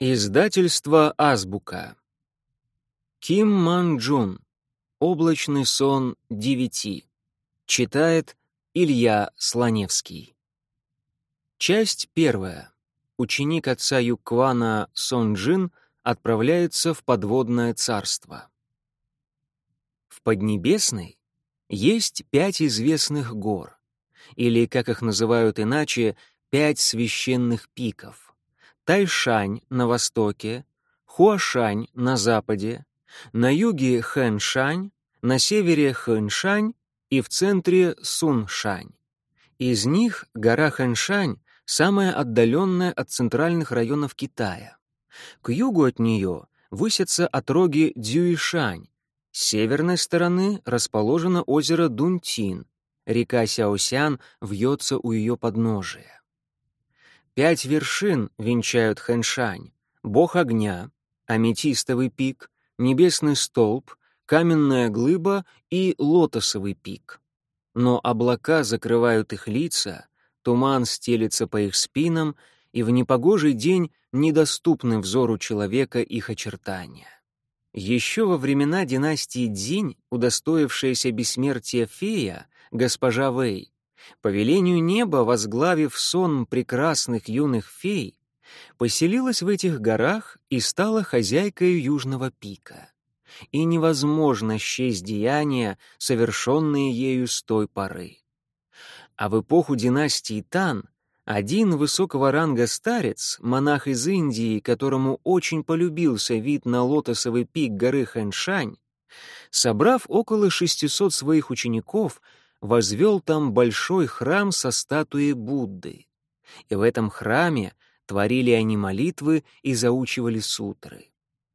Издательство «Азбука». Ким Ман Джун. «Облачный сон девяти». Читает Илья Слоневский. Часть первая. Ученик отца Юквана Сон Джин отправляется в подводное царство. В Поднебесной есть пять известных гор, или, как их называют иначе, пять священных пиков. Тайшань на востоке, Хуашань на западе, на юге Хэншань, на севере Хэншань и в центре Суншань. Из них гора Хэншань самая отдаленная от центральных районов Китая. К югу от нее высятся отроги Дзюишань. С северной стороны расположено озеро Дунтин. Река Сяосян вьется у ее подножия. Пять вершин венчают Хэншань, бог огня, аметистовый пик, небесный столб, каменная глыба и лотосовый пик. Но облака закрывают их лица, туман стелится по их спинам, и в непогожий день недоступны взору человека их очертания. Еще во времена династии Дзинь, удостоившаяся бессмертия фея, госпожа Вэй, по велению неба, возглавив сон прекрасных юных фей, поселилась в этих горах и стала хозяйкой Южного пика. И невозможно счесть деяния, совершенные ею с той поры. А в эпоху династии Тан один высокого ранга старец, монах из Индии, которому очень полюбился вид на лотосовый пик горы Хэншань, собрав около 600 своих учеников, возвел там большой храм со статуей Будды. И в этом храме творили они молитвы и заучивали сутры.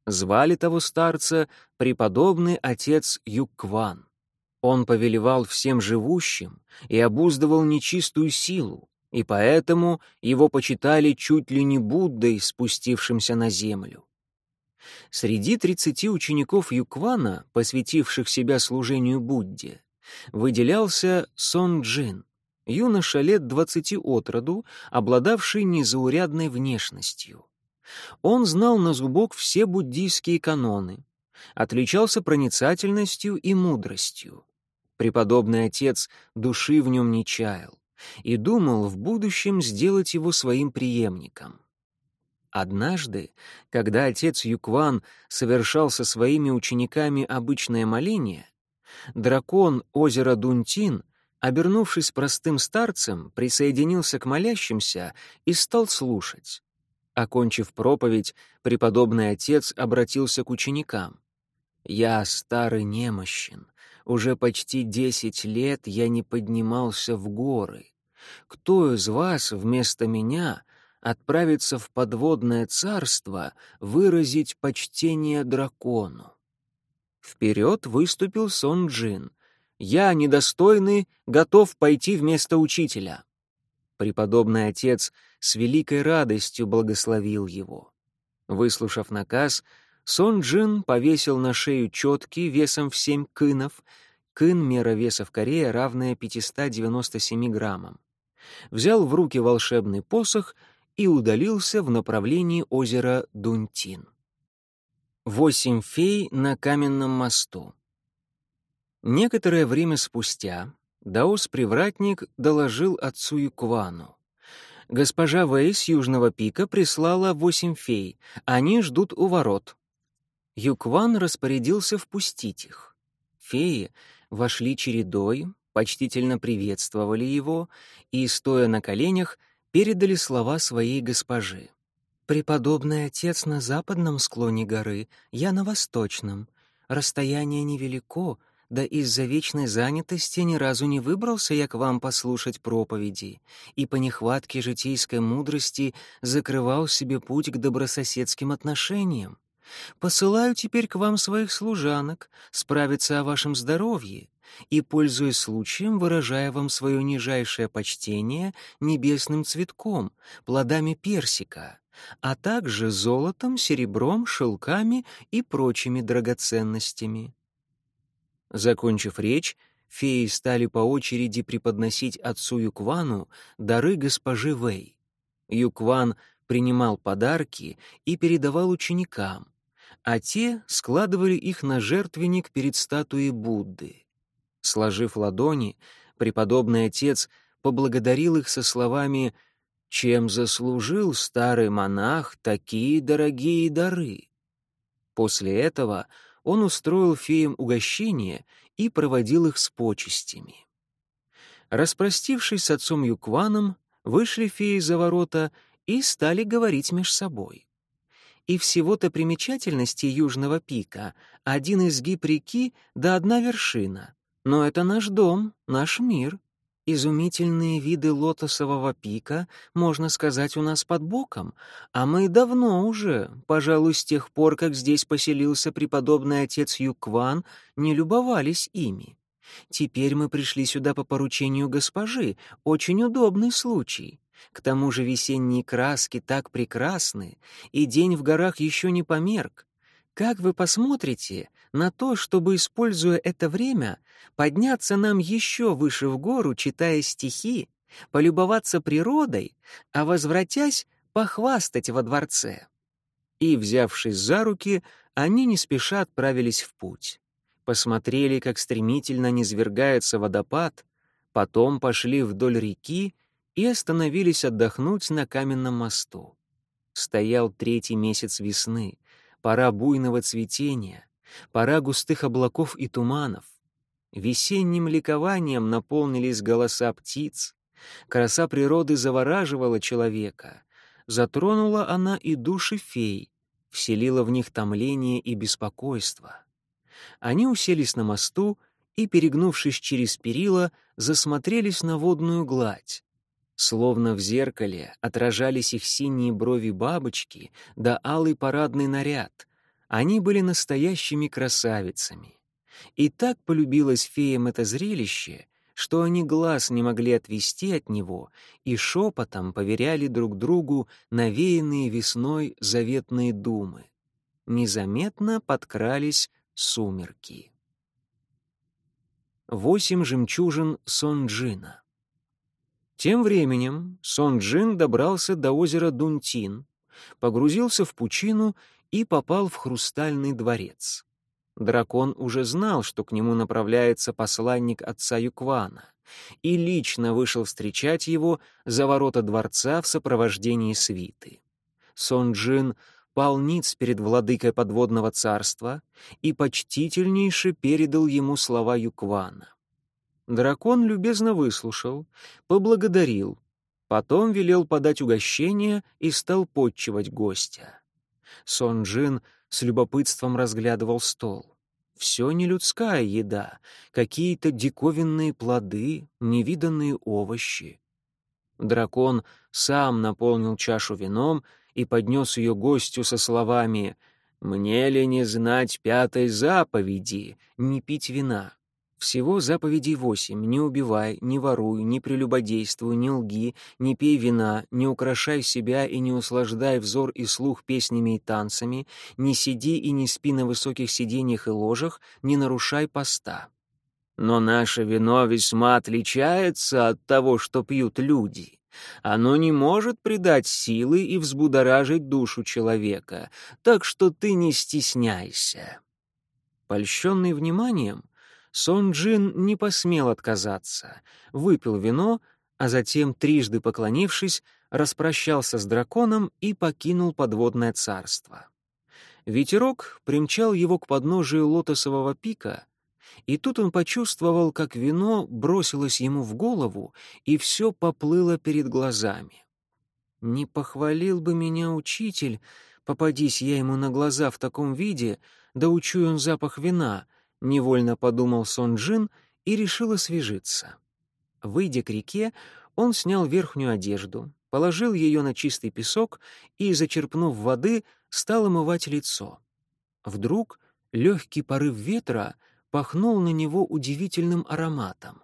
Звали того старца преподобный отец Юкван. Он повелевал всем живущим и обуздывал нечистую силу, и поэтому его почитали чуть ли не Буддой, спустившимся на землю. Среди тридцати учеников Юквана, посвятивших себя служению Будде, выделялся Сон Джин, юноша лет двадцати от роду, обладавший незаурядной внешностью. Он знал на зубок все буддийские каноны, отличался проницательностью и мудростью. Преподобный отец души в нем не чаял и думал в будущем сделать его своим преемником. Однажды, когда отец Юкван совершал со своими учениками обычное моление, Дракон озера Дунтин, обернувшись простым старцем, присоединился к молящимся и стал слушать. Окончив проповедь, преподобный отец обратился к ученикам. «Я старый немощен. Уже почти десять лет я не поднимался в горы. Кто из вас вместо меня отправится в подводное царство выразить почтение дракону?» Вперед выступил Сон Джин. «Я, недостойный, готов пойти вместо учителя». Преподобный отец с великой радостью благословил его. Выслушав наказ, Сон Джин повесил на шею четки весом в семь кынов, кын — мера веса в Корее, равная 597 граммам. Взял в руки волшебный посох и удалился в направлении озера Дунтин. Восемь фей на каменном мосту. Некоторое время спустя Даус-привратник доложил отцу Юквану. Госпожа Вэй с Южного пика прислала восемь фей, они ждут у ворот. Юкван распорядился впустить их. Феи вошли чередой, почтительно приветствовали его и, стоя на коленях, передали слова своей госпожи. Преподобный отец на западном склоне горы, я на восточном. Расстояние невелико, да из-за вечной занятости ни разу не выбрался я к вам послушать проповеди, и по нехватке житейской мудрости закрывал себе путь к добрососедским отношениям. Посылаю теперь к вам своих служанок, справиться о вашем здоровье, и, пользуясь случаем, выражая вам свое нижайшее почтение небесным цветком, плодами персика а также золотом, серебром, шелками и прочими драгоценностями. Закончив речь, феи стали по очереди преподносить отцу Юквану дары госпожи Вэй. Юкван принимал подарки и передавал ученикам, а те складывали их на жертвенник перед статуей Будды. Сложив ладони, преподобный отец поблагодарил их со словами «Чем заслужил старый монах такие дорогие дары?» После этого он устроил феям угощение и проводил их с почестями. Распростившись с отцом Юкваном, вышли феи за ворота и стали говорить меж собой. И всего-то примечательности Южного пика — один изгиб реки да одна вершина. Но это наш дом, наш мир. Изумительные виды лотосового пика, можно сказать, у нас под боком, а мы давно уже, пожалуй, с тех пор, как здесь поселился преподобный отец Юкван, не любовались ими. Теперь мы пришли сюда по поручению госпожи, очень удобный случай. К тому же весенние краски так прекрасны, и день в горах еще не померк. Как вы посмотрите на то, чтобы, используя это время, подняться нам еще выше в гору, читая стихи, полюбоваться природой, а, возвратясь, похвастать во дворце? И, взявшись за руки, они не спеша отправились в путь. Посмотрели, как стремительно низвергается водопад, потом пошли вдоль реки и остановились отдохнуть на каменном мосту. Стоял третий месяц весны, пора буйного цветения, пора густых облаков и туманов. Весенним ликованием наполнились голоса птиц, краса природы завораживала человека, затронула она и души фей, вселила в них томление и беспокойство. Они уселись на мосту и, перегнувшись через перила, засмотрелись на водную гладь. Словно в зеркале отражались их синие брови бабочки да алый парадный наряд. Они были настоящими красавицами. И так полюбилось феям это зрелище, что они глаз не могли отвести от него и шепотом поверяли друг другу навеянные весной заветные думы. Незаметно подкрались сумерки. Восемь жемчужин Сонджина тем временем Сон Джин добрался до озера Дунтин, погрузился в пучину и попал в хрустальный дворец. Дракон уже знал, что к нему направляется посланник отца Юквана, и лично вышел встречать его за ворота дворца в сопровождении свиты. Сон Джин пал ниц перед владыкой подводного царства и почтительнейше передал ему слова Юквана. Дракон любезно выслушал, поблагодарил, потом велел подать угощение и стал подчивать гостя. Сон Джин с любопытством разглядывал стол. Все не людская еда, какие-то диковинные плоды, невиданные овощи. Дракон сам наполнил чашу вином и поднес ее гостю со словами «Мне ли не знать пятой заповеди, не пить вина?» Всего заповедей восемь. Не убивай, не воруй, не прелюбодействуй, не лги, не пей вина, не украшай себя и не услаждай взор и слух песнями и танцами, не сиди и не спи на высоких сиденьях и ложах, не нарушай поста. Но наше вино весьма отличается от того, что пьют люди. Оно не может придать силы и взбудоражить душу человека, так что ты не стесняйся. Польщенный вниманием, Сон Джин не посмел отказаться, выпил вино, а затем, трижды поклонившись, распрощался с драконом и покинул подводное царство. Ветерок примчал его к подножию лотосового пика, и тут он почувствовал, как вино бросилось ему в голову, и все поплыло перед глазами. «Не похвалил бы меня учитель, попадись я ему на глаза в таком виде, да учуя он запах вина», невольно подумал Сон Джин и решил освежиться. Выйдя к реке, он снял верхнюю одежду, положил ее на чистый песок и, зачерпнув воды, стал омывать лицо. Вдруг легкий порыв ветра пахнул на него удивительным ароматом.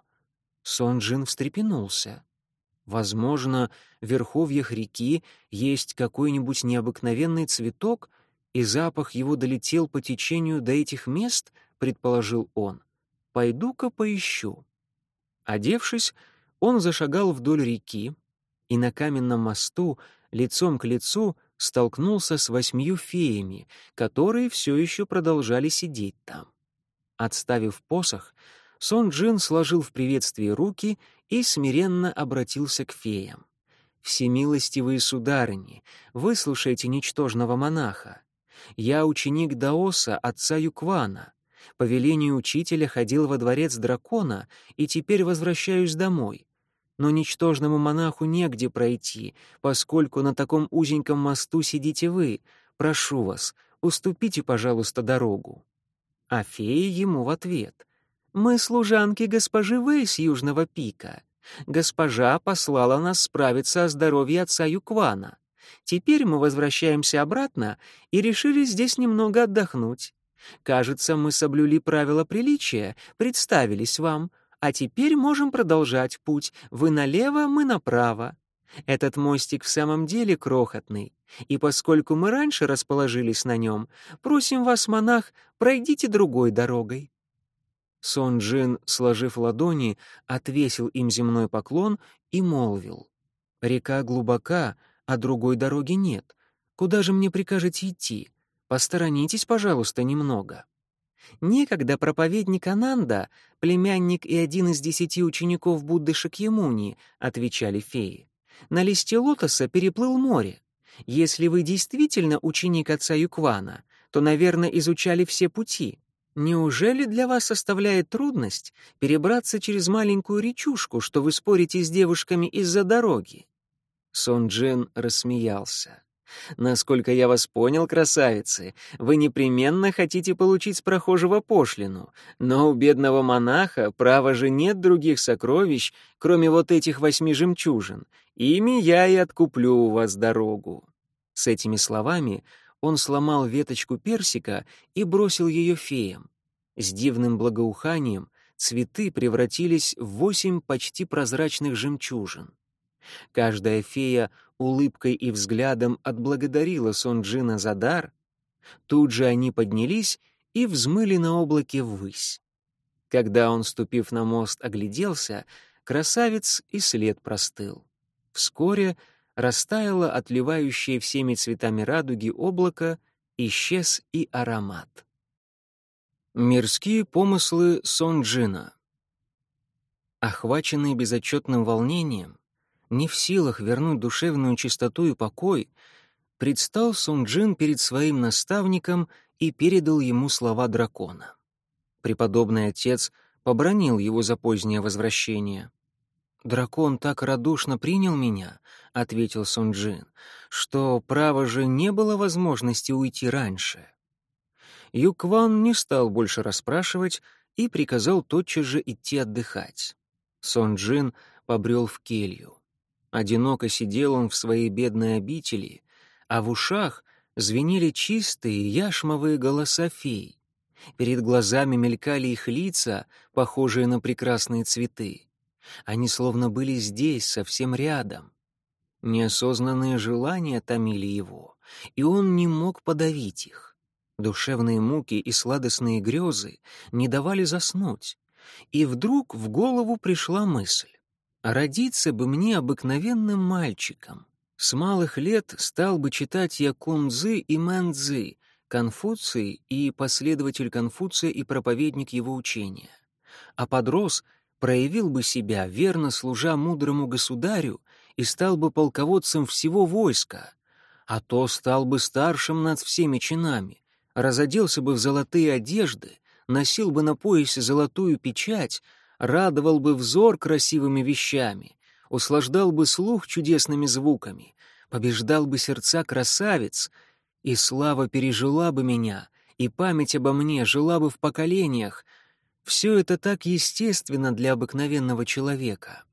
Сон Джин встрепенулся. Возможно, в верховьях реки есть какой-нибудь необыкновенный цветок, и запах его долетел по течению до этих мест — предположил он. «Пойду-ка поищу». Одевшись, он зашагал вдоль реки, и на каменном мосту, лицом к лицу столкнулся с восьмью феями, которые все еще продолжали сидеть там. Отставив посох, Сон Джин сложил в приветствии руки и смиренно обратился к феям. «Всемилостивые сударыни, выслушайте ничтожного монаха. Я ученик Даоса, отца Юквана. По велению учителя ходил во дворец дракона и теперь возвращаюсь домой. Но ничтожному монаху негде пройти, поскольку на таком узеньком мосту сидите вы. Прошу вас, уступите, пожалуйста, дорогу». А фея ему в ответ. «Мы служанки госпожи Вэй с Южного пика. Госпожа послала нас справиться о здоровье отца Юквана. Теперь мы возвращаемся обратно и решили здесь немного отдохнуть. Кажется, мы соблюли правила приличия, представились вам, а теперь можем продолжать путь. Вы налево, мы направо. Этот мостик в самом деле крохотный, и поскольку мы раньше расположились на нем, просим вас, монах, пройдите другой дорогой». Сон Джин, сложив ладони, отвесил им земной поклон и молвил. «Река глубока, а другой дороги нет. Куда же мне прикажете идти? Посторонитесь, пожалуйста, немного». Некогда проповедник Ананда, племянник и один из десяти учеников Будды Шакьямуни, отвечали феи на листе лотоса переплыл море. Если вы действительно ученик отца Юквана, то, наверное, изучали все пути. Неужели для вас составляет трудность перебраться через маленькую речушку, что вы спорите с девушками из-за дороги?» Сон Джин рассмеялся. Насколько я вас понял, красавицы, вы непременно хотите получить с прохожего пошлину, но у бедного монаха, право же, нет других сокровищ, кроме вот этих восьми жемчужин. Ими я и откуплю у вас дорогу». С этими словами он сломал веточку персика и бросил ее феям. С дивным благоуханием цветы превратились в восемь почти прозрачных жемчужин. Каждая фея улыбкой и взглядом отблагодарила Сонджина за дар. Тут же они поднялись и взмыли на облаке ввысь. Когда он, ступив на мост, огляделся, красавец и след простыл. Вскоре растаяло отливающее всеми цветами радуги облако, исчез и аромат. Мирские помыслы Сонджина Охваченный безотчетным волнением, не в силах вернуть душевную чистоту и покой, предстал Сунджин перед своим наставником и передал ему слова дракона. Преподобный отец побронил его за позднее возвращение. «Дракон так радушно принял меня», — ответил Сунджин, «что, право же, не было возможности уйти раньше». Юкван не стал больше расспрашивать и приказал тотчас же идти отдыхать. Сонджин побрел в келью. Одиноко сидел он в своей бедной обители, а в ушах звенели чистые яшмовые голоса фей. Перед глазами мелькали их лица, похожие на прекрасные цветы. Они словно были здесь, совсем рядом. Неосознанные желания томили его, и он не мог подавить их. Душевные муки и сладостные грезы не давали заснуть. И вдруг в голову пришла мысль. Родиться бы мне обыкновенным мальчиком. С малых лет стал бы читать я Кунцзы и Мэнцзы, Конфуций и последователь Конфуция и проповедник его учения. А подрос, проявил бы себя, верно служа мудрому государю, и стал бы полководцем всего войска, а то стал бы старшим над всеми чинами, разоделся бы в золотые одежды, носил бы на поясе золотую печать, радовал бы взор красивыми вещами, услаждал бы слух чудесными звуками, побеждал бы сердца красавиц, и слава пережила бы меня, и память обо мне жила бы в поколениях. Все это так естественно для обыкновенного человека.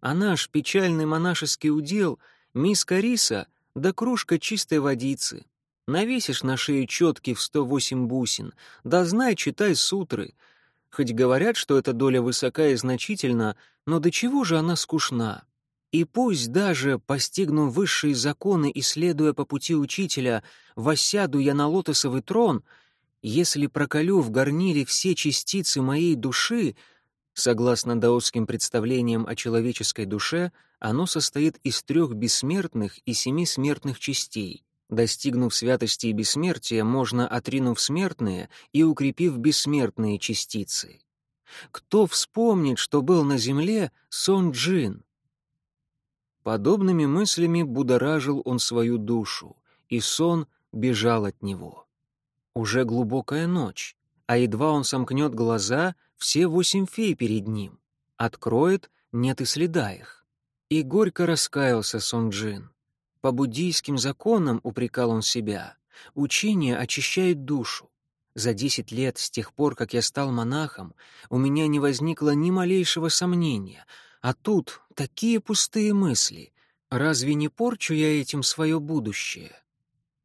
А наш печальный монашеский удел — миска риса да кружка чистой водицы. Навесишь на шею четки в сто восемь бусин, да знай, читай сутры — Хоть говорят, что эта доля высока и значительна, но до чего же она скучна? И пусть даже, постигнув высшие законы и следуя по пути учителя, воссяду я на лотосовый трон, если проколю в горниле все частицы моей души, согласно даосским представлениям о человеческой душе, оно состоит из трех бессмертных и семи смертных частей. Достигнув святости и бессмертия, можно, отринув смертные и укрепив бессмертные частицы. Кто вспомнит, что был на земле Сон Джин? Подобными мыслями будоражил он свою душу, и сон бежал от него. Уже глубокая ночь, а едва он сомкнет глаза, все восемь фей перед ним. Откроет — нет и следа их. И горько раскаялся Сон Джин. По буддийским законам, упрекал он себя, учение очищает душу. За десять лет, с тех пор, как я стал монахом, у меня не возникло ни малейшего сомнения, а тут такие пустые мысли. Разве не порчу я этим свое будущее?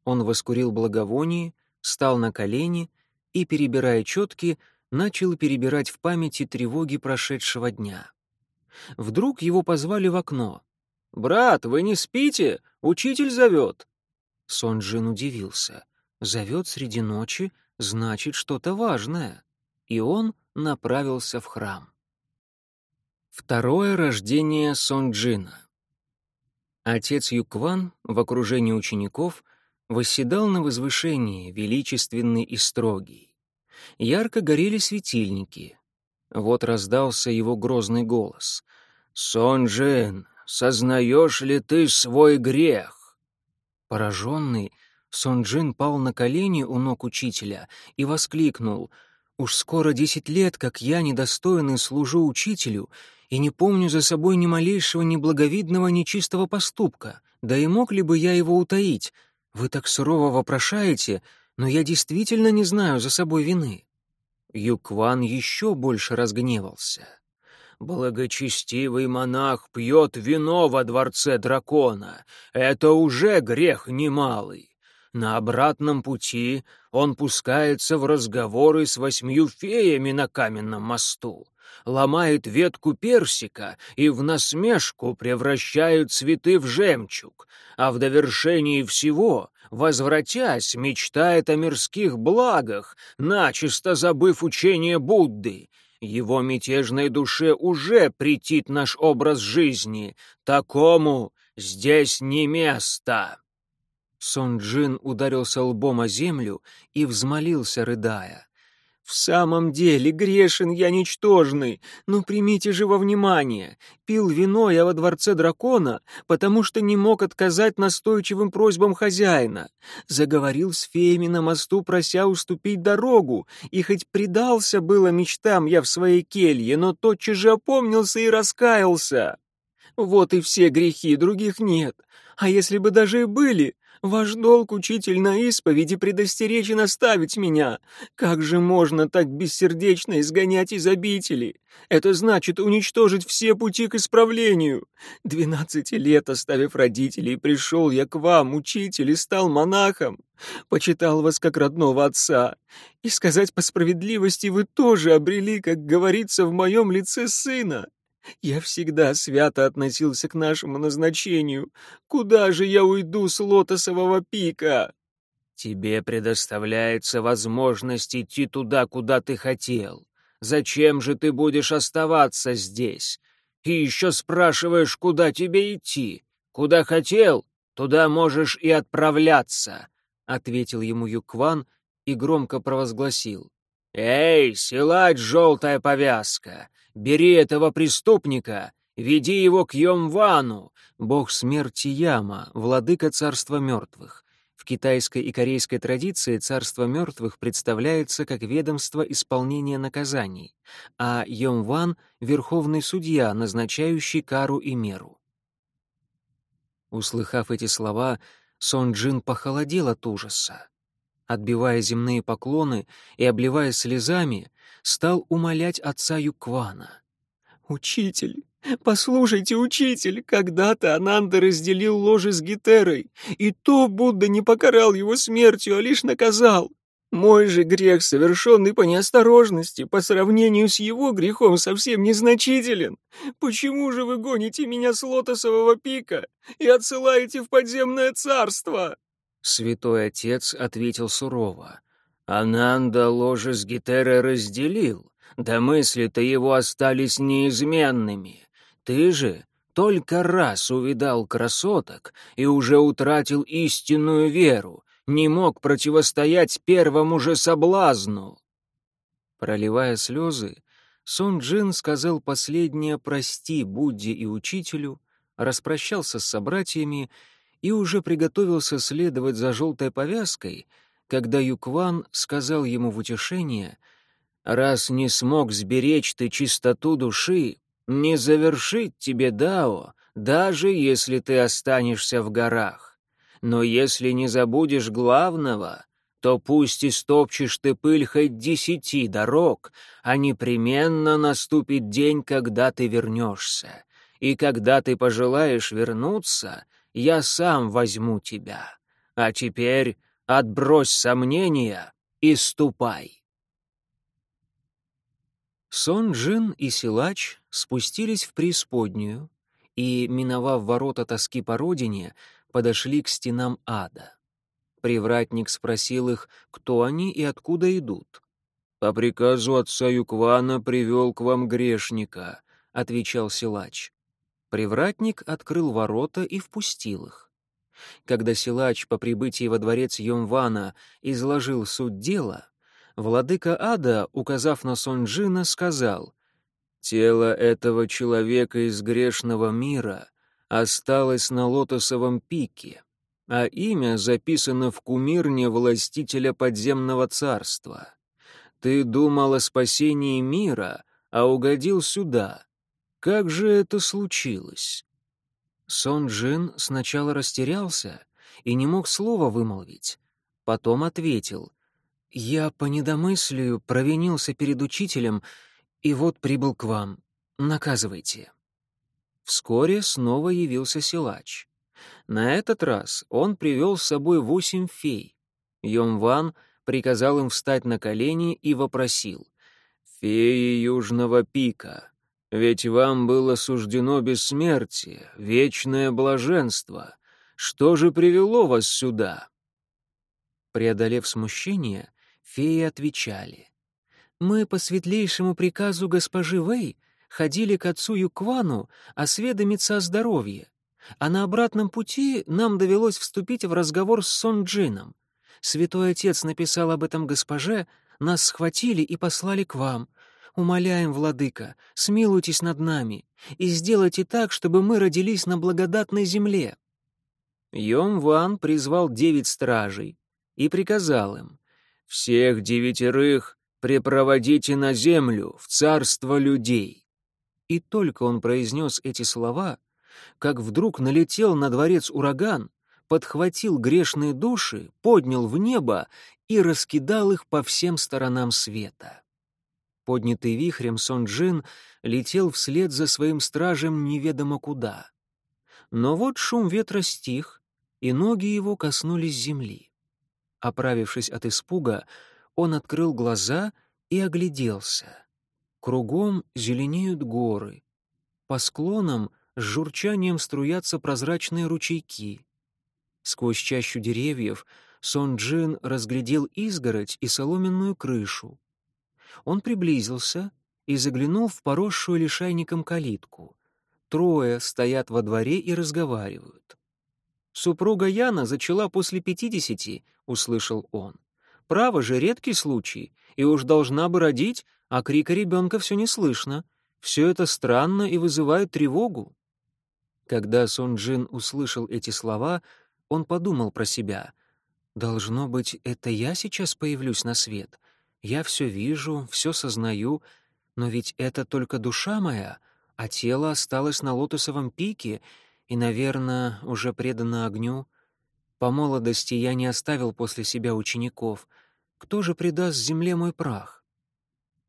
Он воскурил благовоние, встал на колени и, перебирая четки, начал перебирать в памяти тревоги прошедшего дня. Вдруг его позвали в окно. «Брат, вы не спите? Учитель зовет!» Сон Джин удивился. «Зовет среди ночи, значит, что-то важное». И он направился в храм. Второе рождение Сон Джина. Отец Юкван в окружении учеников восседал на возвышении, величественный и строгий. Ярко горели светильники. Вот раздался его грозный голос. «Сон Джин, сознаешь ли ты свой грех?» Пораженный, Сонджин пал на колени у ног учителя и воскликнул «Уж скоро десять лет, как я, недостойный, служу учителю, и не помню за собой ни малейшего неблаговидного, нечистого поступка, да и мог ли бы я его утаить? Вы так сурово вопрошаете, но я действительно не знаю за собой вины». Юкван еще больше разгневался благочестивый монах пьет вино во дворце дракона. Это уже грех немалый. На обратном пути он пускается в разговоры с восьмью феями на каменном мосту, ломает ветку персика и в насмешку превращает цветы в жемчуг, а в довершении всего, возвратясь, мечтает о мирских благах, начисто забыв учение Будды — его мятежной душе уже претит наш образ жизни. Такому здесь не место. Сон Джин ударился лбом о землю и взмолился, рыдая. В самом деле, грешен я ничтожный, но примите же во внимание. Пил вино я во дворце дракона, потому что не мог отказать настойчивым просьбам хозяина. Заговорил с феями на мосту, прося уступить дорогу, и хоть предался было мечтам я в своей келье, но тотчас же опомнился и раскаялся. Вот и все грехи, других нет. А если бы даже и были, Ваш долг, учитель, на исповеди предостеречь и наставить меня. Как же можно так бессердечно изгонять из обители? Это значит уничтожить все пути к исправлению. Двенадцати лет оставив родителей, пришел я к вам, учитель, и стал монахом. Почитал вас как родного отца. И сказать по справедливости, вы тоже обрели, как говорится, в моем лице сына. Я всегда свято относился к нашему назначению. Куда же я уйду с лотосового пика? Тебе предоставляется возможность идти туда, куда ты хотел. Зачем же ты будешь оставаться здесь? И еще спрашиваешь, куда тебе идти? Куда хотел, туда можешь и отправляться, — ответил ему Юкван и громко провозгласил. «Эй, силач, желтая повязка! Бери этого преступника, веди его к Йомвану, бог смерти Яма, владыка царства мертвых. В китайской и корейской традиции царство мертвых представляется как ведомство исполнения наказаний, а Йомван — верховный судья, назначающий кару и меру. Услыхав эти слова, Сон Джин похолодел от ужаса. Отбивая земные поклоны и обливая слезами, стал умолять отца Юквана. «Учитель, послушайте, учитель, когда-то Ананда разделил ложе с Гетерой, и то Будда не покарал его смертью, а лишь наказал. Мой же грех, совершенный по неосторожности, по сравнению с его грехом совсем незначителен. Почему же вы гоните меня с лотосового пика и отсылаете в подземное царство?» Святой Отец ответил сурово. Ананда ложе с Гетерой разделил, да мысли-то его остались неизменными. Ты же только раз увидал красоток и уже утратил истинную веру, не мог противостоять первому же соблазну. Проливая слезы, Сон Джин сказал последнее «прости» Будде и учителю, распрощался с собратьями и уже приготовился следовать за желтой повязкой, когда Юкван сказал ему в утешение «Раз не смог сберечь ты чистоту души, не завершить тебе Дао, даже если ты останешься в горах. Но если не забудешь главного, то пусть истопчешь ты пыль хоть десяти дорог, а непременно наступит день, когда ты вернешься. И когда ты пожелаешь вернуться, я сам возьму тебя. А теперь отбрось сомнения и ступай. Сон Джин и Силач спустились в преисподнюю и, миновав ворота тоски по родине, подошли к стенам ада. Привратник спросил их, кто они и откуда идут. «По приказу отца Юквана привел к вам грешника», — отвечал Силач. Привратник открыл ворота и впустил их. Когда Силач по прибытии во дворец Йомвана изложил суть дела, владыка ада, указав на Сонджина, сказал, «Тело этого человека из грешного мира осталось на лотосовом пике, а имя записано в кумирне властителя подземного царства. Ты думал о спасении мира, а угодил сюда. Как же это случилось?» Сон Джин сначала растерялся и не мог слова вымолвить. Потом ответил — я по недомыслию провинился перед учителем и вот прибыл к вам. Наказывайте. Вскоре снова явился силач. На этот раз он привел с собой восемь фей. Йомван приказал им встать на колени и вопросил. «Феи Южного пика, ведь вам было суждено бессмертие, вечное блаженство. Что же привело вас сюда?» Преодолев смущение, Феи отвечали. «Мы по светлейшему приказу госпожи Вэй ходили к отцу Юквану осведомиться о здоровье, а на обратном пути нам довелось вступить в разговор с Сон Джином. Святой Отец написал об этом госпоже, нас схватили и послали к вам. Умоляем, владыка, смилуйтесь над нами и сделайте так, чтобы мы родились на благодатной земле». Йом Ван призвал девять стражей и приказал им всех девятерых препроводите на землю, в царство людей». И только он произнес эти слова, как вдруг налетел на дворец ураган, подхватил грешные души, поднял в небо и раскидал их по всем сторонам света. Поднятый вихрем Сон-Джин летел вслед за своим стражем неведомо куда. Но вот шум ветра стих, и ноги его коснулись земли. Оправившись от испуга, он открыл глаза и огляделся. Кругом зеленеют горы. По склонам с журчанием струятся прозрачные ручейки. Сквозь чащу деревьев Сон Джин разглядел изгородь и соломенную крышу. Он приблизился и заглянул в поросшую лишайником калитку. Трое стоят во дворе и разговаривают. Супруга Яна зачала после пятидесяти, — услышал он. «Право же, редкий случай, и уж должна бы родить, а крика ребенка все не слышно. Все это странно и вызывает тревогу». Когда Сон Джин услышал эти слова, он подумал про себя. «Должно быть, это я сейчас появлюсь на свет. Я все вижу, все сознаю, но ведь это только душа моя, а тело осталось на лотосовом пике — и, наверное, уже предано огню. По молодости я не оставил после себя учеников. Кто же предаст земле мой прах?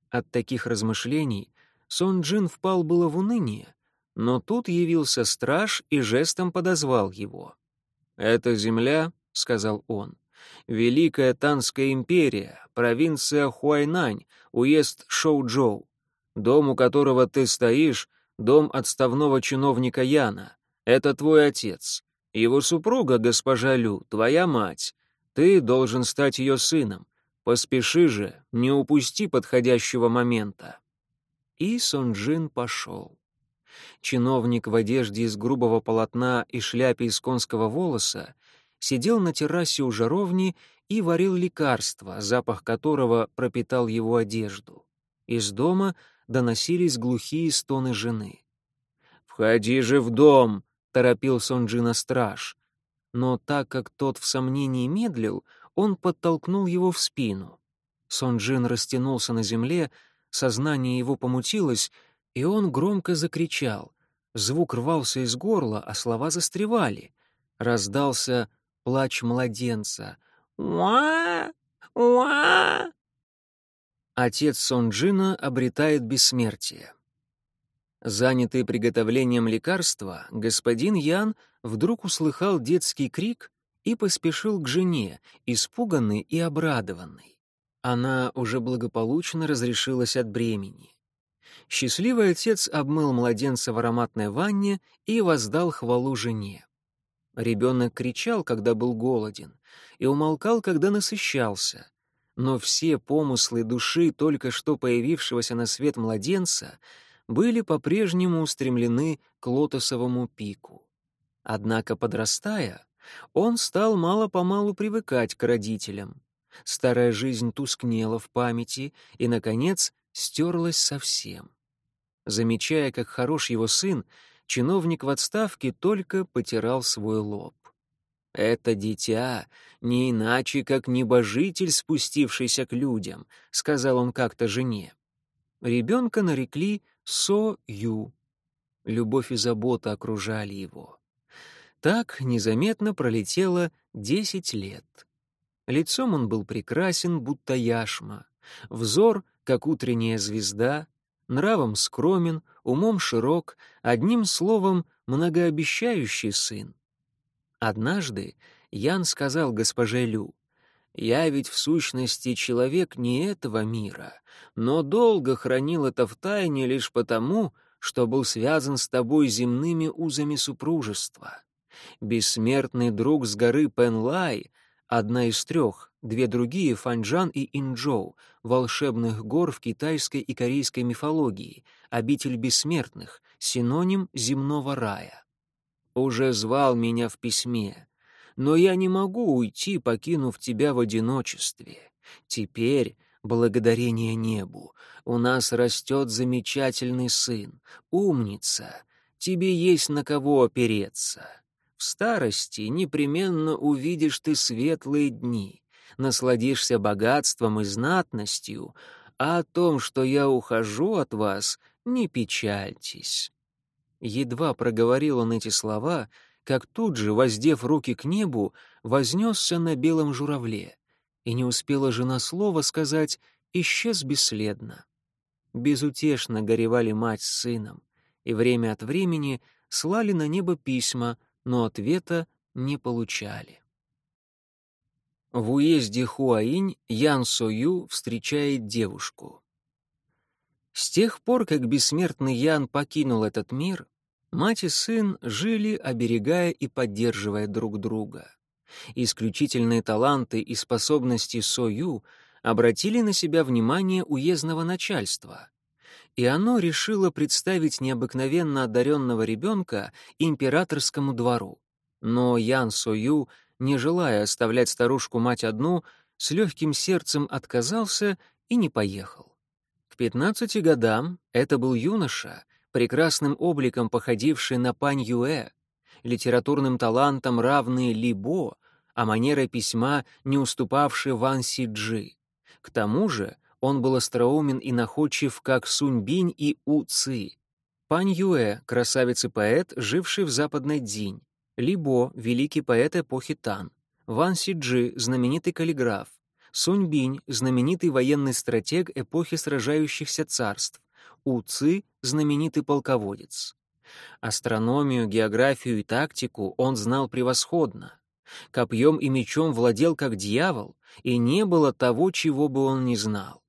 От таких размышлений Сон Джин впал было в уныние, но тут явился страж и жестом подозвал его. «Это земля», — сказал он, — «Великая Танская империя, провинция Хуайнань, уезд Шоу-Джоу. Дом, у которого ты стоишь, дом отставного чиновника Яна. Это твой отец. Его супруга, госпожа Лю, твоя мать. Ты должен стать ее сыном. Поспеши же, не упусти подходящего момента». И Сонджин пошел. Чиновник в одежде из грубого полотна и шляпе из конского волоса сидел на террасе у жаровни и варил лекарство, запах которого пропитал его одежду. Из дома доносились глухие стоны жены. «Входи же в дом!» — торопил Сонджина страж. Но так как тот в сомнении медлил, он подтолкнул его в спину. Сонджин растянулся на земле, сознание его помутилось, и он громко закричал. Звук рвался из горла, а слова застревали. Раздался плач младенца. «Уа! Уа!» Отец Сонджина обретает бессмертие. Занятый приготовлением лекарства, господин Ян вдруг услыхал детский крик и поспешил к жене, испуганный и обрадованный. Она уже благополучно разрешилась от бремени. Счастливый отец обмыл младенца в ароматной ванне и воздал хвалу жене. Ребенок кричал, когда был голоден, и умолкал, когда насыщался. Но все помыслы души только что появившегося на свет младенца были по-прежнему устремлены к лотосовому пику. Однако, подрастая, он стал мало-помалу привыкать к родителям. Старая жизнь тускнела в памяти и, наконец, стерлась совсем. Замечая, как хорош его сын, чиновник в отставке только потирал свой лоб. «Это дитя не иначе, как небожитель, спустившийся к людям», — сказал он как-то жене. Ребенка нарекли Со-Ю. Любовь и забота окружали его. Так незаметно пролетело десять лет. Лицом он был прекрасен, будто яшма, взор, как утренняя звезда, нравом скромен, умом широк, одним словом, многообещающий сын. Однажды Ян сказал госпоже Лю, «Я ведь в сущности человек не этого мира, но долго хранил это в тайне лишь потому, что был связан с тобой земными узами супружества. Бессмертный друг с горы Пенлай — Одна из трех, две другие — Фанчжан и Инчжоу, волшебных гор в китайской и корейской мифологии, обитель бессмертных, синоним земного рая. Уже звал меня в письме, но я не могу уйти, покинув тебя в одиночестве. Теперь, благодарение небу, у нас растет замечательный сын, умница, тебе есть на кого опереться. В старости непременно увидишь ты светлые дни, насладишься богатством и знатностью, а о том, что я ухожу от вас, не печальтесь». Едва проговорил он эти слова, как тут же, воздев руки к небу, вознесся на белом журавле, и не успела жена слова сказать, исчез бесследно. Безутешно горевали мать с сыном, и время от времени слали на небо письма, но ответа не получали. В уезде Хуаинь Ян Сою встречает девушку. С тех пор, как бессмертный Ян покинул этот мир, мать и сын жили, оберегая и поддерживая друг друга. Исключительные таланты и способности Сою обратили на себя внимание уездного начальства, и оно решило представить необыкновенно одаренного ребенка императорскому двору. Но Ян Сою, не желая оставлять старушку-мать одну, с легким сердцем отказался и не поехал. К пятнадцати годам это был юноша, прекрасным обликом походивший на Пань Юэ, литературным талантом равный Ли Бо, а манерой письма не уступавший Ван Си Джи. К тому же он был остроумен и находчив, как Сунь Бинь и У Ци. Пань Юэ, красавец и поэт, живший в западной Дзинь. Либо, великий поэт эпохи Тан. Ван Сиджи, знаменитый каллиграф. Сунь Бинь, знаменитый военный стратег эпохи сражающихся царств. У Ци, знаменитый полководец. Астрономию, географию и тактику он знал превосходно. Копьем и мечом владел как дьявол, и не было того, чего бы он не знал.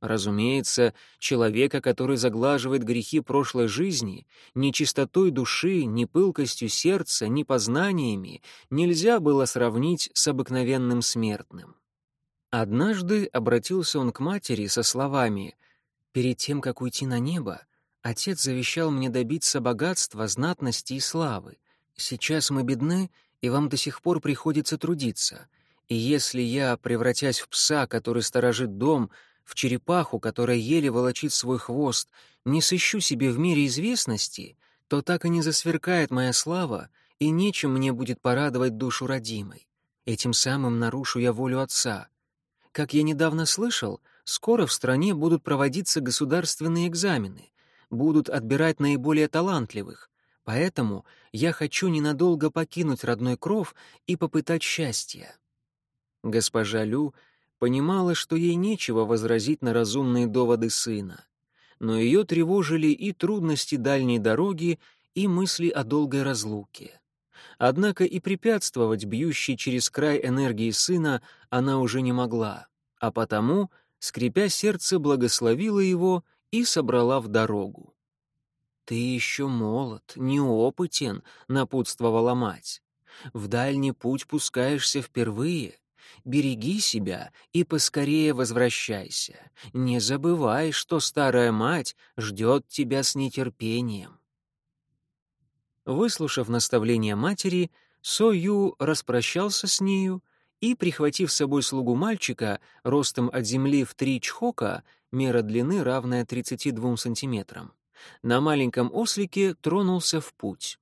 Разумеется, человека, который заглаживает грехи прошлой жизни, ни чистотой души, ни пылкостью сердца, ни познаниями нельзя было сравнить с обыкновенным смертным. Однажды обратился он к матери со словами «Перед тем, как уйти на небо, Отец завещал мне добиться богатства, знатности и славы. Сейчас мы бедны, и вам до сих пор приходится трудиться. И если я, превратясь в пса, который сторожит дом, в черепаху, которая еле волочит свой хвост, не сыщу себе в мире известности, то так и не засверкает моя слава, и нечем мне будет порадовать душу родимой. Этим самым нарушу я волю отца. Как я недавно слышал, скоро в стране будут проводиться государственные экзамены, будут отбирать наиболее талантливых, поэтому я хочу ненадолго покинуть родной кров и попытать счастья. Госпожа Лю понимала, что ей нечего возразить на разумные доводы сына, но ее тревожили и трудности дальней дороги, и мысли о долгой разлуке. Однако и препятствовать бьющей через край энергии сына она уже не могла, а потому, скрипя сердце, благословила его и собрала в дорогу. «Ты еще молод, неопытен», — напутствовала мать. «В дальний путь пускаешься впервые. Береги себя и поскорее возвращайся. Не забывай, что старая мать ждет тебя с нетерпением. Выслушав наставление матери, Сою распрощался с нею и, прихватив с собой слугу мальчика, ростом от земли в три чхока, мера длины равная 32 сантиметрам, на маленьком ослике тронулся в путь.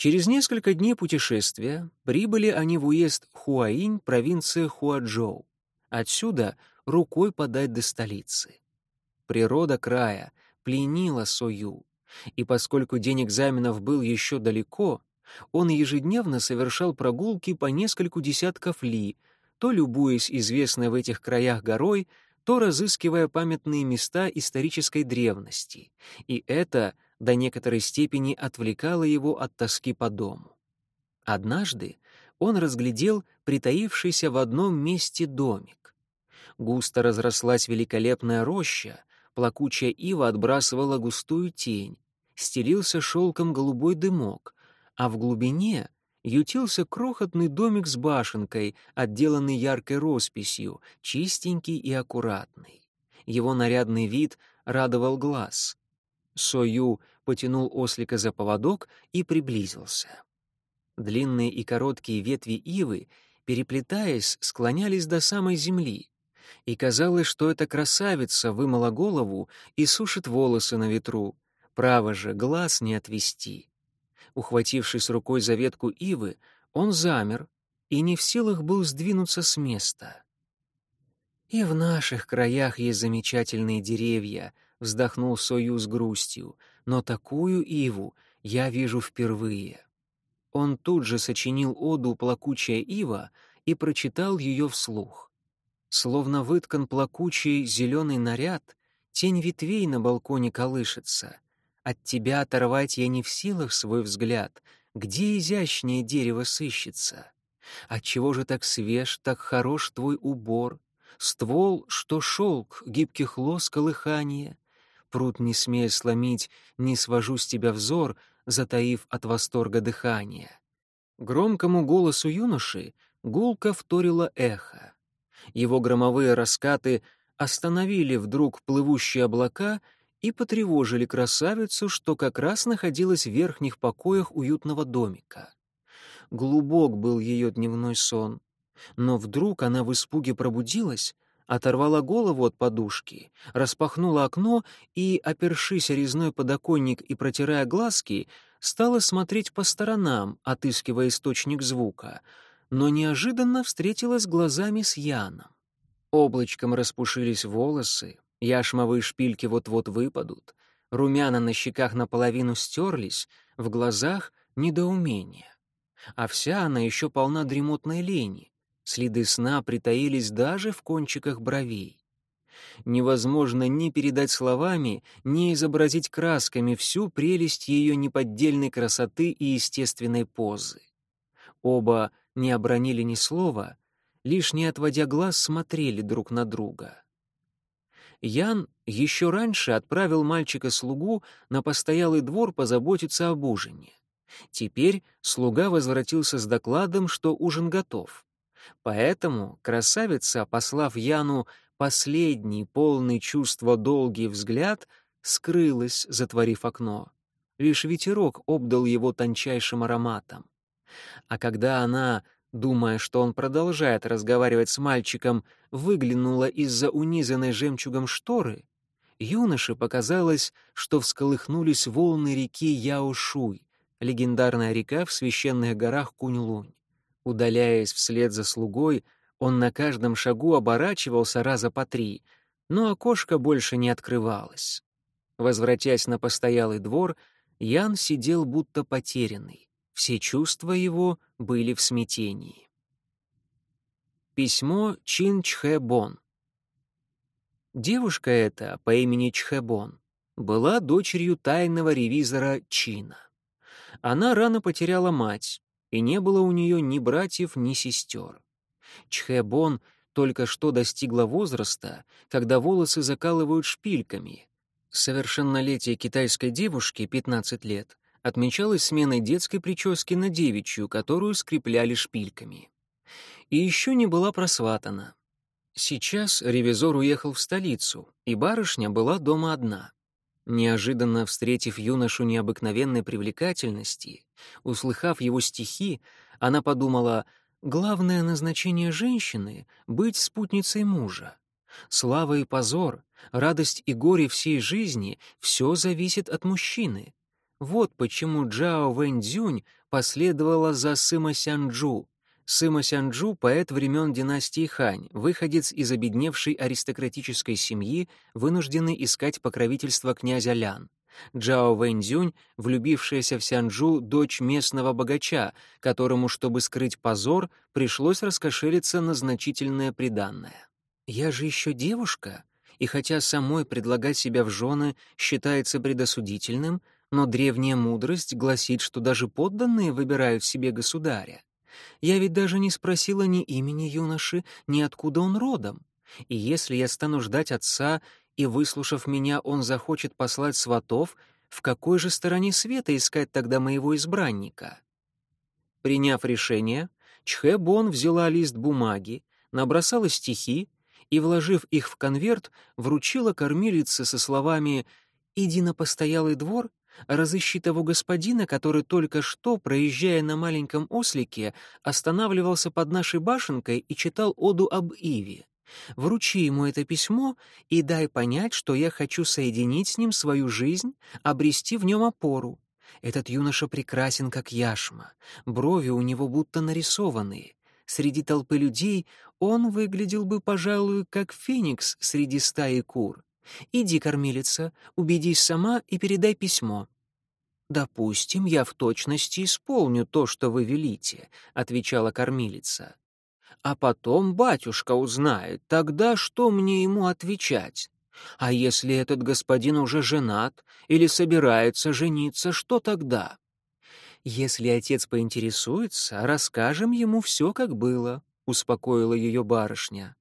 Через несколько дней путешествия прибыли они в уезд Хуаинь, провинция Хуаджоу. Отсюда рукой подать до столицы. Природа края пленила Сою, и поскольку день экзаменов был еще далеко, он ежедневно совершал прогулки по нескольку десятков ли, то любуясь известной в этих краях горой, то разыскивая памятные места исторической древности. И это — до некоторой степени отвлекало его от тоски по дому. Однажды он разглядел притаившийся в одном месте домик. Густо разрослась великолепная роща, плакучая ива отбрасывала густую тень, стелился шелком голубой дымок, а в глубине ютился крохотный домик с башенкой, отделанный яркой росписью, чистенький и аккуратный. Его нарядный вид радовал глаз. Сою потянул ослика за поводок и приблизился. Длинные и короткие ветви ивы, переплетаясь, склонялись до самой земли, и казалось, что эта красавица вымыла голову и сушит волосы на ветру. Право же, глаз не отвести. Ухватившись рукой за ветку ивы, он замер и не в силах был сдвинуться с места. «И в наших краях есть замечательные деревья», — вздохнул Союз грустью, «но такую иву я вижу впервые». Он тут же сочинил оду «Плакучая ива» и прочитал ее вслух. Словно выткан плакучий зеленый наряд, тень ветвей на балконе колышется. От тебя оторвать я не в силах свой взгляд, где изящнее дерево сыщется. Отчего же так свеж, так хорош твой убор? Ствол, что шелк, гибких лос колыхание, Пруд не смея сломить, не свожу с тебя взор, затаив от восторга дыхание. Громкому голосу юноши гулко вторило эхо. Его громовые раскаты остановили вдруг плывущие облака и потревожили красавицу, что как раз находилась в верхних покоях уютного домика. Глубок был ее дневной сон, но вдруг она в испуге пробудилась — оторвала голову от подушки, распахнула окно и, опершись о резной подоконник и протирая глазки, стала смотреть по сторонам, отыскивая источник звука, но неожиданно встретилась глазами с Яном. Облачком распушились волосы, яшмовые шпильки вот-вот выпадут, румяна на щеках наполовину стерлись, в глазах — недоумение. А вся она еще полна дремотной лени, Следы сна притаились даже в кончиках бровей. Невозможно ни передать словами, ни изобразить красками всю прелесть ее неподдельной красоты и естественной позы. Оба не обронили ни слова, лишь не отводя глаз смотрели друг на друга. Ян еще раньше отправил мальчика-слугу на постоялый двор позаботиться об ужине. Теперь слуга возвратился с докладом, что ужин готов. Поэтому красавица, послав Яну последний, полный чувства долгий взгляд, скрылась, затворив окно. Лишь ветерок обдал его тончайшим ароматом. А когда она, думая, что он продолжает разговаривать с мальчиком, выглянула из-за унизанной жемчугом шторы, юноше показалось, что всколыхнулись волны реки Яошуй, легендарная река в священных горах Кунь-Лунь. Удаляясь вслед за слугой, он на каждом шагу оборачивался раза по три, но окошко больше не открывалось. Возвратясь на постоялый двор, Ян сидел будто потерянный. Все чувства его были в смятении. Письмо Чин Чхэбон. Девушка эта по имени Чхэбон была дочерью тайного ревизора Чина. Она рано потеряла мать, и не было у нее ни братьев, ни сестер. Чхэбон только что достигла возраста, когда волосы закалывают шпильками. Совершеннолетие китайской девушки, 15 лет, отмечалось сменой детской прически на девичью, которую скрепляли шпильками. И еще не была просватана. Сейчас ревизор уехал в столицу, и барышня была дома одна. Неожиданно встретив юношу необыкновенной привлекательности, услыхав его стихи, она подумала, главное назначение женщины — быть спутницей мужа. Слава и позор, радость и горе всей жизни — все зависит от мужчины. Вот почему Джао Вэньцзюнь последовала за Сыма Сянджу, Сыма Сянджу — поэт времен династии Хань, выходец из обедневшей аристократической семьи, вынужденный искать покровительство князя Лян. Джао Вэньцзюнь, влюбившаяся в Сянджу дочь местного богача, которому, чтобы скрыть позор, пришлось раскошелиться на значительное приданное. «Я же еще девушка», и хотя самой предлагать себя в жены считается предосудительным, но древняя мудрость гласит, что даже подданные выбирают себе государя. Я ведь даже не спросила ни имени юноши, ни откуда он родом. И если я стану ждать отца, и, выслушав меня, он захочет послать сватов, в какой же стороне света искать тогда моего избранника? Приняв решение, Чхэ-Бон взяла лист бумаги, набросала стихи и, вложив их в конверт, вручила кормилице со словами «Иди на постоялый двор Разыщи того господина, который только что, проезжая на маленьком ослике, останавливался под нашей башенкой и читал оду об Иве. Вручи ему это письмо и дай понять, что я хочу соединить с ним свою жизнь, обрести в нем опору. Этот юноша прекрасен, как яшма, брови у него будто нарисованные. Среди толпы людей он выглядел бы, пожалуй, как феникс среди стаи кур. Иди, кормилица, убедись сама и передай письмо». «Допустим, я в точности исполню то, что вы велите», — отвечала кормилица. «А потом батюшка узнает, тогда что мне ему отвечать? А если этот господин уже женат или собирается жениться, что тогда?» «Если отец поинтересуется, расскажем ему все, как было», — успокоила ее барышня.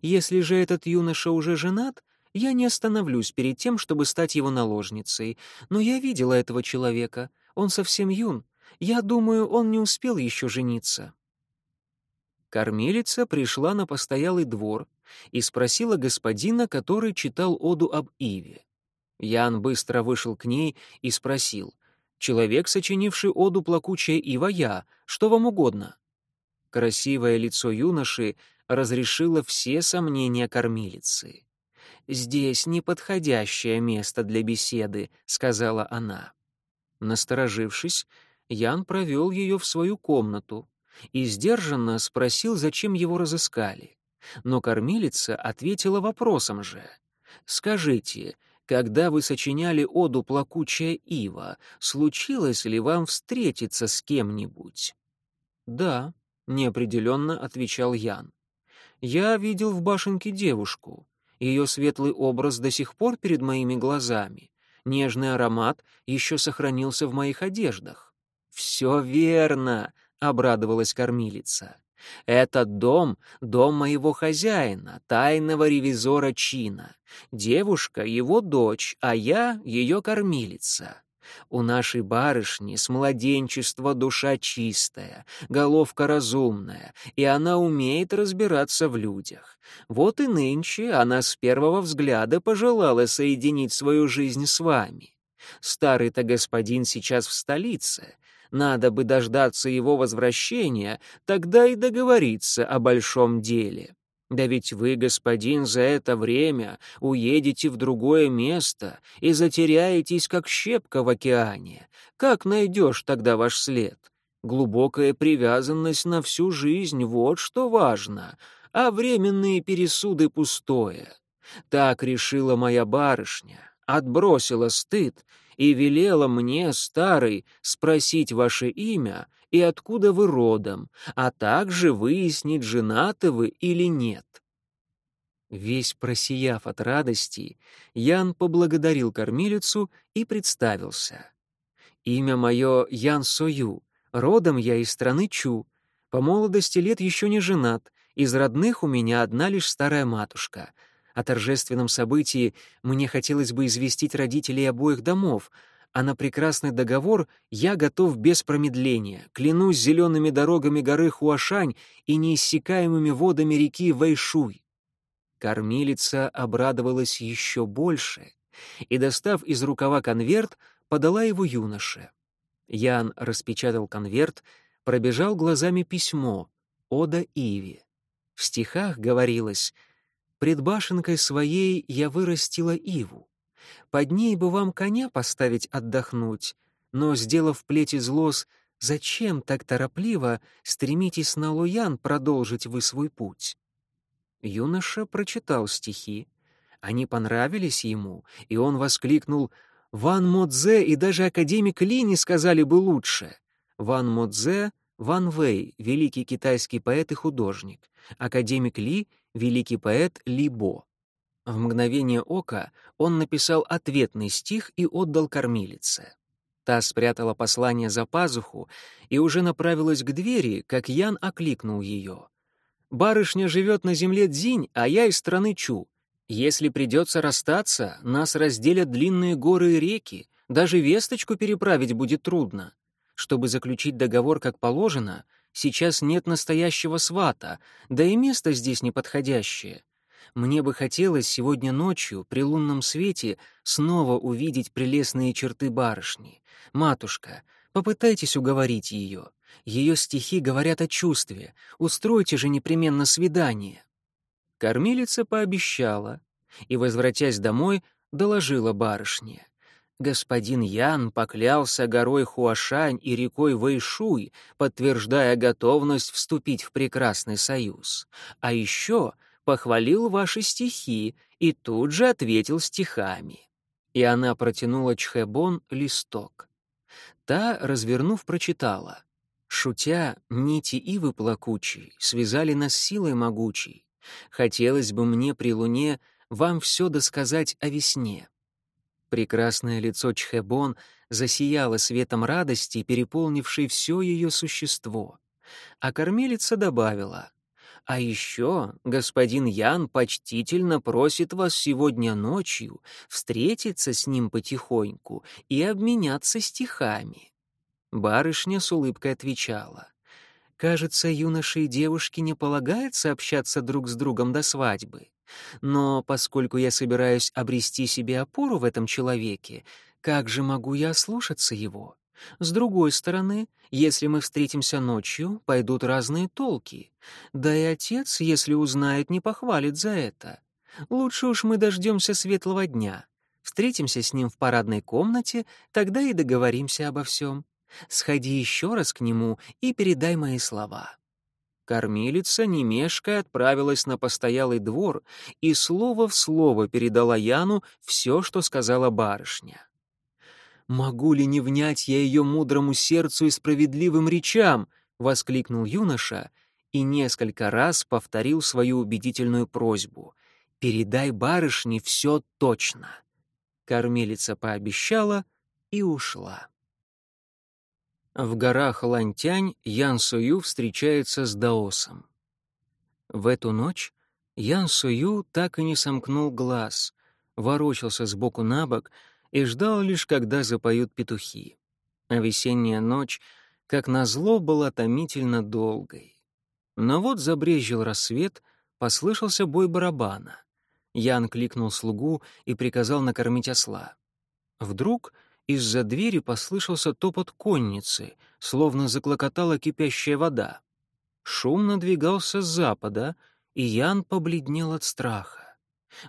«Если же этот юноша уже женат, я не остановлюсь перед тем, чтобы стать его наложницей, но я видела этого человека. Он совсем юн. Я думаю, он не успел еще жениться». Кормилица пришла на постоялый двор и спросила господина, который читал оду об Иве. Ян быстро вышел к ней и спросил, «Человек, сочинивший оду «Плакучая ива» я, что вам угодно?» Красивое лицо юноши разрешило все сомнения кормилицы здесь неподходящее место для беседы», — сказала она. Насторожившись, Ян провел ее в свою комнату и сдержанно спросил, зачем его разыскали. Но кормилица ответила вопросом же. «Скажите, когда вы сочиняли оду «Плакучая ива», случилось ли вам встретиться с кем-нибудь?» «Да», — неопределенно отвечал Ян. «Я видел в башенке девушку. Ее светлый образ до сих пор перед моими глазами. Нежный аромат еще сохранился в моих одеждах. «Все верно», — обрадовалась кормилица. «Этот дом — дом моего хозяина, тайного ревизора Чина. Девушка — его дочь, а я — ее кормилица. У нашей барышни с младенчества душа чистая, головка разумная, и она умеет разбираться в людях. Вот и нынче она с первого взгляда пожелала соединить свою жизнь с вами. Старый-то господин сейчас в столице. Надо бы дождаться его возвращения, тогда и договориться о большом деле. Да ведь вы, господин, за это время уедете в другое место и затеряетесь, как щепка в океане. Как найдешь тогда ваш след? Глубокая привязанность на всю жизнь — вот что важно, а временные пересуды пустое. Так решила моя барышня, отбросила стыд и велела мне, старый, спросить ваше имя и откуда вы родом, а также выяснить, женаты вы или нет. Весь просияв от радости, Ян поблагодарил кормилицу и представился. «Имя мое Ян Сою, родом я из страны Чу, по молодости лет еще не женат, из родных у меня одна лишь старая матушка. О торжественном событии мне хотелось бы известить родителей обоих домов, а на прекрасный договор я готов без промедления, клянусь зелеными дорогами горы Хуашань и неиссякаемыми водами реки Вэйшуй. Кормилица обрадовалась еще больше и, достав из рукава конверт, подала его юноше. Ян распечатал конверт, пробежал глазами письмо «Ода Иви». В стихах говорилось «Пред башенкой своей я вырастила иву. Под ней бы вам коня поставить отдохнуть, но, сделав плеть из лоз, зачем так торопливо стремитесь на Луян продолжить вы свой путь? Юноша прочитал стихи. Они понравились ему, и он воскликнул «Ван Модзе и даже академик Ли не сказали бы лучше». Ван Модзе — Ван Вэй, великий китайский поэт и художник. Академик Ли — великий поэт Ли Бо. В мгновение ока он написал ответный стих и отдал кормилице. Та спрятала послание за пазуху и уже направилась к двери, как Ян окликнул ее. «Барышня живет на земле Дзинь, а я из страны Чу. Если придется расстаться, нас разделят длинные горы и реки, даже весточку переправить будет трудно. Чтобы заключить договор как положено, сейчас нет настоящего свата, да и место здесь неподходящее. Мне бы хотелось сегодня ночью при лунном свете снова увидеть прелестные черты барышни. Матушка, попытайтесь уговорить ее. Ее стихи говорят о чувстве. Устройте же непременно свидание». Кормилица пообещала и, возвратясь домой, доложила барышне. Господин Ян поклялся горой Хуашань и рекой Вэйшуй, подтверждая готовность вступить в прекрасный союз. А еще похвалил ваши стихи и тут же ответил стихами. И она протянула Чхэбон листок. Та, развернув, прочитала. Шутя, нити ивы плакучей связали нас силой могучей. Хотелось бы мне при луне вам все досказать о весне. Прекрасное лицо Чхэбон засияло светом радости, переполнившей все ее существо. А кормилица добавила — а еще господин Ян почтительно просит вас сегодня ночью встретиться с ним потихоньку и обменяться стихами». Барышня с улыбкой отвечала. «Кажется, юноше и девушке не полагается общаться друг с другом до свадьбы. Но поскольку я собираюсь обрести себе опору в этом человеке, как же могу я слушаться его? С другой стороны, если мы встретимся ночью, пойдут разные толки. Да и отец, если узнает, не похвалит за это. Лучше уж мы дождемся светлого дня. Встретимся с ним в парадной комнате, тогда и договоримся обо всем. Сходи еще раз к нему и передай мои слова». Кормилица, не мешкая, отправилась на постоялый двор и слово в слово передала Яну все, что сказала барышня. «Могу ли не внять я ее мудрому сердцу и справедливым речам?» — воскликнул юноша и несколько раз повторил свою убедительную просьбу. «Передай барышне все точно». Кормилица пообещала и ушла. В горах Лантянь Ян Сую встречается с Даосом. В эту ночь Ян Сую так и не сомкнул глаз, ворочался сбоку на бок — и ждал лишь, когда запоют петухи. А весенняя ночь, как назло, была томительно долгой. Но вот забрезжил рассвет, послышался бой барабана. Ян кликнул слугу и приказал накормить осла. Вдруг из-за двери послышался топот конницы, словно заклокотала кипящая вода. Шум надвигался с запада, и Ян побледнел от страха.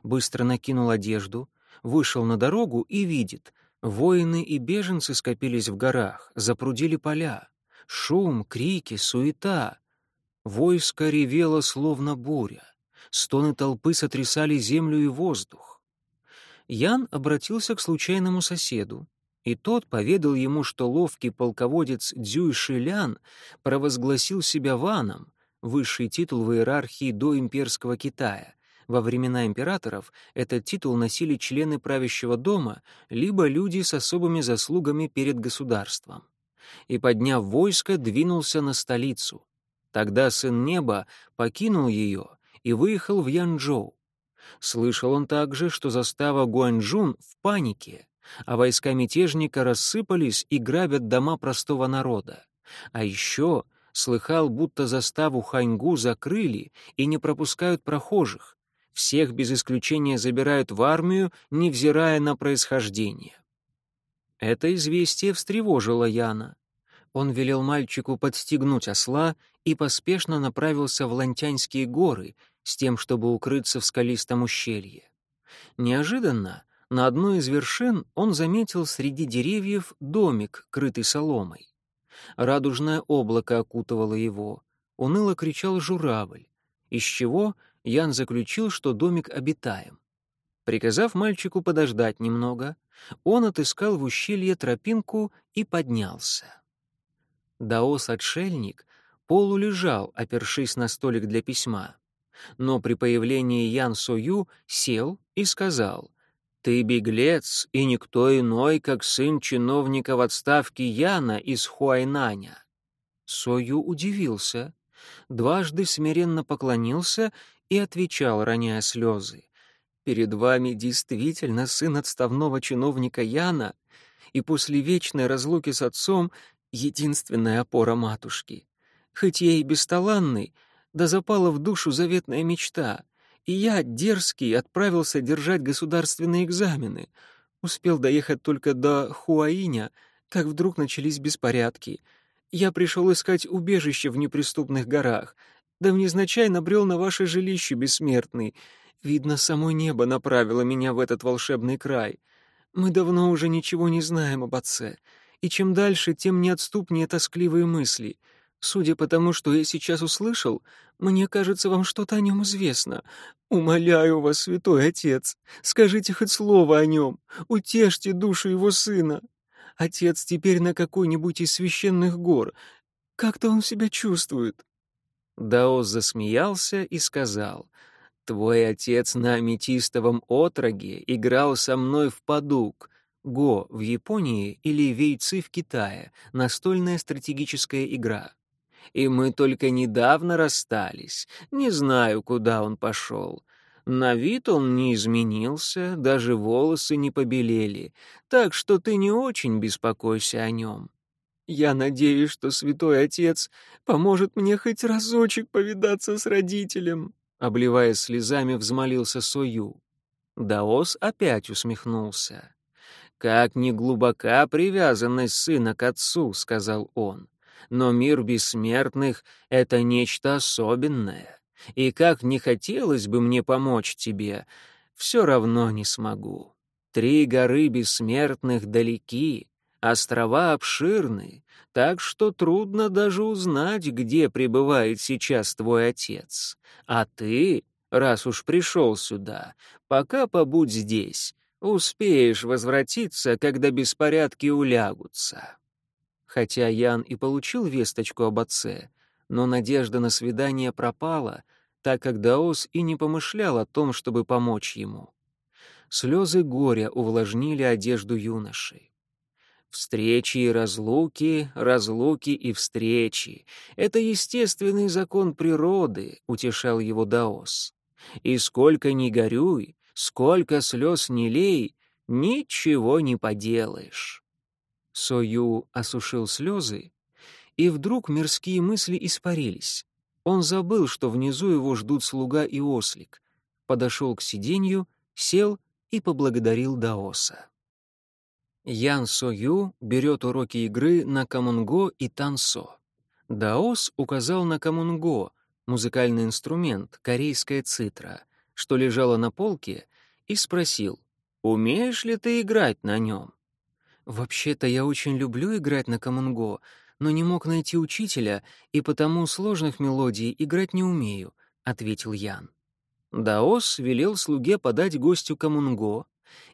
Быстро накинул одежду, вышел на дорогу и видит, воины и беженцы скопились в горах, запрудили поля. Шум, крики, суета. Войско ревело, словно буря. Стоны толпы сотрясали землю и воздух. Ян обратился к случайному соседу, и тот поведал ему, что ловкий полководец Дзюй Шилян провозгласил себя ваном, высший титул в иерархии до имперского Китая. Во времена императоров этот титул носили члены правящего дома либо люди с особыми заслугами перед государством. И, подняв войско, двинулся на столицу. Тогда сын неба покинул ее и выехал в Янчжоу. Слышал он также, что застава Гуанчжун в панике, а войска мятежника рассыпались и грабят дома простого народа. А еще слыхал, будто заставу Ханьгу закрыли и не пропускают прохожих. Всех без исключения забирают в армию, невзирая на происхождение. Это известие встревожило Яна. Он велел мальчику подстегнуть осла и поспешно направился в Лантянские горы с тем, чтобы укрыться в скалистом ущелье. Неожиданно на одной из вершин он заметил среди деревьев домик, крытый соломой. Радужное облако окутывало его. Уныло кричал журавль, из чего Ян заключил, что домик обитаем. Приказав мальчику подождать немного, он отыскал в ущелье тропинку и поднялся. Даос-отшельник полулежал, опершись на столик для письма. Но при появлении Ян Сою сел и сказал, «Ты беглец и никто иной, как сын чиновника в отставке Яна из Хуайнаня». Сою удивился, дважды смиренно поклонился и отвечал, роняя слезы. «Перед вами действительно сын отставного чиновника Яна, и после вечной разлуки с отцом единственная опора матушки. Хоть я и бесталанный, да запала в душу заветная мечта, и я, дерзкий, отправился держать государственные экзамены. Успел доехать только до Хуаиня, как вдруг начались беспорядки. Я пришел искать убежище в неприступных горах, да внезначай набрел на ваше жилище бессмертный. Видно, само небо направило меня в этот волшебный край. Мы давно уже ничего не знаем об отце — и чем дальше, тем неотступнее тоскливые мысли. Судя по тому, что я сейчас услышал, мне кажется, вам что-то о нем известно. Умоляю вас, святой отец, скажите хоть слово о нем, утешьте душу его сына. Отец теперь на какой-нибудь из священных гор. Как-то он себя чувствует». Даос засмеялся и сказал, «Твой отец на аметистовом отроге играл со мной в подук, Го в Японии или Вейцы в Китае, настольная стратегическая игра. И мы только недавно расстались, не знаю, куда он пошел. На вид он не изменился, даже волосы не побелели, так что ты не очень беспокойся о нем. Я надеюсь, что святой отец поможет мне хоть разочек повидаться с родителем, обливаясь слезами, взмолился Сою. Даос опять усмехнулся. «Как не глубока привязанность сына к отцу», — сказал он. «Но мир бессмертных — это нечто особенное. И как не хотелось бы мне помочь тебе, все равно не смогу. Три горы бессмертных далеки, острова обширны, так что трудно даже узнать, где пребывает сейчас твой отец. А ты, раз уж пришел сюда, пока побудь здесь, Успеешь возвратиться, когда беспорядки улягутся. Хотя Ян и получил весточку об отце, но надежда на свидание пропала, так как Даос и не помышлял о том, чтобы помочь ему. Слезы горя увлажнили одежду юноши. Встречи и разлуки, разлуки и встречи — это естественный закон природы, — утешал его Даос. И сколько ни горюй, Сколько слез не лей, Ничего не поделаешь. Сою осушил слезы, и вдруг мирские мысли испарились. Он забыл, что внизу его ждут слуга и ослик. Подошел к сиденью, сел и поблагодарил Даоса. Ян Сою берет уроки игры на камунго и тансо. Даос указал на камунго, музыкальный инструмент, корейская цитра, что лежало на полке, и спросил, «Умеешь ли ты играть на нем?» «Вообще-то я очень люблю играть на камунго, но не мог найти учителя, и потому сложных мелодий играть не умею», — ответил Ян. Даос велел слуге подать гостю камунго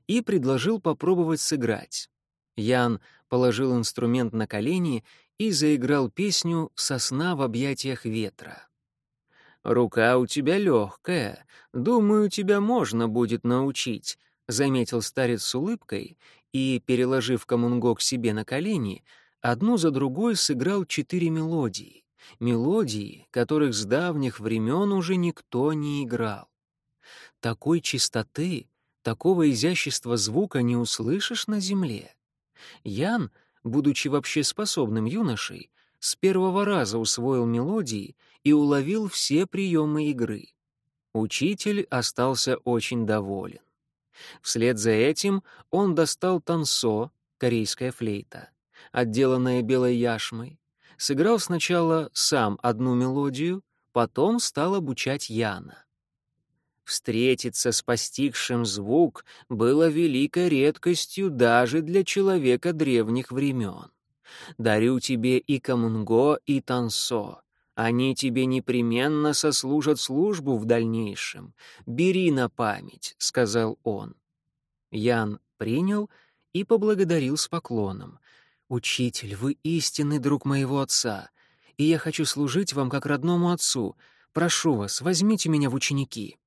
и предложил попробовать сыграть. Ян положил инструмент на колени и заиграл песню «Сосна в объятиях ветра». «Рука у тебя легкая. Думаю, тебя можно будет научить», — заметил старец с улыбкой и, переложив камунго к себе на колени, одну за другой сыграл четыре мелодии. Мелодии, которых с давних времен уже никто не играл. Такой чистоты, такого изящества звука не услышишь на земле. Ян, будучи вообще способным юношей, с первого раза усвоил мелодии и уловил все приемы игры. Учитель остался очень доволен. Вслед за этим он достал тансо, корейская флейта, отделанная белой яшмой, сыграл сначала сам одну мелодию, потом стал обучать Яна. Встретиться с постигшим звук было великой редкостью даже для человека древних времен. Дарю тебе и камунго, и тансо. Они тебе непременно сослужат службу в дальнейшем. Бери на память», — сказал он. Ян принял и поблагодарил с поклоном. «Учитель, вы истинный друг моего отца, и я хочу служить вам как родному отцу. Прошу вас, возьмите меня в ученики».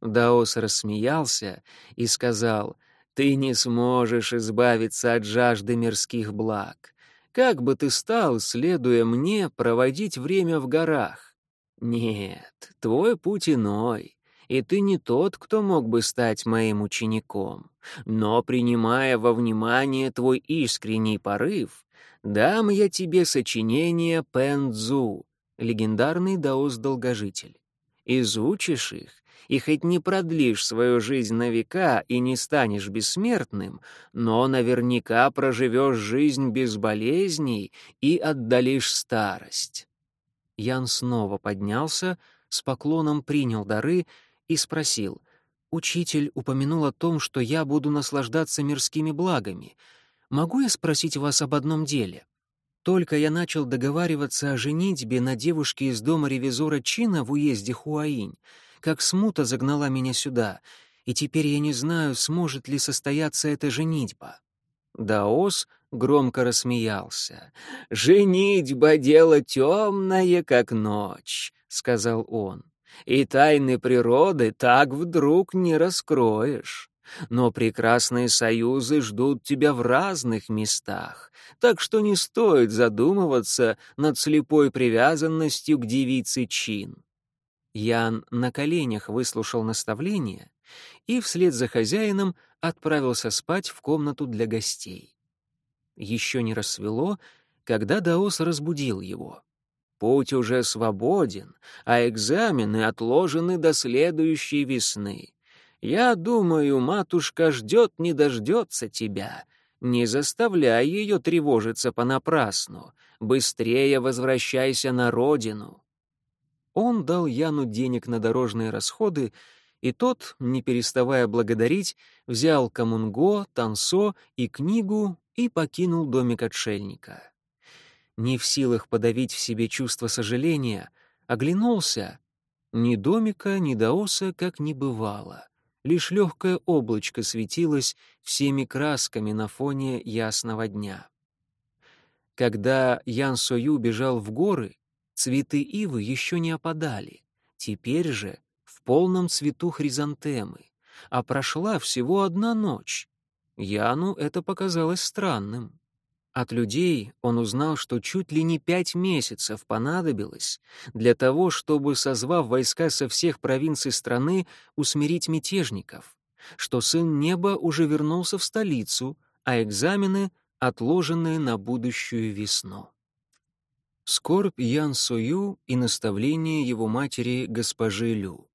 Даос рассмеялся и сказал, «Ты не сможешь избавиться от жажды мирских благ. Как бы ты стал, следуя мне, проводить время в горах? Нет, твой путь иной, и ты не тот, кто мог бы стать моим учеником. Но, принимая во внимание твой искренний порыв, дам я тебе сочинение Пэнцзу, легендарный даос-долгожитель. Изучишь их, и хоть не продлишь свою жизнь на века и не станешь бессмертным, но наверняка проживешь жизнь без болезней и отдалишь старость». Ян снова поднялся, с поклоном принял дары и спросил, «Учитель упомянул о том, что я буду наслаждаться мирскими благами. Могу я спросить вас об одном деле?» Только я начал договариваться о женитьбе на девушке из дома ревизора Чина в уезде Хуаинь, как смута загнала меня сюда, и теперь я не знаю, сможет ли состояться эта женитьба». Даос громко рассмеялся. «Женитьба — дело темное, как ночь», — сказал он. «И тайны природы так вдруг не раскроешь. Но прекрасные союзы ждут тебя в разных местах, так что не стоит задумываться над слепой привязанностью к девице Чин. Ян на коленях выслушал наставление и вслед за хозяином отправился спать в комнату для гостей. Еще не рассвело, когда Даос разбудил его. Путь уже свободен, а экзамены отложены до следующей весны. Я думаю, матушка ждет не дождется тебя. Не заставляй ее тревожиться понапрасну. Быстрее возвращайся на родину. Он дал Яну денег на дорожные расходы, и тот, не переставая благодарить, взял камунго, тансо и книгу и покинул домик отшельника. Не в силах подавить в себе чувство сожаления, оглянулся. Ни домика, ни даоса как не бывало. Лишь легкое облачко светилось всеми красками на фоне ясного дня. Когда Ян Сою бежал в горы, Цветы ивы еще не опадали. Теперь же в полном цвету хризантемы. А прошла всего одна ночь. Яну это показалось странным. От людей он узнал, что чуть ли не пять месяцев понадобилось для того, чтобы, созвав войска со всех провинций страны, усмирить мятежников. что сын неба уже вернулся в столицу, а экзамены отложенные на будущую весну. Скорбь Ян Сою и наставление его матери госпожи Лю.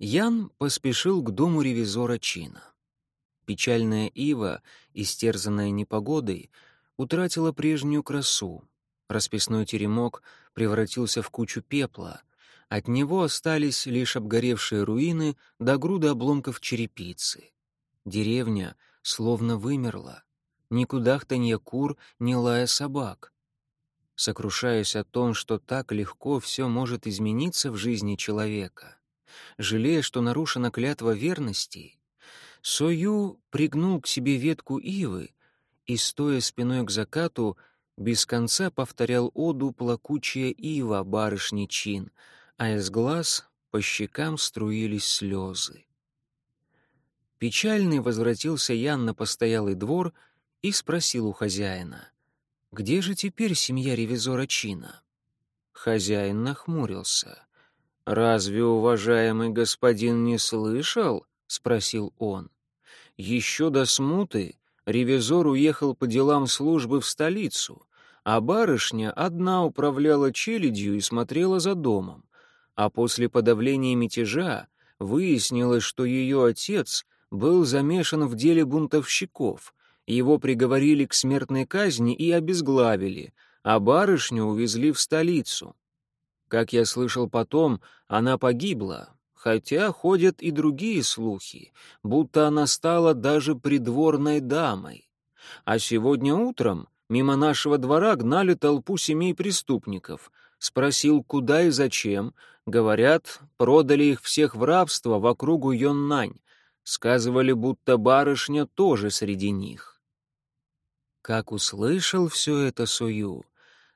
Ян поспешил к дому ревизора Чина. Печальная ива, истерзанная непогодой, утратила прежнюю красу. Расписной теремок превратился в кучу пепла. От него остались лишь обгоревшие руины до груда обломков черепицы. Деревня словно вымерла. Ни кудахтанья кур, ни лая собак. Сокрушаясь о том, что так легко все может измениться в жизни человека, жалея, что нарушена клятва верности, Сою пригнул к себе ветку ивы и, стоя спиной к закату, без конца повторял оду плакучая ива барышни Чин, а из глаз по щекам струились слезы. Печальный возвратился Ян на постоялый двор и спросил у хозяина, «Где же теперь семья ревизора Чина?» Хозяин нахмурился. «Разве уважаемый господин не слышал?» — спросил он. «Еще до смуты ревизор уехал по делам службы в столицу, а барышня одна управляла челядью и смотрела за домом. А после подавления мятежа выяснилось, что ее отец был замешан в деле бунтовщиков, его приговорили к смертной казни и обезглавили, а барышню увезли в столицу. Как я слышал потом, она погибла, хотя ходят и другие слухи, будто она стала даже придворной дамой. А сегодня утром мимо нашего двора гнали толпу семей преступников. Спросил, куда и зачем. Говорят, продали их всех в рабство в округу Йоннань. Сказывали, будто барышня тоже среди них. Как услышал все это Сую,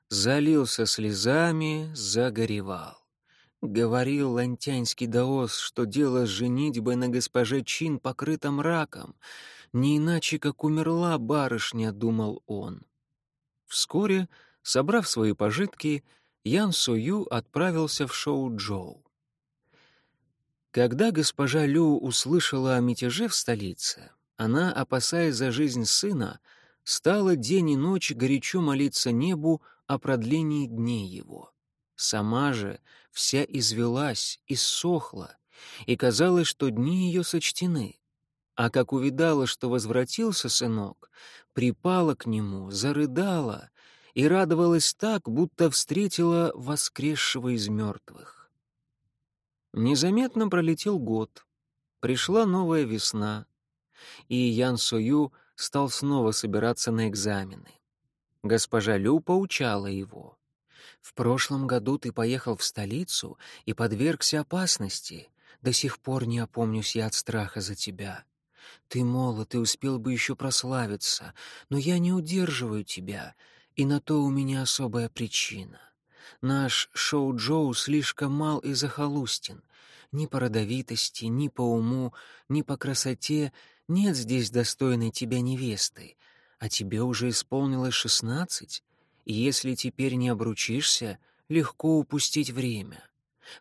залился слезами, загоревал. Говорил лантянский даос, что дело с женитьбой на госпоже Чин покрыто мраком. Не иначе, как умерла барышня, думал он. Вскоре, собрав свои пожитки, Ян Сою отправился в Шоу-Джоу. Когда госпожа Лю услышала о мятеже в столице, она, опасаясь за жизнь сына, стала день и ночь горячо молиться небу о продлении дней его. Сама же вся извелась, иссохла, и казалось, что дни ее сочтены. А как увидала, что возвратился сынок, припала к нему, зарыдала и радовалась так, будто встретила воскресшего из мертвых. Незаметно пролетел год. Пришла новая весна, и Ян Сою стал снова собираться на экзамены. Госпожа Лю поучала его. «В прошлом году ты поехал в столицу и подвергся опасности. До сих пор не опомнюсь я от страха за тебя. Ты молод и успел бы еще прославиться, но я не удерживаю тебя, и на то у меня особая причина. Наш Шоу-Джоу слишком мал и захолустен. Ни по родовитости, ни по уму, ни по красоте нет здесь достойной тебя невесты, а тебе уже исполнилось шестнадцать, и если теперь не обручишься, легко упустить время.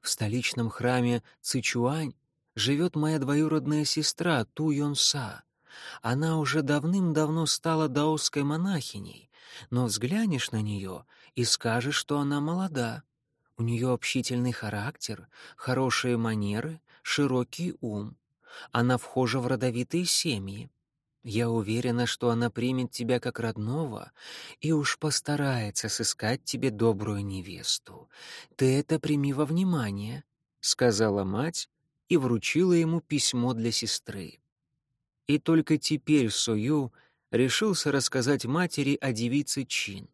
В столичном храме Цичуань живет моя двоюродная сестра Ту Йонса. Она уже давным-давно стала даосской монахиней, но взглянешь на нее и скажешь, что она молода. У нее общительный характер, хорошие манеры, широкий ум. Она вхожа в родовитые семьи. Я уверена, что она примет тебя как родного и уж постарается сыскать тебе добрую невесту. Ты это прими во внимание», — сказала мать и вручила ему письмо для сестры. И только теперь Сою решился рассказать матери о девице Чин.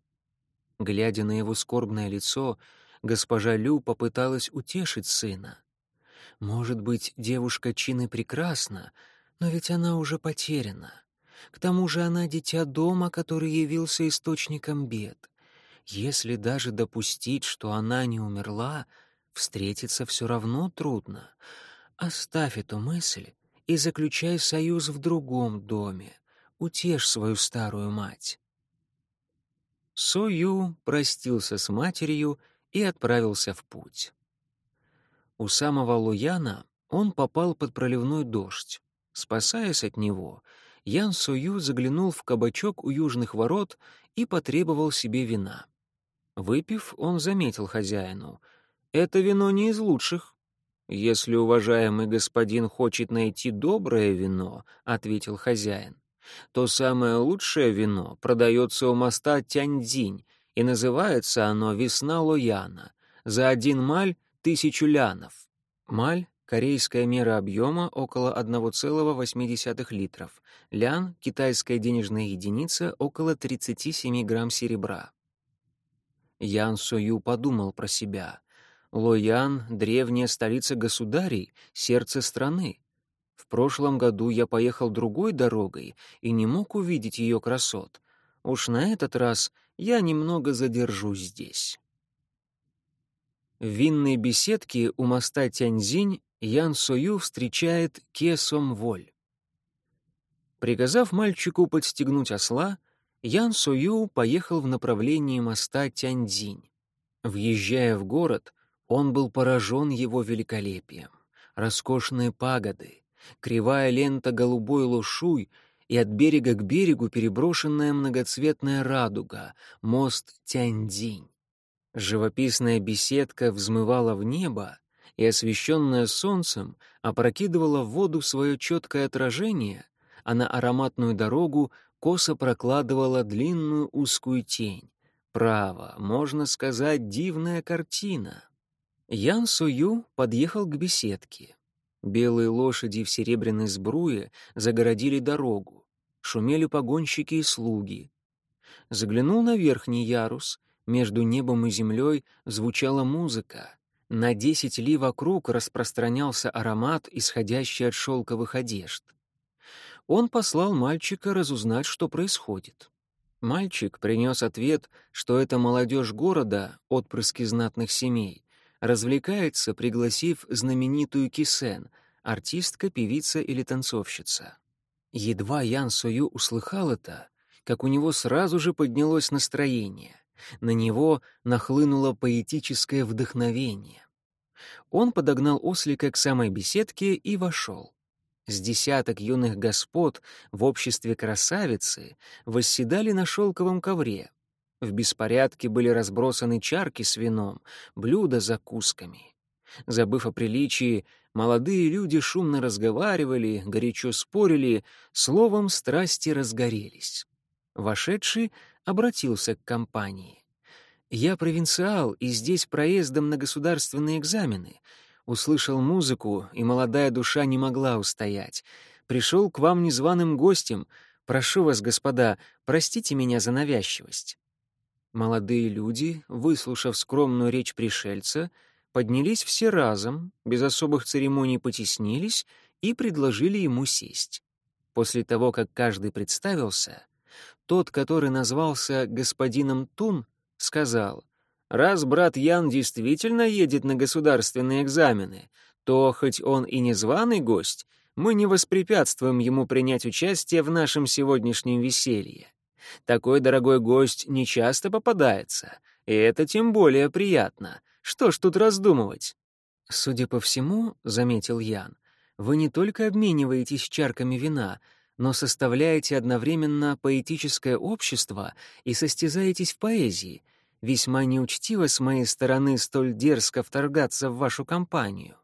Глядя на его скорбное лицо, госпожа Лю попыталась утешить сына. «Может быть, девушка Чин и прекрасна, но ведь она уже потеряна. К тому же она дитя дома, который явился источником бед. Если даже допустить, что она не умерла, встретиться все равно трудно. Оставь эту мысль и заключай союз в другом доме утешь свою старую мать». Сою простился с матерью и отправился в путь. У самого Луяна он попал под проливной дождь. Спасаясь от него, Ян Сою заглянул в кабачок у южных ворот и потребовал себе вина. Выпив, он заметил хозяину. «Это вино не из лучших». «Если уважаемый господин хочет найти доброе вино», — ответил хозяин, «то самое лучшее вино продается у моста Тяньцзинь, и называется оно «Весна Лояна». За один маль — тысячу лянов. Маль Корейская мера объема около 1,8 литров. Лян, китайская денежная единица, около 37 грамм серебра. Ян Сою подумал про себя. Лоян — древняя столица государей, сердце страны. В прошлом году я поехал другой дорогой и не мог увидеть ее красот. Уж на этот раз я немного задержусь здесь. В винной беседке у моста Тяньзинь Ян Сою встречает Ке Сом Воль. Приказав мальчику подстегнуть осла, Ян Сою поехал в направлении моста Тяньцзинь. Въезжая в город, он был поражен его великолепием. Роскошные пагоды, кривая лента голубой лушуй и от берега к берегу переброшенная многоцветная радуга, мост Тяньцзинь. Живописная беседка взмывала в небо, и, освещенная солнцем, опрокидывала в воду свое четкое отражение, а на ароматную дорогу косо прокладывала длинную узкую тень. Право, можно сказать, дивная картина. Ян Сую подъехал к беседке. Белые лошади в серебряной сбруе загородили дорогу. Шумели погонщики и слуги. Заглянул на верхний ярус. Между небом и землей звучала музыка. На десять ли вокруг распространялся аромат, исходящий от шелковых одежд. Он послал мальчика разузнать, что происходит. Мальчик принес ответ, что это молодежь города, отпрыски знатных семей, развлекается, пригласив знаменитую Кисен, артистка, певица или танцовщица. Едва Ян Сою услыхал это, как у него сразу же поднялось настроение. На него нахлынуло поэтическое вдохновение. Он подогнал ослика к самой беседке и вошел. С десяток юных господ в обществе красавицы восседали на шелковом ковре. В беспорядке были разбросаны чарки с вином, блюда с закусками. Забыв о приличии, молодые люди шумно разговаривали, горячо спорили, словом, страсти разгорелись. Вошедший обратился к компании. «Я провинциал, и здесь проездом на государственные экзамены. Услышал музыку, и молодая душа не могла устоять. Пришел к вам незваным гостем. Прошу вас, господа, простите меня за навязчивость». Молодые люди, выслушав скромную речь пришельца, поднялись все разом, без особых церемоний потеснились и предложили ему сесть. После того, как каждый представился, тот, который назвался господином Тун, сказал, «Раз брат Ян действительно едет на государственные экзамены, то, хоть он и не званый гость, мы не воспрепятствуем ему принять участие в нашем сегодняшнем веселье. Такой дорогой гость нечасто попадается, и это тем более приятно. Что ж тут раздумывать?» «Судя по всему, — заметил Ян, — вы не только обмениваетесь чарками вина, но составляете одновременно поэтическое общество и состязаетесь в поэзии. Весьма неучтиво с моей стороны столь дерзко вторгаться в вашу компанию.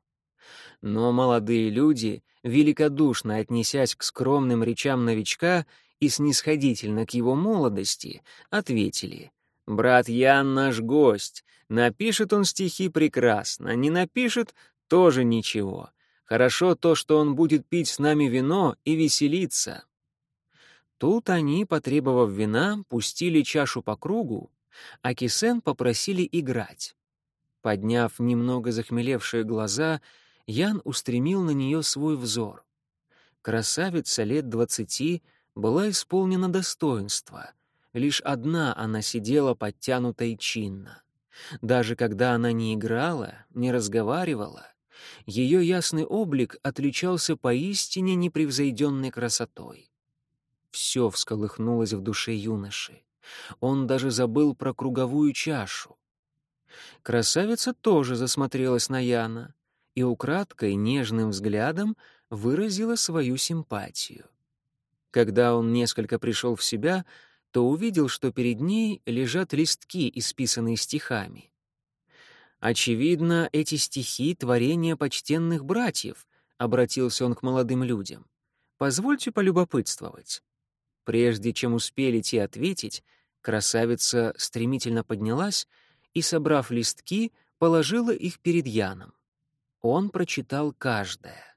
Но молодые люди, великодушно отнесясь к скромным речам новичка и снисходительно к его молодости, ответили — «Брат Ян наш гость. Напишет он стихи прекрасно, не напишет — тоже ничего. Хорошо то, что он будет пить с нами вино и веселиться». Тут они, потребовав вина, пустили чашу по кругу, а Кисен попросили играть. Подняв немного захмелевшие глаза, Ян устремил на нее свой взор. Красавица лет двадцати была исполнена достоинства. Лишь одна она сидела подтянута и чинно. Даже когда она не играла, не разговаривала, ее ясный облик отличался поистине непревзойденной красотой. Все всколыхнулось в душе юноши. Он даже забыл про круговую чашу. Красавица тоже засмотрелась на Яна, и украдкой нежным взглядом выразила свою симпатию. Когда он несколько пришел в себя, то увидел, что перед ней лежат листки, исписанные стихами. «Очевидно, эти стихи — творение почтенных братьев», — обратился он к молодым людям. «Позвольте полюбопытствовать». Прежде чем успели те ответить, красавица стремительно поднялась и, собрав листки, положила их перед Яном. Он прочитал каждое.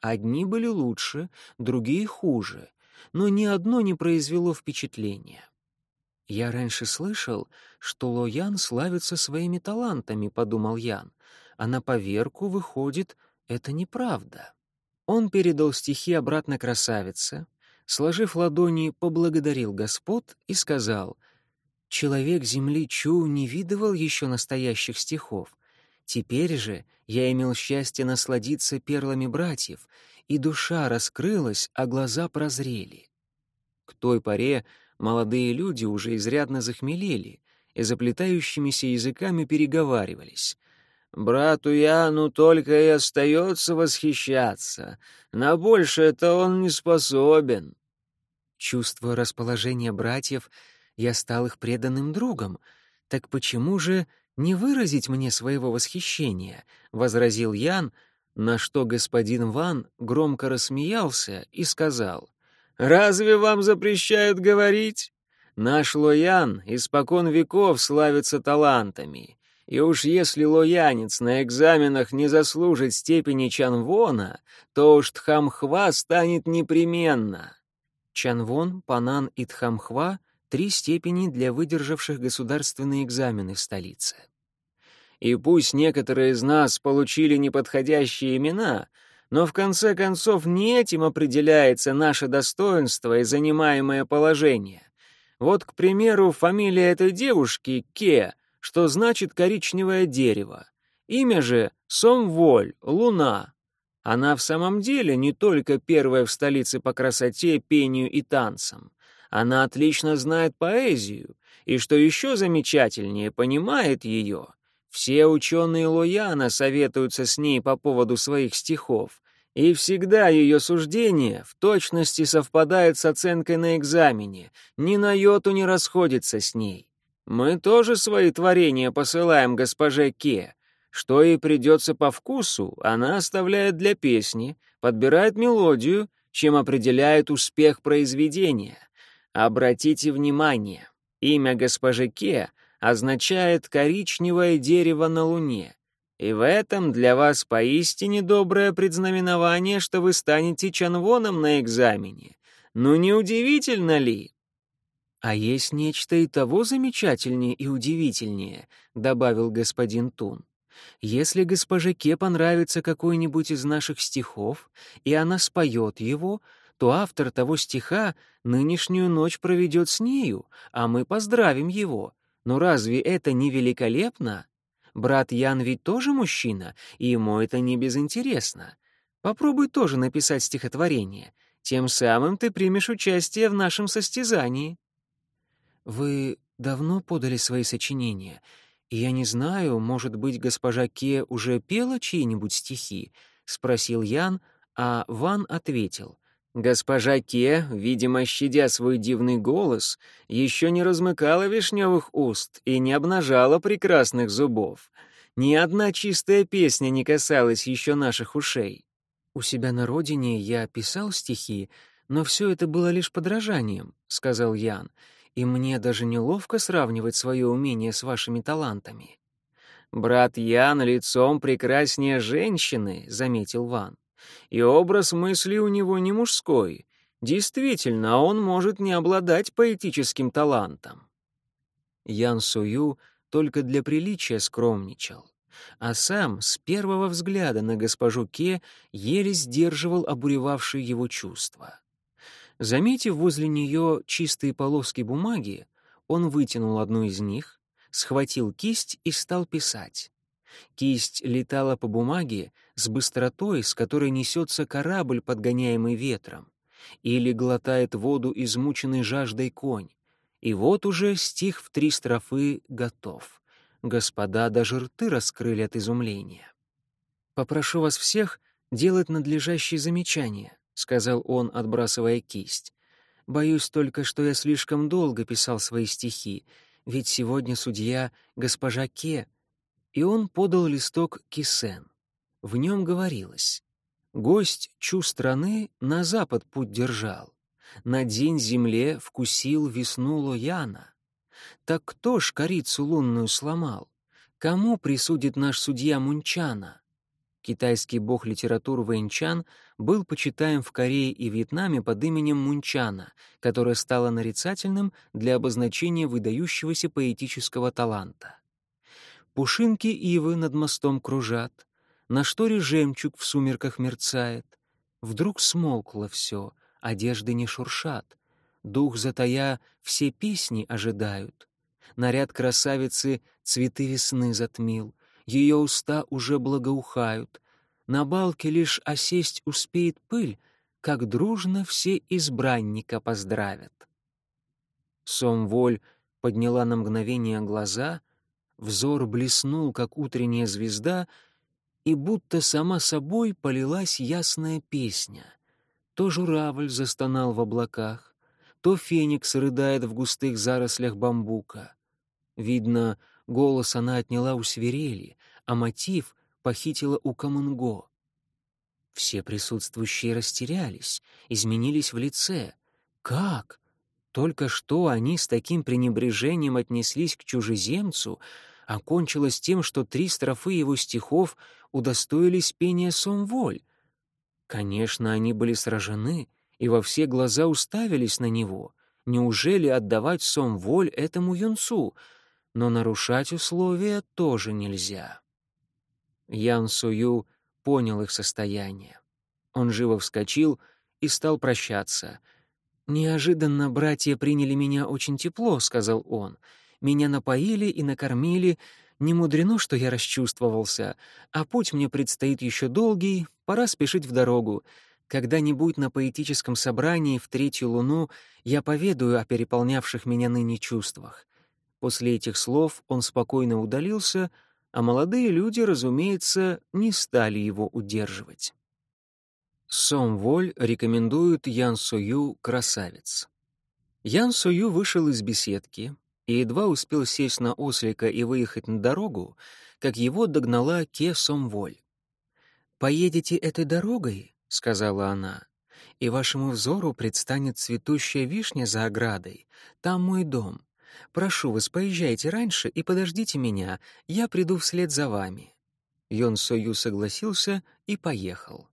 Одни были лучше, другие хуже, но ни одно не произвело впечатления. «Я раньше слышал, что Лоян славится своими талантами», — подумал Ян, «а на поверку, выходит, это неправда». Он передал стихи обратно красавице, сложив ладони, поблагодарил господ и сказал, «Человек земли Чу не видывал еще настоящих стихов. Теперь же я имел счастье насладиться перлами братьев, и душа раскрылась, а глаза прозрели». К той поре молодые люди уже изрядно захмелели и заплетающимися языками переговаривались. Брату Яну только и остается восхищаться. На больше-то он не способен. Чувство расположения братьев, я стал их преданным другом. Так почему же не выразить мне своего восхищения? — возразил Ян, на что господин Ван громко рассмеялся и сказал. «Разве вам запрещают говорить? Наш Лоян испокон веков славится талантами. И уж если лоянец на экзаменах не заслужит степени Чанвона, то уж Тхамхва станет непременно. Чанвон, Панан и Тхамхва — три степени для выдержавших государственные экзамены в столице. И пусть некоторые из нас получили неподходящие имена, но в конце концов не этим определяется наше достоинство и занимаемое положение. Вот, к примеру, фамилия этой девушки — Ке — что значит коричневое дерево. Имя же Сомволь, Луна. Она в самом деле не только первая в столице по красоте, пению и танцам. Она отлично знает поэзию, и, что еще замечательнее, понимает ее. Все ученые Лояна советуются с ней по поводу своих стихов, и всегда ее суждение в точности совпадает с оценкой на экзамене, ни на йоту не расходится с ней. Мы тоже свои творения посылаем госпоже Ке. Что ей придется по вкусу, она оставляет для песни, подбирает мелодию, чем определяет успех произведения. Обратите внимание, имя госпожи Ке означает «коричневое дерево на луне», и в этом для вас поистине доброе предзнаменование, что вы станете чанвоном на экзамене. Ну не удивительно ли? «А есть нечто и того замечательнее и удивительнее», — добавил господин Тун. «Если госпоже Ке понравится какой-нибудь из наших стихов, и она споет его, то автор того стиха нынешнюю ночь проведет с нею, а мы поздравим его. Но разве это не великолепно? Брат Ян ведь тоже мужчина, и ему это не безинтересно. Попробуй тоже написать стихотворение. Тем самым ты примешь участие в нашем состязании». «Вы давно подали свои сочинения? И я не знаю, может быть, госпожа Ке уже пела чьи-нибудь стихи?» — спросил Ян, а Ван ответил. Госпожа Ке, видимо, щадя свой дивный голос, еще не размыкала вишневых уст и не обнажала прекрасных зубов. Ни одна чистая песня не касалась еще наших ушей. «У себя на родине я писал стихи, но все это было лишь подражанием», — сказал Ян и мне даже неловко сравнивать свое умение с вашими талантами». «Брат Ян лицом прекраснее женщины», — заметил Ван. «И образ мысли у него не мужской. Действительно, он может не обладать поэтическим талантом». Ян Сую только для приличия скромничал, а сам с первого взгляда на госпожу Ке еле сдерживал обуревавшие его чувства. Заметив возле нее чистые полоски бумаги, он вытянул одну из них, схватил кисть и стал писать. Кисть летала по бумаге с быстротой, с которой несется корабль, подгоняемый ветром, или глотает воду измученный жаждой конь. И вот уже стих в три строфы готов. Господа даже рты раскрыли от изумления. «Попрошу вас всех делать надлежащие замечания», — сказал он, отбрасывая кисть. «Боюсь только, что я слишком долго писал свои стихи, ведь сегодня судья госпожа Ке». И он подал листок Кисен. В нем говорилось «Гость чу страны на запад путь держал, на день земле вкусил весну Лояна. Так кто ж корицу лунную сломал? Кому присудит наш судья Мунчана? Китайский бог литературы Вэньчан был почитаем в Корее и Вьетнаме под именем Мунчана, которое стало нарицательным для обозначения выдающегося поэтического таланта. Пушинки ивы над мостом кружат, на шторе жемчуг в сумерках мерцает. Вдруг смолкло все, одежды не шуршат, дух затая все песни ожидают. Наряд красавицы цветы весны затмил, ее уста уже благоухают. На балке лишь осесть успеет пыль, как дружно все избранника поздравят. Сомволь подняла на мгновение глаза, взор блеснул, как утренняя звезда, и будто сама собой полилась ясная песня. То журавль застонал в облаках, то феникс рыдает в густых зарослях бамбука. Видно, голос она отняла у свирели, а мотив похитила у Камунго. Все присутствующие растерялись, изменились в лице. Как? Только что они с таким пренебрежением отнеслись к чужеземцу, окончилось тем, что три строфы его стихов удостоились пения Сомволь. Конечно, они были сражены и во все глаза уставились на него. Неужели отдавать Сомволь этому юнцу? Но нарушать условия тоже нельзя. Ян Сую понял их состояние. Он живо вскочил и стал прощаться. «Неожиданно братья приняли меня очень тепло», — сказал он. «Меня напоили и накормили. Не мудрено, что я расчувствовался. А путь мне предстоит еще долгий, пора спешить в дорогу. Когда-нибудь на поэтическом собрании в третью луну я поведаю о переполнявших меня ныне чувствах». После этих слов он спокойно удалился, — а молодые люди, разумеется, не стали его удерживать. Сом Воль рекомендует Ян Сою «Красавец». Ян Сою вышел из беседки и едва успел сесть на ослика и выехать на дорогу, как его догнала Ке Сом Воль. «Поедете этой дорогой?» — сказала она. «И вашему взору предстанет цветущая вишня за оградой. Там мой дом. Прошу вас, поезжайте раньше и подождите меня, я приду вслед за вами». Йон Сою согласился и поехал.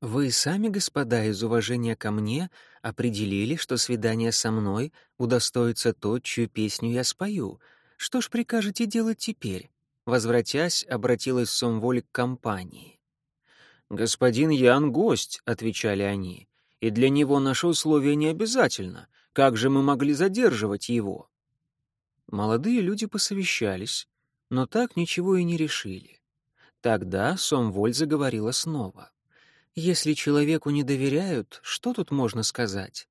«Вы сами, господа, из уважения ко мне определили, что свидание со мной удостоится тот, чью песню я спою. Что ж прикажете делать теперь?» Возвратясь, обратилась Сомволь к компании. «Господин Ян — гость», — отвечали они, — «и для него наше условие не обязательно. Как же мы могли задерживать его?» Молодые люди посовещались, но так ничего и не решили. Тогда Сомволь заговорила снова. «Если человеку не доверяют, что тут можно сказать?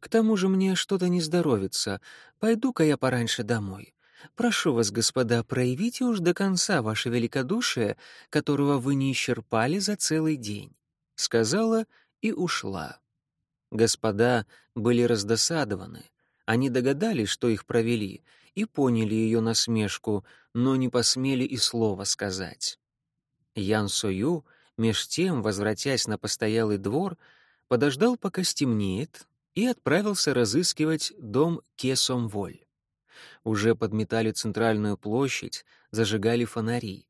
К тому же мне что-то не здоровится. Пойду-ка я пораньше домой. Прошу вас, господа, проявите уж до конца ваше великодушие, которого вы не исчерпали за целый день», — сказала и ушла. Господа были раздосадованы. Они догадались, что их провели, и поняли ее насмешку, но не посмели и слова сказать. Ян Сою, меж тем, возвратясь на постоялый двор, подождал, пока стемнеет, и отправился разыскивать дом Кесомволь. Уже подметали центральную площадь, зажигали фонари.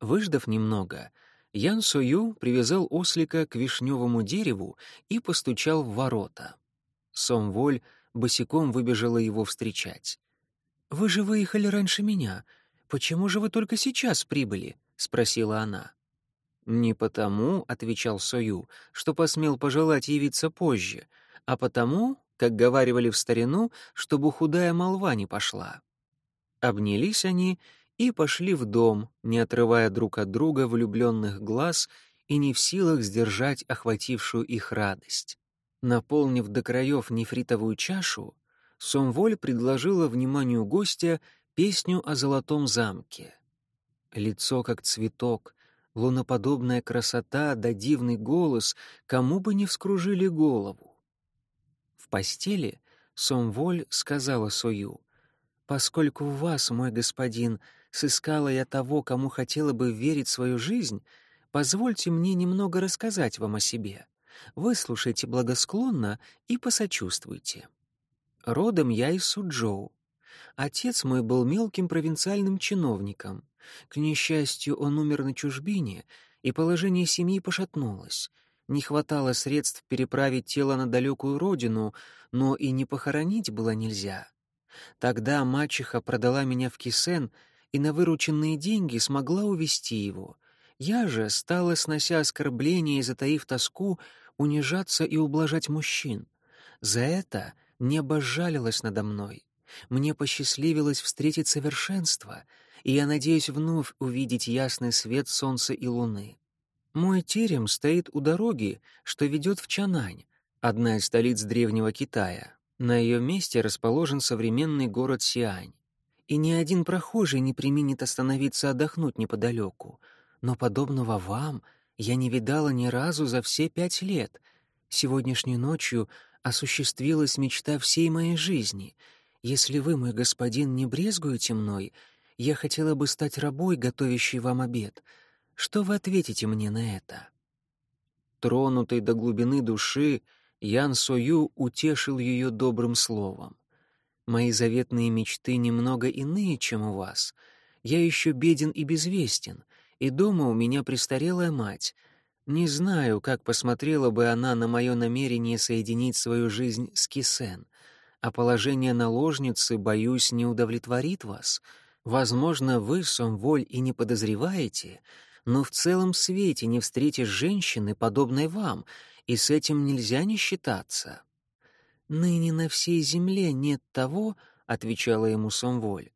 Выждав немного, Ян Сою привязал ослика к вишневому дереву и постучал в ворота. Сомволь босиком выбежала его встречать. «Вы же выехали раньше меня. Почему же вы только сейчас прибыли?» — спросила она. «Не потому», — отвечал Сою, — «что посмел пожелать явиться позже, а потому, как говаривали в старину, чтобы худая молва не пошла». Обнялись они и пошли в дом, не отрывая друг от друга влюбленных глаз и не в силах сдержать охватившую их радость. Наполнив до краев нефритовую чашу, Сомволь предложила вниманию гостя песню о золотом замке. Лицо как цветок, Луноподобная красота да дивный голос кому бы не вскружили голову. В постели Сомволь сказала Сою, «Поскольку в вас, мой господин, сыскала я того, кому хотела бы верить свою жизнь, позвольте мне немного рассказать вам о себе. Выслушайте благосклонно и посочувствуйте. Родом я из Суджоу. Отец мой был мелким провинциальным чиновником. К несчастью, он умер на чужбине, и положение семьи пошатнулось. Не хватало средств переправить тело на далекую родину, но и не похоронить было нельзя. Тогда мачеха продала меня в Кисен и на вырученные деньги смогла увести его. Я же стала, снося оскорбления и затаив тоску, унижаться и ублажать мужчин. За это небо жалилось надо мной. Мне посчастливилось встретить совершенство, и я надеюсь вновь увидеть ясный свет солнца и луны. Мой терем стоит у дороги, что ведет в Чанань, одна из столиц древнего Китая. На ее месте расположен современный город Сиань. И ни один прохожий не применит остановиться отдохнуть неподалеку. Но подобного вам я не видала ни разу за все пять лет. Сегодняшней ночью осуществилась мечта всей моей жизни. Если вы, мой господин, не брезгуете мной, я хотела бы стать рабой, готовящей вам обед. Что вы ответите мне на это?» Тронутый до глубины души, Ян Сою утешил ее добрым словом. «Мои заветные мечты немного иные, чем у вас. Я еще беден и безвестен, и дома у меня престарелая мать. Не знаю, как посмотрела бы она на мое намерение соединить свою жизнь с Кисен, а положение наложницы, боюсь, не удовлетворит вас. Возможно, вы, Сомволь, и не подозреваете, но в целом свете не встретишь женщины, подобной вам, и с этим нельзя не считаться. «Ныне на всей земле нет того, — отвечала ему Сомволь,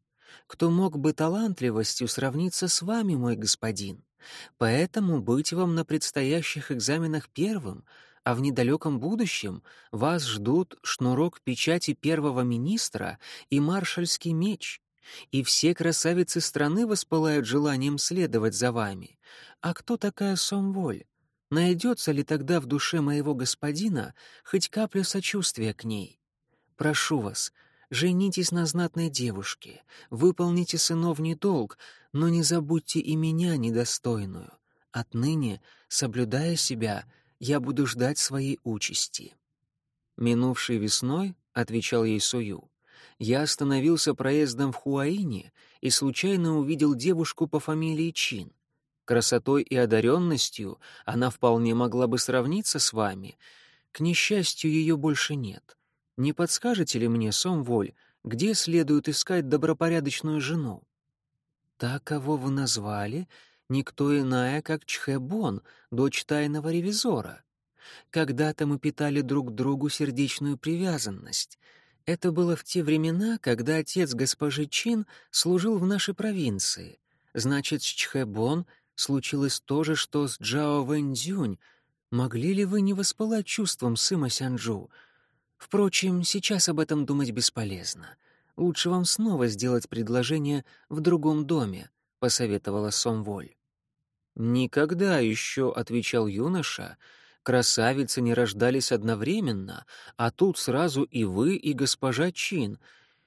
кто мог бы талантливостью сравниться с вами, мой господин. Поэтому быть вам на предстоящих экзаменах первым, а в недалеком будущем вас ждут шнурок печати первого министра и маршальский меч, и все красавицы страны воспылают желанием следовать за вами. А кто такая Сомволь? Найдется ли тогда в душе моего господина хоть капля сочувствия к ней? Прошу вас, Женитесь на знатной девушке, выполните сыновний долг, но не забудьте и меня недостойную. Отныне, соблюдая себя, я буду ждать своей участи». Минувшей весной, — отвечал ей Сою, — я остановился проездом в Хуаине и случайно увидел девушку по фамилии Чин. Красотой и одаренностью она вполне могла бы сравниться с вами. К несчастью, ее больше нет. Не подскажете ли мне, Сомволь, где следует искать добропорядочную жену? Та, кого вы назвали, никто иная, как Чхэбон, дочь тайного ревизора. Когда-то мы питали друг другу сердечную привязанность. Это было в те времена, когда отец госпожи Чин служил в нашей провинции. Значит, с Чхэбон случилось то же, что с Джао Вэньцзюнь. Могли ли вы не воспылать чувством Сыма Сянджу — Впрочем, сейчас об этом думать бесполезно. Лучше вам снова сделать предложение в другом доме, посоветовала Сомволь. Никогда еще, отвечал юноша, красавицы не рождались одновременно, а тут сразу и вы, и госпожа Чин.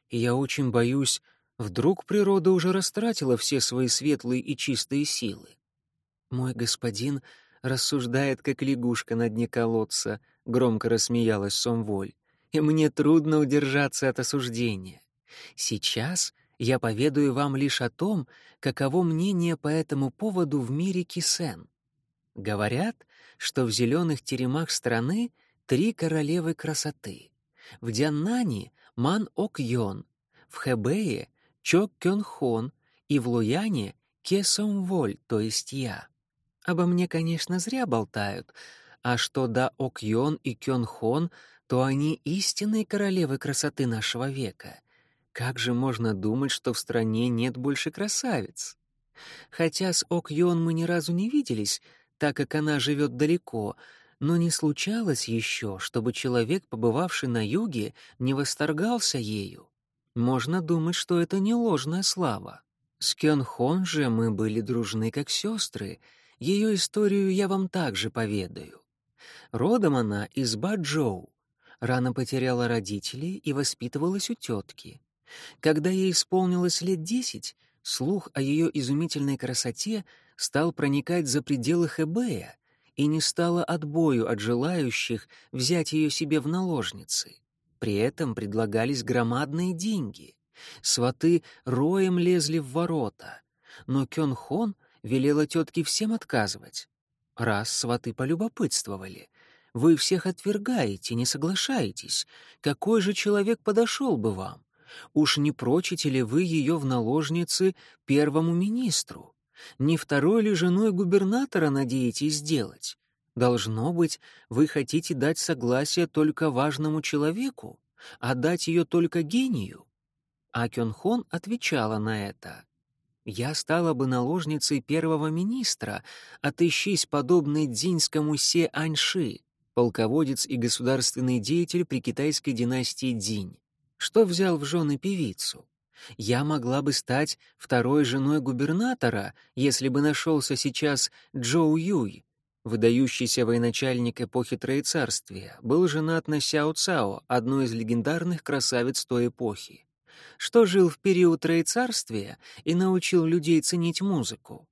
Я очень боюсь, вдруг природа уже растратила все свои светлые и чистые силы. Мой господин рассуждает, как лягушка на дне колодца, громко рассмеялась Сомволь и мне трудно удержаться от осуждения. Сейчас я поведаю вам лишь о том, каково мнение по этому поводу в мире Кисен. Говорят, что в зеленых теремах страны три королевы красоты. В Дяннане — Ман Ок Йон, в Хэбэе — Чок Кён Хон и в Луяне — Ке Сом Воль, то есть я. Обо мне, конечно, зря болтают, а что да Ок Йон и Кён Хон — то они истинные королевы красоты нашего века. Как же можно думать, что в стране нет больше красавиц? Хотя с Ок Йон мы ни разу не виделись, так как она живет далеко, но не случалось еще, чтобы человек, побывавший на юге, не восторгался ею. Можно думать, что это не ложная слава. С Кён Хон же мы были дружны как сестры. Ее историю я вам также поведаю. Родом она из Баджоу. Рано потеряла родителей и воспитывалась у тетки. Когда ей исполнилось лет десять, слух о ее изумительной красоте стал проникать за пределы Хэбея, и не стало отбою от желающих взять ее себе в наложницы. При этом предлагались громадные деньги. Сваты роем лезли в ворота, но Кён Хон велела тетке всем отказывать. Раз сваты полюбопытствовали, вы всех отвергаете, не соглашаетесь, какой же человек подошел бы вам? Уж не прочите ли вы ее в наложницы первому министру? Не второй ли женой губернатора надеетесь сделать? Должно быть, вы хотите дать согласие только важному человеку, а дать ее только гению. А Кёнхон отвечала на это. «Я стала бы наложницей первого министра, отыщись подобный дзиньскому Се Аньши, полководец и государственный деятель при китайской династии Дзинь, что взял в жены певицу. Я могла бы стать второй женой губернатора, если бы нашелся сейчас Джоу Юй, выдающийся военачальник эпохи Троецарствия, был женат на Сяо Цао, одной из легендарных красавиц той эпохи, что жил в период Троецарствия и научил людей ценить музыку.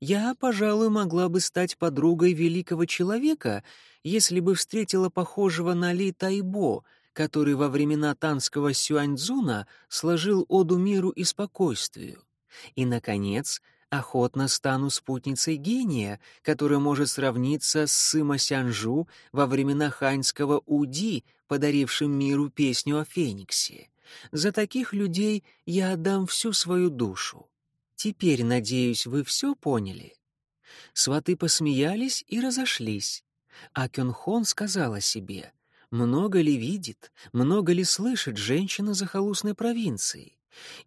Я, пожалуй, могла бы стать подругой великого человека, если бы встретила похожего на Ли Тайбо, который во времена танского Сюаньцзуна сложил оду миру и спокойствию. И, наконец, охотно стану спутницей гения, который может сравниться с Сыма Сянжу во времена ханьского Уди, подарившим миру песню о Фениксе. За таких людей я отдам всю свою душу. Теперь, надеюсь, вы все поняли?» Сваты посмеялись и разошлись. А Кёнхон сказала себе, много ли видит, много ли слышит женщина захолустной провинции,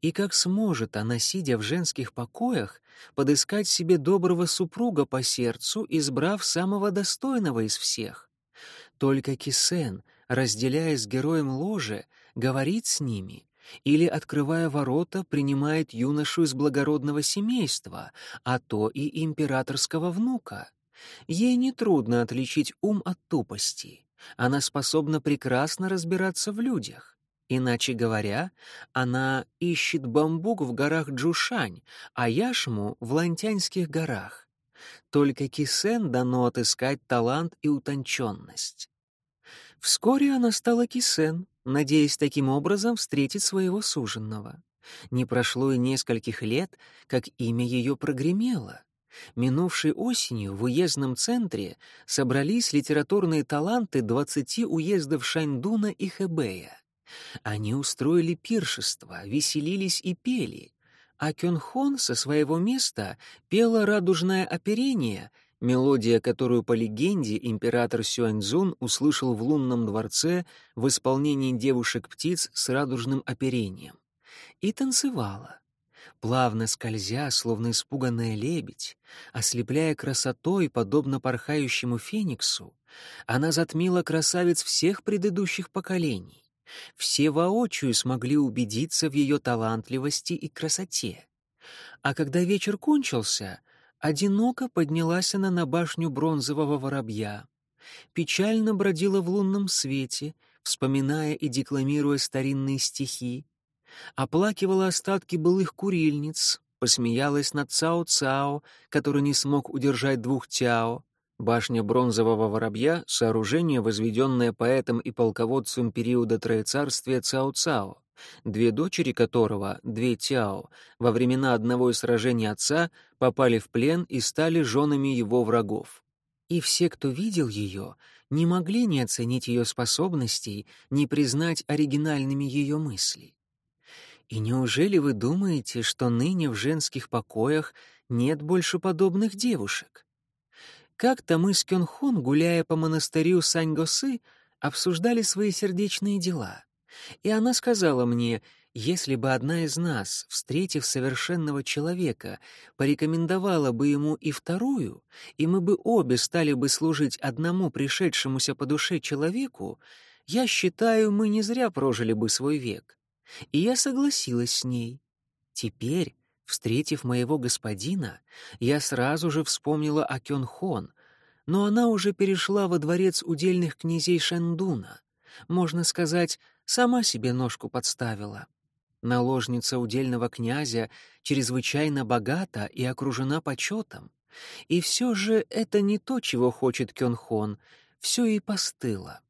и как сможет она, сидя в женских покоях, подыскать себе доброго супруга по сердцу, избрав самого достойного из всех. Только Кисен, разделяя с героем ложе, говорит с ними или, открывая ворота, принимает юношу из благородного семейства, а то и императорского внука. Ей нетрудно отличить ум от тупости. Она способна прекрасно разбираться в людях. Иначе говоря, она ищет бамбук в горах Джушань, а яшму — в Лантянских горах. Только Кисен дано отыскать талант и утонченность. Вскоре она стала Кисен, надеясь таким образом встретить своего суженного. Не прошло и нескольких лет, как имя ее прогремело. Минувшей осенью в уездном центре собрались литературные таланты двадцати уездов Шаньдуна и Хэбэя. Они устроили пиршество, веселились и пели, а Кёнхон со своего места пела радужное оперение — мелодия, которую по легенде император Сюаньцзун услышал в лунном дворце в исполнении девушек-птиц с радужным оперением. И танцевала, плавно скользя, словно испуганная лебедь, ослепляя красотой, подобно порхающему фениксу, она затмила красавиц всех предыдущих поколений. Все воочию смогли убедиться в ее талантливости и красоте. А когда вечер кончился — Одиноко поднялась она на башню бронзового воробья. Печально бродила в лунном свете, вспоминая и декламируя старинные стихи. Оплакивала остатки былых курильниц, посмеялась над Цао-Цао, который не смог удержать двух Тяо. Башня бронзового воробья — сооружение, возведенное поэтом и полководцем периода Троецарствия Цао-Цао две дочери которого, две Тяо, во времена одного из сражений отца попали в плен и стали женами его врагов. И все, кто видел ее, не могли не оценить ее способностей, не признать оригинальными ее мысли. И неужели вы думаете, что ныне в женских покоях нет больше подобных девушек? Как-то мы с Кёнхон, гуляя по монастырю Саньгосы, обсуждали свои сердечные дела. И она сказала мне, если бы одна из нас, встретив совершенного человека, порекомендовала бы ему и вторую, и мы бы обе стали бы служить одному пришедшемуся по душе человеку, я считаю, мы не зря прожили бы свой век. И я согласилась с ней. Теперь, Встретив моего господина, я сразу же вспомнила о Кёнхон, но она уже перешла во дворец удельных князей Шендуна. Можно сказать, сама себе ножку подставила. Наложница удельного князя чрезвычайно богата и окружена почетом. И все же это не то, чего хочет Кёнхон, все и постыло.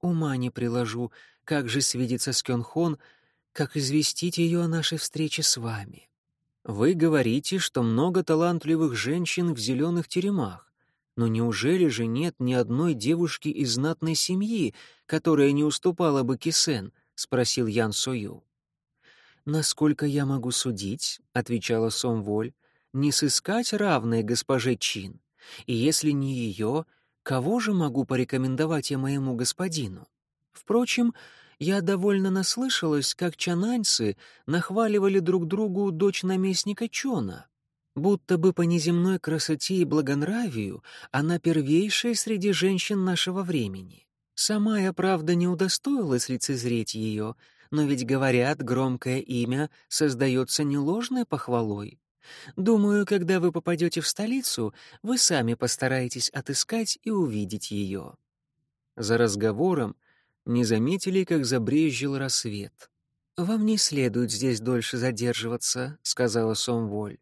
Ума не приложу, как же свидеться с Кёнхон, как известить ее о нашей встрече с вами. Вы говорите, что много талантливых женщин в зеленых теремах, но неужели же нет ни одной девушки из знатной семьи, которая не уступала бы Кисен? — спросил Ян Сою. «Насколько я могу судить», — отвечала Сомволь, — «не сыскать равной госпоже Чин. И если не ее, кого же могу порекомендовать я моему господину? Впрочем, я довольно наслышалась, как чананьцы нахваливали друг другу дочь наместника Чона, будто бы по неземной красоте и благонравию она первейшая среди женщин нашего времени. Сама я, правда, не удостоилась лицезреть ее, но ведь, говорят, громкое имя создается не ложной похвалой. Думаю, когда вы попадете в столицу, вы сами постараетесь отыскать и увидеть ее. За разговором не заметили, как забрезжил рассвет. «Вам не следует здесь дольше задерживаться», — сказала Сомволь.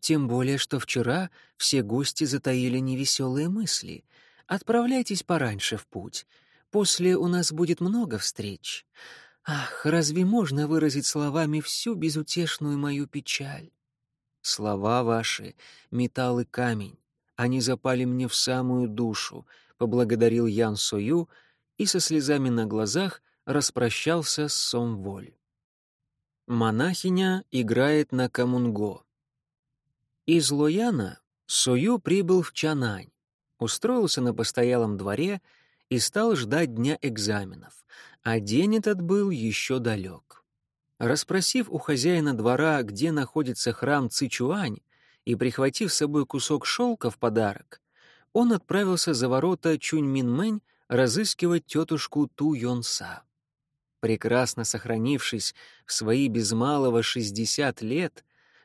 «Тем более, что вчера все гости затаили невеселые мысли. Отправляйтесь пораньше в путь. После у нас будет много встреч. Ах, разве можно выразить словами всю безутешную мою печаль? Слова ваши — металл и камень. Они запали мне в самую душу, — поблагодарил Ян Сою и со слезами на глазах распрощался с Сомволь. Монахиня играет на камунго. Из Лояна Сою прибыл в Чанань, устроился на постоялом дворе и стал ждать дня экзаменов, а день этот был еще далек. Распросив у хозяина двора, где находится храм Цичуань, и прихватив с собой кусок шелка в подарок, он отправился за ворота Чуньминмэнь разыскивать тетушку Ту Йонса. Прекрасно сохранившись в свои без малого 60 лет,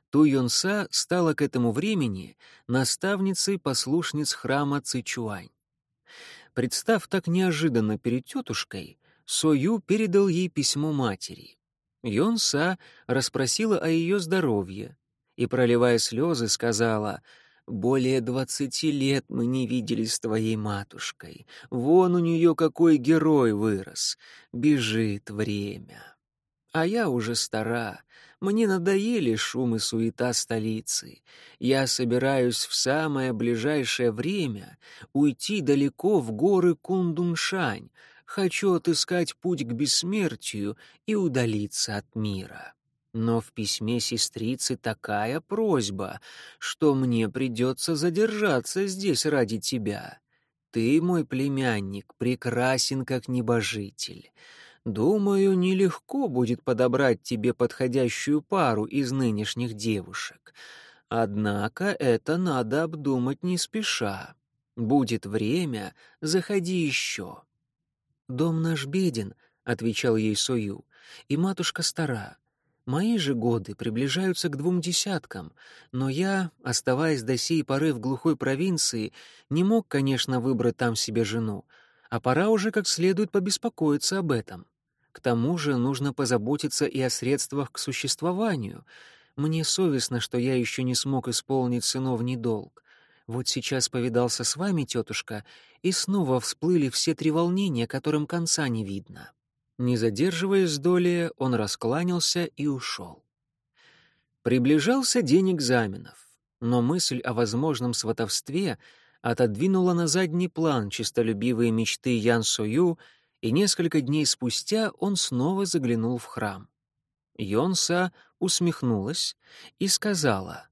Ту Йонса стала к этому времени наставницей послушниц храма Цичуань. Представ так неожиданно перед тетушкой, Сою передал ей письмо матери. Йонса расспросила о ее здоровье и, проливая слезы, сказала — более двадцати лет мы не виделись с твоей матушкой. Вон у нее какой герой вырос. Бежит время. А я уже стара. Мне надоели шум и суета столицы. Я собираюсь в самое ближайшее время уйти далеко в горы Кундуншань. Хочу отыскать путь к бессмертию и удалиться от мира. Но в письме сестрицы такая просьба, что мне придется задержаться здесь ради тебя. Ты, мой племянник, прекрасен как небожитель. Думаю, нелегко будет подобрать тебе подходящую пару из нынешних девушек. Однако это надо обдумать не спеша. Будет время, заходи еще. «Дом наш беден», — отвечал ей Сою, — «и матушка стара. Мои же годы приближаются к двум десяткам, но я, оставаясь до сей поры в глухой провинции, не мог, конечно, выбрать там себе жену, а пора уже как следует побеспокоиться об этом. К тому же нужно позаботиться и о средствах к существованию. Мне совестно, что я еще не смог исполнить сыновний долг. Вот сейчас повидался с вами, тетушка, и снова всплыли все три волнения, которым конца не видно. Не задерживаясь доли, он раскланялся и ушел. Приближался день экзаменов, но мысль о возможном сватовстве отодвинула на задний план чистолюбивые мечты Ян Сою, и несколько дней спустя он снова заглянул в храм. Йонса усмехнулась и сказала,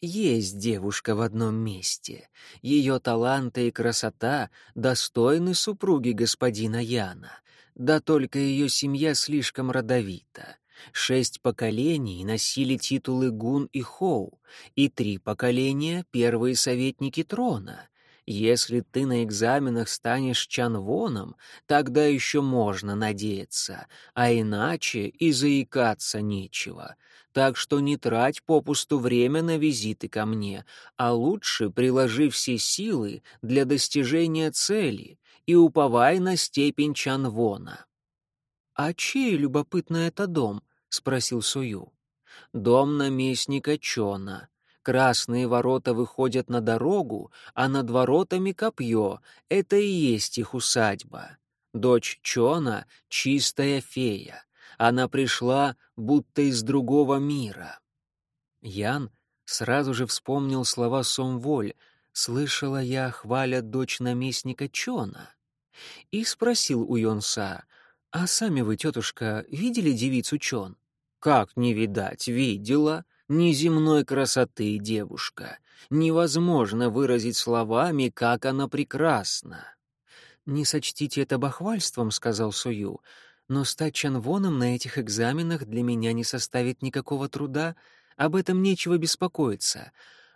«Есть девушка в одном месте. Ее таланты и красота достойны супруги господина Яна. Да только ее семья слишком родовита. Шесть поколений носили титулы Гун и Хоу, и три поколения — первые советники трона. Если ты на экзаменах станешь чанвоном, тогда еще можно надеяться, а иначе и заикаться нечего. Так что не трать попусту время на визиты ко мне, а лучше приложи все силы для достижения цели и уповай на степень чанвона. «А чей, любопытно, это дом?» — спросил Сую. «Дом наместника Чона», Красные ворота выходят на дорогу, а над воротами копье. Это и есть их усадьба. Дочь Чона — чистая фея. Она пришла будто из другого мира. Ян сразу же вспомнил слова Сомволь. «Слышала я, хвалят дочь наместника Чона». И спросил у Йонса, «А сами вы, тетушка, видели девицу Чон?» «Как не видать, видела неземной красоты девушка. Невозможно выразить словами, как она прекрасна. «Не сочтите это бахвальством», — сказал Сую, «но стать чанвоном на этих экзаменах для меня не составит никакого труда, об этом нечего беспокоиться.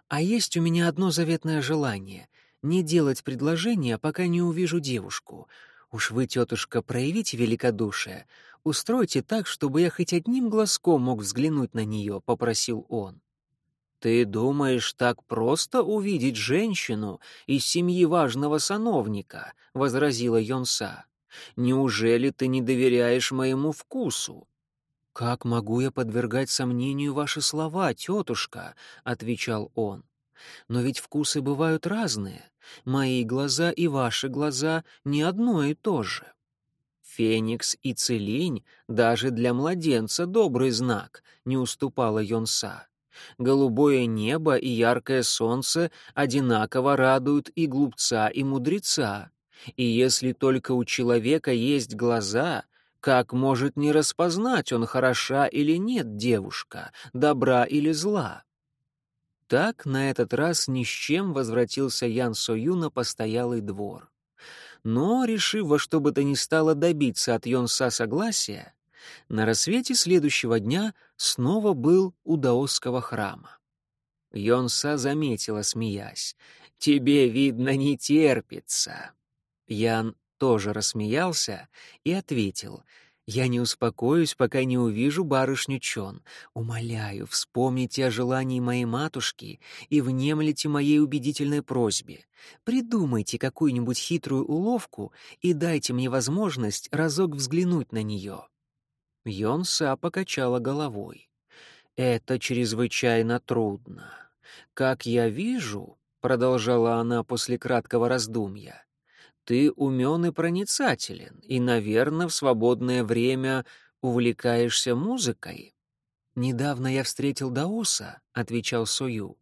А есть у меня одно заветное желание — не делать предложения, пока не увижу девушку. Уж вы, тетушка, проявите великодушие, Устройте так, чтобы я хоть одним глазком мог взглянуть на нее», — попросил он. «Ты думаешь, так просто увидеть женщину из семьи важного сановника?» — возразила Йонса. «Неужели ты не доверяешь моему вкусу?» «Как могу я подвергать сомнению ваши слова, тетушка?» — отвечал он. «Но ведь вкусы бывают разные. Мои глаза и ваши глаза не одно и то же». Феникс и Целинь даже для младенца добрый знак, не уступала Йонса. Голубое небо и яркое солнце одинаково радуют и глупца, и мудреца. И если только у человека есть глаза, как может не распознать он, хороша или нет девушка, добра или зла? Так на этот раз ни с чем возвратился Ян Сою на постоялый двор но, решив во что бы то ни стало добиться от Йонса согласия, на рассвете следующего дня снова был у даосского храма. Йонса заметила, смеясь, «Тебе, видно, не терпится». Ян тоже рассмеялся и ответил, я не успокоюсь, пока не увижу барышню Чон. Умоляю, вспомните о желании моей матушки и внемлите моей убедительной просьбе. Придумайте какую-нибудь хитрую уловку и дайте мне возможность разок взглянуть на нее». Йонса покачала головой. «Это чрезвычайно трудно. Как я вижу, — продолжала она после краткого раздумья, ты умен и проницателен, и, наверное, в свободное время увлекаешься музыкой». «Недавно я встретил Дауса», — отвечал Сою,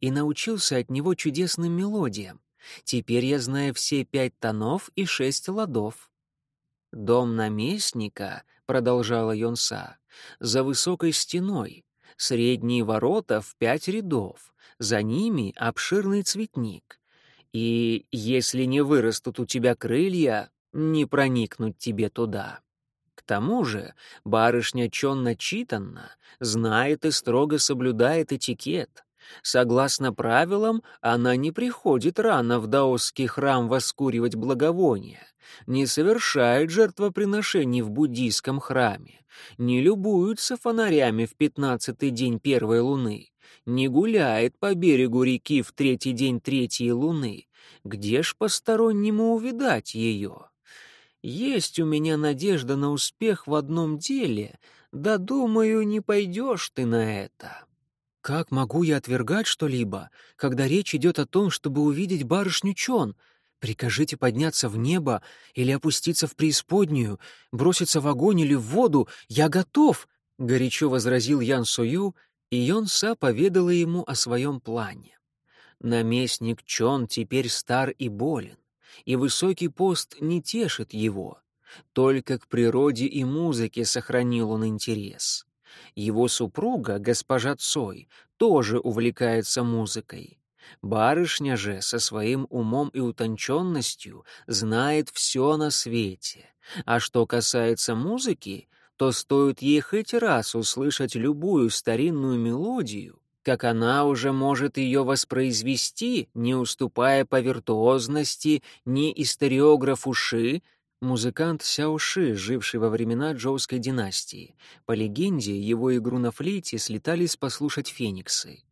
«и научился от него чудесным мелодиям. Теперь я знаю все пять тонов и шесть ладов». «Дом наместника», — продолжала Йонса, — «за высокой стеной, средние ворота в пять рядов, за ними обширный цветник. И если не вырастут у тебя крылья, не проникнуть тебе туда. К тому же барышня Чон начитанна, знает и строго соблюдает этикет. Согласно правилам, она не приходит рано в даосский храм воскуривать благовония, не совершает жертвоприношений в буддийском храме, не любуется фонарями в пятнадцатый день первой луны, не гуляет по берегу реки в третий день третьей луны. Где ж постороннему увидать ее? Есть у меня надежда на успех в одном деле, да, думаю, не пойдешь ты на это. Как могу я отвергать что-либо, когда речь идет о том, чтобы увидеть барышню Чон? Прикажите подняться в небо или опуститься в преисподнюю, броситься в огонь или в воду, я готов, — горячо возразил Ян Сою и Йонса поведала ему о своем плане. Наместник Чон теперь стар и болен, и высокий пост не тешит его. Только к природе и музыке сохранил он интерес. Его супруга, госпожа Цой, тоже увлекается музыкой. Барышня же со своим умом и утонченностью знает все на свете. А что касается музыки, то стоит ей хоть раз услышать любую старинную мелодию, как она уже может ее воспроизвести, не уступая по виртуозности ни историографу Ши, музыкант Сяо Ши, живший во времена Джоуской династии. По легенде, его игру на флейте слетались послушать фениксы.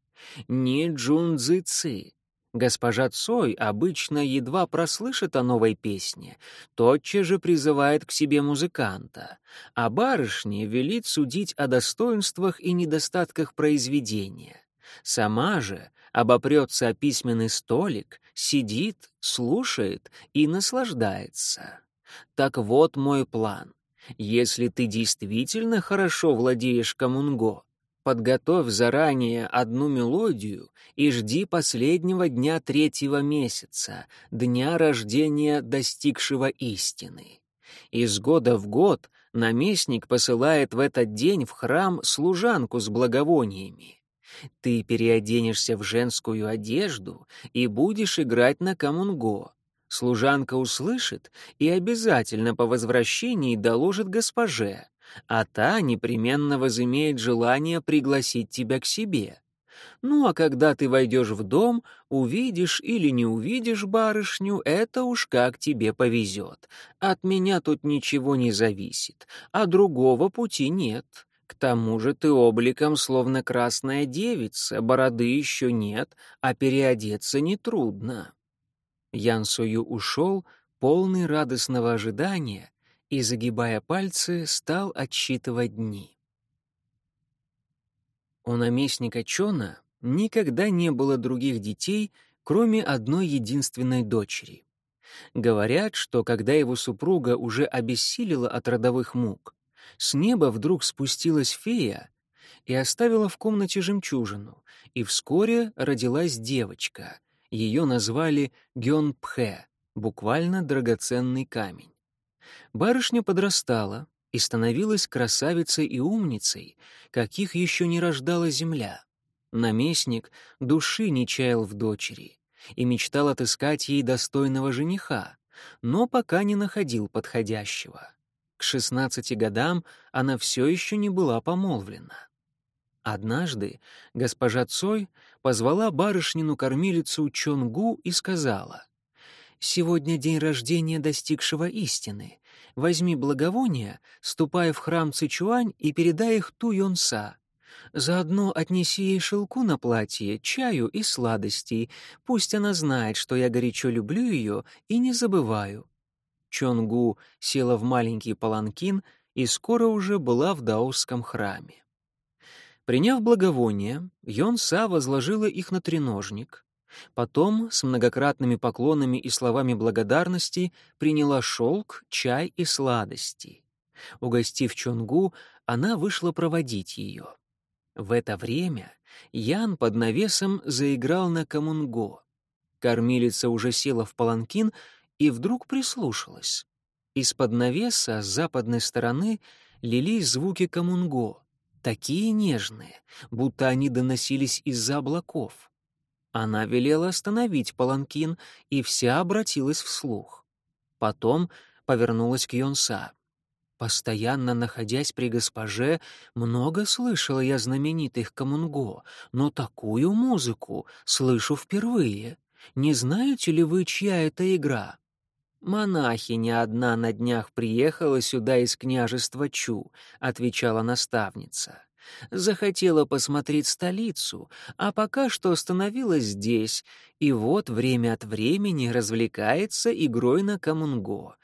Ни Джун Ци, Госпожа Цой обычно едва прослышит о новой песне, тотчас же призывает к себе музыканта, а барышне велит судить о достоинствах и недостатках произведения. Сама же обопрется о письменный столик, сидит, слушает и наслаждается. Так вот мой план. Если ты действительно хорошо владеешь камунго, Подготовь заранее одну мелодию и жди последнего дня третьего месяца, дня рождения достигшего истины. Из года в год наместник посылает в этот день в храм служанку с благовониями. Ты переоденешься в женскую одежду и будешь играть на камунго. Служанка услышит и обязательно по возвращении доложит госпоже а та непременно возымеет желание пригласить тебя к себе. Ну а когда ты войдешь в дом, увидишь или не увидишь барышню, это уж как тебе повезет. От меня тут ничего не зависит, а другого пути нет. К тому же ты обликом словно красная девица, бороды еще нет, а переодеться нетрудно. Ян Сою ушел, полный радостного ожидания, и, загибая пальцы, стал отсчитывать дни. У наместника Чона никогда не было других детей, кроме одной единственной дочери. Говорят, что когда его супруга уже обессилила от родовых мук, с неба вдруг спустилась фея и оставила в комнате жемчужину, и вскоре родилась девочка. Ее назвали Гён-Пхэ, буквально драгоценный камень. Барышня подрастала и становилась красавицей и умницей, каких еще не рождала земля. Наместник души не чаял в дочери и мечтал отыскать ей достойного жениха, но пока не находил подходящего. К шестнадцати годам она все еще не была помолвлена. Однажды госпожа Цой позвала барышнину-кормилицу Чонгу и сказала, «Сегодня день рождения достигшего истины. Возьми благовония, ступай в храм Цичуань и передай их Ту Йонса. Заодно отнеси ей шелку на платье, чаю и сладостей. Пусть она знает, что я горячо люблю ее и не забываю». Чонгу села в маленький паланкин и скоро уже была в даосском храме. Приняв благовония, Йонса возложила их на треножник, Потом, с многократными поклонами и словами благодарности, приняла шелк, чай и сладости. Угостив Чонгу, она вышла проводить ее. В это время Ян под навесом заиграл на камунго. Кормилица уже села в паланкин и вдруг прислушалась. Из-под навеса с западной стороны лились звуки камунго, такие нежные, будто они доносились из-за облаков. Она велела остановить паланкин, и вся обратилась вслух. Потом повернулась к Йонса. Постоянно находясь при госпоже, много слышала я знаменитых комунго, но такую музыку слышу впервые. Не знаете ли вы, чья это игра? «Монахиня одна на днях приехала сюда из княжества Чу», — отвечала наставница. Захотела посмотреть столицу, а пока что остановилась здесь, и вот время от времени развлекается игрой на камунго.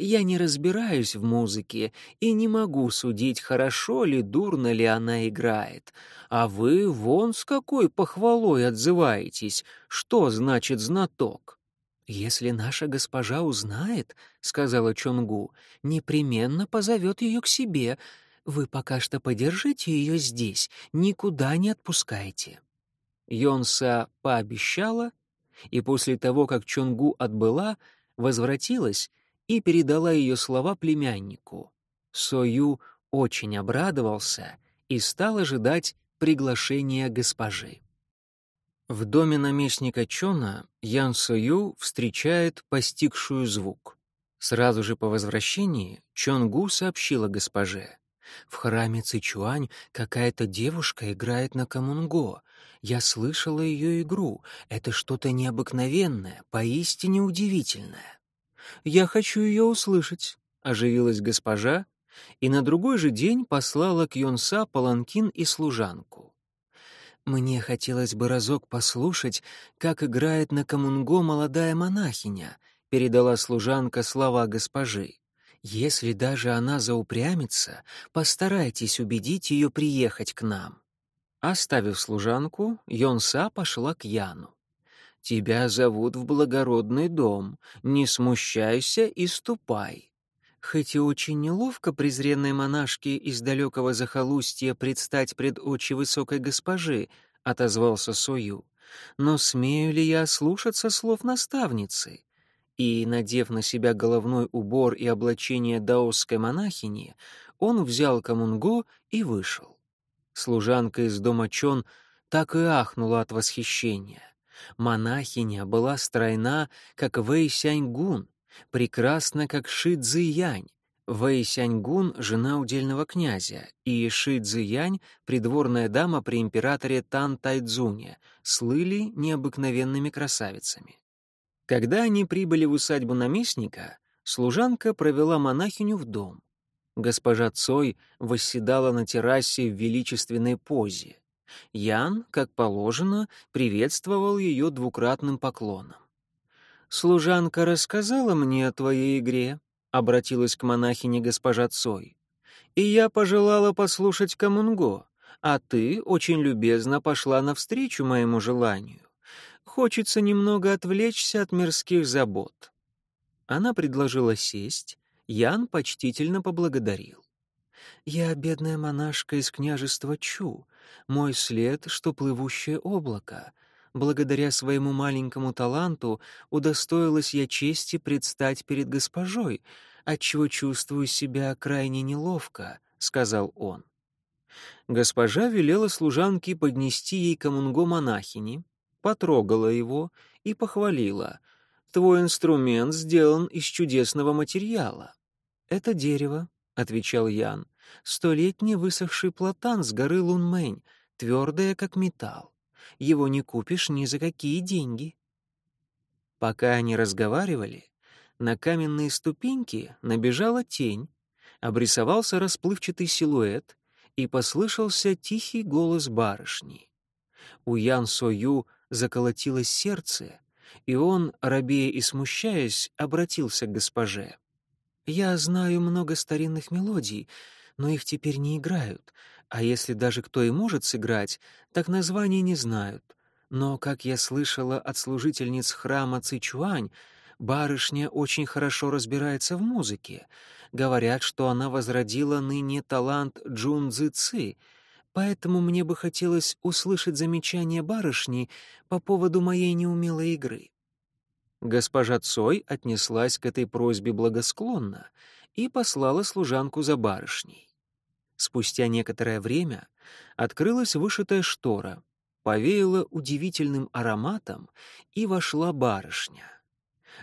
Я не разбираюсь в музыке и не могу судить, хорошо ли, дурно ли она играет. А вы вон с какой похвалой отзываетесь. Что значит знаток? «Если наша госпожа узнает, — сказала Чонгу, — непременно позовет ее к себе. Вы пока что подержите ее здесь, никуда не отпускайте». Йонса пообещала, и после того, как Чонгу отбыла, возвратилась и передала ее слова племяннику. Сою очень обрадовался и стал ожидать приглашения госпожи. В доме наместника Чона Ян Сою встречает постигшую звук. Сразу же по возвращении Чонгу сообщила госпоже. В храме Цичуань какая-то девушка играет на камунго. Я слышала ее игру. Это что-то необыкновенное, поистине удивительное. Я хочу ее услышать, — оживилась госпожа, и на другой же день послала к Йонса паланкин и служанку. Мне хотелось бы разок послушать, как играет на камунго молодая монахиня, передала служанка слова госпожи. Если даже она заупрямится, постарайтесь убедить ее приехать к нам. Оставив служанку, Йонса пошла к Яну. «Тебя зовут в благородный дом. Не смущайся и ступай». Хоть и очень неловко презренной монашке из далекого захолустья предстать пред очи высокой госпожи, — отозвался Сою, — но смею ли я слушаться слов наставницы? И, надев на себя головной убор и облачение даосской монахини, он взял камунго и вышел. Служанка из дома Чон так и ахнула от восхищения. Монахиня была стройна, как Вэй Сяньгун, прекрасна, как Ши Цзиянь. Вэй Сяньгун — жена удельного князя, и Ши Цзиянь — придворная дама при императоре Тан Тайцзуне, слыли необыкновенными красавицами. Когда они прибыли в усадьбу наместника, служанка провела монахиню в дом. Госпожа Цой восседала на террасе в величественной позе. Ян, как положено, приветствовал ее двукратным поклоном. «Служанка рассказала мне о твоей игре», — обратилась к монахине госпожа Цой. «И я пожелала послушать Камунго, а ты очень любезно пошла навстречу моему желанию. Хочется немного отвлечься от мирских забот». Она предложила сесть, Ян почтительно поблагодарил. «Я бедная монашка из княжества Чу, мой след, что плывущее облако. Благодаря своему маленькому таланту удостоилась я чести предстать перед госпожой, отчего чувствую себя крайне неловко», — сказал он. Госпожа велела служанке поднести ей камунго монахини, потрогала его и похвалила. «Твой инструмент сделан из чудесного материала». «Это дерево», — отвечал Ян. «Столетний высохший платан с горы Лунмэнь, твердое, как металл. Его не купишь ни за какие деньги». Пока они разговаривали, на каменные ступеньки набежала тень, обрисовался расплывчатый силуэт и послышался тихий голос барышни. У Ян Сою заколотилось сердце, и он, робея и смущаясь, обратился к госпоже. «Я знаю много старинных мелодий, но их теперь не играют, а если даже кто и может сыграть, так названий не знают. Но, как я слышала от служительниц храма Цичуань, барышня очень хорошо разбирается в музыке. Говорят, что она возродила ныне талант Джун Цзы Ци — поэтому мне бы хотелось услышать замечание барышни по поводу моей неумелой игры». Госпожа Цой отнеслась к этой просьбе благосклонно и послала служанку за барышней. Спустя некоторое время открылась вышитая штора, повеяла удивительным ароматом, и вошла барышня.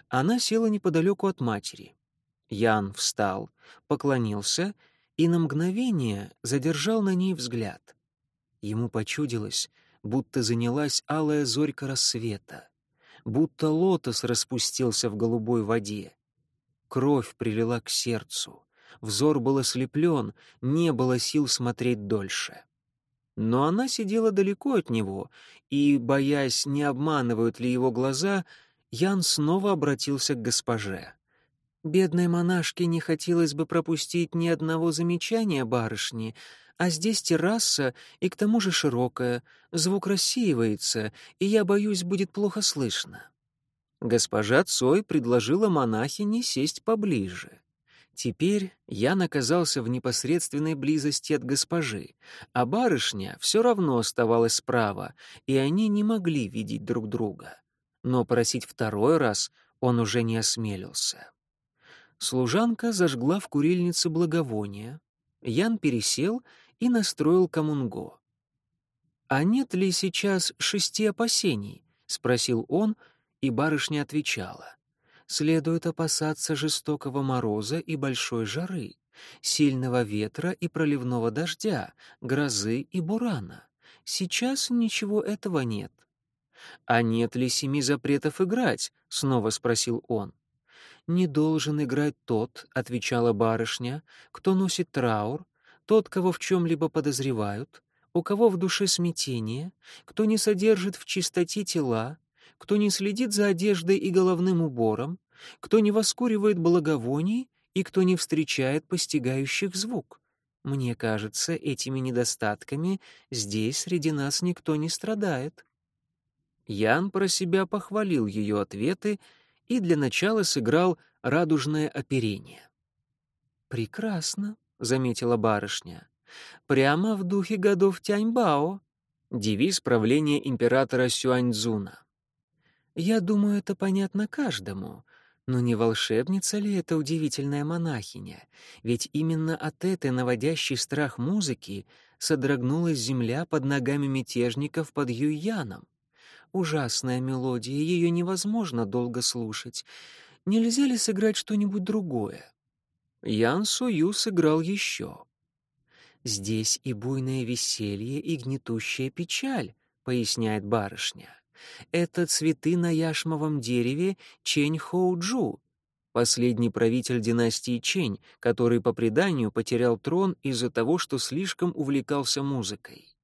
Она села неподалеку от матери. Ян встал, поклонился и на мгновение задержал на ней взгляд. Ему почудилось, будто занялась алая зорька рассвета, будто лотос распустился в голубой воде. Кровь прилила к сердцу, взор был ослеплен, не было сил смотреть дольше. Но она сидела далеко от него, и, боясь, не обманывают ли его глаза, Ян снова обратился к госпоже. Бедной монашке не хотелось бы пропустить ни одного замечания барышни, а здесь терраса и к тому же широкая, звук рассеивается, и я боюсь, будет плохо слышно. Госпожа Цой предложила монахине сесть поближе. Теперь я наказался в непосредственной близости от госпожи, а барышня все равно оставалась справа, и они не могли видеть друг друга. Но просить второй раз он уже не осмелился. Служанка зажгла в курильнице благовония. Ян пересел и настроил камунго. «А нет ли сейчас шести опасений?» — спросил он, и барышня отвечала. «Следует опасаться жестокого мороза и большой жары. Сильного ветра и проливного дождя, грозы и бурана. Сейчас ничего этого нет. «А нет ли семи запретов играть?» — снова спросил он. «Не должен играть тот», — отвечала барышня, — «кто носит траур, тот, кого в чем-либо подозревают, у кого в душе смятение, кто не содержит в чистоте тела, кто не следит за одеждой и головным убором, кто не воскуривает благовоний и кто не встречает постигающих звук. Мне кажется, этими недостатками здесь среди нас никто не страдает». Ян про себя похвалил ее ответы и для начала сыграл радужное оперение. «Прекрасно», — заметила барышня. «Прямо в духе годов Тяньбао», — девиз правления императора Сюаньцзуна. «Я думаю, это понятно каждому, но не волшебница ли это удивительная монахиня? Ведь именно от этой наводящей страх музыки содрогнулась земля под ногами мятежников под Юйяном. Ужасная мелодия, ее невозможно долго слушать. Нельзя ли сыграть что-нибудь другое? Ян Сую сыграл еще. «Здесь и буйное веселье, и гнетущая печаль», — поясняет барышня. «Это цветы на яшмовом дереве Чень Хоуджу, последний правитель династии Чень, который по преданию потерял трон из-за того, что слишком увлекался музыкой.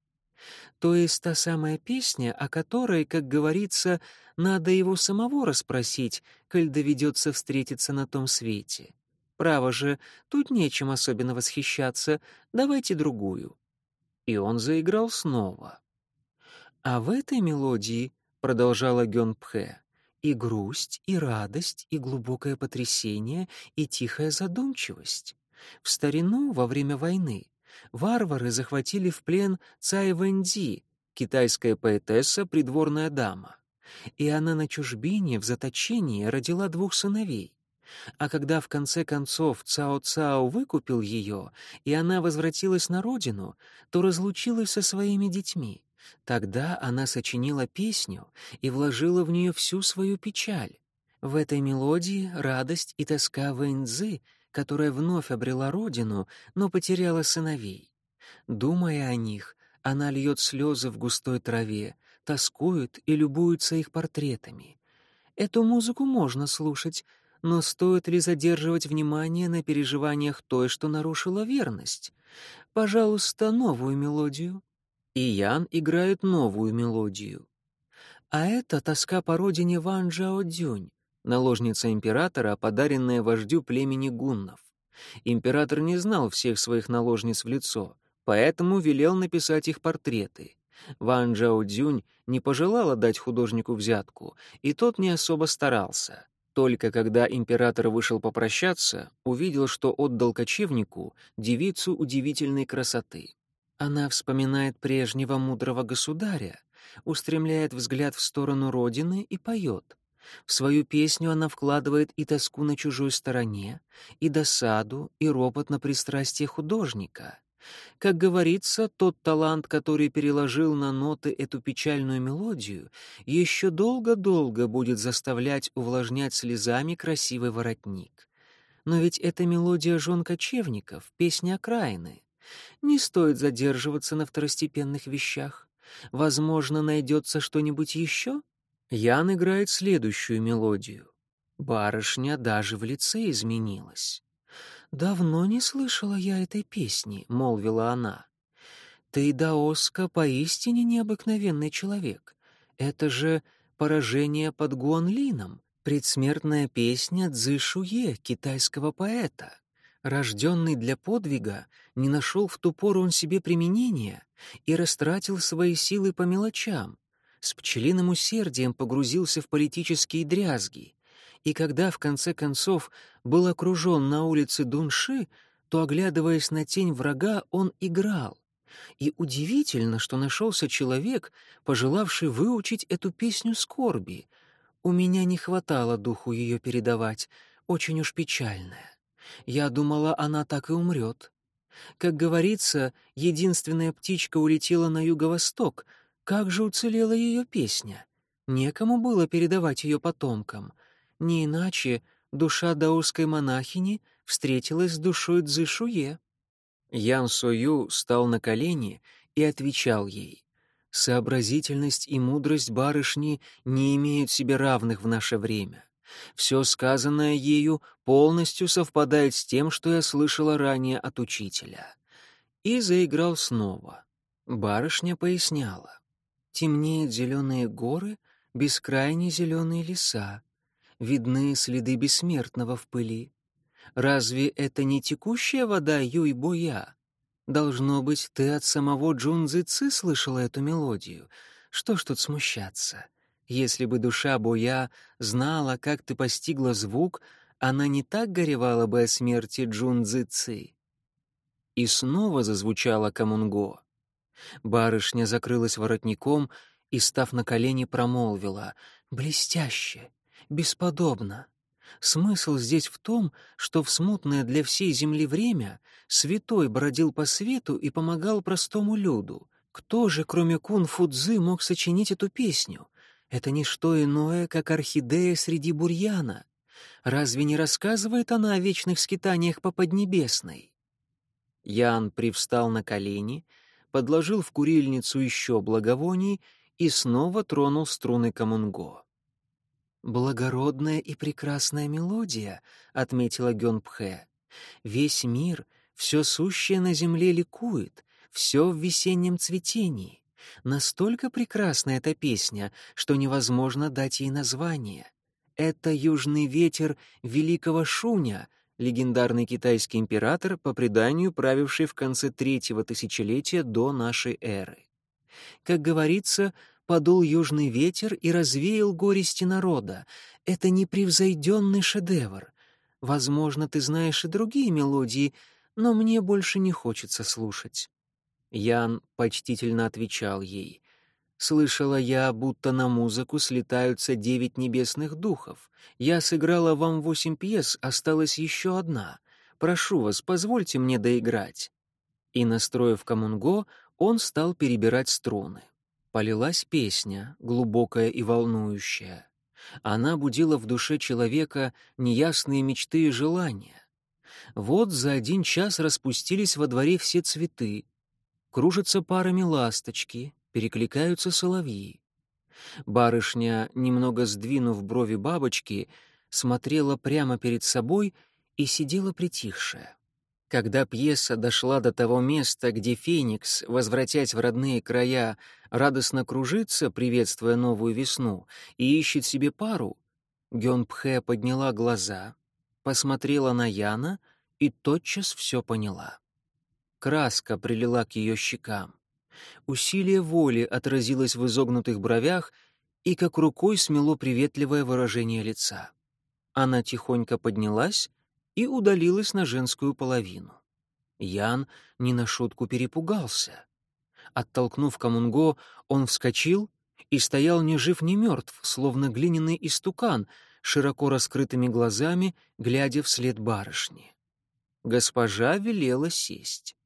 То есть та самая песня, о которой, как говорится, надо его самого расспросить, коль доведется встретиться на том свете. Право же, тут нечем особенно восхищаться, давайте другую. И он заиграл снова. А в этой мелодии, — продолжала Гён Пхэ, — и грусть, и радость, и глубокое потрясение, и тихая задумчивость. В старину, во время войны, варвары захватили в плен Цай Вэньцзи, китайская поэтесса, придворная дама. И она на чужбине в заточении родила двух сыновей. А когда в конце концов Цао-Цао выкупил ее, и она возвратилась на родину, то разлучилась со своими детьми. Тогда она сочинила песню и вложила в нее всю свою печаль. В этой мелодии радость и тоска Вэньцзы которая вновь обрела родину, но потеряла сыновей. Думая о них, она льет слезы в густой траве, тоскует и любуется их портретами. Эту музыку можно слушать, но стоит ли задерживать внимание на переживаниях той, что нарушила верность? Пожалуйста, новую мелодию. И Ян играет новую мелодию. А это тоска по родине Ван Джао Дюнь, наложница императора, подаренная вождю племени гуннов. Император не знал всех своих наложниц в лицо, поэтому велел написать их портреты. Ван Джао Цзюнь не пожелала дать художнику взятку, и тот не особо старался. Только когда император вышел попрощаться, увидел, что отдал кочевнику девицу удивительной красоты. Она вспоминает прежнего мудрого государя, устремляет взгляд в сторону родины и поет — в свою песню она вкладывает и тоску на чужой стороне, и досаду, и ропот на пристрастие художника. Как говорится, тот талант, который переложил на ноты эту печальную мелодию, еще долго-долго будет заставлять увлажнять слезами красивый воротник. Но ведь это мелодия жен кочевников, песня окраины. Не стоит задерживаться на второстепенных вещах. Возможно, найдется что-нибудь еще? Ян играет следующую мелодию. Барышня даже в лице изменилась. «Давно не слышала я этой песни», — молвила она. «Ты, Даоска, поистине необыкновенный человек. Это же поражение под Гуанлином, предсмертная песня Цзышуе, китайского поэта. Рожденный для подвига, не нашел в ту пору он себе применения и растратил свои силы по мелочам, с пчелиным усердием погрузился в политические дрязги, и когда, в конце концов, был окружен на улице Дунши, то, оглядываясь на тень врага, он играл. И удивительно, что нашелся человек, пожелавший выучить эту песню скорби. У меня не хватало духу ее передавать, очень уж печальная. Я думала, она так и умрет. Как говорится, единственная птичка улетела на юго-восток — как же уцелела ее песня? Некому было передавать ее потомкам. Не иначе душа даосской монахини встретилась с душой Цзышуе». Ян Сою стал на колени и отвечал ей. «Сообразительность и мудрость барышни не имеют себе равных в наше время. Все сказанное ею полностью совпадает с тем, что я слышала ранее от учителя». И заиграл снова. Барышня поясняла. «Темнеют зеленые горы, бескрайние зеленые леса. Видны следы бессмертного в пыли. Разве это не текущая вода Юй-Боя? Должно быть, ты от самого Джунзы Ци слышала эту мелодию. Что ж тут смущаться? Если бы душа Боя знала, как ты постигла звук, она не так горевала бы о смерти Джунзы Ци. И снова зазвучала камунго. Барышня закрылась воротником и, став на колени, промолвила «Блестяще! Бесподобно!» Смысл здесь в том, что в смутное для всей земли время святой бродил по свету и помогал простому люду. Кто же, кроме Кун-Фудзы, мог сочинить эту песню? Это не что иное, как орхидея среди бурьяна. Разве не рассказывает она о вечных скитаниях по Поднебесной? Ян привстал на колени, подложил в курильницу еще благовоний и снова тронул струны камунго. «Благородная и прекрасная мелодия», — отметила Гёнпхэ. «Весь мир, все сущее на земле ликует, все в весеннем цветении. Настолько прекрасна эта песня, что невозможно дать ей название. Это южный ветер великого Шуня, легендарный китайский император, по преданию правивший в конце третьего тысячелетия до нашей эры. Как говорится, подул южный ветер и развеял горести народа. Это непревзойденный шедевр. Возможно, ты знаешь и другие мелодии, но мне больше не хочется слушать». Ян почтительно отвечал ей. «Слышала я, будто на музыку слетаются девять небесных духов. Я сыграла вам восемь пьес, осталась еще одна. Прошу вас, позвольте мне доиграть». И, настроив коммунго, он стал перебирать струны. Полилась песня, глубокая и волнующая. Она будила в душе человека неясные мечты и желания. Вот за один час распустились во дворе все цветы. Кружатся парами ласточки, перекликаются соловьи. Барышня, немного сдвинув брови бабочки, смотрела прямо перед собой и сидела притихшая. Когда пьеса дошла до того места, где Феникс, возвратясь в родные края, радостно кружится, приветствуя новую весну, и ищет себе пару, Гёнпхэ подняла глаза, посмотрела на Яна и тотчас все поняла. Краска прилила к ее щекам. Усилие воли отразилось в изогнутых бровях и как рукой смело приветливое выражение лица. Она тихонько поднялась и удалилась на женскую половину. Ян не на шутку перепугался. Оттолкнув Камунго, он вскочил и стоял ни жив, ни мертв, словно глиняный истукан, широко раскрытыми глазами, глядя вслед барышни. Госпожа велела сесть.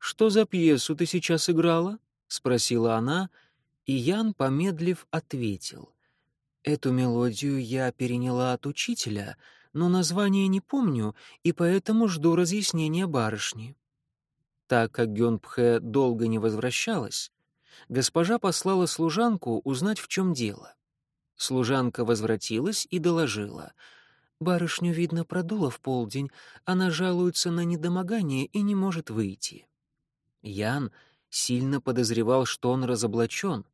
«Что за пьесу ты сейчас играла?» — спросила она, и Ян, помедлив, ответил. «Эту мелодию я переняла от учителя, но название не помню, и поэтому жду разъяснения барышни». Так как Гёнпхэ долго не возвращалась, госпожа послала служанку узнать, в чем дело. Служанка возвратилась и доложила. «Барышню, видно, продуло в полдень, она жалуется на недомогание и не может выйти». Ян сильно подозревал, что он разоблачен,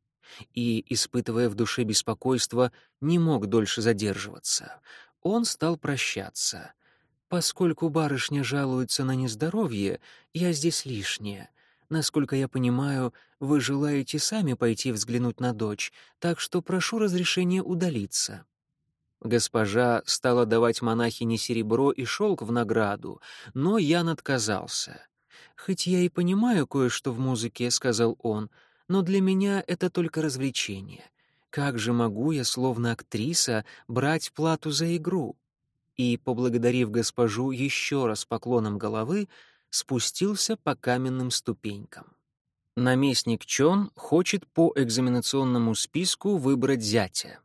и, испытывая в душе беспокойство, не мог дольше задерживаться. Он стал прощаться. «Поскольку барышня жалуется на нездоровье, я здесь лишняя. Насколько я понимаю, вы желаете сами пойти взглянуть на дочь, так что прошу разрешения удалиться». Госпожа стала давать монахине серебро и шелк в награду, но Ян отказался. «Хоть я и понимаю кое-что в музыке», — сказал он, — «но для меня это только развлечение. Как же могу я, словно актриса, брать плату за игру?» И, поблагодарив госпожу еще раз поклоном головы, спустился по каменным ступенькам. Наместник Чон хочет по экзаменационному списку выбрать зятя.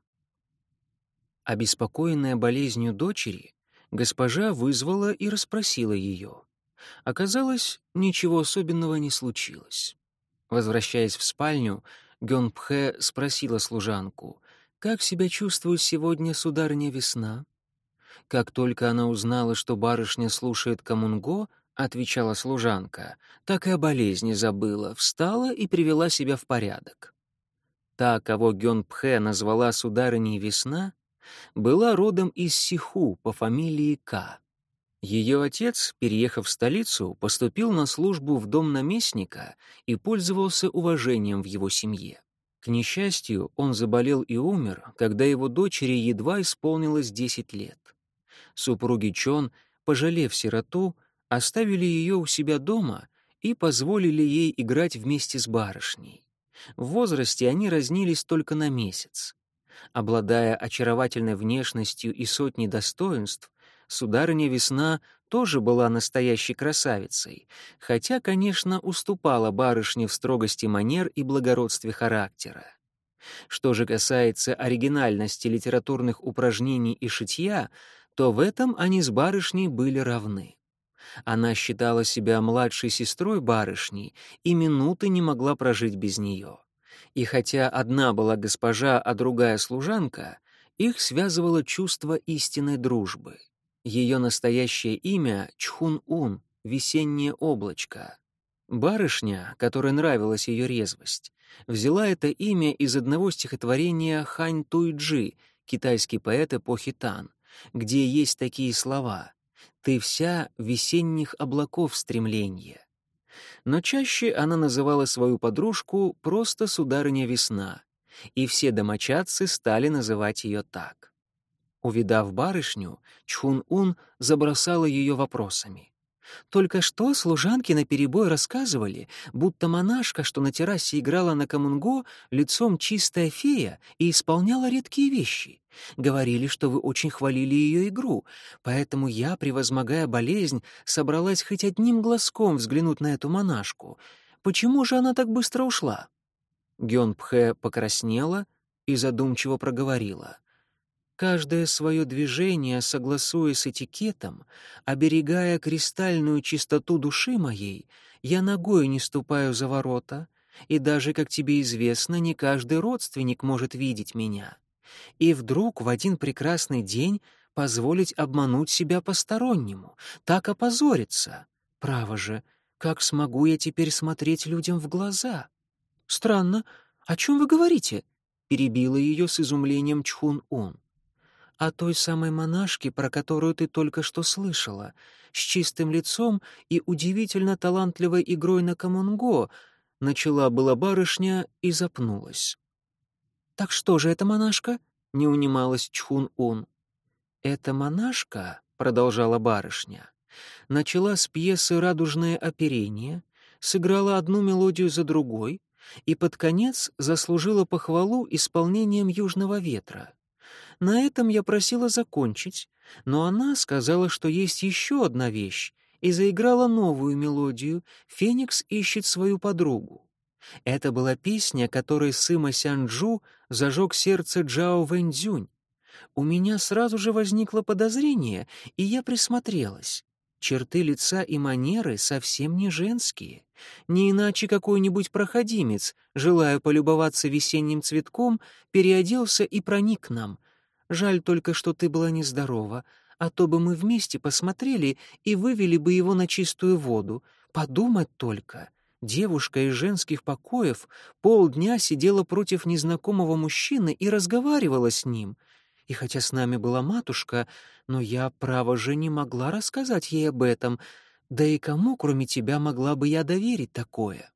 Обеспокоенная болезнью дочери, Госпожа вызвала и расспросила ее. Оказалось, ничего особенного не случилось. Возвращаясь в спальню, Гёнпхэ спросила служанку, «Как себя чувствует сегодня сударыня весна?» Как только она узнала, что барышня слушает коммунго, отвечала служанка, так и о болезни забыла, встала и привела себя в порядок. Та, кого Гёнпхэ назвала сударыней весна, была родом из Сиху по фамилии К. Ее отец, переехав в столицу, поступил на службу в дом наместника и пользовался уважением в его семье. К несчастью, он заболел и умер, когда его дочери едва исполнилось 10 лет. Супруги Чон, пожалев сироту, оставили ее у себя дома и позволили ей играть вместе с барышней. В возрасте они разнились только на месяц. Обладая очаровательной внешностью и сотней достоинств, сударыня Весна тоже была настоящей красавицей, хотя, конечно, уступала барышне в строгости манер и благородстве характера. Что же касается оригинальности литературных упражнений и шитья, то в этом они с барышней были равны. Она считала себя младшей сестрой барышни и минуты не могла прожить без нее. И хотя одна была госпожа, а другая служанка, их связывало чувство истинной дружбы. Ее настоящее имя — Чхун-Ун, весеннее облачко. Барышня, которой нравилась ее резвость, взяла это имя из одного стихотворения Хань Туйджи, китайский поэт эпохи Тан, где есть такие слова «Ты вся весенних облаков стремление». Но чаще она называла свою подружку просто «Сударыня весна», и все домочадцы стали называть ее так. Увидав барышню, Чхун-Ун забросала ее вопросами. Только что служанки наперебой рассказывали, будто монашка, что на террасе играла на камунго, лицом чистая фея и исполняла редкие вещи. Говорили, что вы очень хвалили ее игру, поэтому я, превозмогая болезнь, собралась хоть одним глазком взглянуть на эту монашку. Почему же она так быстро ушла? Гён Пхэ покраснела и задумчиво проговорила. Каждое свое движение, согласуя с этикетом, оберегая кристальную чистоту души моей, я ногой не ступаю за ворота, и даже, как тебе известно, не каждый родственник может видеть меня. И вдруг в один прекрасный день позволить обмануть себя постороннему, так опозориться. Право же, как смогу я теперь смотреть людям в глаза? Странно, о чем вы говорите? перебила ее с изумлением Чхун-Ун о той самой монашке, про которую ты только что слышала, с чистым лицом и удивительно талантливой игрой на камунго, начала была барышня и запнулась. «Так что же эта монашка?» — не унималась Чхун-Ун. «Эта монашка», — продолжала барышня, — начала с пьесы «Радужное оперение», сыграла одну мелодию за другой и под конец заслужила похвалу исполнением «Южного ветра». На этом я просила закончить, но она сказала, что есть еще одна вещь, и заиграла новую мелодию «Феникс ищет свою подругу». Это была песня, которой Сыма Сянджу зажег сердце Джао Вэньцзюнь. У меня сразу же возникло подозрение, и я присмотрелась. Черты лица и манеры совсем не женские. Не иначе какой-нибудь проходимец, желая полюбоваться весенним цветком, переоделся и проник к нам — Жаль только, что ты была нездорова, а то бы мы вместе посмотрели и вывели бы его на чистую воду. Подумать только. Девушка из женских покоев полдня сидела против незнакомого мужчины и разговаривала с ним. И хотя с нами была матушка, но я, право же, не могла рассказать ей об этом. Да и кому, кроме тебя, могла бы я доверить такое?»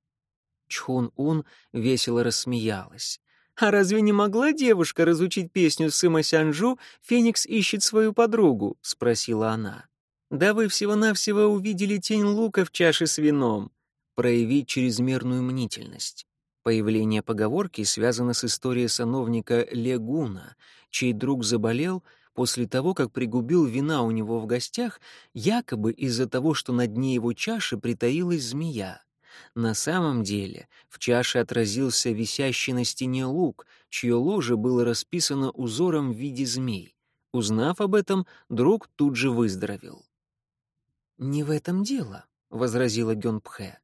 Чхун-Ун весело рассмеялась. А разве не могла девушка разучить песню Сыма Сянжу «Феникс ищет свою подругу»? — спросила она. «Да вы всего-навсего увидели тень лука в чаше с вином». Проявить чрезмерную мнительность. Появление поговорки связано с историей сановника Легуна, чей друг заболел после того, как пригубил вина у него в гостях, якобы из-за того, что на дне его чаши притаилась змея. На самом деле в чаше отразился висящий на стене лук, чье ложе было расписано узором в виде змей. Узнав об этом, друг тут же выздоровел. «Не в этом дело», — возразила Гёнпхэ.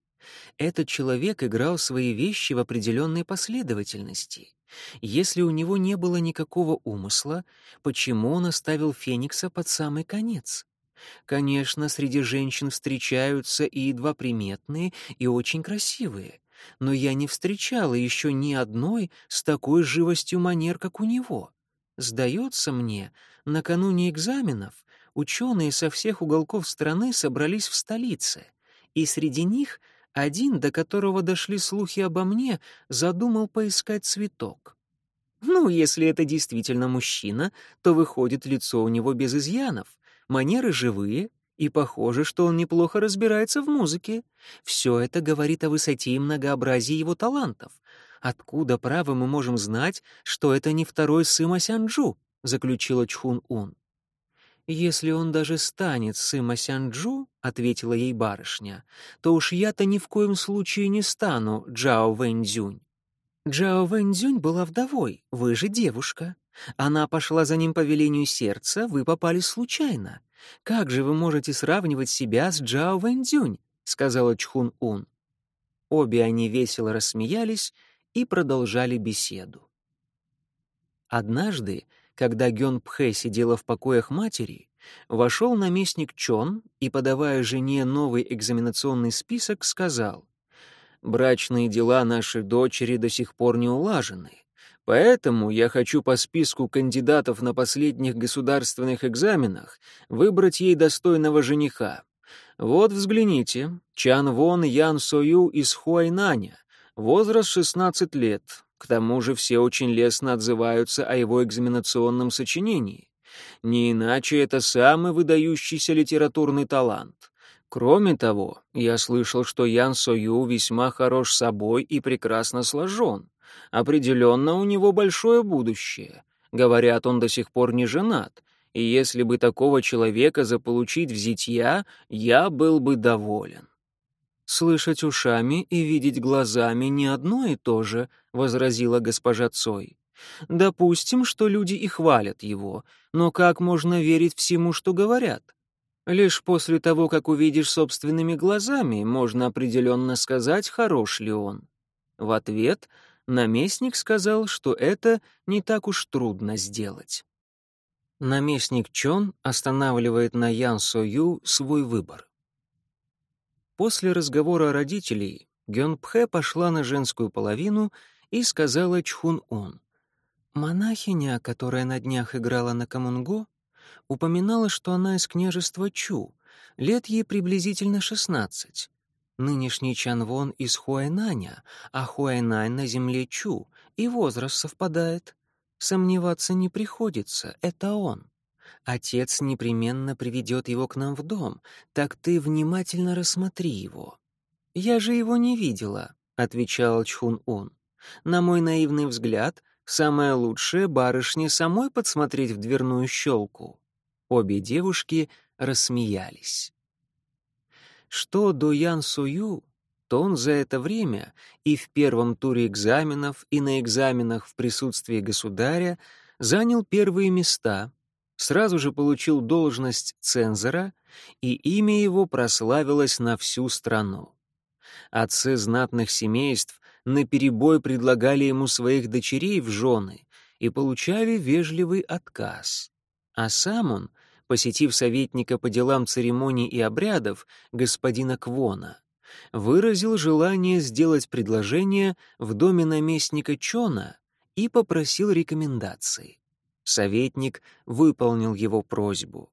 «Этот человек играл свои вещи в определенной последовательности. Если у него не было никакого умысла, почему он оставил Феникса под самый конец? Конечно, среди женщин встречаются и едва приметные, и очень красивые, но я не встречала еще ни одной с такой живостью манер, как у него. Сдается мне, накануне экзаменов ученые со всех уголков страны собрались в столице, и среди них один, до которого дошли слухи обо мне, задумал поискать цветок. Ну, если это действительно мужчина, то выходит лицо у него без изъянов, манеры живые, и похоже, что он неплохо разбирается в музыке. Все это говорит о высоте и многообразии его талантов. Откуда, право, мы можем знать, что это не второй Сыма Сянджу, заключила Чхун-Ун. «Если он даже станет Сыма Сянджу, — ответила ей барышня, — то уж я-то ни в коем случае не стану Джао Вэньцзюнь. Джао Вэньцзюнь была вдовой, вы же девушка. Она пошла за ним по велению сердца, вы попали случайно. Как же вы можете сравнивать себя с Джао Вэньцзюнь? сказала Чхун Ун. Обе они весело рассмеялись и продолжали беседу. Однажды, когда Гён Пхэ сидела в покоях матери, вошел наместник Чон и, подавая жене новый экзаменационный список, сказал, «Брачные дела нашей дочери до сих пор не улажены. Поэтому я хочу по списку кандидатов на последних государственных экзаменах выбрать ей достойного жениха. Вот взгляните, Чан Вон Ян Сою из Хуайнаня, возраст 16 лет. К тому же все очень лестно отзываются о его экзаменационном сочинении. Не иначе это самый выдающийся литературный талант. Кроме того, я слышал, что Ян Сою весьма хорош собой и прекрасно сложен. Определенно у него большое будущее. Говорят, он до сих пор не женат, и если бы такого человека заполучить в зятья, я был бы доволен. «Слышать ушами и видеть глазами не одно и то же», — возразила госпожа Цой. «Допустим, что люди и хвалят его, но как можно верить всему, что говорят? Лишь после того, как увидишь собственными глазами, можно определенно сказать, хорош ли он». В ответ наместник сказал, что это не так уж трудно сделать. Наместник Чон останавливает на Ян Сою свой выбор. После разговора родителей Гён Пхэ пошла на женскую половину и сказала Чхун-Ун. Монахиня, которая на днях играла на камунго, упоминала, что она из княжества Чу, лет ей приблизительно шестнадцать. Нынешний Чанвон из Хуайнаня, а Хуайнань на земле Чу, и возраст совпадает. Сомневаться не приходится, это он. Отец непременно приведет его к нам в дом, так ты внимательно рассмотри его». «Я же его не видела», — отвечал Чхун-Ун. «На мой наивный взгляд, самое лучшее барышне самой подсмотреть в дверную щелку». Обе девушки рассмеялись. Что до Ян Сую, то он за это время и в первом туре экзаменов, и на экзаменах в присутствии государя занял первые места, сразу же получил должность цензора, и имя его прославилось на всю страну. Отцы знатных семейств наперебой предлагали ему своих дочерей в жены и получали вежливый отказ. А сам он — посетив советника по делам церемоний и обрядов, господина Квона, выразил желание сделать предложение в доме наместника Чона и попросил рекомендаций. Советник выполнил его просьбу.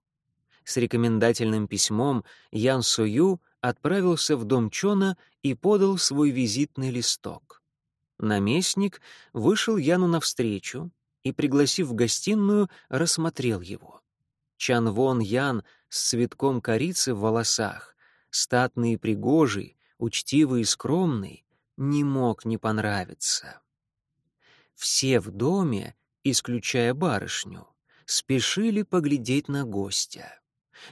С рекомендательным письмом Ян Сою отправился в дом Чона и подал свой визитный листок. Наместник вышел Яну навстречу и, пригласив в гостиную, рассмотрел его. Чан Вон Ян с цветком корицы в волосах, статный и пригожий, учтивый и скромный, не мог не понравиться. Все в доме, исключая барышню, спешили поглядеть на гостя.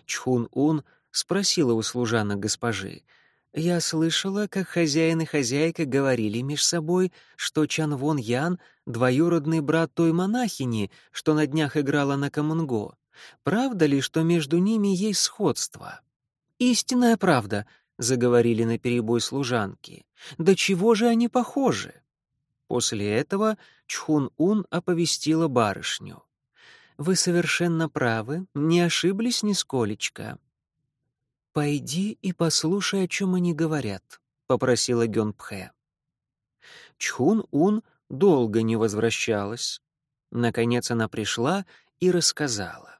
Чхун-Ун спросила у служанок госпожи, Я слышала, как хозяин и хозяйка говорили меж собой, что Чан Вон Ян — двоюродный брат той монахини, что на днях играла на Камунго. Правда ли, что между ними есть сходство? «Истинная правда», — заговорили наперебой служанки. «Да чего же они похожи?» После этого Чхун-Ун оповестила барышню. «Вы совершенно правы, не ошиблись нисколечко. «Пойди и послушай, о чем они говорят», — попросила Гёнпхэ. Чхун-Ун долго не возвращалась. Наконец она пришла и рассказала.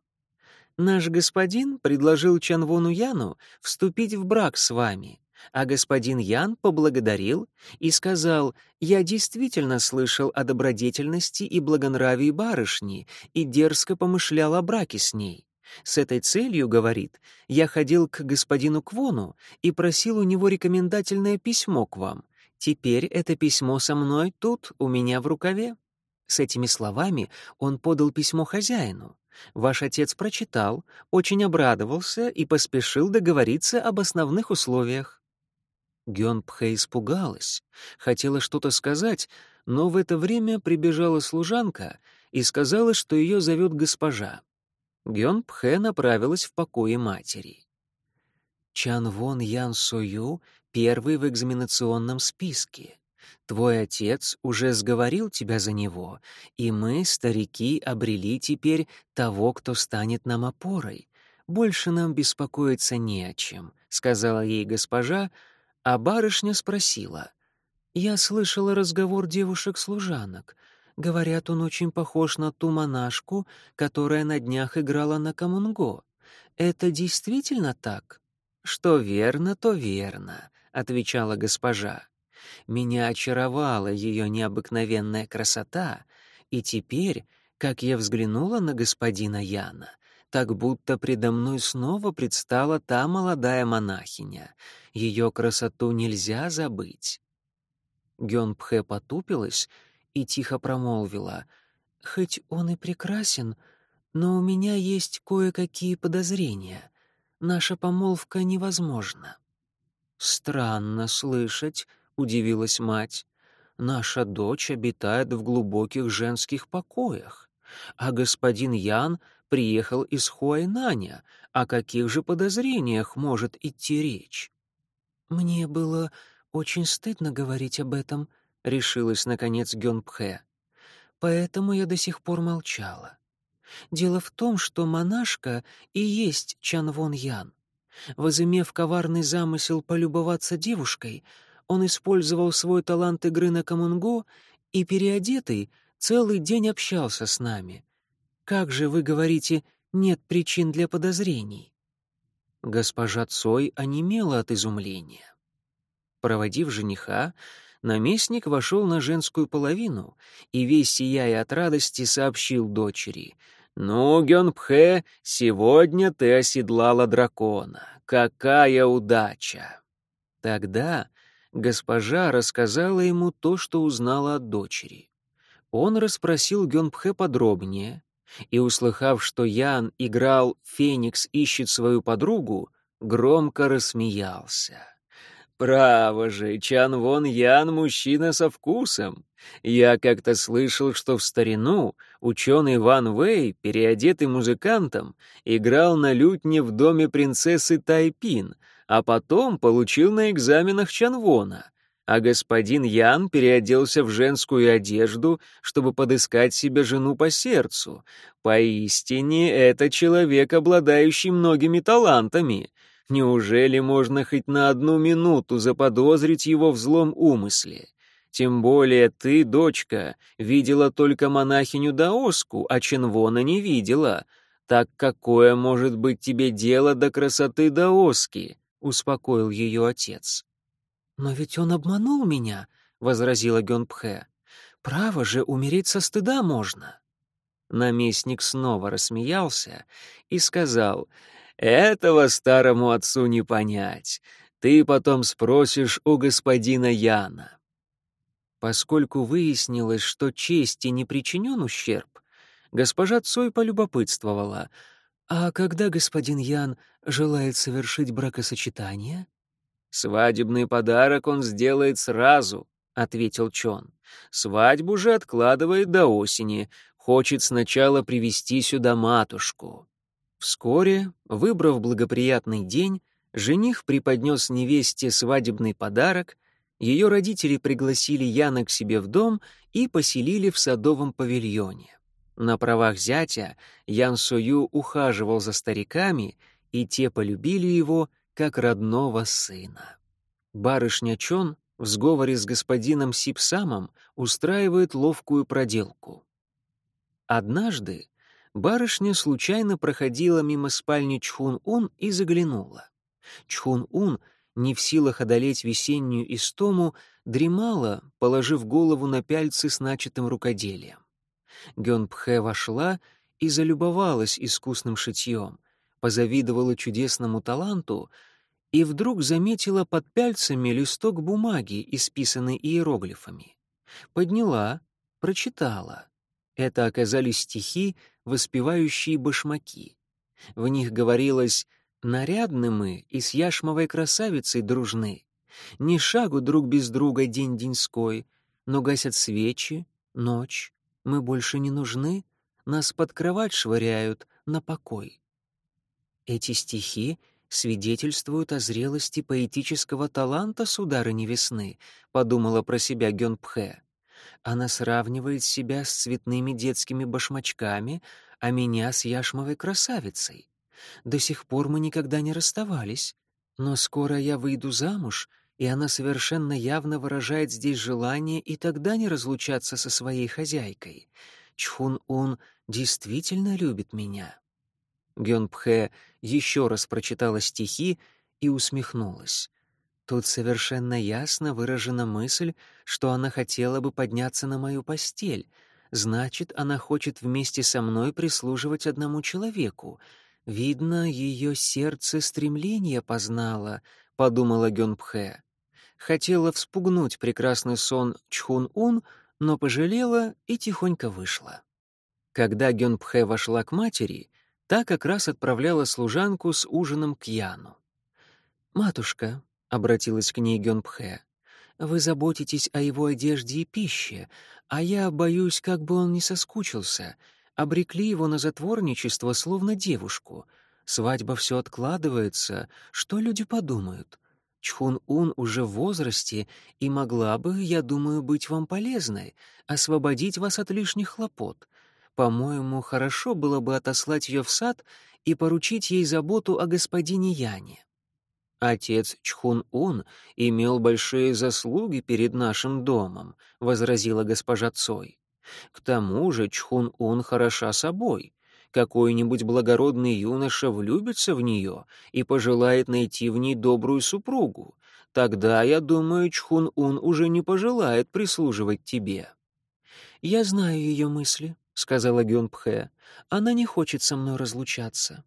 «Наш господин предложил Чанвону Яну вступить в брак с вами, а господин Ян поблагодарил и сказал, «Я действительно слышал о добродетельности и благонравии барышни и дерзко помышлял о браке с ней. С этой целью, говорит, я ходил к господину Квону и просил у него рекомендательное письмо к вам. Теперь это письмо со мной тут, у меня в рукаве. С этими словами он подал письмо хозяину. Ваш отец прочитал, очень обрадовался и поспешил договориться об основных условиях. Гёнпхэ испугалась, хотела что-то сказать, но в это время прибежала служанка и сказала, что ее зовет госпожа. Гён Пхэ направилась в покое матери. Чан Вон Ян Сою первый в экзаменационном списке. Твой отец уже сговорил тебя за него, и мы, старики, обрели теперь того, кто станет нам опорой. Больше нам беспокоиться не о чем», — сказала ей госпожа, а барышня спросила. «Я слышала разговор девушек-служанок. Говорят, он очень похож на ту монашку, которая на днях играла на камунго. Это действительно так? Что верно, то верно, отвечала госпожа. Меня очаровала ее необыкновенная красота, и теперь, как я взглянула на господина Яна, так будто предо мной снова предстала та молодая монахиня. Ее красоту нельзя забыть. Гёнпхэ потупилась и тихо промолвила. «Хоть он и прекрасен, но у меня есть кое-какие подозрения. Наша помолвка невозможна». «Странно слышать», — удивилась мать. «Наша дочь обитает в глубоких женских покоях, а господин Ян приехал из Хуайнаня. О каких же подозрениях может идти речь?» «Мне было очень стыдно говорить об этом», решилась, наконец, Гёнпхэ. Поэтому я до сих пор молчала. Дело в том, что монашка и есть Чан Вон Ян. Возымев коварный замысел полюбоваться девушкой, он использовал свой талант игры на камунго и, переодетый, целый день общался с нами. Как же, вы говорите, нет причин для подозрений? Госпожа Цой онемела от изумления. Проводив жениха, наместник вошел на женскую половину и, весь сияя от радости, сообщил дочери. «Ну, Гёнпхэ, сегодня ты оседлала дракона. Какая удача!» Тогда госпожа рассказала ему то, что узнала от дочери. Он расспросил Гёнпхэ подробнее, и, услыхав, что Ян играл «Феникс ищет свою подругу», громко рассмеялся. Право же, Чан Вон Ян мужчина со вкусом. Я как-то слышал, что в старину ученый Ван Вэй, переодетый музыкантом, играл на лютне в доме принцессы Тайпин, а потом получил на экзаменах Чанвона. А господин Ян переоделся в женскую одежду, чтобы подыскать себе жену по сердцу. Поистине, это человек, обладающий многими талантами. Неужели можно хоть на одну минуту заподозрить его в злом умысле? Тем более ты, дочка, видела только монахиню Даоску, а Ченвона не видела. Так какое может быть тебе дело до красоты Даоски? Успокоил ее отец. Но ведь он обманул меня, возразила Гёнпхэ. Право же, умереть со стыда можно. Наместник снова рассмеялся и сказал: этого старому отцу не понять. Ты потом спросишь у господина Яна. Поскольку выяснилось, что чести не причинен ущерб, госпожа Цой полюбопытствовала, «А когда господин Ян желает совершить бракосочетание?» «Свадебный подарок он сделает сразу», — ответил Чон. «Свадьбу же откладывает до осени, хочет сначала привести сюда матушку». Вскоре, выбрав благоприятный день, жених преподнес невесте свадебный подарок, ее родители пригласили Яна к себе в дом и поселили в садовом павильоне. На правах зятя Ян Сою ухаживал за стариками, и те полюбили его как родного сына. Барышня Чон в сговоре с господином Сипсамом устраивает ловкую проделку. Однажды барышня случайно проходила мимо спальни Чхун-Ун и заглянула. Чхун-Ун, не в силах одолеть весеннюю истому, дремала, положив голову на пяльцы с начатым рукоделием. Гёнпхэ вошла и залюбовалась искусным шитьем, позавидовала чудесному таланту и вдруг заметила под пяльцами листок бумаги, исписанный иероглифами. Подняла, прочитала. Это оказались стихи, воспевающие башмаки. В них говорилось «Нарядны мы и с яшмовой красавицей дружны. Ни шагу друг без друга день-деньской, но гасят свечи, ночь, мы больше не нужны, нас под кровать швыряют на покой». Эти стихи свидетельствуют о зрелости поэтического таланта сударыни весны, подумала про себя Гёнпхэ. Она сравнивает себя с цветными детскими башмачками, а меня с яшмовой красавицей. До сих пор мы никогда не расставались, но скоро я выйду замуж, и она совершенно явно выражает здесь желание и тогда не разлучаться со своей хозяйкой. Чхун-Ун действительно любит меня. Гёнпхэ еще раз прочитала стихи и усмехнулась. Тут совершенно ясно выражена мысль, что она хотела бы подняться на мою постель. Значит, она хочет вместе со мной прислуживать одному человеку. Видно, ее сердце стремление познало, подумала Гёнпхэ. Хотела вспугнуть прекрасный сон Чхун-Ун, но пожалела и тихонько вышла. Когда Гёнпхэ вошла к матери, Та как раз отправляла служанку с ужином к Яну. «Матушка», — обратилась к ней Гёнпхэ, — «вы заботитесь о его одежде и пище, а я боюсь, как бы он не соскучился. Обрекли его на затворничество, словно девушку. Свадьба все откладывается. Что люди подумают? Чхун-Ун уже в возрасте и могла бы, я думаю, быть вам полезной, освободить вас от лишних хлопот. По-моему, хорошо было бы отослать ее в сад и поручить ей заботу о господине Яне. Отец Чхун-Ун имел большие заслуги перед нашим домом, возразила госпожа Цой. К тому же Чхун-Ун хороша собой. Какой-нибудь благородный юноша влюбится в нее и пожелает найти в ней добрую супругу. Тогда, я думаю, Чхун-Ун уже не пожелает прислуживать тебе. Я знаю ее мысли, сказала Гёнпхэ. Она не хочет со мной разлучаться.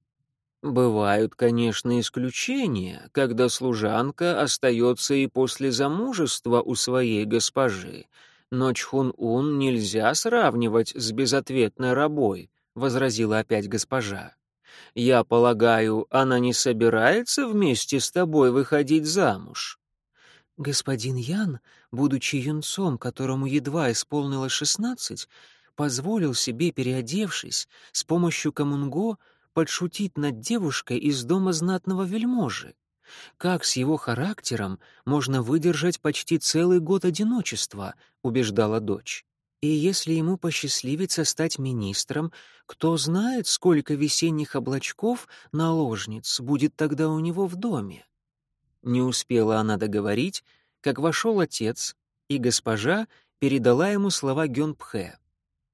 Бывают, конечно, исключения, когда служанка остается и после замужества у своей госпожи, но Чхун-Ун нельзя сравнивать с безответной рабой, возразила опять госпожа. Я полагаю, она не собирается вместе с тобой выходить замуж. Господин Ян, будучи юнцом, которому едва исполнилось шестнадцать, позволил себе, переодевшись, с помощью коммунго подшутить над девушкой из дома знатного вельможи. Как с его характером можно выдержать почти целый год одиночества, убеждала дочь. И если ему посчастливится стать министром, кто знает, сколько весенних облачков наложниц будет тогда у него в доме. Не успела она договорить, как вошел отец, и госпожа передала ему слова Гёнпхэ.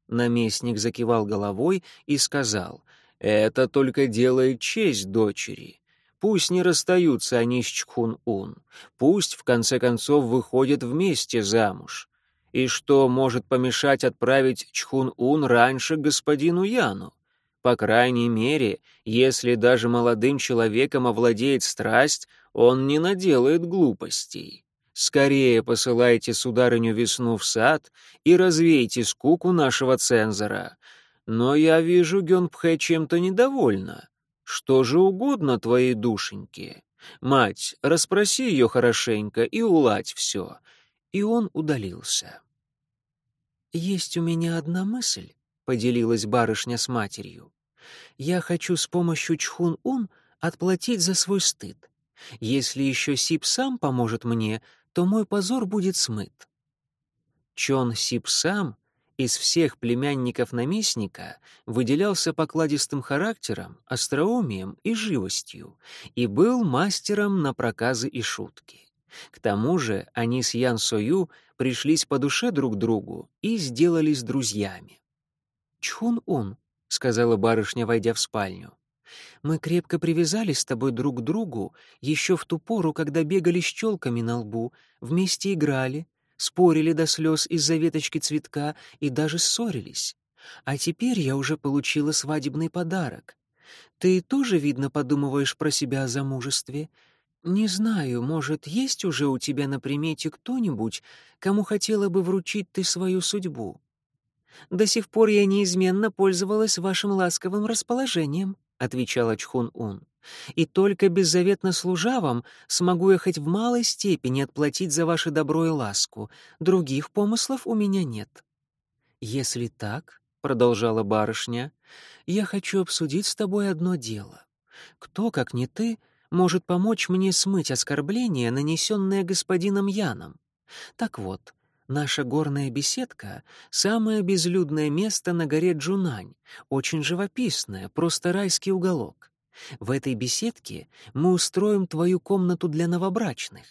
Наместник закивал головой и сказал, «Это только делает честь дочери. Пусть не расстаются они с Чхун-Ун. Пусть, в конце концов, выходят вместе замуж. И что может помешать отправить Чхун-Ун раньше господину Яну? По крайней мере, если даже молодым человеком овладеет страсть, он не наделает глупостей. Скорее посылайте сударыню весну в сад и развейте скуку нашего цензора. Но я вижу, Гёнпхэ чем-то недовольна. Что же угодно твоей душеньке?» Мать, расспроси ее хорошенько и уладь все». И он удалился. «Есть у меня одна мысль», — поделилась барышня с матерью. «Я хочу с помощью Чхун-Ун отплатить за свой стыд. Если еще Сип сам поможет мне, то мой позор будет смыт». Чон Сип сам из всех племянников наместника выделялся покладистым характером, остроумием и живостью и был мастером на проказы и шутки. К тому же они с Ян Сою пришлись по душе друг другу и сделались друзьями. «Чхун-ун», — сказала барышня, войдя в спальню, — «мы крепко привязались с тобой друг к другу еще в ту пору, когда бегали с челками на лбу, вместе играли, спорили до слез из-за веточки цветка и даже ссорились. А теперь я уже получила свадебный подарок. Ты тоже, видно, подумываешь про себя о замужестве. Не знаю, может, есть уже у тебя на примете кто-нибудь, кому хотела бы вручить ты свою судьбу? До сих пор я неизменно пользовалась вашим ласковым расположением, отвечала Чхун-Ун и только беззаветно служа вам смогу я хоть в малой степени отплатить за ваше добро и ласку. Других помыслов у меня нет». «Если так», — продолжала барышня, — «я хочу обсудить с тобой одно дело. Кто, как не ты, может помочь мне смыть оскорбление, нанесенное господином Яном? Так вот, наша горная беседка — самое безлюдное место на горе Джунань, очень живописное, просто райский уголок. В этой беседке мы устроим твою комнату для новобрачных.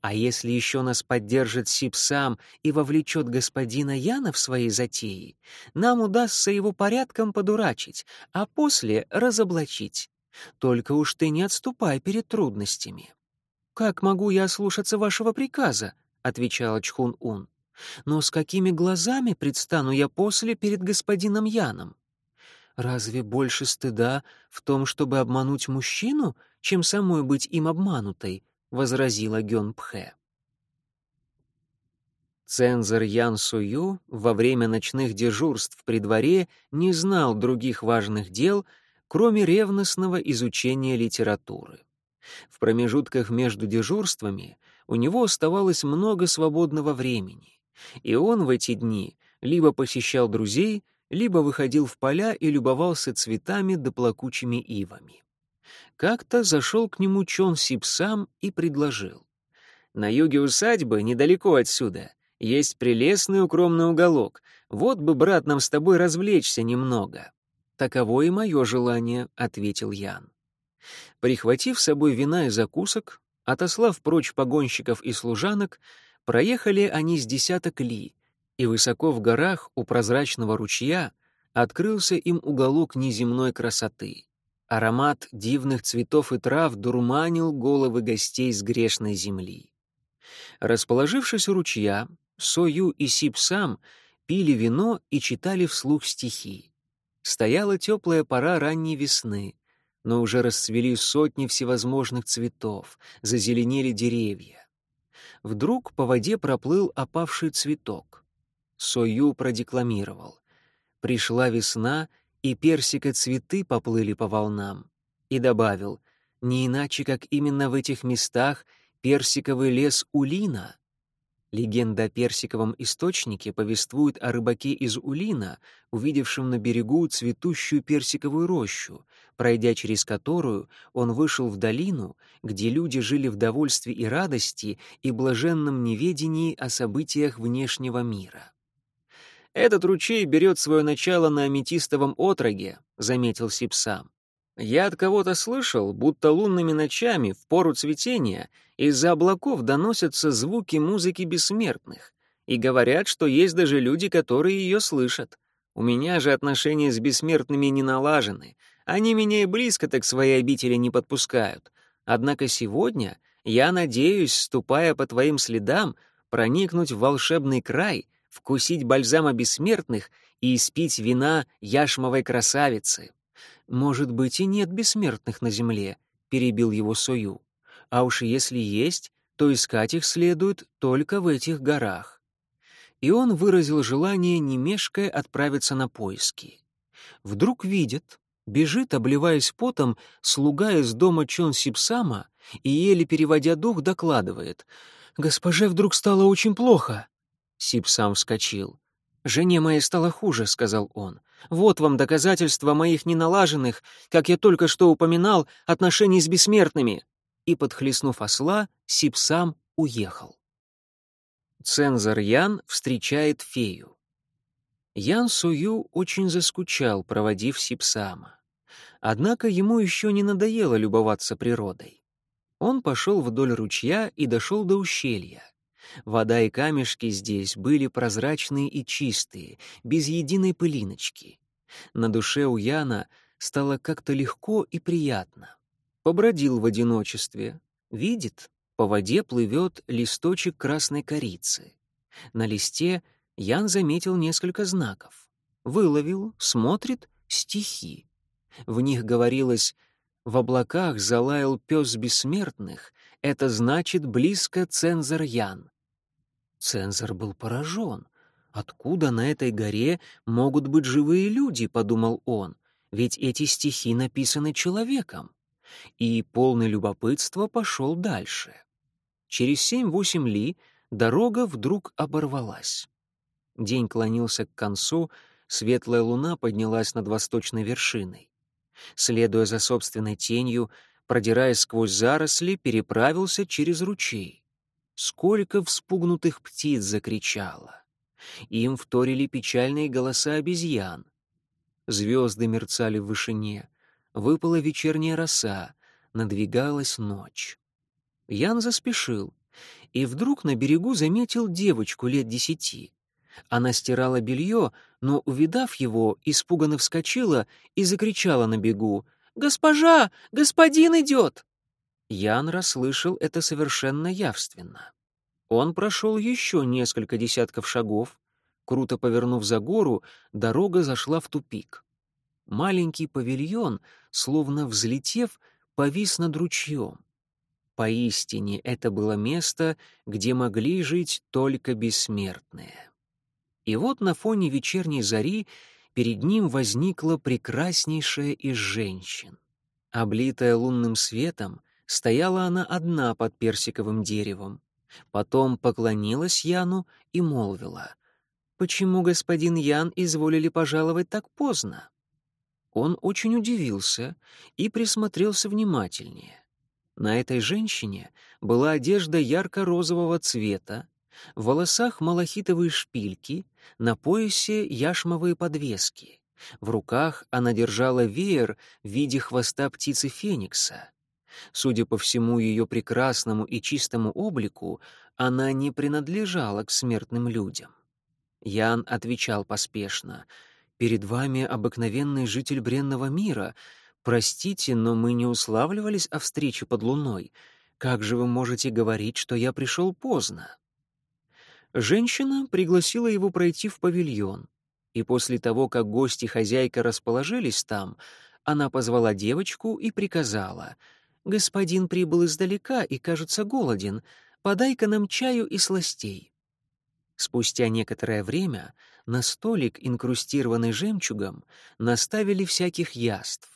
А если еще нас поддержит Сип сам и вовлечет господина Яна в свои затеи, нам удастся его порядком подурачить, а после разоблачить. Только уж ты не отступай перед трудностями. «Как могу я слушаться вашего приказа?» — отвечала Чхун-Ун. «Но с какими глазами предстану я после перед господином Яном?» Разве больше стыда в том, чтобы обмануть мужчину, чем самой быть им обманутой? возразила Гён Пхэ. Цензор Ян Сую во время ночных дежурств при дворе не знал других важных дел, кроме ревностного изучения литературы. В промежутках между дежурствами у него оставалось много свободного времени, и он в эти дни либо посещал друзей, либо выходил в поля и любовался цветами да плакучими ивами. Как-то зашел к нему Чон Сип сам и предложил. «На юге усадьбы, недалеко отсюда, есть прелестный укромный уголок. Вот бы, брат, нам с тобой развлечься немного». «Таково и мое желание», — ответил Ян. Прихватив с собой вина и закусок, отослав прочь погонщиков и служанок, проехали они с десяток ли, и высоко в горах у прозрачного ручья открылся им уголок неземной красоты. Аромат дивных цветов и трав дурманил головы гостей с грешной земли. Расположившись у ручья, Сою и Сипсам пили вино и читали вслух стихи. Стояла теплая пора ранней весны, но уже расцвели сотни всевозможных цветов, зазеленели деревья. Вдруг по воде проплыл опавший цветок. Сою продекламировал. «Пришла весна, и персика цветы поплыли по волнам». И добавил, «Не иначе, как именно в этих местах персиковый лес Улина». Легенда о персиковом источнике повествует о рыбаке из Улина, увидевшем на берегу цветущую персиковую рощу, пройдя через которую он вышел в долину, где люди жили в довольстве и радости и блаженном неведении о событиях внешнего мира. «Этот ручей берет свое начало на аметистовом отроге», — заметил Сипсам. «Я от кого-то слышал, будто лунными ночами, в пору цветения, из-за облаков доносятся звуки музыки бессмертных, и говорят, что есть даже люди, которые ее слышат. У меня же отношения с бессмертными не налажены, они меня и близко-то к своей обители не подпускают. Однако сегодня я надеюсь, ступая по твоим следам, проникнуть в волшебный край — вкусить бальзама бессмертных и испить вина яшмовой красавицы. «Может быть, и нет бессмертных на земле», — перебил его Сою. «А уж если есть, то искать их следует только в этих горах». И он выразил желание, не мешкая, отправиться на поиски. Вдруг видит, Бежит, обливаясь потом, слуга из дома Чон Сипсама и, еле переводя дух, докладывает. «Госпоже вдруг стало очень плохо». Сипсам вскочил. «Жене моей стало хуже», — сказал он. «Вот вам доказательства моих неналаженных, как я только что упоминал, отношений с бессмертными». И, подхлестнув осла, Сипсам уехал. Цензор Ян встречает фею. Ян Сую очень заскучал, проводив Сипсама. Однако ему еще не надоело любоваться природой. Он пошел вдоль ручья и дошел до ущелья. Вода и камешки здесь были прозрачные и чистые, без единой пылиночки. На душе у Яна стало как-то легко и приятно. Побродил в одиночестве. Видит, по воде плывет листочек красной корицы. На листе Ян заметил несколько знаков. Выловил, смотрит — стихи. В них говорилось «В облаках залаял пес бессмертных, это значит близко цензор Ян». Цензор был поражен. «Откуда на этой горе могут быть живые люди?» — подумал он. «Ведь эти стихи написаны человеком». И, полный любопытства, пошел дальше. Через семь-восемь ли дорога вдруг оборвалась. День клонился к концу, светлая луна поднялась над восточной вершиной. Следуя за собственной тенью, продираясь сквозь заросли, переправился через ручей. Сколько вспугнутых птиц закричало! Им вторили печальные голоса обезьян. Звезды мерцали в вышине, выпала вечерняя роса, надвигалась ночь. Ян заспешил, и вдруг на берегу заметил девочку лет десяти. Она стирала белье, но, увидав его, испуганно вскочила и закричала на бегу. «Госпожа! Господин идет!» Ян расслышал это совершенно явственно. Он прошел еще несколько десятков шагов. Круто повернув за гору, дорога зашла в тупик. Маленький павильон, словно взлетев, повис над ручьем. Поистине это было место, где могли жить только бессмертные. И вот на фоне вечерней зари перед ним возникла прекраснейшая из женщин. Облитая лунным светом, стояла она одна под персиковым деревом. Потом поклонилась Яну и молвила, «Почему господин Ян изволили пожаловать так поздно?» Он очень удивился и присмотрелся внимательнее. На этой женщине была одежда ярко-розового цвета, в волосах малахитовые шпильки, на поясе яшмовые подвески. В руках она держала веер в виде хвоста птицы Феникса. Судя по всему ее прекрасному и чистому облику, она не принадлежала к смертным людям. Ян отвечал поспешно. «Перед вами обыкновенный житель бренного мира. Простите, но мы не уславливались о встрече под луной. Как же вы можете говорить, что я пришел поздно?» Женщина пригласила его пройти в павильон, и после того, как гости хозяйка расположились там, она позвала девочку и приказала, «Господин прибыл издалека и, кажется, голоден, подай-ка нам чаю и сластей». Спустя некоторое время на столик, инкрустированный жемчугом, наставили всяких яств.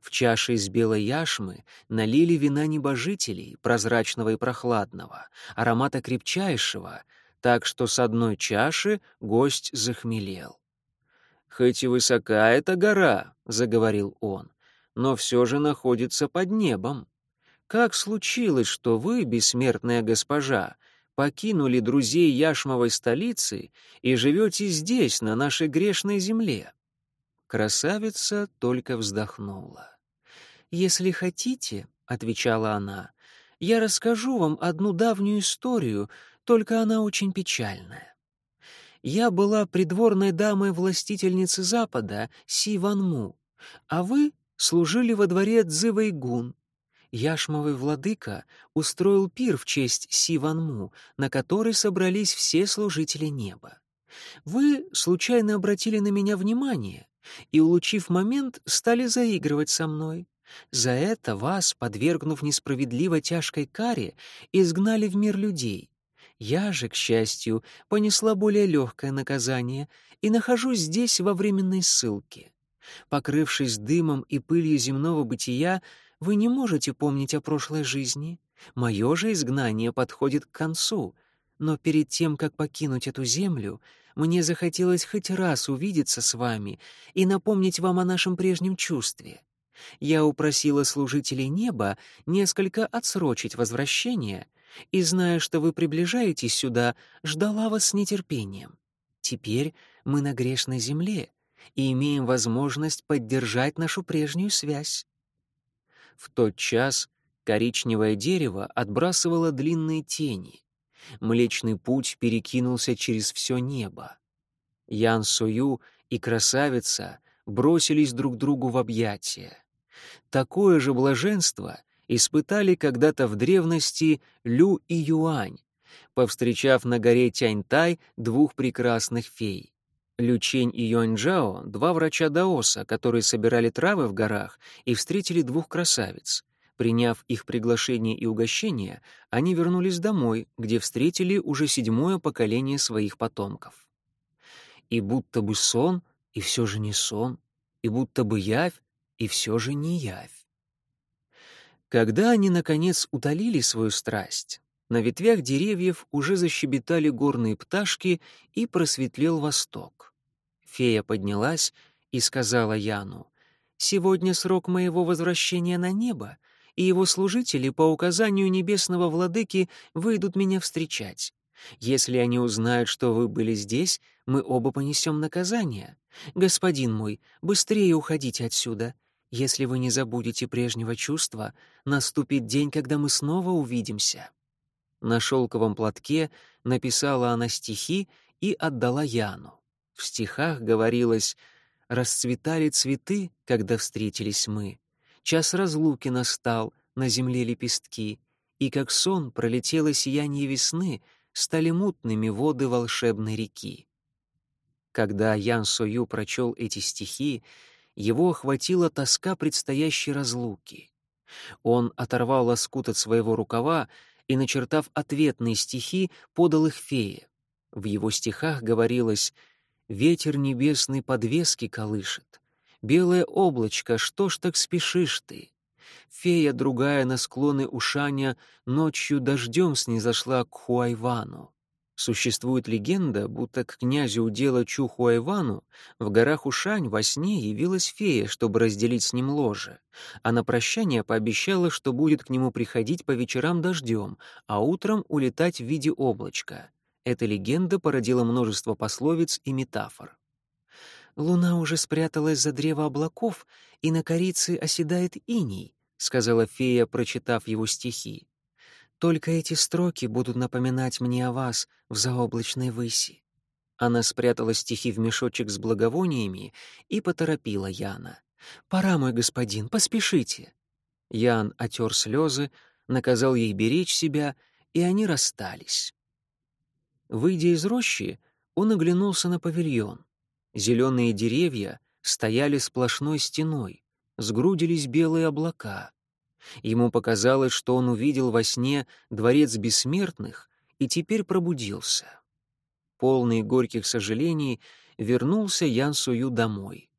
В чаше из белой яшмы налили вина небожителей, прозрачного и прохладного, аромата крепчайшего — так что с одной чаши гость захмелел. «Хоть и высока эта гора», — заговорил он, — «но все же находится под небом. Как случилось, что вы, бессмертная госпожа, покинули друзей Яшмовой столицы и живете здесь, на нашей грешной земле?» Красавица только вздохнула. «Если хотите», — отвечала она, — «я расскажу вам одну давнюю историю, только она очень печальная. Я была придворной дамой властительницы Запада Си Ван Му, а вы служили во дворе Цзывэйгун. Яшмовый владыка устроил пир в честь Си Ван Му, на который собрались все служители неба. Вы случайно обратили на меня внимание и, улучив момент, стали заигрывать со мной. За это вас, подвергнув несправедливо тяжкой каре, изгнали в мир людей. Я же, к счастью, понесла более легкое наказание и нахожусь здесь во временной ссылке. Покрывшись дымом и пылью земного бытия, вы не можете помнить о прошлой жизни. Мое же изгнание подходит к концу, но перед тем, как покинуть эту землю, мне захотелось хоть раз увидеться с вами и напомнить вам о нашем прежнем чувстве. Я упросила служителей неба несколько отсрочить возвращение, и, зная, что вы приближаетесь сюда, ждала вас с нетерпением. Теперь мы на грешной земле и имеем возможность поддержать нашу прежнюю связь. В тот час коричневое дерево отбрасывало длинные тени. Млечный путь перекинулся через все небо. Ян Сою и красавица бросились друг другу в объятия. Такое же блаженство испытали когда-то в древности Лю и Юань, повстречав на горе Тяньтай двух прекрасных фей. Лючень и Юаньчжао — два врача даоса, которые собирали травы в горах и встретили двух красавиц. Приняв их приглашение и угощение, они вернулись домой, где встретили уже седьмое поколение своих потомков. И будто бы сон, и все же не сон, и будто бы явь, и все же не явь. Когда они, наконец, утолили свою страсть, на ветвях деревьев уже защебетали горные пташки, и просветлел восток. Фея поднялась и сказала Яну, «Сегодня срок моего возвращения на небо, и его служители по указанию небесного владыки выйдут меня встречать. Если они узнают, что вы были здесь, мы оба понесем наказание. Господин мой, быстрее уходите отсюда. Если вы не забудете прежнего чувства, наступит день, когда мы снова увидимся». На шелковом платке написала она стихи и отдала Яну. В стихах говорилось «Расцветали цветы, когда встретились мы. Час разлуки настал, на земле лепестки, и как сон пролетело сияние весны, стали мутными воды волшебной реки». Когда Ян Сою прочел эти стихи, его охватила тоска предстоящей разлуки. Он оторвал лоскут от своего рукава и, начертав ответные стихи, подал их фее. В его стихах говорилось «Ветер небесный подвески колышет, белое облачко, что ж так спешишь ты?» Фея, другая на склоны Ушаня, ночью дождем снизошла к Хуайвану. Существует легенда, будто к князю удела Чухуайвану в горах Ушань во сне явилась фея, чтобы разделить с ним ложе, а на прощание пообещала, что будет к нему приходить по вечерам дождем, а утром улетать в виде облачка. Эта легенда породила множество пословиц и метафор. «Луна уже спряталась за древо облаков, и на корице оседает иней», — сказала фея, прочитав его стихи. Только эти строки будут напоминать мне о вас в заоблачной выси». Она спрятала стихи в мешочек с благовониями и поторопила Яна. «Пора, мой господин, поспешите». Ян отер слезы, наказал ей беречь себя, и они расстались. Выйдя из рощи, он оглянулся на павильон. Зеленые деревья стояли сплошной стеной, сгрудились белые облака. Ему показалось, что он увидел во сне дворец бессмертных и теперь пробудился. Полный горьких сожалений вернулся Ян Сую домой.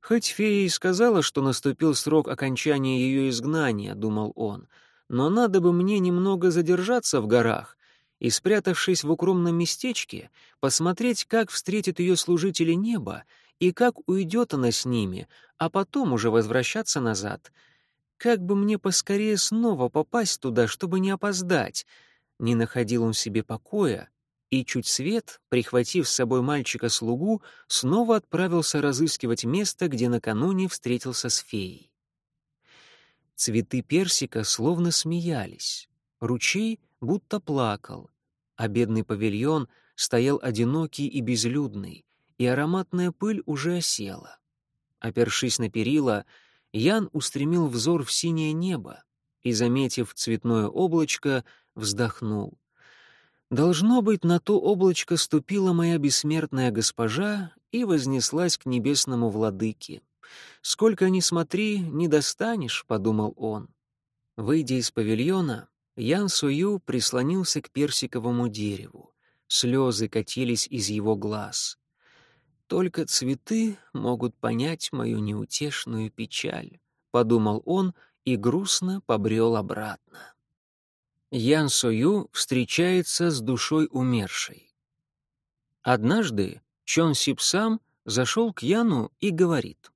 Хоть фея и сказала, что наступил срок окончания ее изгнания, думал он, но надо бы мне немного задержаться в горах и, спрятавшись в укромном местечке, посмотреть, как встретит ее служители неба и как уйдет она с ними, а потом уже возвращаться назад — как бы мне поскорее снова попасть туда, чтобы не опоздать? Не находил он себе покоя, и чуть свет, прихватив с собой мальчика-слугу, снова отправился разыскивать место, где накануне встретился с феей. Цветы персика словно смеялись, ручей будто плакал, а бедный павильон стоял одинокий и безлюдный, и ароматная пыль уже осела. Опершись на перила, Ян устремил взор в синее небо и, заметив цветное облачко, вздохнул. Должно быть, на то облачко ступила моя бессмертная госпожа и вознеслась к небесному владыке. «Сколько ни смотри, не достанешь», — подумал он. Выйдя из павильона, Ян Сую прислонился к персиковому дереву. Слезы катились из его глаз. Только цветы могут понять мою неутешную печаль, подумал он и грустно побрел обратно. Ян Сою встречается с душой умершей. Однажды Чон Сипсам зашел к Яну и говорит.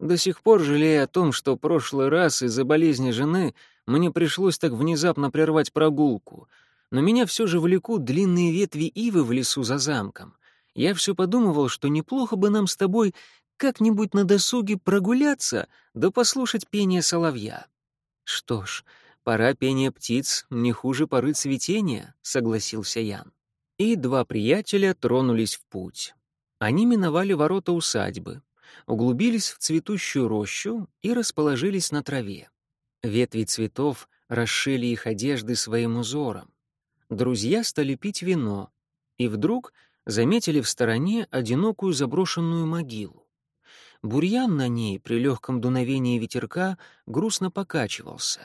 «До сих пор жалею о том, что прошлый раз из-за болезни жены мне пришлось так внезапно прервать прогулку, но меня все же влекут длинные ветви ивы в лесу за замком. Я все подумывал, что неплохо бы нам с тобой как-нибудь на досуге прогуляться да послушать пение соловья. Что ж, пора пения птиц не хуже поры цветения, согласился Ян. И два приятеля тронулись в путь. Они миновали ворота усадьбы, углубились в цветущую рощу и расположились на траве. Ветви цветов расшили их одежды своим узором. Друзья стали пить вино, и вдруг заметили в стороне одинокую заброшенную могилу. Бурьян на ней при легком дуновении ветерка грустно покачивался.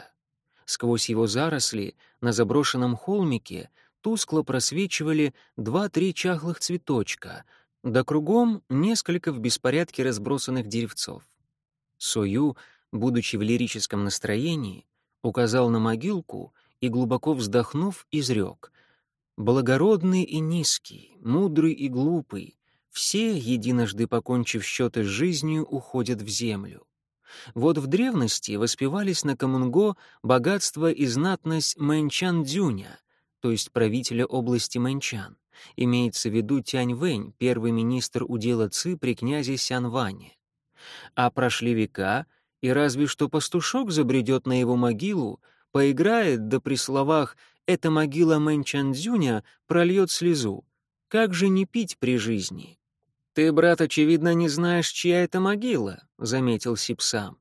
Сквозь его заросли на заброшенном холмике тускло просвечивали два-три чахлых цветочка, да кругом несколько в беспорядке разбросанных деревцов. Сою, будучи в лирическом настроении, указал на могилку и, глубоко вздохнув, изрек — Благородный и низкий, мудрый и глупый, все, единожды покончив счеты с жизнью, уходят в землю. Вот в древности воспевались на Камунго богатство и знатность Мэнчан-Дзюня, то есть правителя области Мэнчан. Имеется в виду Тянь Вэнь, первый министр удела Ци при князе Сянване. А прошли века, и разве что пастушок забредет на его могилу, поиграет, да при словах эта могила Мэнчандзюня прольет слезу. Как же не пить при жизни? «Ты, брат, очевидно, не знаешь, чья это могила», — заметил Сипсам.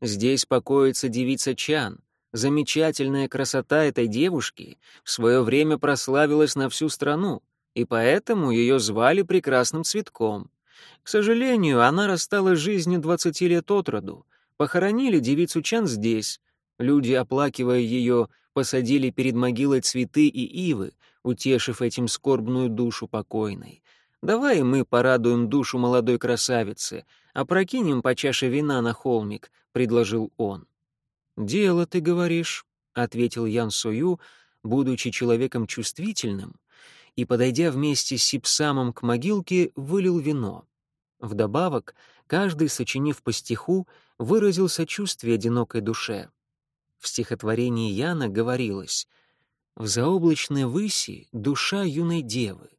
«Здесь покоится девица Чан. Замечательная красота этой девушки в свое время прославилась на всю страну, и поэтому ее звали Прекрасным Цветком. К сожалению, она рассталась жизнью двадцати лет от роду. Похоронили девицу Чан здесь. Люди, оплакивая ее, посадили перед могилой цветы и ивы, утешив этим скорбную душу покойной. Давай мы порадуем душу молодой красавицы, опрокинем по чаше вина на холмик, — предложил он. «Дело, ты говоришь», — ответил Ян Сою, будучи человеком чувствительным, и, подойдя вместе с Сипсамом к могилке, вылил вино. Вдобавок, каждый, сочинив по стиху, выразил сочувствие одинокой душе. В стихотворении Яна говорилось «В заоблачной выси душа юной девы.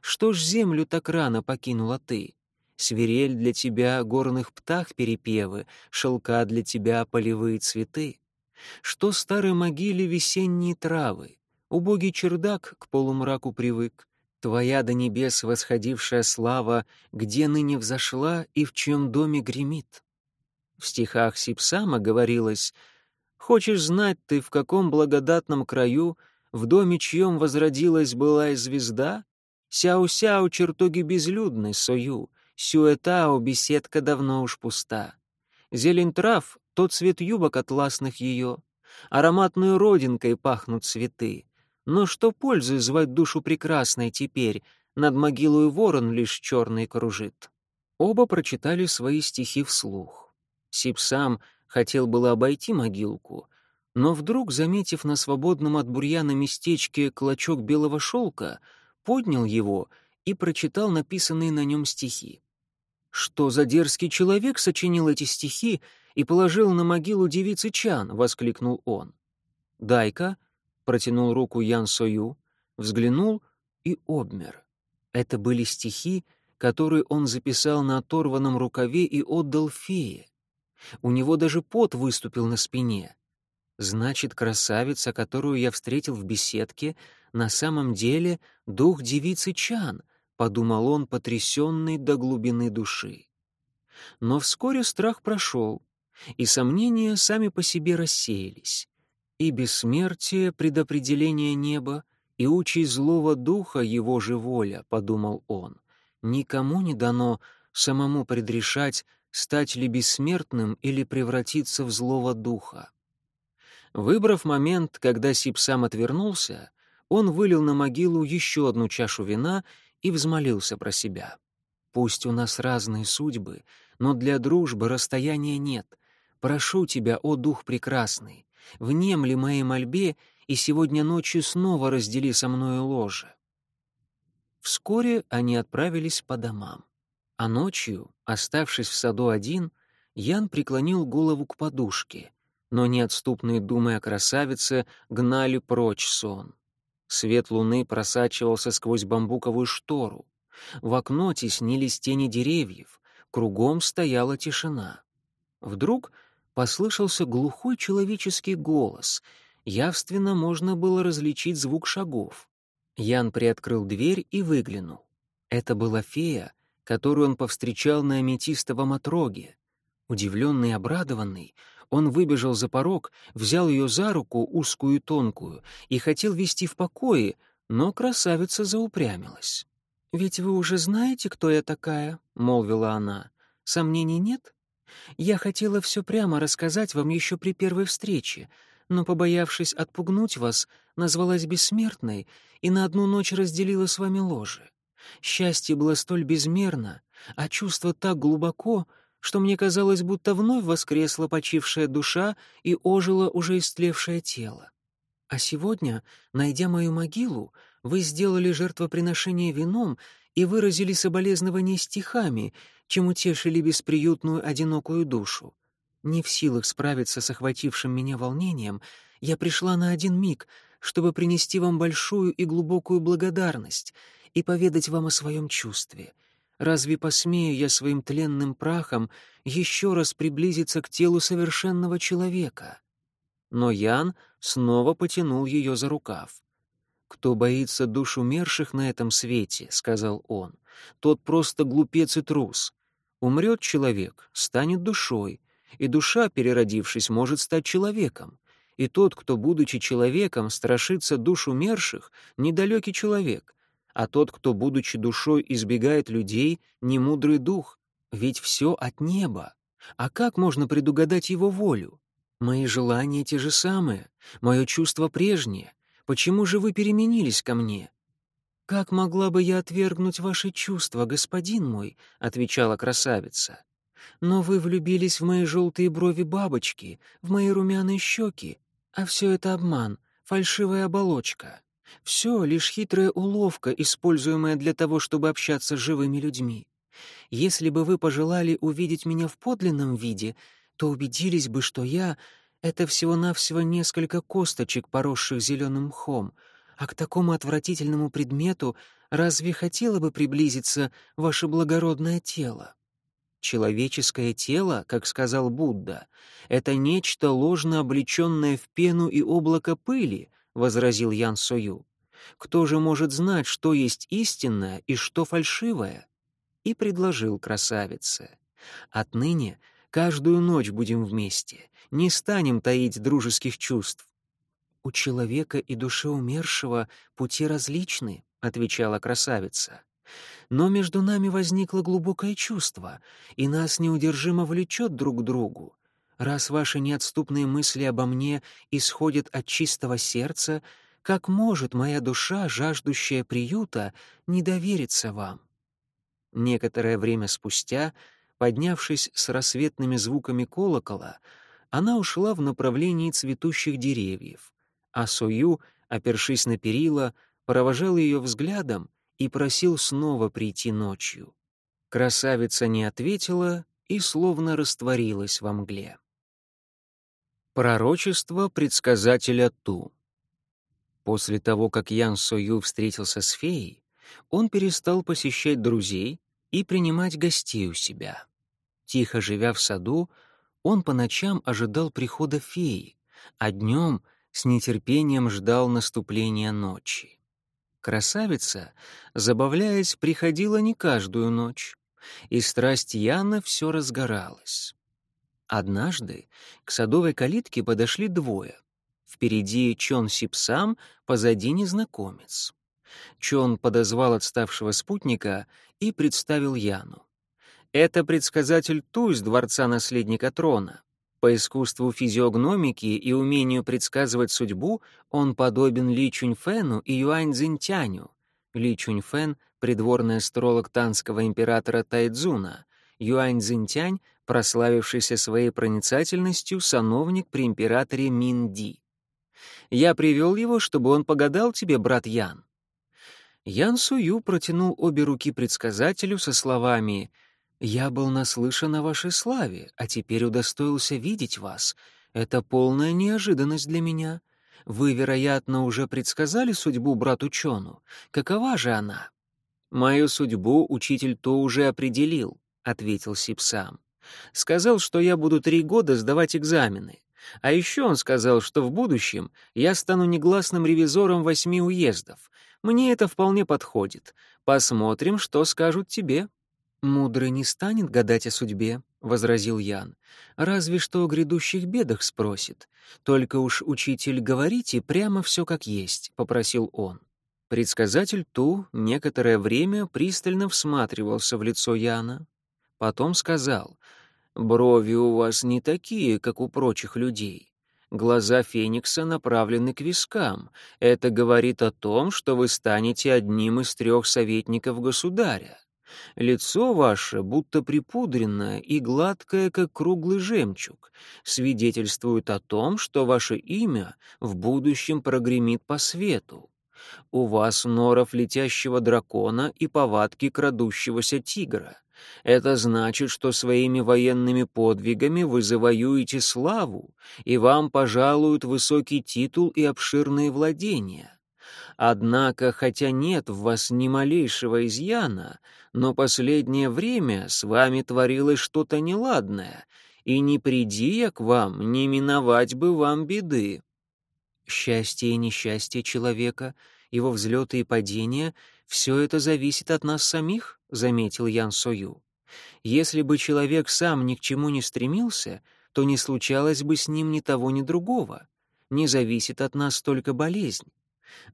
Что ж землю так рано покинула ты? Свирель для тебя горных птах перепевы, Шелка для тебя полевые цветы. Что старой могиле весенние травы? Убогий чердак к полумраку привык. Твоя до небес восходившая слава, Где ныне взошла и в чьем доме гремит? В стихах Сипсама говорилось — Хочешь знать ты, в каком благодатном краю в доме чьем возродилась былая звезда? Сяу-сяу чертоги безлюдны, сою, сюэтау беседка давно уж пуста. Зелень трав — тот цвет юбок атласных ее, ароматную родинкой пахнут цветы. Но что пользы звать душу прекрасной теперь, над могилой ворон лишь черный кружит. Оба прочитали свои стихи вслух. Сипсам — хотел было обойти могилку, но вдруг, заметив на свободном от бурьяна местечке клочок белого шелка, поднял его и прочитал написанные на нем стихи. «Что за дерзкий человек сочинил эти стихи и положил на могилу девицы Чан?» — воскликнул он. «Дай-ка», — протянул руку Ян Сою, взглянул и обмер. Это были стихи, которые он записал на оторванном рукаве и отдал фее. У него даже пот выступил на спине. Значит, красавица, которую я встретил в беседке, на самом деле дух девицы Чан, подумал он, потрясенный до глубины души. Но вскоре страх прошел, и сомнения сами по себе рассеялись. И бессмертие — предопределение неба, и участь злого духа — его же воля, — подумал он. Никому не дано самому предрешать, стать ли бессмертным или превратиться в злого духа. Выбрав момент, когда Сип сам отвернулся, он вылил на могилу еще одну чашу вина и взмолился про себя. Пусть у нас разные судьбы, но для дружбы расстояния нет. Прошу тебя, о Дух Прекрасный, внемли моей мольбе и сегодня ночью снова раздели со мною ложе». Вскоре они отправились по домам. А ночью, оставшись в саду один, Ян преклонил голову к подушке, но неотступные думы о красавице гнали прочь сон. Свет луны просачивался сквозь бамбуковую штору. В окно теснились тени деревьев, кругом стояла тишина. Вдруг послышался глухой человеческий голос. Явственно можно было различить звук шагов. Ян приоткрыл дверь и выглянул. Это была фея, которую он повстречал на аметистовом отроге. Удивленный и обрадованный, он выбежал за порог, взял ее за руку, узкую и тонкую, и хотел вести в покое, но красавица заупрямилась. «Ведь вы уже знаете, кто я такая?» — молвила она. «Сомнений нет? Я хотела все прямо рассказать вам еще при первой встрече, но, побоявшись отпугнуть вас, назвалась бессмертной и на одну ночь разделила с вами ложе. Счастье было столь безмерно, а чувство так глубоко, что мне казалось, будто вновь воскресла почившая душа и ожило уже истлевшее тело. А сегодня, найдя мою могилу, вы сделали жертвоприношение вином и выразили соболезнования стихами, чем утешили бесприютную одинокую душу. Не в силах справиться с охватившим меня волнением, я пришла на один миг, чтобы принести вам большую и глубокую благодарность и поведать вам о своем чувстве. Разве посмею я своим тленным прахом еще раз приблизиться к телу совершенного человека? Но Ян снова потянул ее за рукав. «Кто боится душ умерших на этом свете, — сказал он, — тот просто глупец и трус. Умрет человек, станет душой, и душа, переродившись, может стать человеком. И тот, кто, будучи человеком, страшится душ умерших, недалекий человек, а тот, кто, будучи душой, избегает людей, не мудрый дух, ведь все от неба. А как можно предугадать его волю? Мои желания те же самые, мое чувство прежнее. Почему же вы переменились ко мне? Как могла бы я отвергнуть ваши чувства, господин мой, отвечала красавица. Но вы влюбились в мои желтые брови бабочки, в мои румяные щеки, а все это обман, фальшивая оболочка. Все лишь хитрая уловка, используемая для того, чтобы общаться с живыми людьми. Если бы вы пожелали увидеть меня в подлинном виде, то убедились бы, что я — это всего-навсего несколько косточек, поросших зеленым мхом, а к такому отвратительному предмету разве хотело бы приблизиться ваше благородное тело? Человеческое тело, как сказал Будда, — это нечто ложно облеченное в пену и облако пыли, возразил Ян Сою. Кто же может знать, что есть истинное и что фальшивое? И предложил красавице. Отныне каждую ночь будем вместе, не станем таить дружеских чувств. У человека и души умершего пути различны, отвечала красавица. Но между нами возникло глубокое чувство, и нас неудержимо влечет друг к другу. Раз ваши неотступные мысли обо мне исходят от чистого сердца, как может моя душа, жаждущая приюта, не довериться вам? Некоторое время спустя, поднявшись с рассветными звуками колокола, она ушла в направлении цветущих деревьев, а Сою, опершись на перила, провожал ее взглядом и просил снова прийти ночью. Красавица не ответила и словно растворилась во мгле. Пророчество предсказателя Ту. После того, как Ян Сою встретился с феей, он перестал посещать друзей и принимать гостей у себя. Тихо живя в саду, он по ночам ожидал прихода феи, а днем с нетерпением ждал наступления ночи. Красавица, забавляясь, приходила не каждую ночь, и страсть Яна все разгоралась. Однажды к садовой калитке подошли двое. Впереди Чон Сипсам, позади незнакомец. Чон подозвал отставшего спутника и представил Яну. Это предсказатель Ту из дворца наследника трона. По искусству физиогномики и умению предсказывать судьбу он подобен Ли Чуньфэну и Юань Цзиньтяню. Ли Чуньфэн — придворный астролог танского императора Тайцзуна, Юань Цзиньтянь, прославившийся своей проницательностью, сановник при императоре Минди. Я привел его, чтобы он погадал тебе, брат Ян». Ян Сую протянул обе руки предсказателю со словами «Я был наслышан о вашей славе, а теперь удостоился видеть вас. Это полная неожиданность для меня. Вы, вероятно, уже предсказали судьбу брату Чону. Какова же она?» «Мою судьбу учитель То уже определил», — ответил Сипсам. «Сказал, что я буду три года сдавать экзамены. А еще он сказал, что в будущем я стану негласным ревизором восьми уездов. Мне это вполне подходит. Посмотрим, что скажут тебе». «Мудрый не станет гадать о судьбе», — возразил Ян. «Разве что о грядущих бедах спросит. Только уж, учитель, говорите прямо все как есть», — попросил он. Предсказатель Ту некоторое время пристально всматривался в лицо Яна. Потом сказал — Брови у вас не такие, как у прочих людей. Глаза Феникса направлены к вискам. Это говорит о том, что вы станете одним из трех советников государя. Лицо ваше будто припудренное и гладкое, как круглый жемчуг, свидетельствует о том, что ваше имя в будущем прогремит по свету. У вас норов летящего дракона и повадки крадущегося тигра. Это значит, что своими военными подвигами вы завоюете славу, и вам пожалуют высокий титул и обширные владения. Однако, хотя нет в вас ни малейшего изъяна, но последнее время с вами творилось что-то неладное, и не приди я к вам, не миновать бы вам беды. Счастье и несчастье человека, его взлеты и падения — все это зависит от нас самих, — заметил Ян Сою. «Если бы человек сам ни к чему не стремился, то не случалось бы с ним ни того, ни другого. Не зависит от нас только болезнь.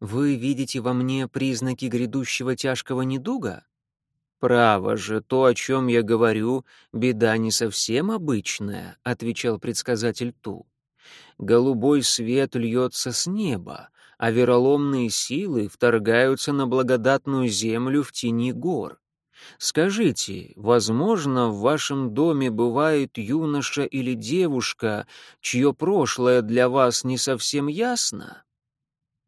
Вы видите во мне признаки грядущего тяжкого недуга?» «Право же, то, о чем я говорю, беда не совсем обычная», — отвечал предсказатель Ту. «Голубой свет льется с неба, а вероломные силы вторгаются на благодатную землю в тени гор. Скажите, возможно, в вашем доме бывает юноша или девушка, чье прошлое для вас не совсем ясно?»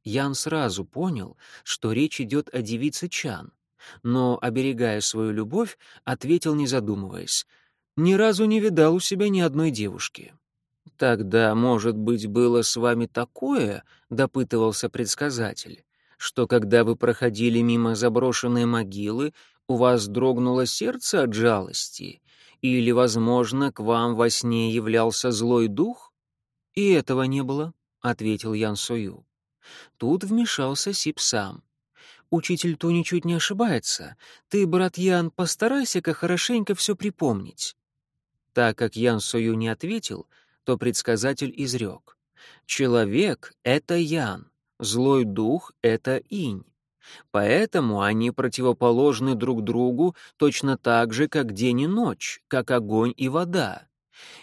Ян сразу понял, что речь идет о девице Чан, но, оберегая свою любовь, ответил, не задумываясь, «Ни разу не видал у себя ни одной девушки». «Тогда, может быть, было с вами такое, — допытывался предсказатель, — что когда вы проходили мимо заброшенной могилы, у вас дрогнуло сердце от жалости? Или, возможно, к вам во сне являлся злой дух? И этого не было, — ответил Ян Сою. Тут вмешался Сипсам. Учитель Ту ничуть не ошибается. Ты, брат Ян, постарайся-ка хорошенько все припомнить. Так как Ян Сою не ответил, то предсказатель изрек. Человек — это Ян, злой дух — это Инь. Поэтому они противоположны друг другу точно так же, как день и ночь, как огонь и вода.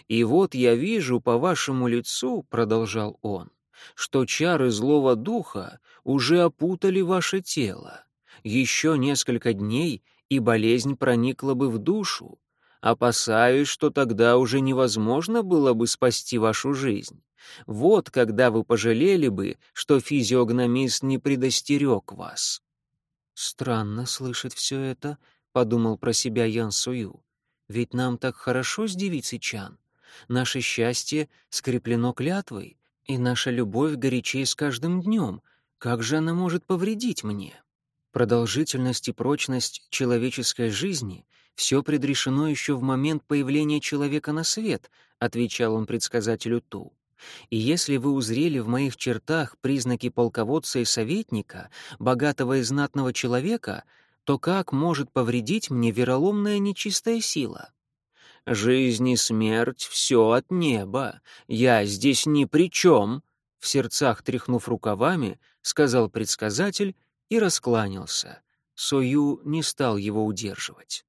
И вот я вижу по вашему лицу, — продолжал он, — что чары злого духа уже опутали ваше тело. Еще несколько дней, и болезнь проникла бы в душу. Опасаюсь, что тогда уже невозможно было бы спасти вашу жизнь. Вот когда вы пожалели бы, что физиогномист не предостерег вас». «Странно слышать все это», — подумал про себя Ян Сую. «Ведь нам так хорошо с девицей Чан. Наше счастье скреплено клятвой, и наша любовь горячей с каждым днем. Как же она может повредить мне?» Продолжительность и прочность человеческой жизни — все предрешено еще в момент появления человека на свет, отвечал он предсказателю Ту. И если вы узрели в моих чертах признаки полководца и советника, богатого и знатного человека, то как может повредить мне вероломная нечистая сила? Жизнь и смерть — все от неба. Я здесь ни при чем, — в сердцах тряхнув рукавами, сказал предсказатель и раскланялся. Сою не стал его удерживать.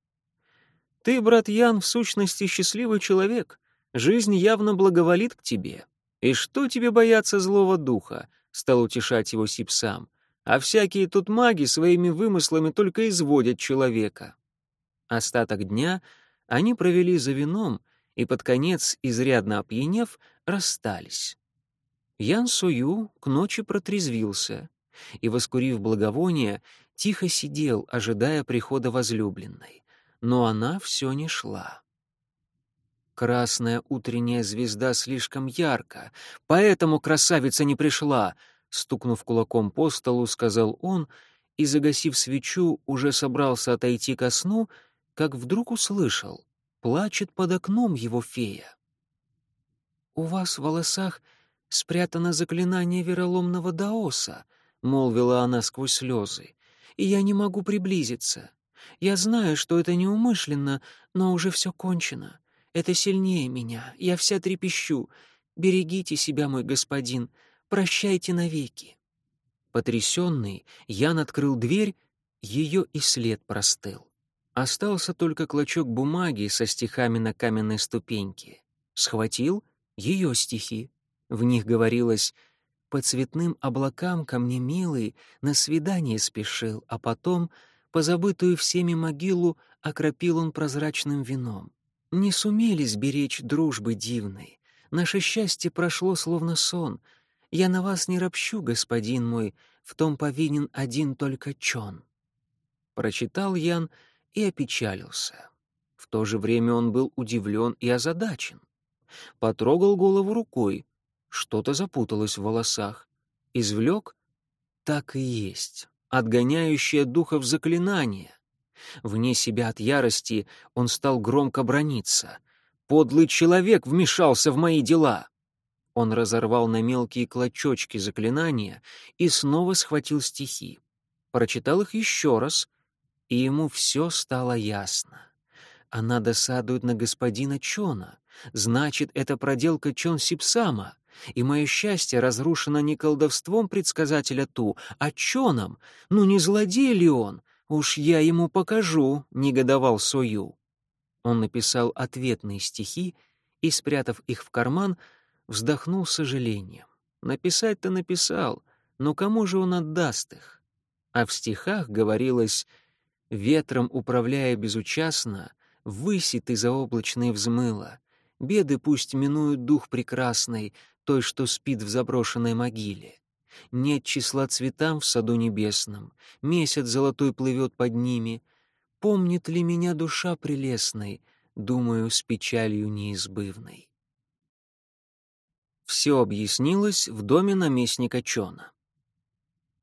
«Ты, брат Ян, в сущности счастливый человек. Жизнь явно благоволит к тебе. «И что тебе бояться злого духа?» — стал утешать его Сипсам. а всякие тут маги своими вымыслами только изводят человека». Остаток дня они провели за вином и под конец, изрядно опьянев, расстались. Ян Сую к ночи протрезвился и, воскурив благовоние, тихо сидел, ожидая прихода возлюбленной. Но она все не шла. «Красная утренняя звезда слишком ярко, поэтому красавица не пришла», — стукнув кулаком по столу, сказал он, и, загасив свечу, уже собрался отойти ко сну, как вдруг услышал — плачет под окном его фея. «У вас в волосах спрятано заклинание вероломного Даоса», — молвила она сквозь слезы, — «и я не могу приблизиться. Я знаю, что это неумышленно, но уже все кончено. Это сильнее меня, я вся трепещу. Берегите себя, мой господин, прощайте навеки». Потрясенный, Ян открыл дверь, ее и след простыл. Остался только клочок бумаги со стихами на каменной ступеньке. Схватил ее стихи. В них говорилось «По цветным облакам ко мне милый на свидание спешил, а потом, позабытую всеми могилу, окропил он прозрачным вином. Не сумели сберечь дружбы дивной. Наше счастье прошло словно сон. Я на вас не ропщу, господин мой, в том повинен один только чон». Прочитал Ян — и опечалился. В то же время он был удивлен и озадачен. Потрогал голову рукой, что-то запуталось в волосах. Извлек — так и есть, отгоняющее духов заклинание. Вне себя от ярости он стал громко брониться. «Подлый человек вмешался в мои дела!» Он разорвал на мелкие клочочки заклинания и снова схватил стихи. Прочитал их еще раз и ему все стало ясно. Она досадует на господина Чона. Значит, это проделка Чон Сипсама. И мое счастье разрушено не колдовством предсказателя Ту, а Чоном. Ну не злодей ли он? Уж я ему покажу, — негодовал Сою. Он написал ответные стихи и, спрятав их в карман, вздохнул с сожалением. Написать-то написал, но кому же он отдаст их? А в стихах говорилось Ветром управляя безучастно, выси ты заоблачной взмыла. Беды пусть минуют дух прекрасный, той, что спит в заброшенной могиле. Нет числа цветам в саду небесном, месяц золотой плывет под ними. Помнит ли меня душа прелестной, думаю, с печалью неизбывной. Все объяснилось в доме наместника Чона.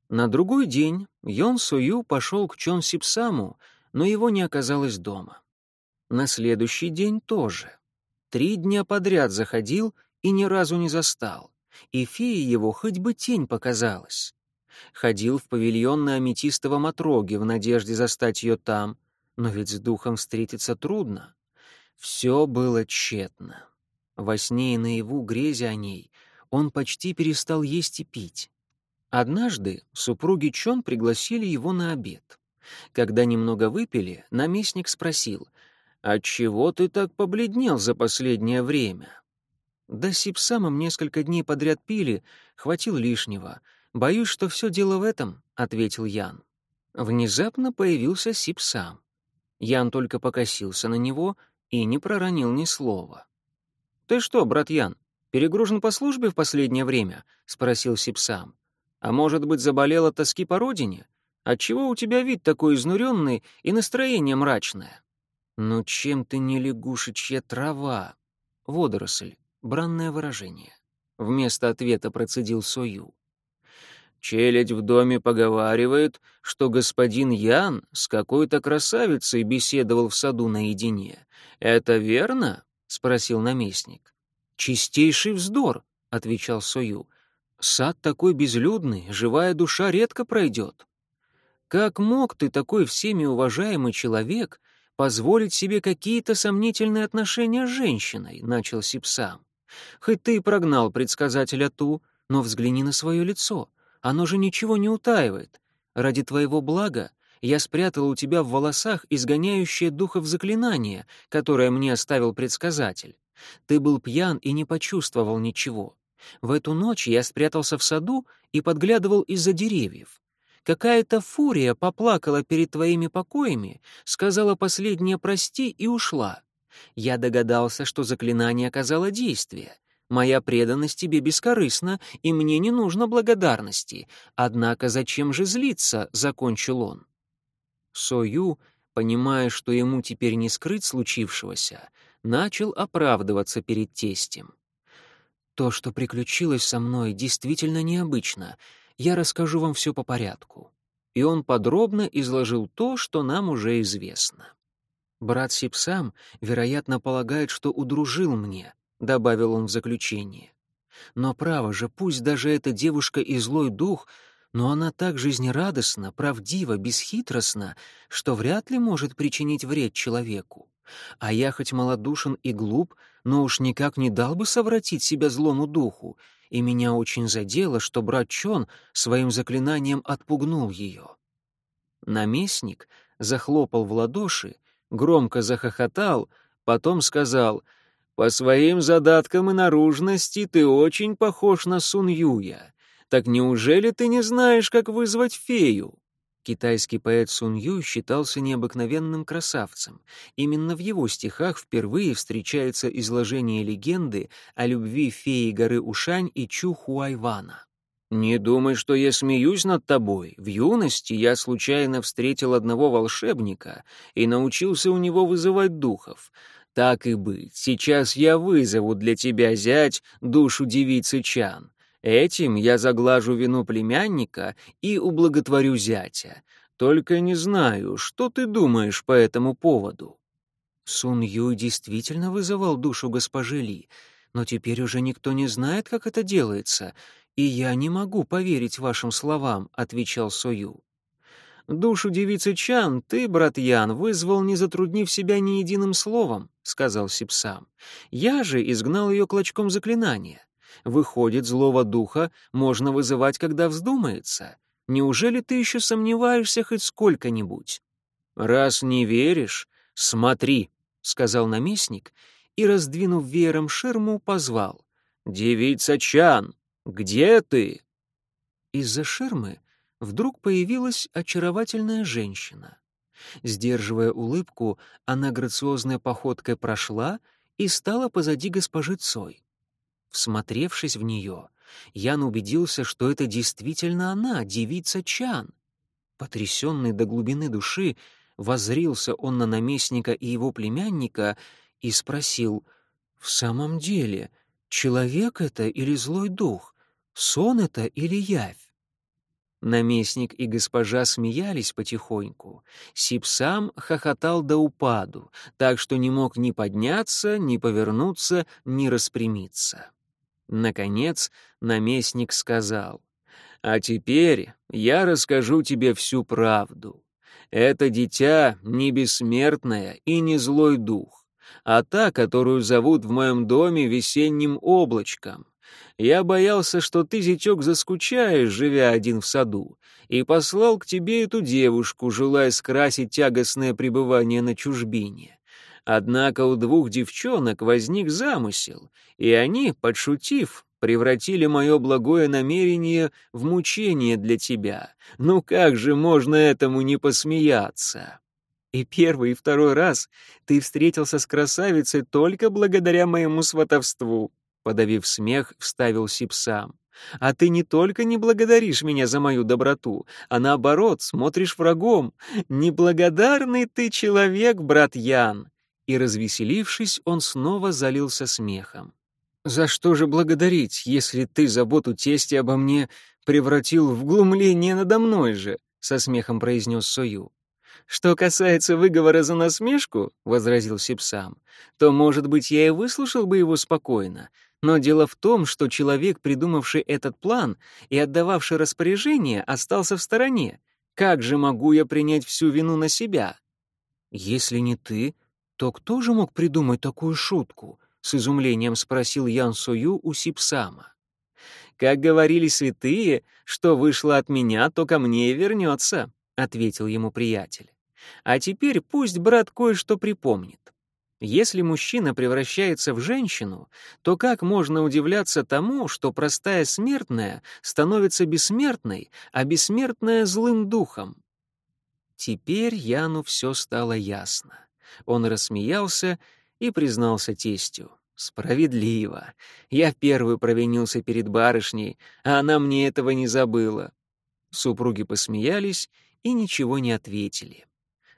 На другой день Йон Сую пошел к Чон Сипсаму, но его не оказалось дома. На следующий день тоже. Три дня подряд заходил и ни разу не застал, и фея его хоть бы тень показалась. Ходил в павильон на аметистовом отроге в надежде застать ее там, но ведь с духом встретиться трудно. Все было тщетно. Во сне и наяву, грезя о ней, он почти перестал есть и пить. Однажды супруги Чон пригласили его на обед. Когда немного выпили, наместник спросил, «Отчего ты так побледнел за последнее время?» «Да сипсамом несколько дней подряд пили, хватил лишнего. Боюсь, что все дело в этом», — ответил Ян. Внезапно появился сипсам. Ян только покосился на него и не проронил ни слова. «Ты что, брат Ян, перегружен по службе в последнее время?» — спросил сипсам. А может быть, заболел от тоски по родине? Отчего у тебя вид такой изнуренный и настроение мрачное? Ну чем ты не лягушечья трава? Водоросль. Бранное выражение. Вместо ответа процедил Сою. Челядь в доме поговаривает, что господин Ян с какой-то красавицей беседовал в саду наедине. Это верно? спросил наместник. Чистейший вздор, отвечал Сою. Сад такой безлюдный, живая душа редко пройдет. Как мог ты, такой всеми уважаемый человек, позволить себе какие-то сомнительные отношения с женщиной?» — начал Сипсам. «Хоть ты и прогнал предсказателя Ту, но взгляни на свое лицо. Оно же ничего не утаивает. Ради твоего блага я спрятал у тебя в волосах изгоняющее духов заклинание, которое мне оставил предсказатель. Ты был пьян и не почувствовал ничего. В эту ночь я спрятался в саду и подглядывал из-за деревьев. Какая-то фурия поплакала перед твоими покоями, сказала последнее «прости» и ушла. Я догадался, что заклинание оказало действие. Моя преданность тебе бескорыстна, и мне не нужно благодарности. Однако зачем же злиться?» — закончил он. Сою, понимая, что ему теперь не скрыть случившегося, начал оправдываться перед тестем. «То, что приключилось со мной, действительно необычно. Я расскажу вам все по порядку». И он подробно изложил то, что нам уже известно. Брат Сипсам, вероятно, полагает, что удружил мне, добавил он в заключение. Но право же, пусть даже эта девушка и злой дух, но она так жизнерадостна, правдива, бесхитростна, что вряд ли может причинить вред человеку. А я хоть малодушен и глуп, но уж никак не дал бы совратить себя злому духу, и меня очень задело, что брат Чон своим заклинанием отпугнул ее. Наместник захлопал в ладоши, громко захохотал, потом сказал — по своим задаткам и наружности ты очень похож на Сун Юя. Так неужели ты не знаешь, как вызвать фею?» Китайский поэт Сун Ю считался необыкновенным красавцем. Именно в его стихах впервые встречается изложение легенды о любви феи горы Ушань и Чу Хуайвана. «Не думай, что я смеюсь над тобой. В юности я случайно встретил одного волшебника и научился у него вызывать духов. Так и быть, сейчас я вызову для тебя, зять, душу девицы Чан. Этим я заглажу вину племянника и ублаготворю зятя. Только не знаю, что ты думаешь по этому поводу?» Сун Юй действительно вызывал душу госпожи Ли, но теперь уже никто не знает, как это делается, и я не могу поверить вашим словам», — отвечал Сою. «Душу девицы Чан ты, брат Ян, вызвал, не затруднив себя ни единым словом», — сказал Сипсам. «Я же изгнал ее клочком заклинания. Выходит, злого духа можно вызывать, когда вздумается. Неужели ты еще сомневаешься хоть сколько-нибудь?» «Раз не веришь, смотри», — сказал наместник, и, раздвинув веером ширму, позвал. «Девица Чан, где ты?» Из-за ширмы вдруг появилась очаровательная женщина. Сдерживая улыбку, она грациозной походкой прошла и стала позади госпожи Цой. Всмотревшись в нее, Ян убедился, что это действительно она, девица Чан. Потрясенный до глубины души, возрился он на наместника и его племянника и спросил, «В самом деле, человек это или злой дух? Сон это или явь?» Наместник и госпожа смеялись потихоньку. Сипсам хохотал до упаду, так что не мог ни подняться, ни повернуться, ни распрямиться. Наконец наместник сказал, «А теперь я расскажу тебе всю правду. Это дитя не бессмертное и не злой дух, а та, которую зовут в моем доме весенним облачком. Я боялся, что ты, зятек, заскучаешь, живя один в саду, и послал к тебе эту девушку, желая скрасить тягостное пребывание на чужбине. Однако у двух девчонок возник замысел, и они, подшутив, превратили мое благое намерение в мучение для тебя. Ну как же можно этому не посмеяться? И первый, и второй раз ты встретился с красавицей только благодаря моему сватовству. Подавив смех, вставил Сипсам. «А ты не только не благодаришь меня за мою доброту, а наоборот, смотришь врагом. Неблагодарный ты человек, брат Ян!» И, развеселившись, он снова залился смехом. «За что же благодарить, если ты заботу тести обо мне превратил в глумление надо мной же?» — со смехом произнес Сою. «Что касается выговора за насмешку, — возразил Сипсам, — то, может быть, я и выслушал бы его спокойно, но дело в том, что человек, придумавший этот план и отдававший распоряжение, остался в стороне. Как же могу я принять всю вину на себя? Если не ты, то кто же мог придумать такую шутку? С изумлением спросил Ян Сою у Сипсама. Как говорили святые, что вышло от меня, то ко мне и вернется, ответил ему приятель. А теперь пусть брат кое-что припомнит. Если мужчина превращается в женщину, то как можно удивляться тому, что простая смертная становится бессмертной, а бессмертная — злым духом? Теперь Яну все стало ясно. Он рассмеялся и признался тестю. «Справедливо. Я первый провинился перед барышней, а она мне этого не забыла». Супруги посмеялись и ничего не ответили.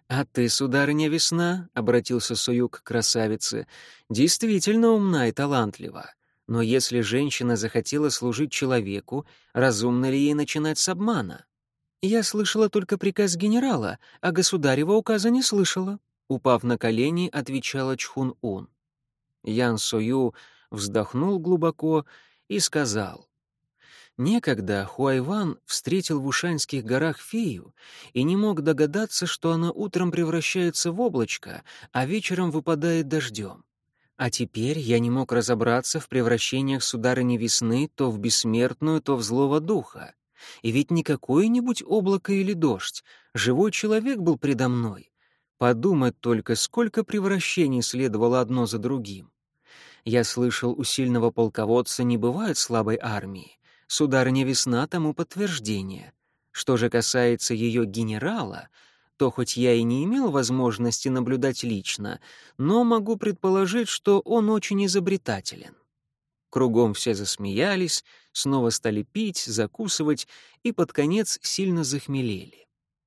«А ты, сударыня весна», — обратился Суюк к красавице, — «действительно умна и талантлива. Но если женщина захотела служить человеку, разумно ли ей начинать с обмана?» «Я слышала только приказ генерала, а государева указа не слышала», — упав на колени, отвечала Чхун-Ун. Ян Сою вздохнул глубоко и сказал, Некогда Хуайван встретил в Ушанских горах фею и не мог догадаться, что она утром превращается в облачко, а вечером выпадает дождем. А теперь я не мог разобраться в превращениях сударыни весны то в бессмертную, то в злого духа. И ведь не какое-нибудь облако или дождь, живой человек был предо мной. Подумать только, сколько превращений следовало одно за другим. Я слышал, у сильного полководца не бывает слабой армии. Сударыня Весна тому подтверждение. Что же касается ее генерала, то хоть я и не имел возможности наблюдать лично, но могу предположить, что он очень изобретателен. Кругом все засмеялись, снова стали пить, закусывать и под конец сильно захмелели.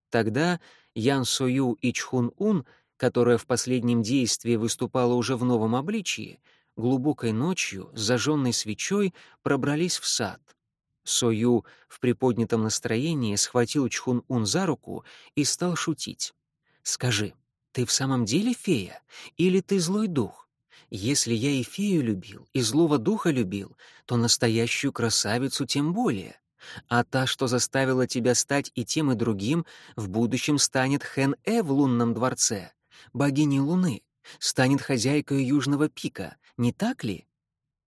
Тогда Ян Сою и Чхун Ун, которая в последнем действии выступала уже в новом обличии, глубокой ночью с зажженной свечой пробрались в сад — Сою в приподнятом настроении схватил Чхун-Ун за руку и стал шутить. «Скажи, ты в самом деле фея или ты злой дух? Если я и фею любил, и злого духа любил, то настоящую красавицу тем более. А та, что заставила тебя стать и тем, и другим, в будущем станет Хэн-Э в лунном дворце, богиней луны, станет хозяйкой южного пика, не так ли?»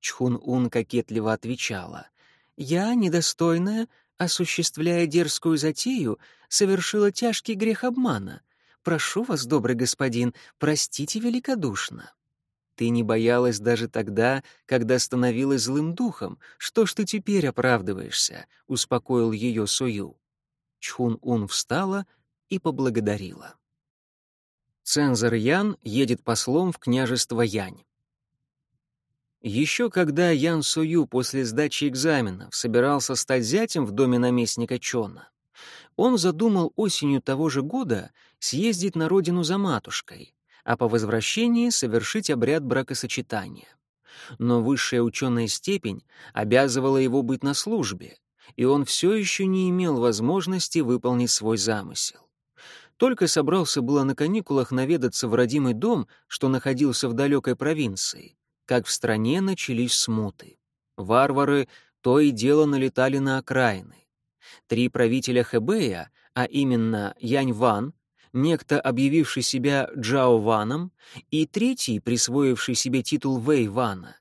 Чхун-Ун кокетливо отвечала — я, недостойная, осуществляя дерзкую затею, совершила тяжкий грех обмана. Прошу вас, добрый господин, простите великодушно. Ты не боялась даже тогда, когда становилась злым духом. Что ж ты теперь оправдываешься?» — успокоил ее Сою. Чхун-Ун встала и поблагодарила. Цензор Ян едет послом в княжество Янь. Еще когда Ян Сую после сдачи экзаменов собирался стать зятем в доме наместника Чона, он задумал осенью того же года съездить на родину за матушкой, а по возвращении совершить обряд бракосочетания. Но высшая ученая степень обязывала его быть на службе, и он все еще не имел возможности выполнить свой замысел. Только собрался было на каникулах наведаться в родимый дом, что находился в далекой провинции, как в стране начались смуты. Варвары то и дело налетали на окраины. Три правителя Хэбэя, а именно Янь Ван, некто, объявивший себя Джао Ваном, и третий, присвоивший себе титул Вэй Вана,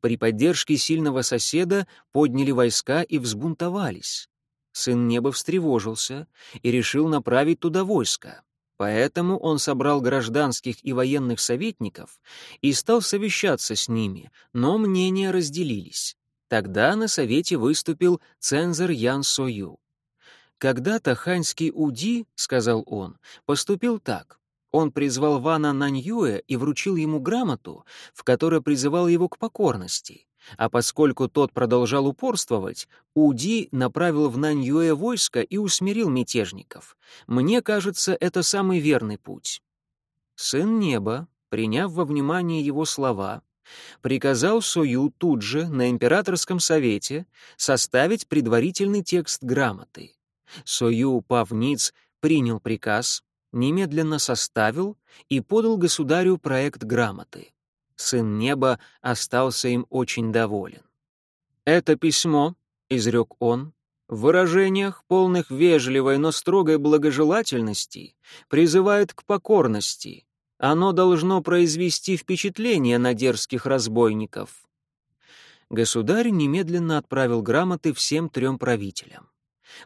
при поддержке сильного соседа подняли войска и взбунтовались. Сын неба встревожился и решил направить туда войско. Поэтому он собрал гражданских и военных советников и стал совещаться с ними, но мнения разделились. Тогда на совете выступил цензор Ян Сою. «Когда-то ханьский Уди, — сказал он, — поступил так. Он призвал Вана Наньюэ и вручил ему грамоту, в которой призывал его к покорности. А поскольку тот продолжал упорствовать, Уди направил в Наньюэ войско и усмирил мятежников. Мне кажется, это самый верный путь. Сын неба, приняв во внимание его слова, приказал Сою тут же на императорском совете составить предварительный текст грамоты. Сою, упав принял приказ, немедленно составил и подал государю проект грамоты. Сын неба остался им очень доволен. «Это письмо», — изрек он, — «в выражениях, полных вежливой, но строгой благожелательности, призывает к покорности. Оно должно произвести впечатление на дерзких разбойников». Государь немедленно отправил грамоты всем трем правителям.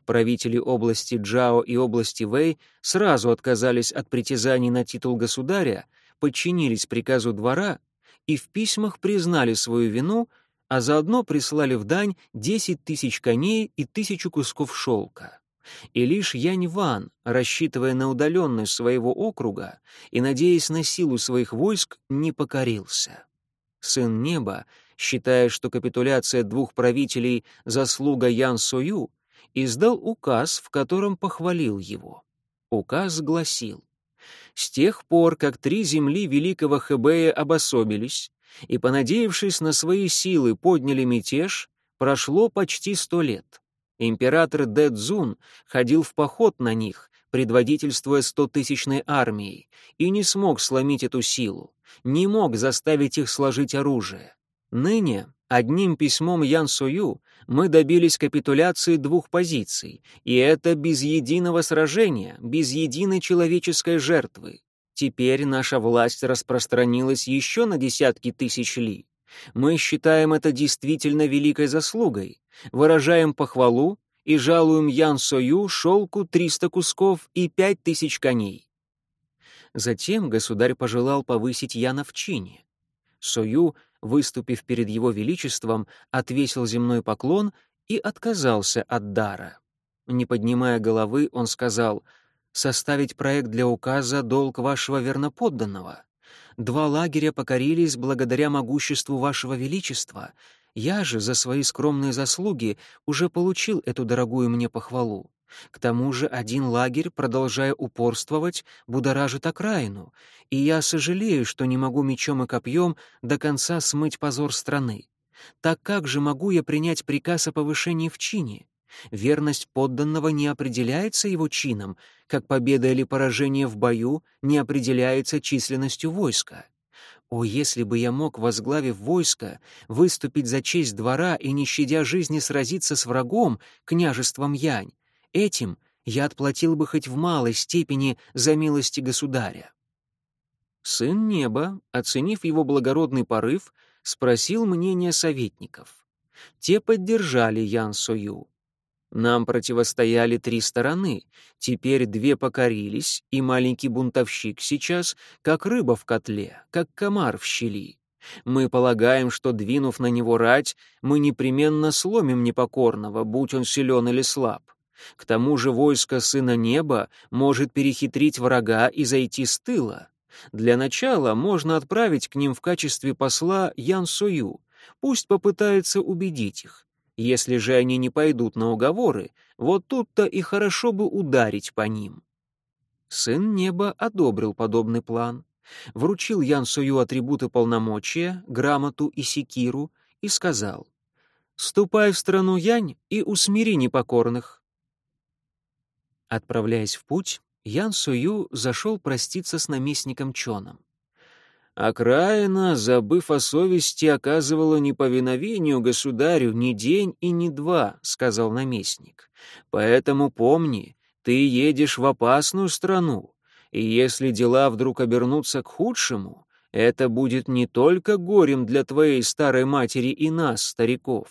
Правители области Джао и области Вэй сразу отказались от притязаний на титул государя, подчинились приказу двора и в письмах признали свою вину, а заодно прислали в дань 10 тысяч коней и тысячу кусков шелка. И лишь Янь Ван, рассчитывая на удаленность своего округа и надеясь на силу своих войск, не покорился. Сын неба, считая, что капитуляция двух правителей — заслуга Ян Сою, издал указ, в котором похвалил его. Указ гласил, «С тех пор, как три земли великого Хэбэя обособились и, понадеявшись на свои силы, подняли мятеж, прошло почти сто лет. Император Дэдзун ходил в поход на них, предводительствуя стотысячной армией, и не смог сломить эту силу, не мог заставить их сложить оружие. Ныне одним письмом Ян Сою мы добились капитуляции двух позиций, и это без единого сражения, без единой человеческой жертвы. Теперь наша власть распространилась еще на десятки тысяч ли. Мы считаем это действительно великой заслугой, выражаем похвалу и жалуем Ян Сою шелку 300 кусков и 5000 коней. Затем государь пожелал повысить Яна в чине. Сою, выступив перед его величеством, отвесил земной поклон и отказался от дара. Не поднимая головы, он сказал, «Составить проект для указа — долг вашего верноподданного. Два лагеря покорились благодаря могуществу вашего величества. Я же за свои скромные заслуги уже получил эту дорогую мне похвалу. К тому же один лагерь, продолжая упорствовать, будоражит окраину, и я сожалею, что не могу мечом и копьем до конца смыть позор страны. Так как же могу я принять приказ о повышении в чине? Верность подданного не определяется его чином, как победа или поражение в бою не определяется численностью войска. О, если бы я мог, возглавив войско, выступить за честь двора и, не щадя жизни, сразиться с врагом, княжеством Янь, этим я отплатил бы хоть в малой степени за милости государя. Сын неба, оценив его благородный порыв, спросил мнения советников. Те поддержали Ян Сою. Нам противостояли три стороны, теперь две покорились, и маленький бунтовщик сейчас как рыба в котле, как комар в щели. Мы полагаем, что, двинув на него рать, мы непременно сломим непокорного, будь он силен или слаб. К тому же войско Сына Неба может перехитрить врага и зайти с тыла. Для начала можно отправить к ним в качестве посла Ян Сою. Пусть попытается убедить их. Если же они не пойдут на уговоры, вот тут-то и хорошо бы ударить по ним. Сын неба одобрил подобный план, вручил Ян Сую атрибуты полномочия, грамоту и секиру и сказал «Ступай в страну Янь и усмири непокорных». Отправляясь в путь, Ян Сую зашел проститься с наместником Чоном. Окраина, забыв о совести, оказывала неповиновению государю ни день и ни два, — сказал наместник. Поэтому помни, ты едешь в опасную страну, и если дела вдруг обернутся к худшему, это будет не только горем для твоей старой матери и нас, стариков,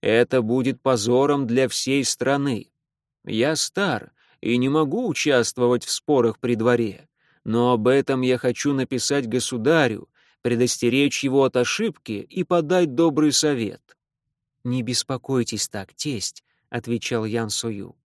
это будет позором для всей страны. Я стар и не могу участвовать в спорах при дворе. Но об этом я хочу написать государю, предостеречь его от ошибки и подать добрый совет». «Не беспокойтесь так, тесть», — отвечал Ян Сою.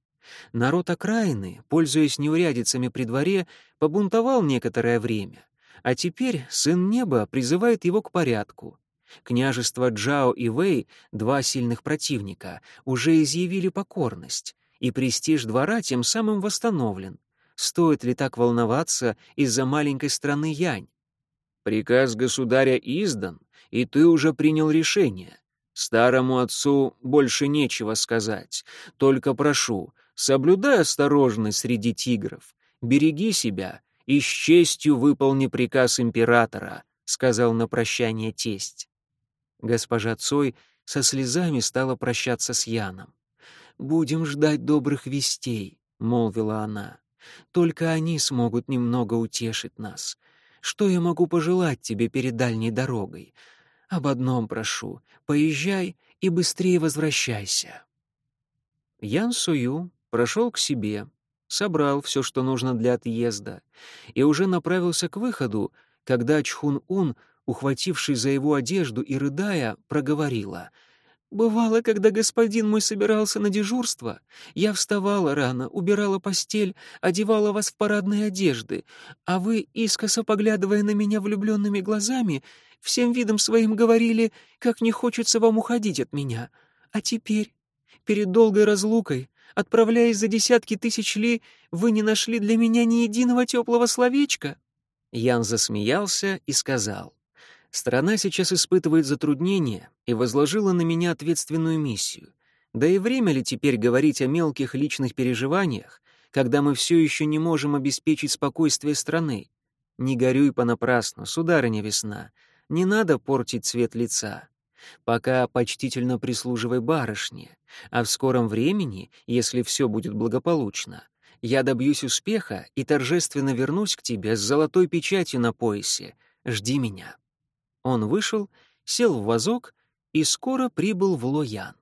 Народ окраины, пользуясь неурядицами при дворе, побунтовал некоторое время, а теперь сын неба призывает его к порядку. Княжества Джао и Вэй, два сильных противника, уже изъявили покорность, и престиж двора тем самым восстановлен. Стоит ли так волноваться из-за маленькой страны Янь? Приказ государя издан, и ты уже принял решение. Старому отцу больше нечего сказать. Только прошу, соблюдай осторожность среди тигров. Береги себя и с честью выполни приказ императора, сказал на прощание тесть. Госпожа Цой со слезами стала прощаться с Яном. «Будем ждать добрых вестей», — молвила она. Только они смогут немного утешить нас. Что я могу пожелать тебе перед дальней дорогой? Об одном прошу — поезжай и быстрее возвращайся». Ян Сую прошел к себе, собрал все, что нужно для отъезда, и уже направился к выходу, когда Чхун-Ун, ухватившись за его одежду и рыдая, проговорила — Бывало, когда господин мой собирался на дежурство, я вставала рано, убирала постель, одевала вас в парадные одежды, а вы, искоса поглядывая на меня влюбленными глазами, всем видом своим говорили, как не хочется вам уходить от меня. А теперь, перед долгой разлукой, отправляясь за десятки тысяч ли, вы не нашли для меня ни единого теплого словечка?» Ян засмеялся и сказал, Страна сейчас испытывает затруднения и возложила на меня ответственную миссию. Да и время ли теперь говорить о мелких личных переживаниях, когда мы все еще не можем обеспечить спокойствие страны? Не горюй понапрасну, сударыня весна. Не надо портить цвет лица. Пока почтительно прислуживай барышне, а в скором времени, если все будет благополучно, я добьюсь успеха и торжественно вернусь к тебе с золотой печатью на поясе. Жди меня. Он вышел, сел в вазок и скоро прибыл в Лоян.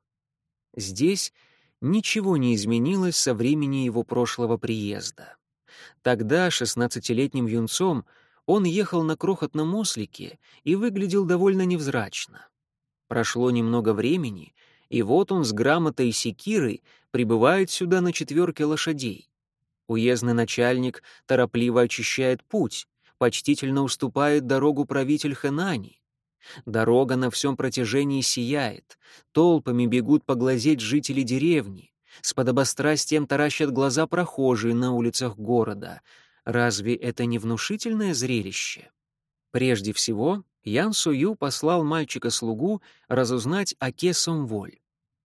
Здесь ничего не изменилось со времени его прошлого приезда. Тогда, шестнадцатилетним юнцом, он ехал на крохотном ослике и выглядел довольно невзрачно. Прошло немного времени, и вот он с грамотой и секирой прибывает сюда на четверке лошадей. Уездный начальник торопливо очищает путь, почтительно уступает дорогу правитель Хэнани. Дорога на всем протяжении сияет, толпами бегут поглазеть жители деревни, с подобострастием таращат глаза прохожие на улицах города. Разве это не внушительное зрелище? Прежде всего, Ян Сую послал мальчика-слугу разузнать о Кесом Воль.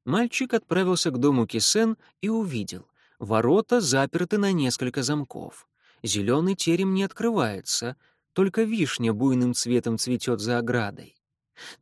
Мальчик отправился к дому Кисен и увидел. Ворота заперты на несколько замков. Зеленый терем не открывается, только вишня буйным цветом цветет за оградой.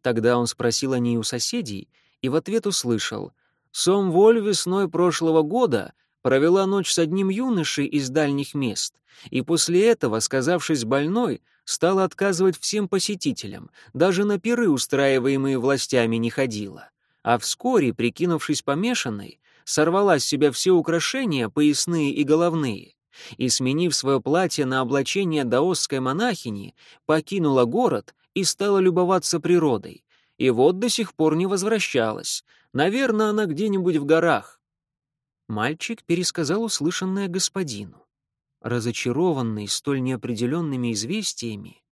Тогда он спросил о ней у соседей и в ответ услышал «Сомволь весной прошлого года провела ночь с одним юношей из дальних мест, и после этого, сказавшись больной, стала отказывать всем посетителям, даже на пиры, устраиваемые властями, не ходила. А вскоре, прикинувшись помешанной, сорвала с себя все украшения, поясные и головные, и, сменив свое платье на облачение даосской монахини, покинула город и стала любоваться природой. И вот до сих пор не возвращалась. Наверное, она где-нибудь в горах. Мальчик пересказал услышанное господину. Разочарованный столь неопределенными известиями,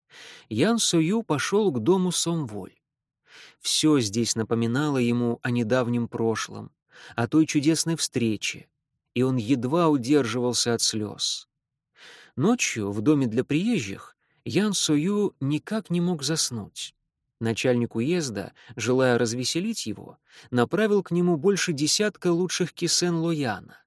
Ян Сою пошел к дому Сомволь. Все здесь напоминало ему о недавнем прошлом, о той чудесной встрече, и он едва удерживался от слез. Ночью в доме для приезжих Ян Сою никак не мог заснуть. Начальник уезда, желая развеселить его, направил к нему больше десятка лучших кисен Лояна.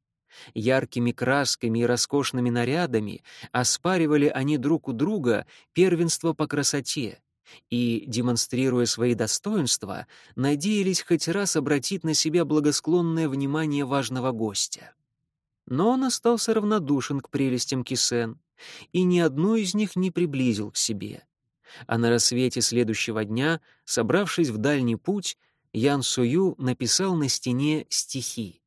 Яркими красками и роскошными нарядами оспаривали они друг у друга первенство по красоте и, демонстрируя свои достоинства, надеялись хоть раз обратить на себя благосклонное внимание важного гостя но он остался равнодушен к прелестям Кисен и ни одну из них не приблизил к себе. А на рассвете следующего дня, собравшись в дальний путь, Ян Сую написал на стене стихи.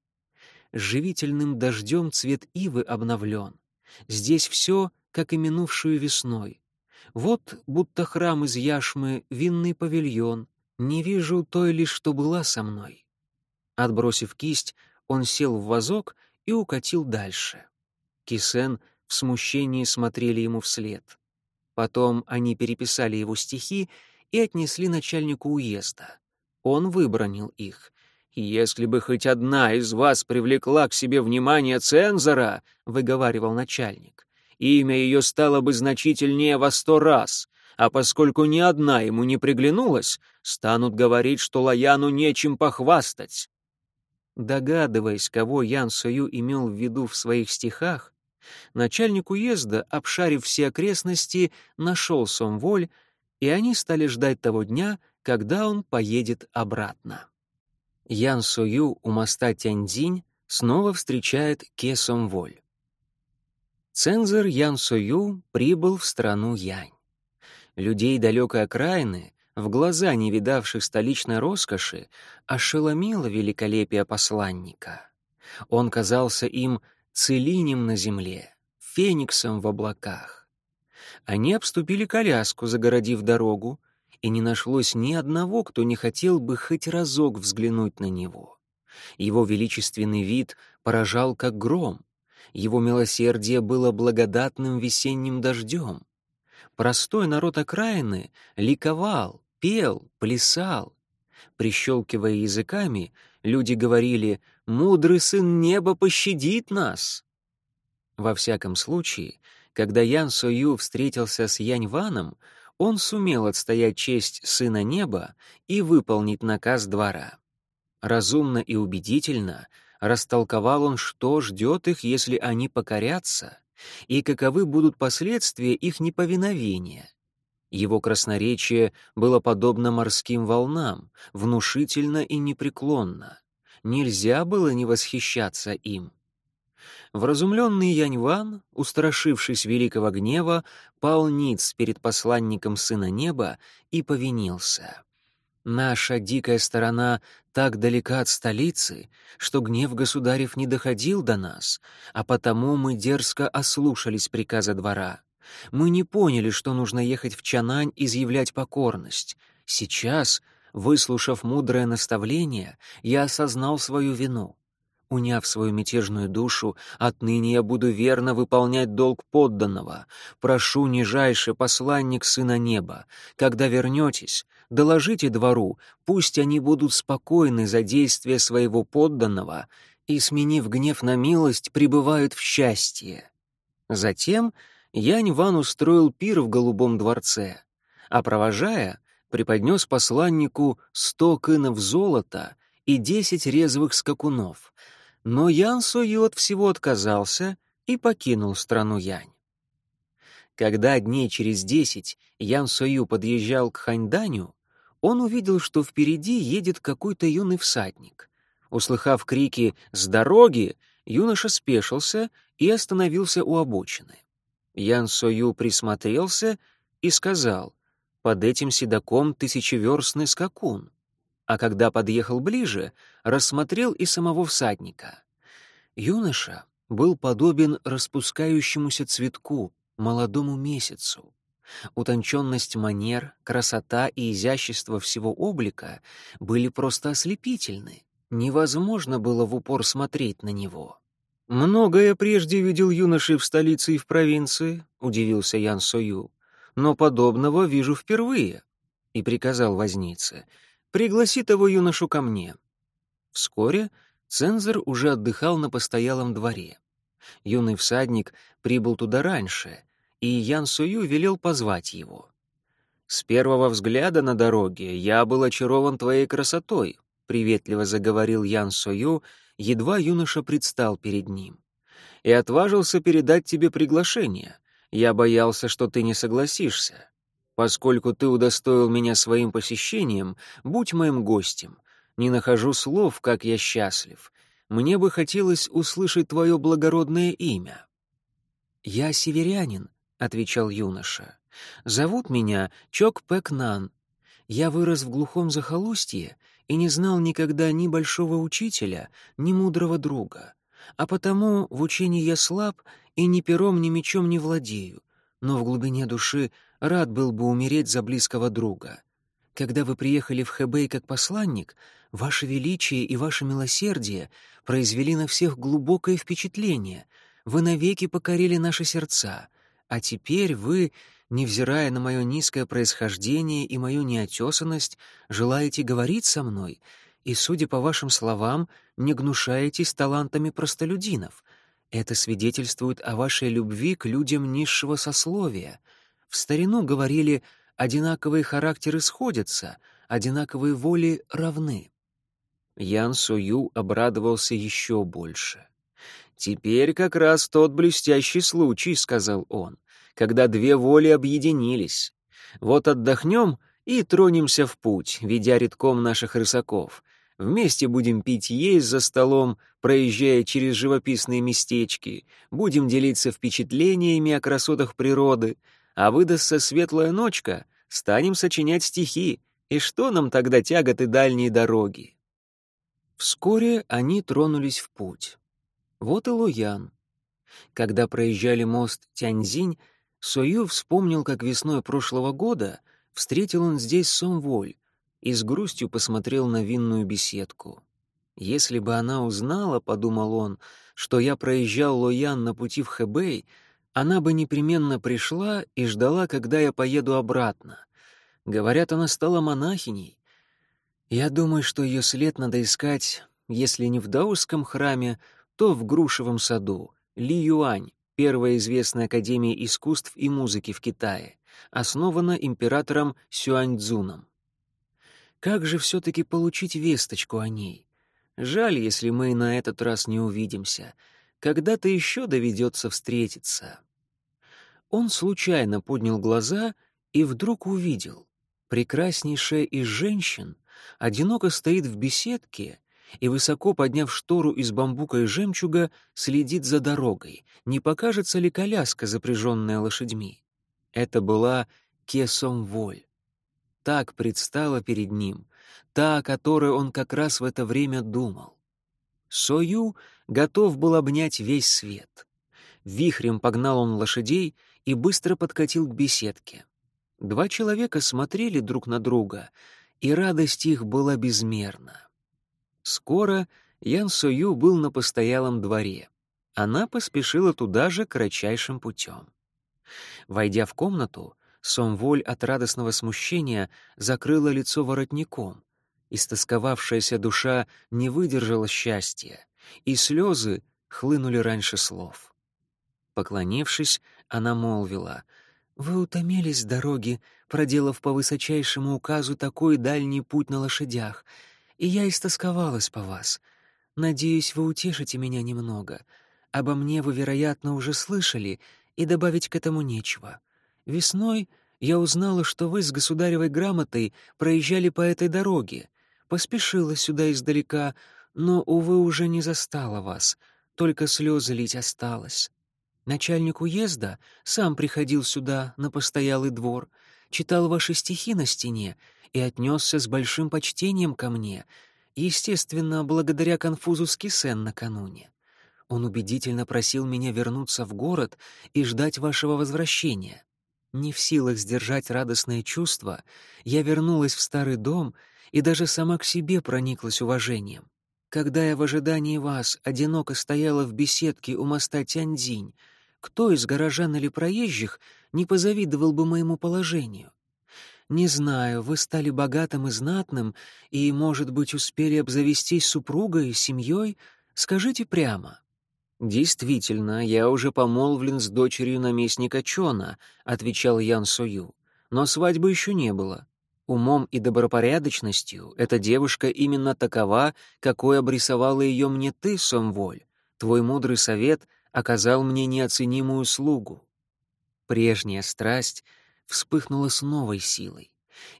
«Живительным дождем цвет ивы обновлен. Здесь все, как и минувшую весной. Вот, будто храм из яшмы, винный павильон. Не вижу той лишь, что была со мной». Отбросив кисть, он сел в вазок и укатил дальше. Кисен в смущении смотрели ему вслед. Потом они переписали его стихи и отнесли начальнику уезда. Он выбронил их. «Если бы хоть одна из вас привлекла к себе внимание цензора», — выговаривал начальник, «имя ее стало бы значительнее во сто раз, а поскольку ни одна ему не приглянулась, станут говорить, что Лаяну нечем похвастать. Догадываясь, кого Ян Сою имел в виду в своих стихах, начальник уезда, обшарив все окрестности, нашел Сомволь, и они стали ждать того дня, когда он поедет обратно. Ян Сою у моста Тяньцзинь снова встречает Ке Сомволь. Цензор Ян Сою прибыл в страну Янь. Людей далекой окраины в глаза не видавших столичной роскоши, ошеломило великолепие посланника. Он казался им целинем на земле, фениксом в облаках. Они обступили коляску, загородив дорогу, и не нашлось ни одного, кто не хотел бы хоть разок взглянуть на него. Его величественный вид поражал как гром, его милосердие было благодатным весенним дождем. Простой народ окраины ликовал, пел, плясал. Прищелкивая языками, люди говорили «Мудрый сын неба пощадит нас!» Во всяком случае, когда Ян Сою встретился с Янь Ваном, он сумел отстоять честь сына неба и выполнить наказ двора. Разумно и убедительно растолковал он, что ждет их, если они покорятся, и каковы будут последствия их неповиновения. Его красноречие было подобно морским волнам, внушительно и непреклонно. Нельзя было не восхищаться им. Вразумленный Яньван, устрашившись великого гнева, пал ниц перед посланником Сына Неба и повинился. «Наша дикая сторона так далека от столицы, что гнев государев не доходил до нас, а потому мы дерзко ослушались приказа двора. Мы не поняли, что нужно ехать в Чанань и изъявлять покорность. Сейчас, выслушав мудрое наставление, я осознал свою вину. Уняв свою мятежную душу, отныне я буду верно выполнять долг подданного. Прошу, нижайший посланник Сына Неба, когда вернетесь, доложите двору, пусть они будут спокойны за действия своего подданного и, сменив гнев на милость, пребывают в счастье. Затем Янь Ван устроил пир в Голубом дворце, а, провожая, преподнес посланнику сто кынов золота и десять резвых скакунов — но Ян Сою от всего отказался и покинул страну Янь. Когда дней через десять Ян Сою подъезжал к Ханьданю, он увидел, что впереди едет какой-то юный всадник. Услыхав крики «С дороги!», юноша спешился и остановился у обочины. Ян Сою присмотрелся и сказал, «Под этим седаком тысячеверстный скакун» а когда подъехал ближе, рассмотрел и самого всадника. Юноша был подобен распускающемуся цветку, молодому месяцу. Утонченность манер, красота и изящество всего облика были просто ослепительны. Невозможно было в упор смотреть на него. «Многое прежде видел юноши в столице и в провинции», — удивился Ян Сою. «Но подобного вижу впервые», — и приказал вознице — Пригласи того юношу ко мне». Вскоре цензор уже отдыхал на постоялом дворе. Юный всадник прибыл туда раньше, и Ян Сую велел позвать его. «С первого взгляда на дороге я был очарован твоей красотой», — приветливо заговорил Ян Сою, едва юноша предстал перед ним. «И отважился передать тебе приглашение. Я боялся, что ты не согласишься. Поскольку ты удостоил меня своим посещением, будь моим гостем. Не нахожу слов, как я счастлив. Мне бы хотелось услышать твое благородное имя». «Я северянин», — отвечал юноша. «Зовут меня Чок Пэк Нан. Я вырос в глухом захолустье и не знал никогда ни большого учителя, ни мудрого друга. А потому в учении я слаб и ни пером, ни мечом не владею, но в глубине души рад был бы умереть за близкого друга. Когда вы приехали в Хэбэй как посланник, ваше величие и ваше милосердие произвели на всех глубокое впечатление. Вы навеки покорили наши сердца. А теперь вы, невзирая на мое низкое происхождение и мою неотесанность, желаете говорить со мной и, судя по вашим словам, не гнушаетесь талантами простолюдинов. Это свидетельствует о вашей любви к людям низшего сословия — в старину говорили, одинаковые характеры сходятся, одинаковые воли равны. Ян Сую обрадовался еще больше. «Теперь как раз тот блестящий случай», — сказал он, «когда две воли объединились. Вот отдохнем и тронемся в путь, ведя редком наших рысаков. Вместе будем пить есть за столом, проезжая через живописные местечки, будем делиться впечатлениями о красотах природы, а выдастся светлая ночка, станем сочинять стихи, и что нам тогда тяготы дальние дороги? Вскоре они тронулись в путь. Вот и Луян. Когда проезжали мост Тяньзинь, Сою вспомнил, как весной прошлого года встретил он здесь Сомволь и с грустью посмотрел на винную беседку. «Если бы она узнала, — подумал он, — что я проезжал Лоян на пути в Хэбэй, она бы непременно пришла и ждала, когда я поеду обратно. Говорят, она стала монахиней. Я думаю, что ее след надо искать, если не в даосском храме, то в Грушевом саду, Ли Юань, первая известная академия искусств и музыки в Китае, основана императором Сюаньцзуном. Как же все-таки получить весточку о ней? Жаль, если мы на этот раз не увидимся. Когда-то еще доведется встретиться. Он случайно поднял глаза и вдруг увидел. Прекраснейшая из женщин одиноко стоит в беседке и, высоко подняв штору из бамбука и жемчуга, следит за дорогой, не покажется ли коляска, запряженная лошадьми. Это была Кесом Воль. Так предстала перед ним, та, о которой он как раз в это время думал. Сою готов был обнять весь свет. Вихрем погнал он лошадей и быстро подкатил к беседке. Два человека смотрели друг на друга, и радость их была безмерна. Скоро Ян Сою был на постоялом дворе. Она поспешила туда же кратчайшим путем. Войдя в комнату, Сомволь от радостного смущения закрыла лицо воротником. Истосковавшаяся душа не выдержала счастья, и слезы хлынули раньше слов. Поклонившись, она молвила, «Вы утомились дороги, проделав по высочайшему указу такой дальний путь на лошадях, и я истосковалась по вас. Надеюсь, вы утешите меня немного. Обо мне вы, вероятно, уже слышали, и добавить к этому нечего. Весной я узнала, что вы с государевой грамотой проезжали по этой дороге. Поспешила сюда издалека, но, увы, уже не застала вас, только слезы лить осталось. Начальник уезда сам приходил сюда, на постоялый двор, читал ваши стихи на стене и отнесся с большим почтением ко мне, естественно, благодаря конфузу с Кисен накануне. Он убедительно просил меня вернуться в город и ждать вашего возвращения. Не в силах сдержать радостное чувство, я вернулась в старый дом и даже сама к себе прониклась уважением. Когда я в ожидании вас одиноко стояла в беседке у моста Тяньцзинь, кто из горожан или проезжих не позавидовал бы моему положению? Не знаю, вы стали богатым и знатным, и, может быть, успели обзавестись супругой и семьей? Скажите прямо». «Действительно, я уже помолвлен с дочерью наместника Чона», — отвечал Ян Сою. «Но свадьбы еще не было. Умом и добропорядочностью эта девушка именно такова, какой обрисовала ее мне ты, Сомволь. Твой мудрый совет оказал мне неоценимую услугу. Прежняя страсть вспыхнула с новой силой.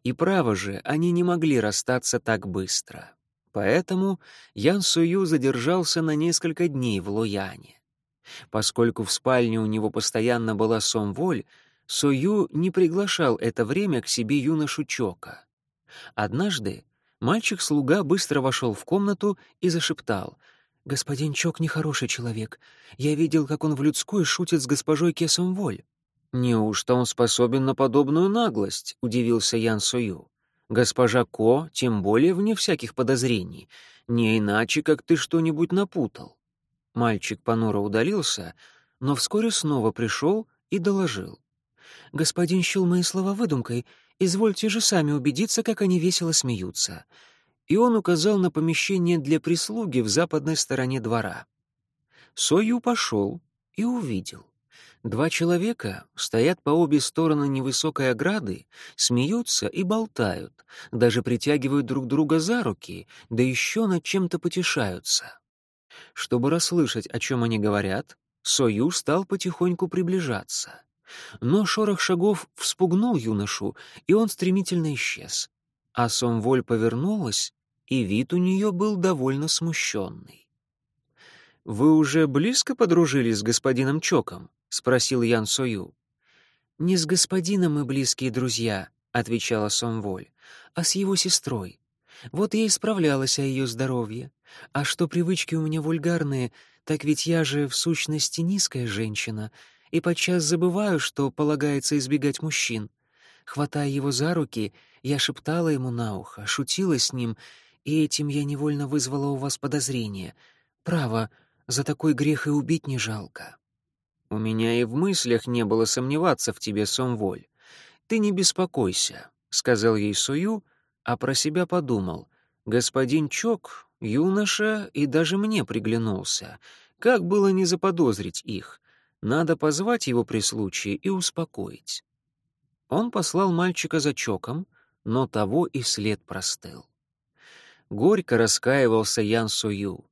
И право же, они не могли расстаться так быстро. Поэтому Ян Сую задержался на несколько дней в Лояне. Поскольку в спальне у него постоянно была Сомволь, Сою не приглашал это время к себе юношу Чока. Однажды мальчик-слуга быстро вошел в комнату и зашептал — «Господин Чок нехороший человек. Я видел, как он в людской шутит с госпожой Кесом Воль». «Неужто он способен на подобную наглость?» — удивился Ян Сою. «Госпожа Ко, тем более вне всяких подозрений. Не иначе, как ты что-нибудь напутал». Мальчик понуро удалился, но вскоре снова пришел и доложил. «Господин счел мои слова выдумкой. Извольте же сами убедиться, как они весело смеются и он указал на помещение для прислуги в западной стороне двора. Сою пошел и увидел. Два человека стоят по обе стороны невысокой ограды, смеются и болтают, даже притягивают друг друга за руки, да еще над чем-то потешаются. Чтобы расслышать, о чем они говорят, Сою стал потихоньку приближаться. Но шорох шагов вспугнул юношу, и он стремительно исчез а Сомволь повернулась, и вид у нее был довольно смущенный. «Вы уже близко подружились с господином Чоком?» — спросил Ян Сою. «Не с господином мы близкие друзья», — отвечала Сомволь, — «а с его сестрой. Вот я исправлялась о ее здоровье. А что привычки у меня вульгарные, так ведь я же в сущности низкая женщина, и подчас забываю, что полагается избегать мужчин. Хватая его за руки, я шептала ему на ухо, шутила с ним, и этим я невольно вызвала у вас подозрение. Право, за такой грех и убить не жалко. У меня и в мыслях не было сомневаться в тебе, Сомволь. Ты не беспокойся, — сказал ей Сую, а про себя подумал. Господин Чок, юноша, и даже мне приглянулся. Как было не заподозрить их? Надо позвать его при случае и успокоить. Он послал мальчика за Чоком, но того и след простыл. Горько раскаивался Ян Сою.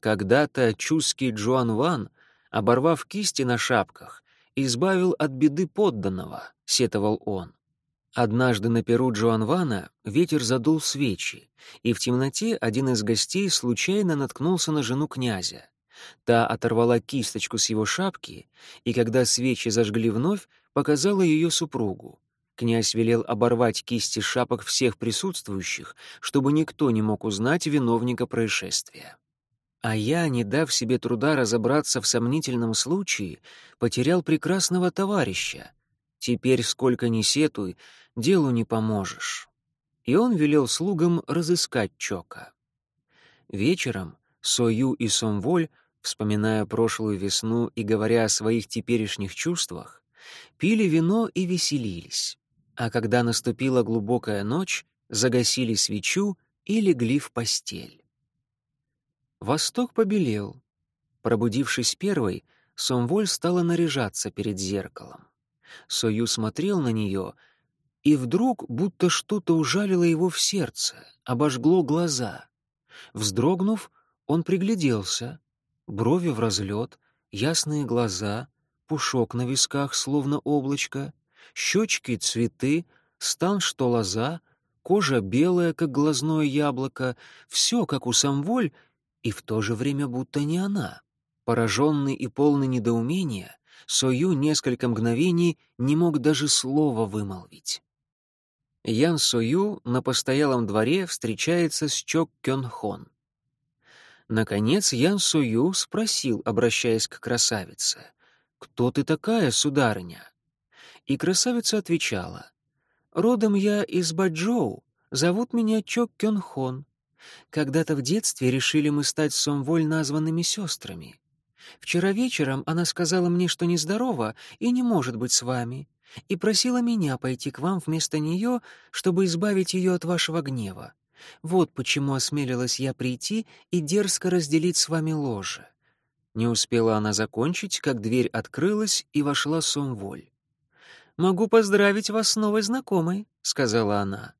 Когда-то чуский Джуан Ван, оборвав кисти на шапках, избавил от беды подданного, сетовал он. Однажды на перу Джоан Вана ветер задул свечи, и в темноте один из гостей случайно наткнулся на жену князя. Та оторвала кисточку с его шапки, и когда свечи зажгли вновь, показала ее супругу. Князь велел оборвать кисти шапок всех присутствующих, чтобы никто не мог узнать виновника происшествия. А я, не дав себе труда разобраться в сомнительном случае, потерял прекрасного товарища. Теперь, сколько ни сетуй, делу не поможешь. И он велел слугам разыскать Чока. Вечером Сою и Сомволь, вспоминая прошлую весну и говоря о своих теперешних чувствах, пили вино и веселились а когда наступила глубокая ночь, загасили свечу и легли в постель. Восток побелел. Пробудившись первой, Сомволь стала наряжаться перед зеркалом. Сою смотрел на нее, и вдруг будто что-то ужалило его в сердце, обожгло глаза. Вздрогнув, он пригляделся. Брови в разлет, ясные глаза, пушок на висках, словно облачко щечки — цветы, стан, что лоза, кожа белая, как глазное яблоко, все, как у Самволь, и в то же время будто не она. Пораженный и полный недоумения, Сою несколько мгновений не мог даже слова вымолвить. Ян Сою на постоялом дворе встречается с Чок Кён Хон. Наконец Ян Сою спросил, обращаясь к красавице, «Кто ты такая, сударыня?» И красавица отвечала, «Родом я из Баджоу, зовут меня Чок Кён Хон. Когда-то в детстве решили мы стать Сомволь названными сестрами. Вчера вечером она сказала мне, что нездорова и не может быть с вами, и просила меня пойти к вам вместо нее, чтобы избавить ее от вашего гнева. Вот почему осмелилась я прийти и дерзко разделить с вами ложе». Не успела она закончить, как дверь открылась, и вошла Сомволь. «Могу поздравить вас с новой знакомой», — сказала она.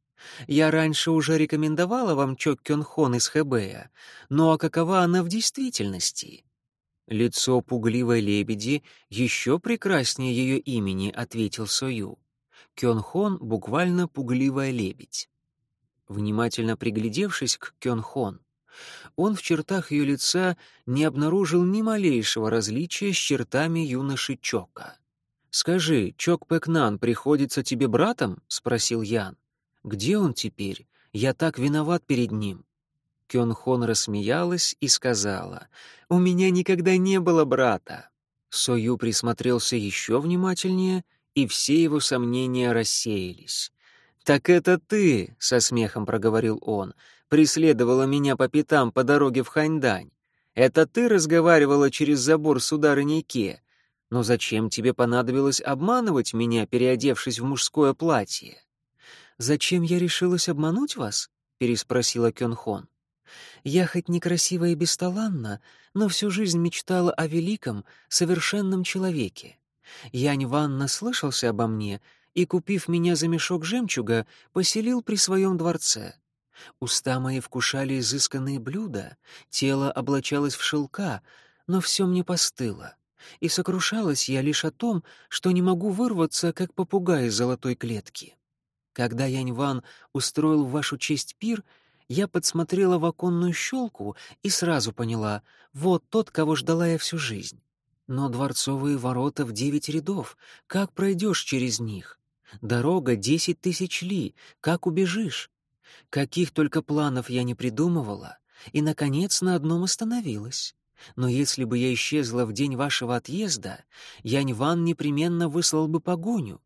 «Я раньше уже рекомендовала вам Чок Кён Хон из Хэбэя, но а какова она в действительности?» «Лицо пугливой лебеди еще прекраснее ее имени», — ответил Сою. Кён Хон буквально пугливая лебедь. Внимательно приглядевшись к Кён Хон, он в чертах ее лица не обнаружил ни малейшего различия с чертами юноши Чока. «Скажи, Чок Пэкнан приходится тебе братом?» — спросил Ян. «Где он теперь? Я так виноват перед ним». Кён Хон рассмеялась и сказала, «У меня никогда не было брата». Сою присмотрелся еще внимательнее, и все его сомнения рассеялись. «Так это ты», — со смехом проговорил он, «преследовала меня по пятам по дороге в Ханьдань. Это ты разговаривала через забор с ударыней Ке, но зачем тебе понадобилось обманывать меня, переодевшись в мужское платье? Зачем я решилась обмануть вас? переспросила Кёнхон. Я хоть некрасива и бесталанна, но всю жизнь мечтала о великом, совершенном человеке. Янь Ван наслышался обо мне и, купив меня за мешок жемчуга, поселил при своем дворце. Уста мои вкушали изысканные блюда, тело облачалось в шелка, но все мне постыло и сокрушалась я лишь о том, что не могу вырваться, как попугай из золотой клетки. Когда Янь Ван устроил в вашу честь пир, я подсмотрела в оконную щелку и сразу поняла — вот тот, кого ждала я всю жизнь. Но дворцовые ворота в девять рядов, как пройдешь через них? Дорога десять тысяч ли, как убежишь? Каких только планов я не придумывала, и, наконец, на одном остановилась. Но если бы я исчезла в день вашего отъезда, Янь Ван непременно выслал бы погоню.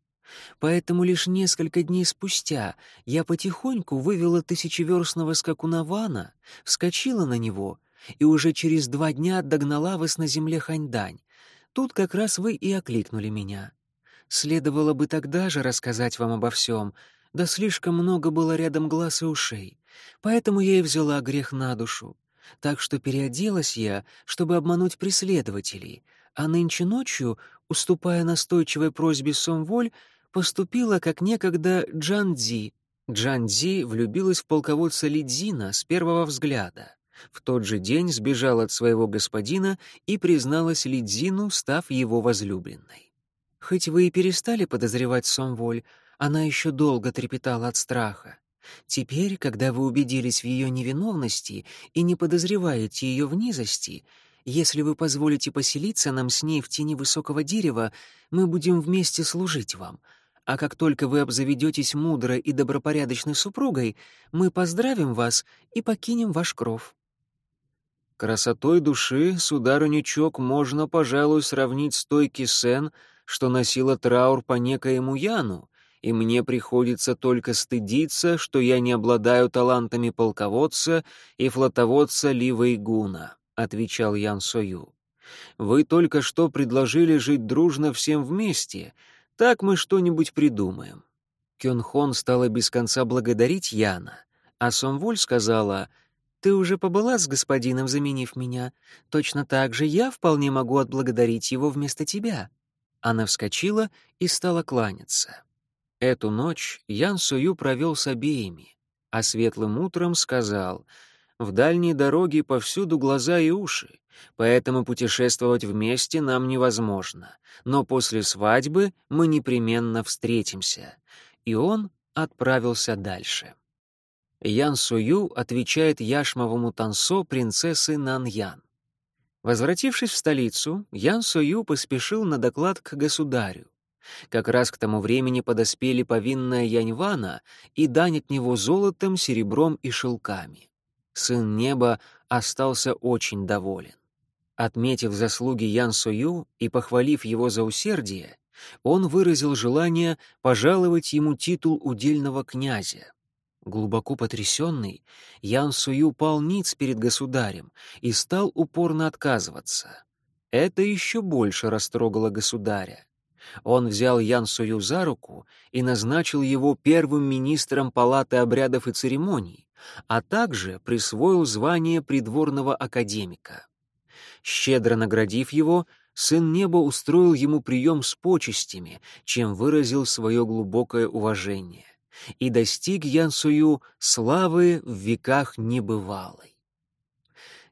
Поэтому лишь несколько дней спустя я потихоньку вывела тысячеверстного скакуна Вана, вскочила на него и уже через два дня догнала вас на земле Ханьдань. Тут как раз вы и окликнули меня. Следовало бы тогда же рассказать вам обо всем, да слишком много было рядом глаз и ушей. Поэтому я и взяла грех на душу. Так что переоделась я, чтобы обмануть преследователей, а нынче ночью, уступая настойчивой просьбе Сомволь, поступила, как некогда Джан Дзи. Джан Дзи влюбилась в полководца Лидзина с первого взгляда. В тот же день сбежала от своего господина и призналась Лидзину, став его возлюбленной. Хоть вы и перестали подозревать Сомволь, она еще долго трепетала от страха. Теперь, когда вы убедились в ее невиновности и не подозреваете ее в низости, если вы позволите поселиться нам с ней в тени высокого дерева, мы будем вместе служить вам. А как только вы обзаведетесь мудрой и добропорядочной супругой, мы поздравим вас и покинем ваш кров». Красотой души сударынючок можно, пожалуй, сравнить с той кисен, что носила траур по некоему Яну, и мне приходится только стыдиться, что я не обладаю талантами полководца и флотоводца Лива Гуна», — отвечал Ян Сою. «Вы только что предложили жить дружно всем вместе. Так мы что-нибудь придумаем». Кёнхон стала без конца благодарить Яна, а Сомволь сказала, «Ты уже побыла с господином, заменив меня. Точно так же я вполне могу отблагодарить его вместо тебя». Она вскочила и стала кланяться. Эту ночь Ян Сую провел с обеими, а светлым утром сказал, «В дальней дороге повсюду глаза и уши, поэтому путешествовать вместе нам невозможно, но после свадьбы мы непременно встретимся». И он отправился дальше. Ян Сую отвечает яшмовому танцу принцессы Нан Ян. Возвратившись в столицу, Ян Сую поспешил на доклад к государю. Как раз к тому времени подоспели повинная Яньвана и дань от него золотом, серебром и шелками. Сын неба остался очень доволен. Отметив заслуги Ян Сою и похвалив его за усердие, он выразил желание пожаловать ему титул удельного князя. Глубоко потрясенный, Ян Сую пал ниц перед государем и стал упорно отказываться. Это еще больше растрогало государя. Он взял Ян Сую за руку и назначил его первым министром палаты обрядов и церемоний, а также присвоил звание придворного академика. Щедро наградив его, сын неба устроил ему прием с почестями, чем выразил свое глубокое уважение, и достиг Ян Сую славы в веках небывалой.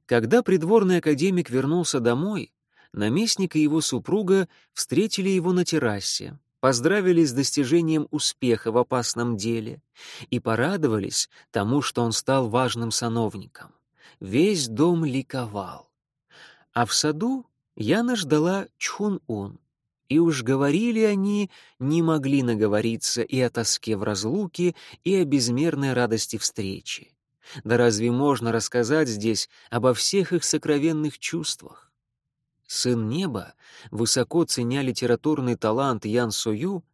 Когда придворный академик вернулся домой, наместник и его супруга встретили его на террасе, поздравили с достижением успеха в опасном деле и порадовались тому, что он стал важным сановником. Весь дом ликовал. А в саду Яна ждала Чхун-Ун, и уж говорили они, не могли наговориться и о тоске в разлуке, и о безмерной радости встречи. Да разве можно рассказать здесь обо всех их сокровенных чувствах? сын неба, высоко ценя литературный талант Ян Сою,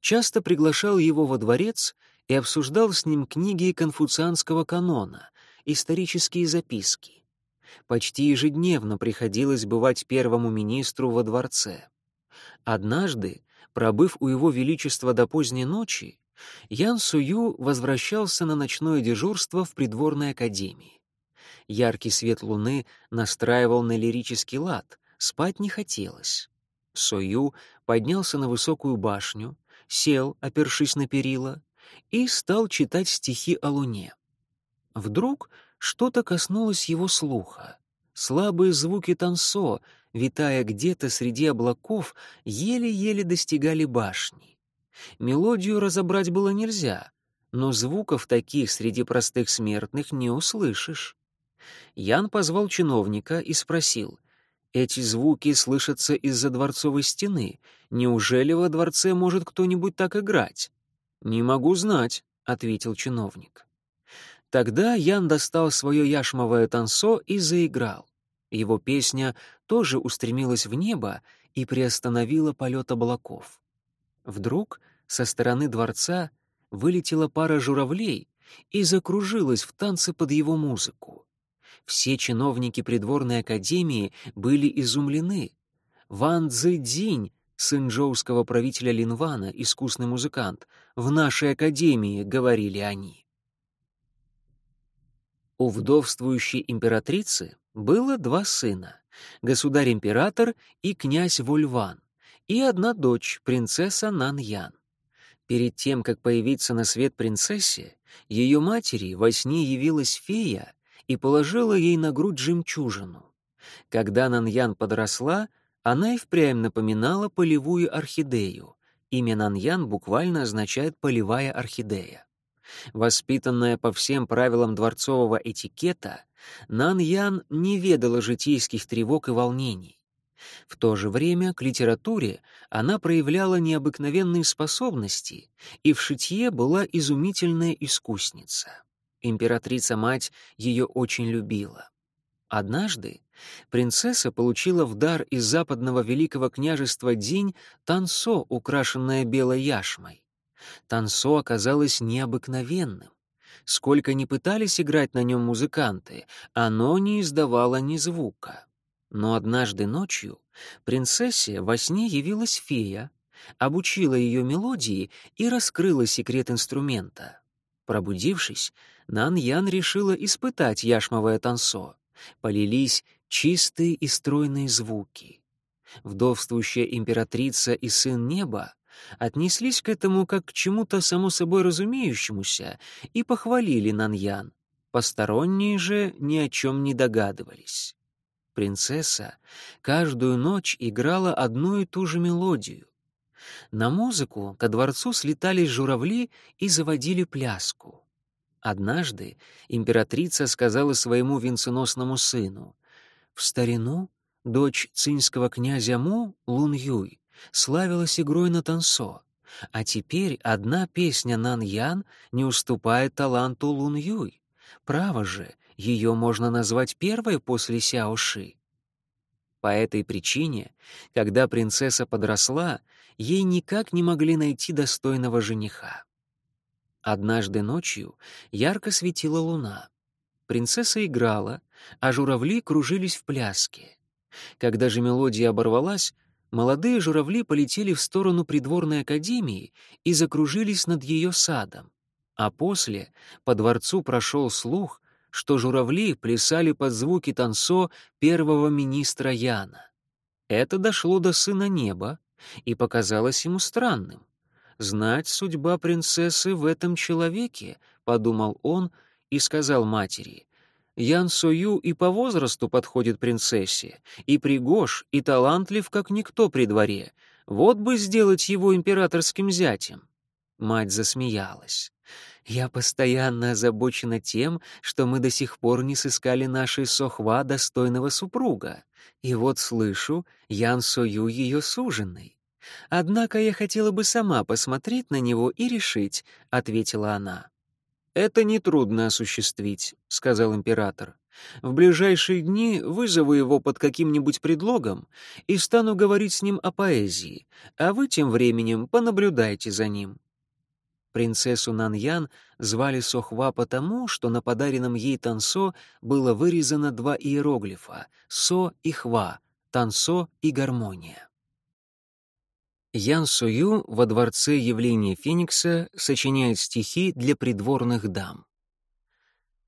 часто приглашал его во дворец и обсуждал с ним книги конфуцианского канона, исторические записки. Почти ежедневно приходилось бывать первому министру во дворце. Однажды, пробыв у его величества до поздней ночи, Ян Сую возвращался на ночное дежурство в придворной академии. Яркий свет луны настраивал на лирический лад, Спать не хотелось. Сою поднялся на высокую башню, сел, опершись на перила, и стал читать стихи о луне. Вдруг что-то коснулось его слуха. Слабые звуки тансо, витая где-то среди облаков, еле-еле достигали башни. Мелодию разобрать было нельзя, но звуков таких среди простых смертных не услышишь. Ян позвал чиновника и спросил, эти звуки слышатся из-за дворцовой стены. Неужели во дворце может кто-нибудь так играть? Не могу знать, ответил чиновник. Тогда Ян достал свое яшмовое тансо и заиграл. Его песня тоже устремилась в небо и приостановила полет облаков. Вдруг со стороны дворца вылетела пара журавлей и закружилась в танце под его музыку. Все чиновники придворной академии были изумлены. Ван Цзэдзинь, сын джоуского правителя Линвана, искусный музыкант, в нашей академии, говорили они. У вдовствующей императрицы было два сына — государь-император и князь Вольван, и одна дочь, принцесса Нан-Ян. Перед тем, как появиться на свет принцессе, ее матери во сне явилась фея и положила ей на грудь жемчужину. Когда Нан-Ян подросла, она и впрямь напоминала полевую орхидею. Имя Нан-Ян буквально означает «полевая орхидея». Воспитанная по всем правилам дворцового этикета, Нан Ян не ведала житейских тревог и волнений. В то же время к литературе она проявляла необыкновенные способности и в шитье была изумительная искусница. Императрица-мать ее очень любила. Однажды принцесса получила в дар из западного великого княжества день тансо, украшенное белой яшмой. Тансо оказалось необыкновенным. Сколько ни пытались играть на нем музыканты, оно не издавало ни звука. Но однажды ночью принцессе во сне явилась фея, обучила ее мелодии и раскрыла секрет инструмента. Пробудившись, Нан Ян решила испытать яшмовое тансо. Полились чистые и стройные звуки. Вдовствующая императрица и сын неба отнеслись к этому как к чему-то само собой разумеющемуся и похвалили Наньян. Посторонние же ни о чем не догадывались. Принцесса каждую ночь играла одну и ту же мелодию. На музыку ко дворцу слетались журавли и заводили пляску. Однажды императрица сказала своему венценосному сыну, «В старину дочь цинского князя Му, Лун Юй, славилась игрой на тансо, а теперь одна песня Нан Ян не уступает таланту Лун Юй. Право же, ее можно назвать первой после Сяо Ши. По этой причине, когда принцесса подросла, ей никак не могли найти достойного жениха. Однажды ночью ярко светила луна. Принцесса играла, а журавли кружились в пляске. Когда же мелодия оборвалась, молодые журавли полетели в сторону придворной академии и закружились над ее садом. А после по дворцу прошел слух, что журавли плясали под звуки танцо первого министра Яна. Это дошло до сына неба и показалось ему странным. «Знать судьба принцессы в этом человеке», — подумал он и сказал матери, Ян Сою и по возрасту подходит принцессе, и пригож, и талантлив, как никто при дворе. Вот бы сделать его императорским зятем. Мать засмеялась. Я постоянно озабочена тем, что мы до сих пор не сыскали нашей Сохва достойного супруга. И вот слышу, Ян Сою ее суженый. Однако я хотела бы сама посмотреть на него и решить, — ответила она. «Это нетрудно осуществить», — сказал император. «В ближайшие дни вызову его под каким-нибудь предлогом и стану говорить с ним о поэзии, а вы тем временем понаблюдайте за ним». Принцессу Наньян звали Сохва потому, что на подаренном ей тансо было вырезано два иероглифа — «со» и «хва», «тансо» и «гармония». Ян Сую во дворце явления Феникса сочиняет стихи для придворных дам.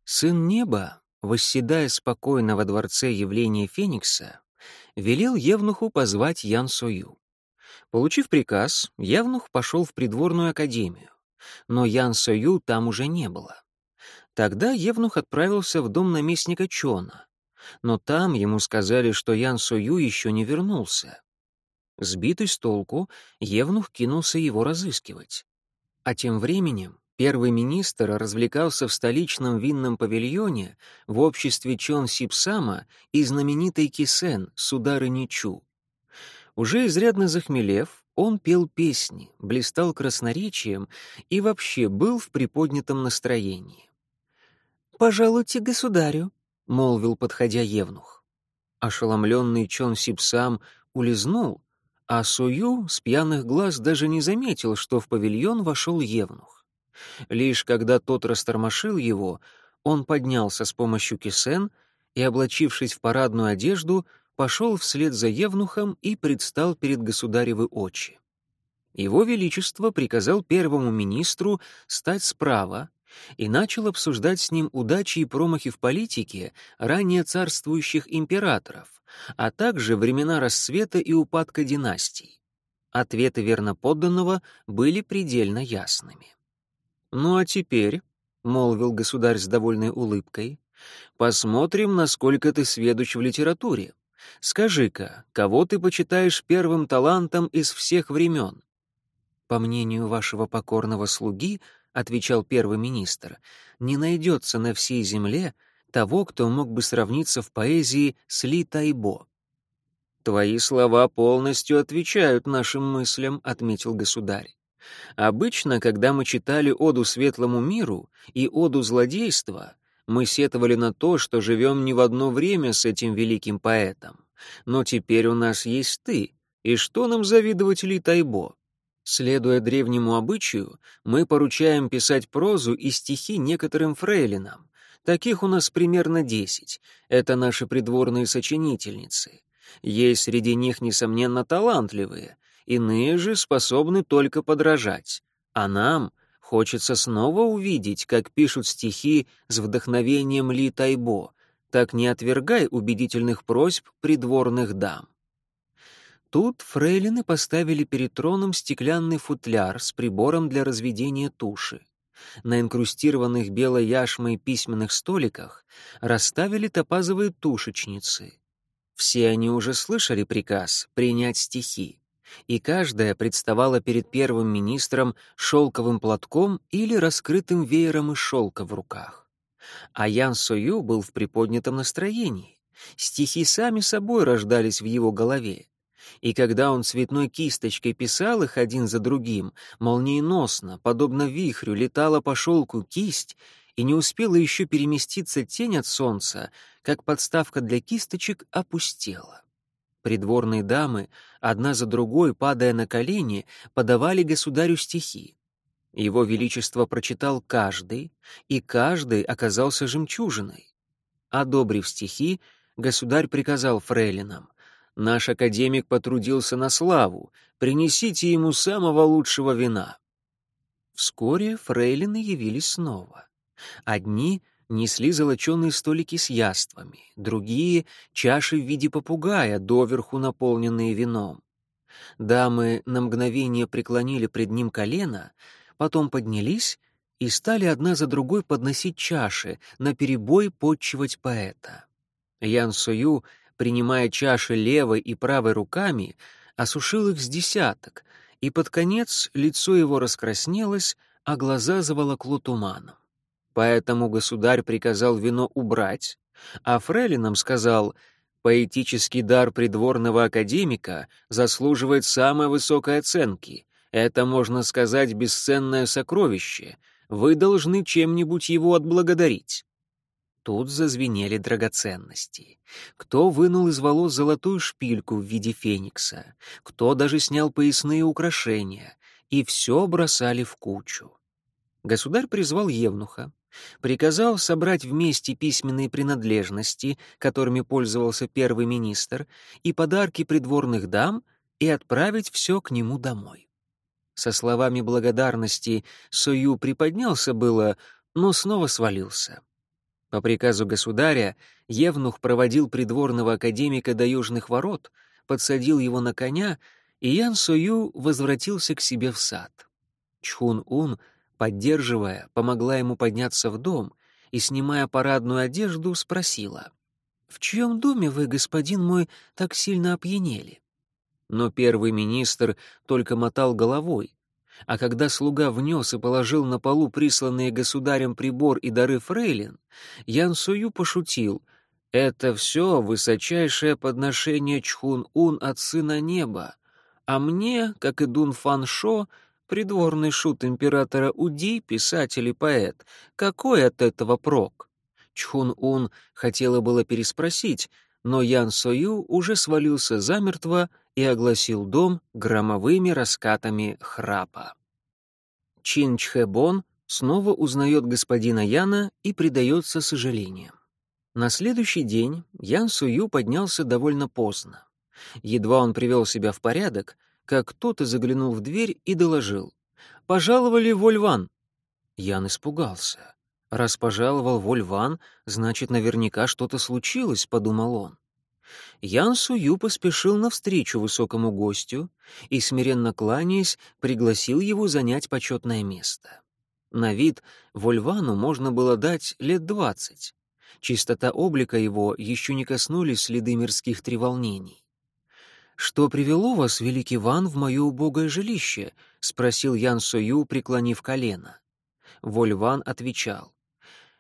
Сын неба, восседая спокойно во дворце явления Феникса, велел Евнуху позвать Ян Сою. Получив приказ, Евнух пошел в придворную академию, но Ян Сою там уже не было. Тогда Евнух отправился в дом наместника Чона, но там ему сказали, что Ян Сою еще не вернулся. Сбитый с толку, Евнух кинулся его разыскивать. А тем временем первый министр развлекался в столичном винном павильоне в обществе Чон Сипсама и знаменитой Кисен, сударыни Чу. Уже изрядно захмелев, он пел песни, блистал красноречием и вообще был в приподнятом настроении. «Пожалуйте государю», — молвил, подходя Евнух. Ошеломленный Чон Сипсам улизнул, а Сую с пьяных глаз даже не заметил, что в павильон вошел Евнух. Лишь когда тот растормошил его, он поднялся с помощью кисен и, облачившись в парадную одежду, пошел вслед за Евнухом и предстал перед государевы очи. Его Величество приказал первому министру стать справа и начал обсуждать с ним удачи и промахи в политике ранее царствующих императоров, а также времена расцвета и упадка династий. Ответы верноподданного были предельно ясными. «Ну а теперь», — молвил государь с довольной улыбкой, — «посмотрим, насколько ты сведущ в литературе. Скажи-ка, кого ты почитаешь первым талантом из всех времен?» «По мнению вашего покорного слуги», — отвечал первый министр, — «не найдется на всей земле того, кто мог бы сравниться в поэзии с Ли Тайбо». «Твои слова полностью отвечают нашим мыслям», — отметил государь. Обычно, когда мы читали «Оду светлому миру» и «Оду злодейства», мы сетовали на то, что живем не в одно время с этим великим поэтом. Но теперь у нас есть ты, и что нам завидовать Ли Тайбо? Следуя древнему обычаю, мы поручаем писать прозу и стихи некоторым фрейлинам. Таких у нас примерно десять. Это наши придворные сочинительницы. Есть среди них, несомненно, талантливые, иные же способны только подражать. А нам хочется снова увидеть, как пишут стихи с вдохновением Ли Тайбо. Так не отвергай убедительных просьб придворных дам. Тут фрейлины поставили перед троном стеклянный футляр с прибором для разведения туши. На инкрустированных белой яшмой письменных столиках расставили топазовые тушечницы. Все они уже слышали приказ принять стихи и каждая представала перед первым министром шелковым платком или раскрытым веером из шелка в руках. А Ян Сою был в приподнятом настроении. Стихи сами собой рождались в его голове. И когда он цветной кисточкой писал их один за другим, молниеносно, подобно вихрю, летала по шелку кисть, и не успела еще переместиться тень от солнца, как подставка для кисточек опустела. Придворные дамы, одна за другой, падая на колени, подавали государю стихи. Его Величество прочитал каждый, и каждый оказался жемчужиной. Одобрив стихи, государь приказал фрейлинам, «Наш академик потрудился на славу, принесите ему самого лучшего вина». Вскоре фрейлины явились снова. Одни несли золоченые столики с яствами, другие — чаши в виде попугая, доверху наполненные вином. Дамы на мгновение преклонили пред ним колено, потом поднялись и стали одна за другой подносить чаши, наперебой подчивать поэта. Ян Сою, принимая чаши левой и правой руками, осушил их с десяток, и под конец лицо его раскраснелось, а глаза заволокло туманом. Поэтому государь приказал вино убрать, а фрейлинам сказал, поэтический дар придворного академика заслуживает самой высокой оценки. Это, можно сказать, бесценное сокровище. Вы должны чем-нибудь его отблагодарить. Тут зазвенели драгоценности. Кто вынул из волос золотую шпильку в виде феникса, кто даже снял поясные украшения, и все бросали в кучу. Государь призвал Евнуха, приказал собрать вместе письменные принадлежности, которыми пользовался первый министр, и подарки придворных дам, и отправить все к нему домой. Со словами благодарности Сою приподнялся было, но снова свалился. По приказу государя Евнух проводил придворного академика до южных ворот, подсадил его на коня, и Ян Сою возвратился к себе в сад. Чхун-Ун поддерживая, помогла ему подняться в дом и, снимая парадную одежду, спросила, «В чьем доме вы, господин мой, так сильно опьянели?» Но первый министр только мотал головой, а когда слуга внес и положил на полу присланные государем прибор и дары фрейлин, Ян Сую пошутил, «Это все высочайшее подношение Чхун-Ун от сына неба, а мне, как и Дун Фан Шо, Придворный шут императора Уди, писатель и поэт. Какой от этого прок? Чхун-Ун хотела было переспросить, но Ян Сою уже свалился замертво и огласил дом громовыми раскатами храпа. Чин Чхэбон снова узнает господина Яна и предается сожалениям. На следующий день Ян Сую поднялся довольно поздно. Едва он привел себя в порядок, как кто-то заглянул в дверь и доложил. «Пожаловали Вольван». Ян испугался. «Раз пожаловал Вольван, значит, наверняка что-то случилось», — подумал он. Ян Сую поспешил навстречу высокому гостю и, смиренно кланяясь, пригласил его занять почетное место. На вид Вольвану можно было дать лет двадцать. Чистота облика его еще не коснулись следы мирских треволнений. «Что привело вас, великий Ван, в мое убогое жилище?» — спросил Ян Сою, преклонив колено. Вольван отвечал.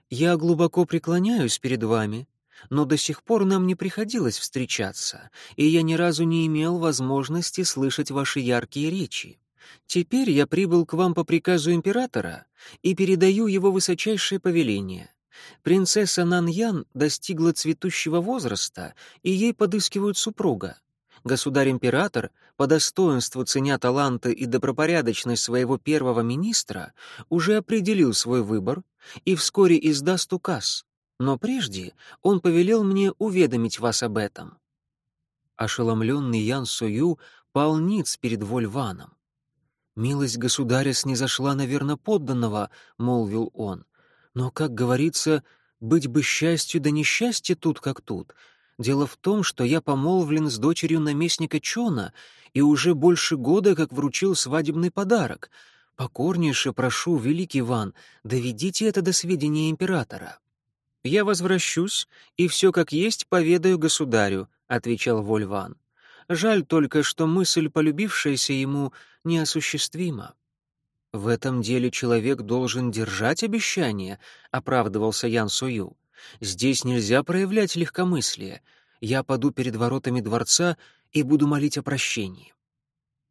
«Я глубоко преклоняюсь перед вами, но до сих пор нам не приходилось встречаться, и я ни разу не имел возможности слышать ваши яркие речи. Теперь я прибыл к вам по приказу императора и передаю его высочайшее повеление. Принцесса Наньян достигла цветущего возраста, и ей подыскивают супруга. Государь-император, по достоинству ценя таланты и добропорядочность своего первого министра, уже определил свой выбор и вскоре издаст указ. Но прежде он повелел мне уведомить вас об этом. Ошеломленный Ян Сую пал ниц перед Вольваном. «Милость государя снизошла, наверное, подданного», — молвил он. Но, как говорится, быть бы счастью да несчастье тут как тут. Дело в том, что я помолвлен с дочерью наместника Чона и уже больше года как вручил свадебный подарок. Покорнейше прошу, великий Иван, доведите это до сведения императора. «Я возвращусь и все как есть поведаю государю», — отвечал Вольван. «Жаль только, что мысль, полюбившаяся ему, неосуществима». «В этом деле человек должен держать обещание», — оправдывался Ян Сою. «Здесь нельзя проявлять легкомыслие. Я паду перед воротами дворца и буду молить о прощении».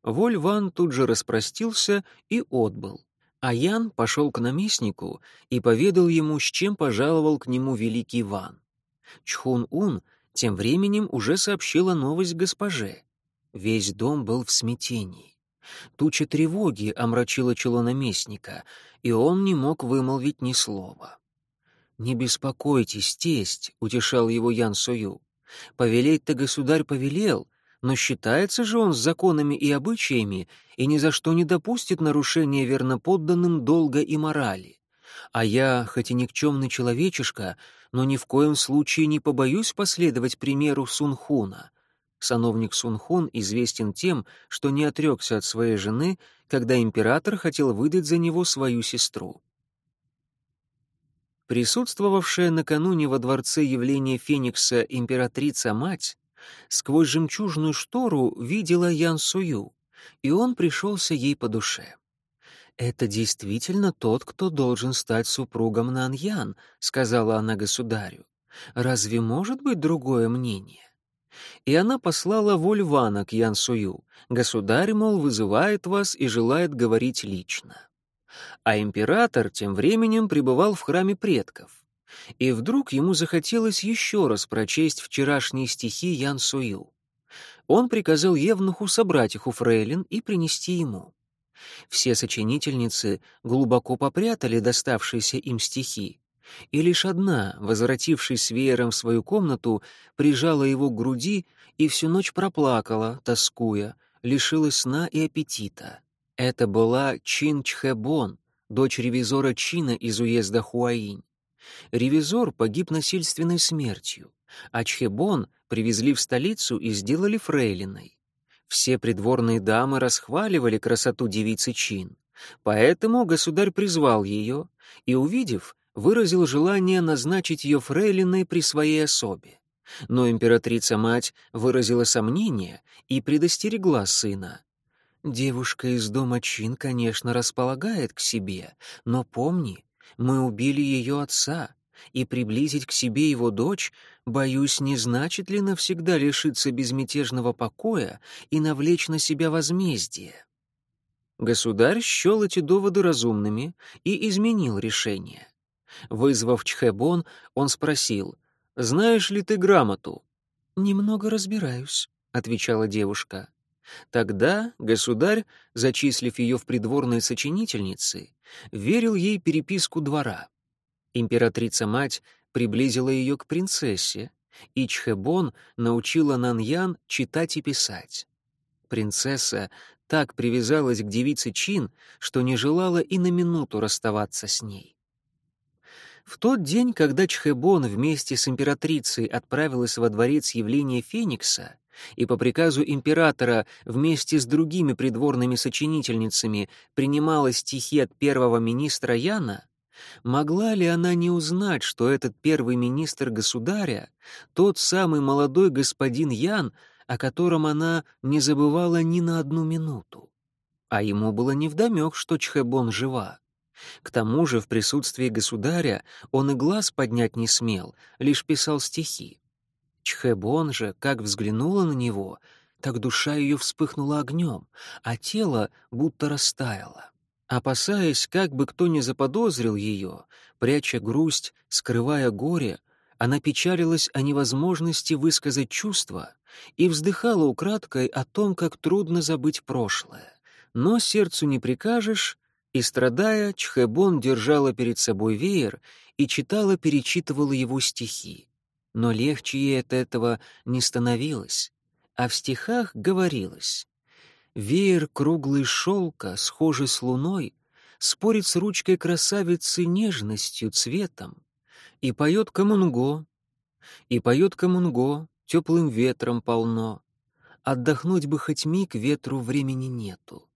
Воль Ван тут же распростился и отбыл. А Ян пошел к наместнику и поведал ему, с чем пожаловал к нему великий Ван. Чхун-Ун тем временем уже сообщила новость госпоже. Весь дом был в смятении. Туча тревоги омрачила чело наместника, и он не мог вымолвить ни слова. «Не беспокойтесь, тесть», — утешал его Ян Сою. «Повелеть-то государь повелел, но считается же он с законами и обычаями и ни за что не допустит нарушения верноподданным долга и морали. А я, хоть и никчемный человечишка, но ни в коем случае не побоюсь последовать примеру Сунхуна. Сановник Сунхун известен тем, что не отрекся от своей жены, когда император хотел выдать за него свою сестру. Присутствовавшая накануне во дворце явление Феникса императрица-мать сквозь жемчужную штору видела Ян Сую, и он пришелся ей по душе. «Это действительно тот, кто должен стать супругом Наньян», — сказала она государю. «Разве может быть другое мнение?» И она послала Вольвана к Ян Сую. Государь, мол, вызывает вас и желает говорить лично. А император тем временем пребывал в храме предков. И вдруг ему захотелось еще раз прочесть вчерашние стихи Ян Сую. Он приказал Евнуху собрать их у фрейлин и принести ему. Все сочинительницы глубоко попрятали доставшиеся им стихи, и лишь одна, возвратившись с веером в свою комнату, прижала его к груди и всю ночь проплакала, тоскуя, лишилась сна и аппетита. Это была Чин Чхэбон, дочь ревизора Чина из уезда Хуаинь. Ревизор погиб насильственной смертью, а Чхэбон привезли в столицу и сделали фрейлиной. Все придворные дамы расхваливали красоту девицы Чин, поэтому государь призвал ее и, увидев, выразил желание назначить ее фрейлиной при своей особе. Но императрица-мать выразила сомнение и предостерегла сына. «Девушка из дома Чин, конечно, располагает к себе, но помни, мы убили ее отца, и приблизить к себе его дочь, боюсь, не значит ли навсегда лишиться безмятежного покоя и навлечь на себя возмездие». Государь счел эти доводы разумными и изменил решение. Вызвав Чхэбон, он спросил, «Знаешь ли ты грамоту?» «Немного разбираюсь», — отвечала девушка. Тогда государь, зачислив ее в придворные сочинительницы, верил ей переписку двора. Императрица-мать приблизила ее к принцессе, и Чхебон научила Наньян читать и писать. Принцесса так привязалась к девице Чин, что не желала и на минуту расставаться с ней. В тот день, когда Чхэбон вместе с императрицей отправилась во дворец явления Феникса и по приказу императора вместе с другими придворными сочинительницами принимала стихи от первого министра Яна, могла ли она не узнать, что этот первый министр государя — тот самый молодой господин Ян, о котором она не забывала ни на одну минуту? А ему было невдомек, что Чхэбон жива. К тому же в присутствии государя он и глаз поднять не смел, лишь писал стихи. Чхэбон же, как взглянула на него, так душа ее вспыхнула огнем, а тело будто растаяло. Опасаясь, как бы кто ни заподозрил ее, пряча грусть, скрывая горе, она печалилась о невозможности высказать чувства и вздыхала украдкой о том, как трудно забыть прошлое. Но сердцу не прикажешь, и, страдая, Чхэбон держала перед собой веер и читала-перечитывала его стихи. Но легче ей от этого не становилось, а в стихах говорилось «Веер круглый шелка, схожий с луной, спорит с ручкой красавицы нежностью, цветом, и поет комунго, и поет комунго, теплым ветром полно. Отдохнуть бы хоть миг ветру времени нету.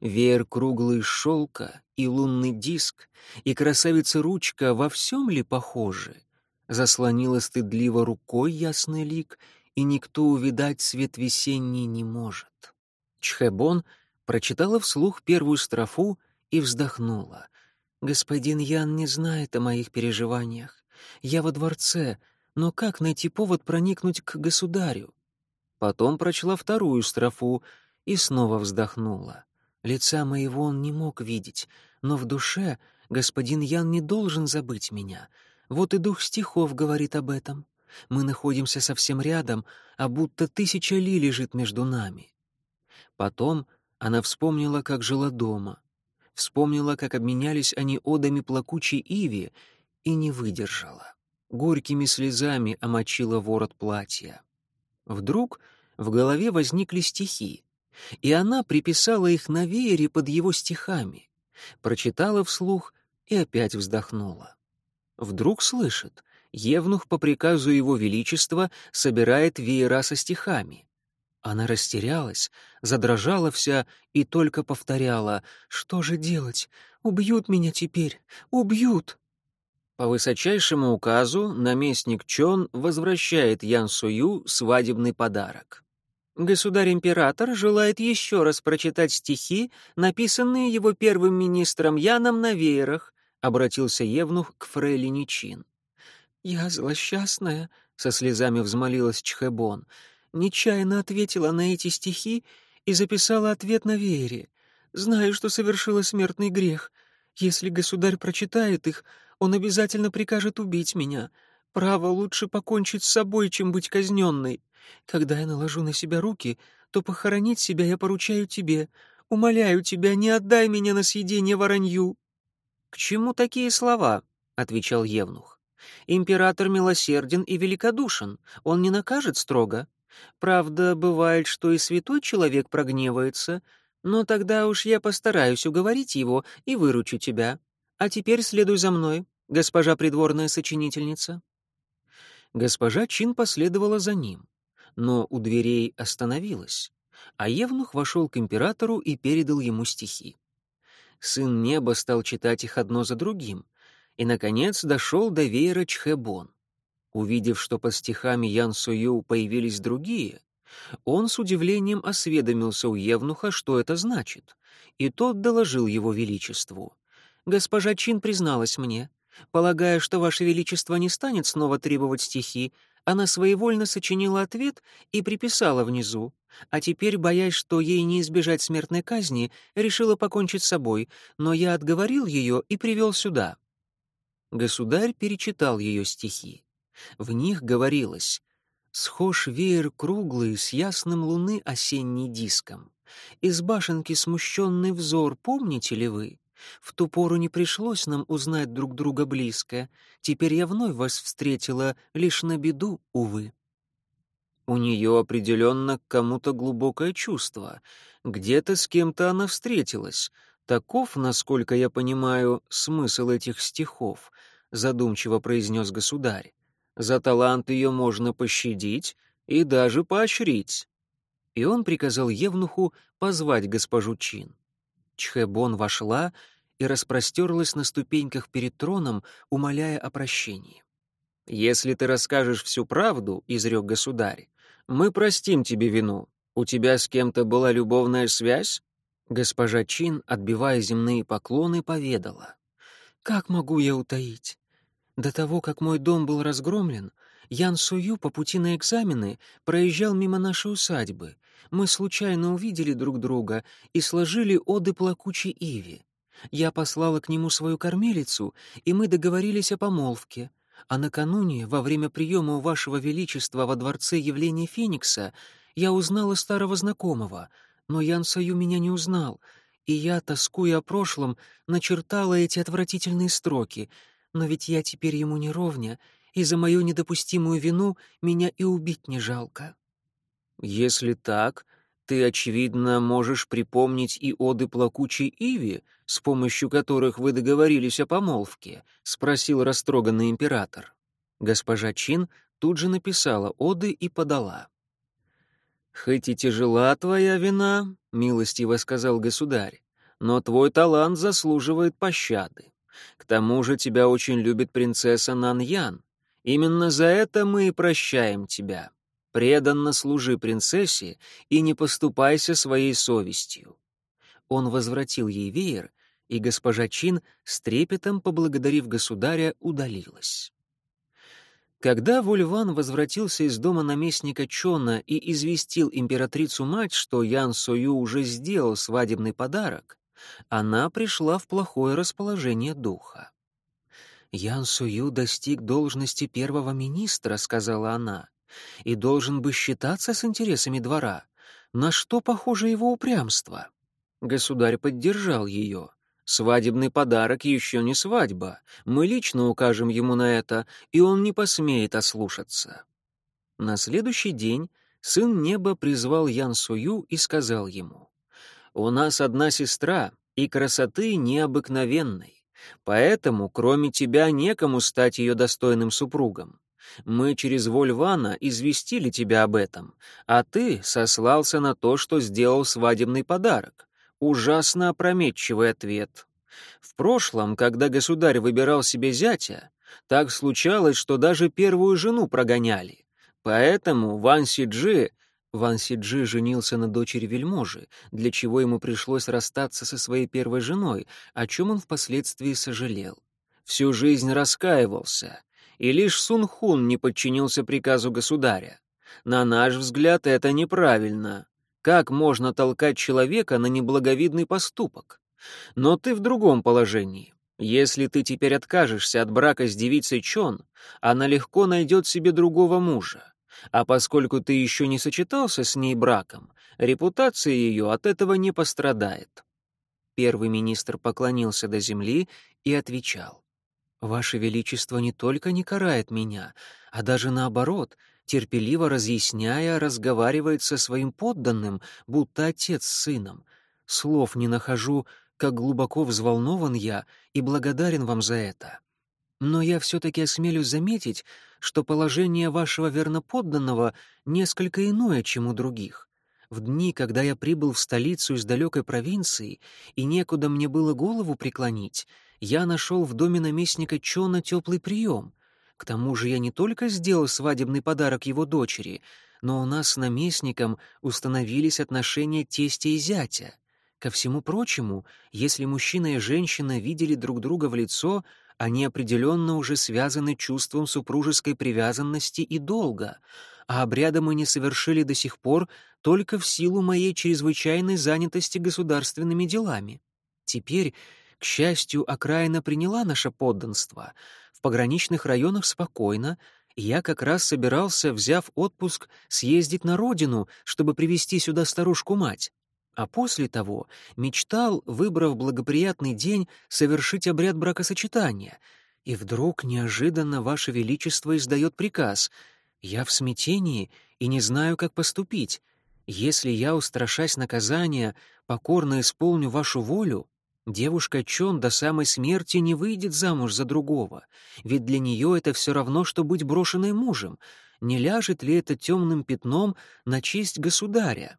Веер круглый шелка и лунный диск, и красавица-ручка во всем ли похожи? Заслонила стыдливо рукой ясный лик, и никто увидать свет весенний не может. Чхэбон прочитала вслух первую строфу и вздохнула. «Господин Ян не знает о моих переживаниях. Я во дворце, но как найти повод проникнуть к государю?» Потом прочла вторую строфу и снова вздохнула. Лица моего он не мог видеть, но в душе господин Ян не должен забыть меня. Вот и дух стихов говорит об этом. Мы находимся совсем рядом, а будто тысяча ли лежит между нами. Потом она вспомнила, как жила дома. Вспомнила, как обменялись они одами плакучей Иви, и не выдержала. Горькими слезами омочила ворот платья. Вдруг в голове возникли стихи и она приписала их на веере под его стихами, прочитала вслух и опять вздохнула. Вдруг слышит, Евнух по приказу его величества собирает веера со стихами. Она растерялась, задрожала вся и только повторяла «Что же делать? Убьют меня теперь! Убьют!» По высочайшему указу наместник Чон возвращает Ян Сую свадебный подарок. Государь-император желает еще раз прочитать стихи, написанные его первым министром Яном на веерах, обратился Евнух к фрейлине Чин. «Я злосчастная», — со слезами взмолилась Чхэбон, нечаянно ответила на эти стихи и записала ответ на веере. «Знаю, что совершила смертный грех. Если государь прочитает их, он обязательно прикажет убить меня. Право лучше покончить с собой, чем быть казненной. Когда я наложу на себя руки, то похоронить себя я поручаю тебе. Умоляю тебя, не отдай меня на съедение воронью». «К чему такие слова?» — отвечал Евнух. «Император милосерден и великодушен, он не накажет строго. Правда, бывает, что и святой человек прогневается, но тогда уж я постараюсь уговорить его и выручу тебя. А теперь следуй за мной, госпожа придворная сочинительница». Госпожа Чин последовала за ним но у дверей остановилась, а Евнух вошел к императору и передал ему стихи. Сын неба стал читать их одно за другим, и, наконец, дошел до веера Чхэбон. Увидев, что под стихами Ян Сую появились другие, он с удивлением осведомился у Евнуха, что это значит, и тот доложил его величеству. «Госпожа Чин призналась мне, полагая, что ваше величество не станет снова требовать стихи, она своевольно сочинила ответ и приписала внизу, а теперь, боясь, что ей не избежать смертной казни, решила покончить с собой, но я отговорил ее и привел сюда. Государь перечитал ее стихи. В них говорилось Схож веер круглый с ясным луны осенний диском. Из башенки смущенный взор, помните ли вы? В ту пору не пришлось нам узнать друг друга близко. Теперь я вновь вас встретила, лишь на беду, увы. У нее определенно к кому-то глубокое чувство. Где-то с кем-то она встретилась. Таков, насколько я понимаю, смысл этих стихов, задумчиво произнес государь. За талант ее можно пощадить и даже поощрить. И он приказал Евнуху позвать госпожу Чин. Чхэбон вошла и распростерлась на ступеньках перед троном, умоляя о прощении. «Если ты расскажешь всю правду», — изрек государь, — «мы простим тебе вину. У тебя с кем-то была любовная связь?» Госпожа Чин, отбивая земные поклоны, поведала. «Как могу я утаить? До того, как мой дом был разгромлен, Ян Сую по пути на экзамены проезжал мимо нашей усадьбы. Мы случайно увидели друг друга и сложили оды плакучей Иве. Я послала к нему свою кормилицу, и мы договорились о помолвке. А накануне, во время приема у вашего величества во дворце явления Феникса, я узнала старого знакомого, но Ян Сою меня не узнал, и я, тоскуя о прошлом, начертала эти отвратительные строки — но ведь я теперь ему не ровня, и за мою недопустимую вину меня и убить не жалко». «Если так, ты, очевидно, можешь припомнить и оды плакучей Иви, с помощью которых вы договорились о помолвке?» — спросил растроганный император. Госпожа Чин тут же написала оды и подала. «Хоть и тяжела твоя вина», — милостиво сказал государь, «но твой талант заслуживает пощады. К тому же тебя очень любит принцесса Наньян. Именно за это мы и прощаем тебя. Преданно служи принцессе и не поступайся своей совестью». Он возвратил ей веер, и госпожа Чин, с трепетом поблагодарив государя, удалилась. Когда Вульван возвратился из дома наместника Чона и известил императрицу-мать, что Ян Сою уже сделал свадебный подарок, она пришла в плохое расположение духа. «Ян Сую достиг должности первого министра», — сказала она, «и должен бы считаться с интересами двора. На что похоже его упрямство?» Государь поддержал ее. «Свадебный подарок еще не свадьба. Мы лично укажем ему на это, и он не посмеет ослушаться». На следующий день сын неба призвал Ян Сую и сказал ему, у нас одна сестра, и красоты необыкновенной. Поэтому, кроме тебя, некому стать ее достойным супругом. Мы через Вольвана известили тебя об этом, а ты сослался на то, что сделал свадебный подарок. Ужасно опрометчивый ответ. В прошлом, когда государь выбирал себе зятя, так случалось, что даже первую жену прогоняли. Поэтому Ван Сиджи Ван Сиджи женился на дочери вельможи, для чего ему пришлось расстаться со своей первой женой, о чем он впоследствии сожалел. Всю жизнь раскаивался, и лишь Сунхун не подчинился приказу государя. На наш взгляд, это неправильно. Как можно толкать человека на неблаговидный поступок? Но ты в другом положении. Если ты теперь откажешься от брака с девицей Чон, она легко найдет себе другого мужа. А поскольку ты еще не сочетался с ней браком, репутация ее от этого не пострадает. Первый министр поклонился до земли и отвечал. «Ваше Величество не только не карает меня, а даже наоборот, терпеливо разъясняя, разговаривает со своим подданным, будто отец с сыном. Слов не нахожу, как глубоко взволнован я и благодарен вам за это. Но я все-таки осмелюсь заметить, что положение вашего верноподданного несколько иное, чем у других. В дни, когда я прибыл в столицу из далекой провинции, и некуда мне было голову преклонить, я нашел в доме наместника Чона теплый прием. К тому же я не только сделал свадебный подарок его дочери, но у нас с наместником установились отношения тестя и зятя. Ко всему прочему, если мужчина и женщина видели друг друга в лицо — они определенно уже связаны чувством супружеской привязанности и долга, а обряда мы не совершили до сих пор только в силу моей чрезвычайной занятости государственными делами. Теперь, к счастью, окраина приняла наше подданство. В пограничных районах спокойно, Я как раз собирался, взяв отпуск, съездить на родину, чтобы привести сюда старушку-мать. А после того мечтал, выбрав благоприятный день, совершить обряд бракосочетания. И вдруг неожиданно Ваше Величество издает приказ. Я в смятении и не знаю, как поступить. Если я, устрашась наказания, покорно исполню вашу волю, девушка Чон до самой смерти не выйдет замуж за другого, ведь для нее это все равно, что быть брошенной мужем. Не ляжет ли это темным пятном на честь государя?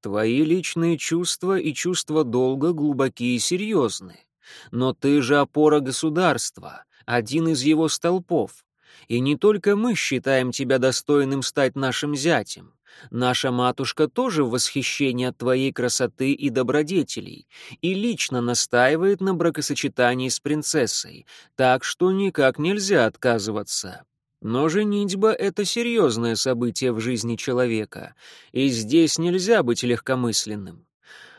Твои личные чувства и чувства долга глубокие и серьезны. Но ты же опора государства, один из его столпов. И не только мы считаем тебя достойным стать нашим зятем. Наша матушка тоже в восхищении от твоей красоты и добродетелей и лично настаивает на бракосочетании с принцессой, так что никак нельзя отказываться. Но женитьба — это серьезное событие в жизни человека, и здесь нельзя быть легкомысленным.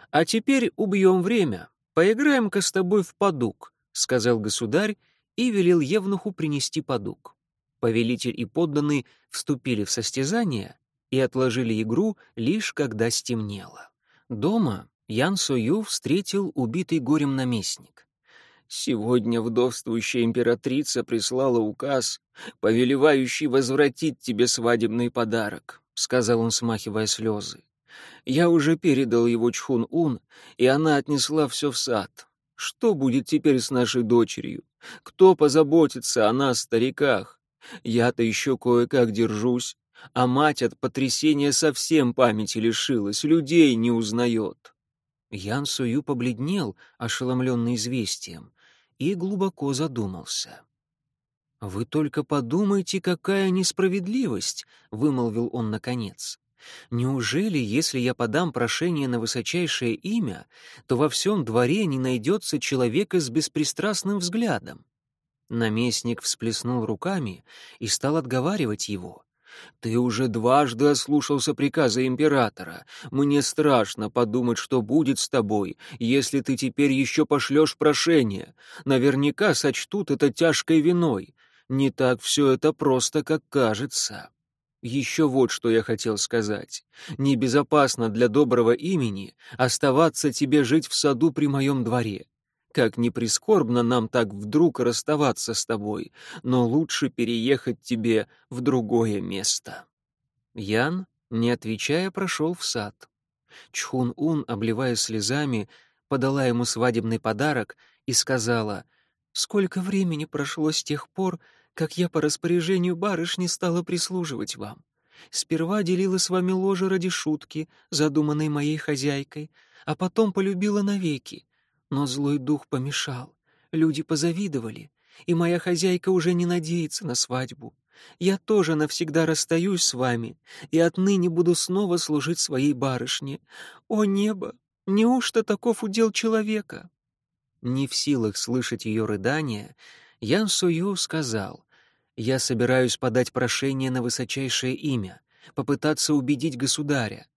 А теперь убьем время, поиграем-ка с тобой в подук, — сказал государь и велел Евнуху принести подук. Повелитель и подданный вступили в состязание и отложили игру лишь когда стемнело. Дома Ян Сою встретил убитый горем наместник. Сегодня вдовствующая императрица прислала указ, повелевающий возвратить тебе свадебный подарок», — сказал он, смахивая слезы. «Я уже передал его Чхун-Ун, и она отнесла все в сад. Что будет теперь с нашей дочерью? Кто позаботится о нас, стариках? Я-то еще кое-как держусь, а мать от потрясения совсем памяти лишилась, людей не узнает». Ян Сую побледнел, ошеломленный известием и глубоко задумался. «Вы только подумайте, какая несправедливость!» — вымолвил он наконец. «Неужели, если я подам прошение на высочайшее имя, то во всем дворе не найдется человека с беспристрастным взглядом?» Наместник всплеснул руками и стал отговаривать его. Ты уже дважды ослушался приказа императора. Мне страшно подумать, что будет с тобой, если ты теперь еще пошлешь прошение. Наверняка сочтут это тяжкой виной. Не так все это просто, как кажется. Еще вот что я хотел сказать. Небезопасно для доброго имени оставаться тебе жить в саду при моем дворе. Как ни прискорбно нам так вдруг расставаться с тобой, но лучше переехать тебе в другое место». Ян, не отвечая, прошел в сад. Чхун-Ун, обливая слезами, подала ему свадебный подарок и сказала, «Сколько времени прошло с тех пор, как я по распоряжению барышни стала прислуживать вам. Сперва делила с вами ложе ради шутки, задуманной моей хозяйкой, а потом полюбила навеки. Но злой дух помешал, люди позавидовали, и моя хозяйка уже не надеется на свадьбу. Я тоже навсегда расстаюсь с вами и отныне буду снова служить своей барышне. О небо! Неужто таков удел человека?» Не в силах слышать ее рыдания, Ян Сую сказал, «Я собираюсь подать прошение на высочайшее имя, попытаться убедить государя.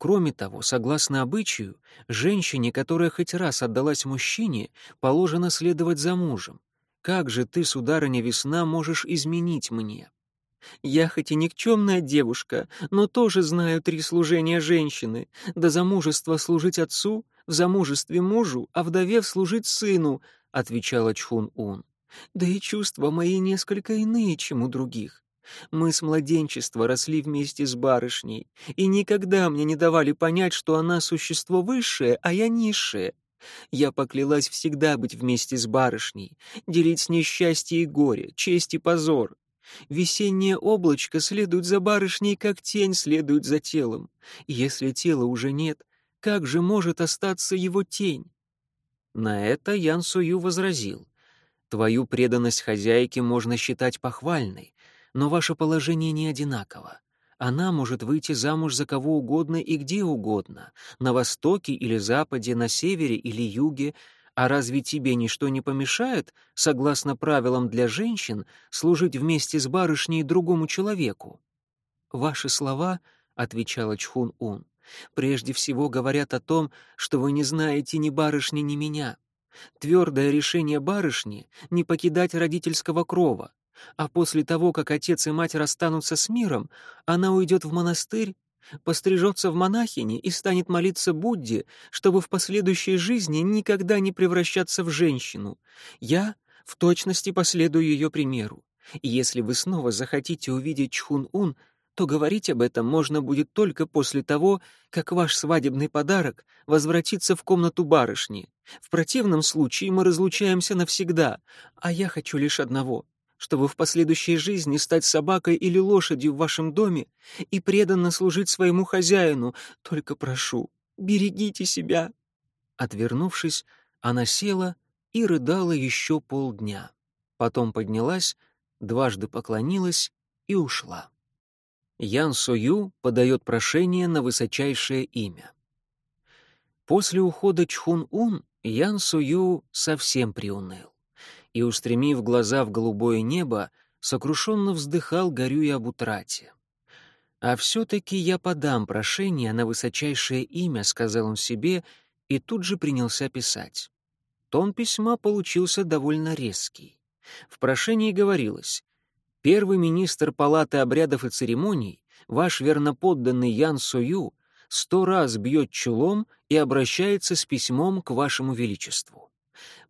Кроме того, согласно обычаю, женщине, которая хоть раз отдалась мужчине, положено следовать за мужем. Как же ты, сударыня весна, можешь изменить мне? Я хоть и никчемная девушка, но тоже знаю три служения женщины. До замужества служить отцу, в замужестве мужу, а вдовев служить сыну, — отвечала Чхун-Ун. Да и чувства мои несколько иные, чем у других. Мы с младенчества росли вместе с барышней, и никогда мне не давали понять, что она существо высшее, а я низшее. Я поклялась всегда быть вместе с барышней, делить с ней счастье и горе, честь и позор. Весеннее облачко следует за барышней, как тень следует за телом. Если тела уже нет, как же может остаться его тень? На это Ян Сую возразил. Твою преданность хозяйке можно считать похвальной, но ваше положение не одинаково. Она может выйти замуж за кого угодно и где угодно, на востоке или западе, на севере или юге, а разве тебе ничто не помешает, согласно правилам для женщин, служить вместе с барышней другому человеку? Ваши слова, — отвечала Чхун-Ун, — прежде всего говорят о том, что вы не знаете ни барышни, ни меня. Твердое решение барышни — не покидать родительского крова, а после того, как отец и мать расстанутся с миром, она уйдет в монастырь, пострижется в монахини и станет молиться Будде, чтобы в последующей жизни никогда не превращаться в женщину. Я в точности последую ее примеру. И если вы снова захотите увидеть Чхун-Ун, то говорить об этом можно будет только после того, как ваш свадебный подарок возвратится в комнату барышни. В противном случае мы разлучаемся навсегда, а я хочу лишь одного — чтобы в последующей жизни стать собакой или лошадью в вашем доме и преданно служить своему хозяину. Только прошу, берегите себя». Отвернувшись, она села и рыдала еще полдня. Потом поднялась, дважды поклонилась и ушла. Ян Сою подает прошение на высочайшее имя. После ухода Чхун-Ун Ян Сую совсем приуныл и, устремив глаза в голубое небо, сокрушенно вздыхал, горюя об утрате. «А все-таки я подам прошение на высочайшее имя», — сказал он себе, и тут же принялся писать. Тон письма получился довольно резкий. В прошении говорилось «Первый министр Палаты обрядов и церемоний, ваш верноподданный Ян Сою, сто раз бьет чулом и обращается с письмом к вашему величеству.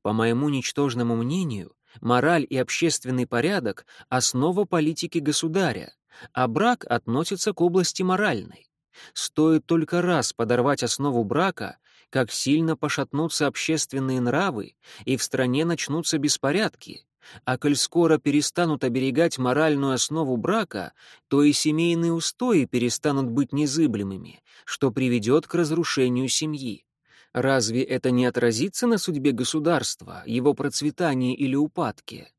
По моему ничтожному мнению, мораль и общественный порядок — основа политики государя, а брак относится к области моральной. Стоит только раз подорвать основу брака, как сильно пошатнутся общественные нравы, и в стране начнутся беспорядки. А коль скоро перестанут оберегать моральную основу брака, то и семейные устои перестанут быть незыблемыми, что приведет к разрушению семьи. Разве это не отразится на судьбе государства, его процветании или упадке?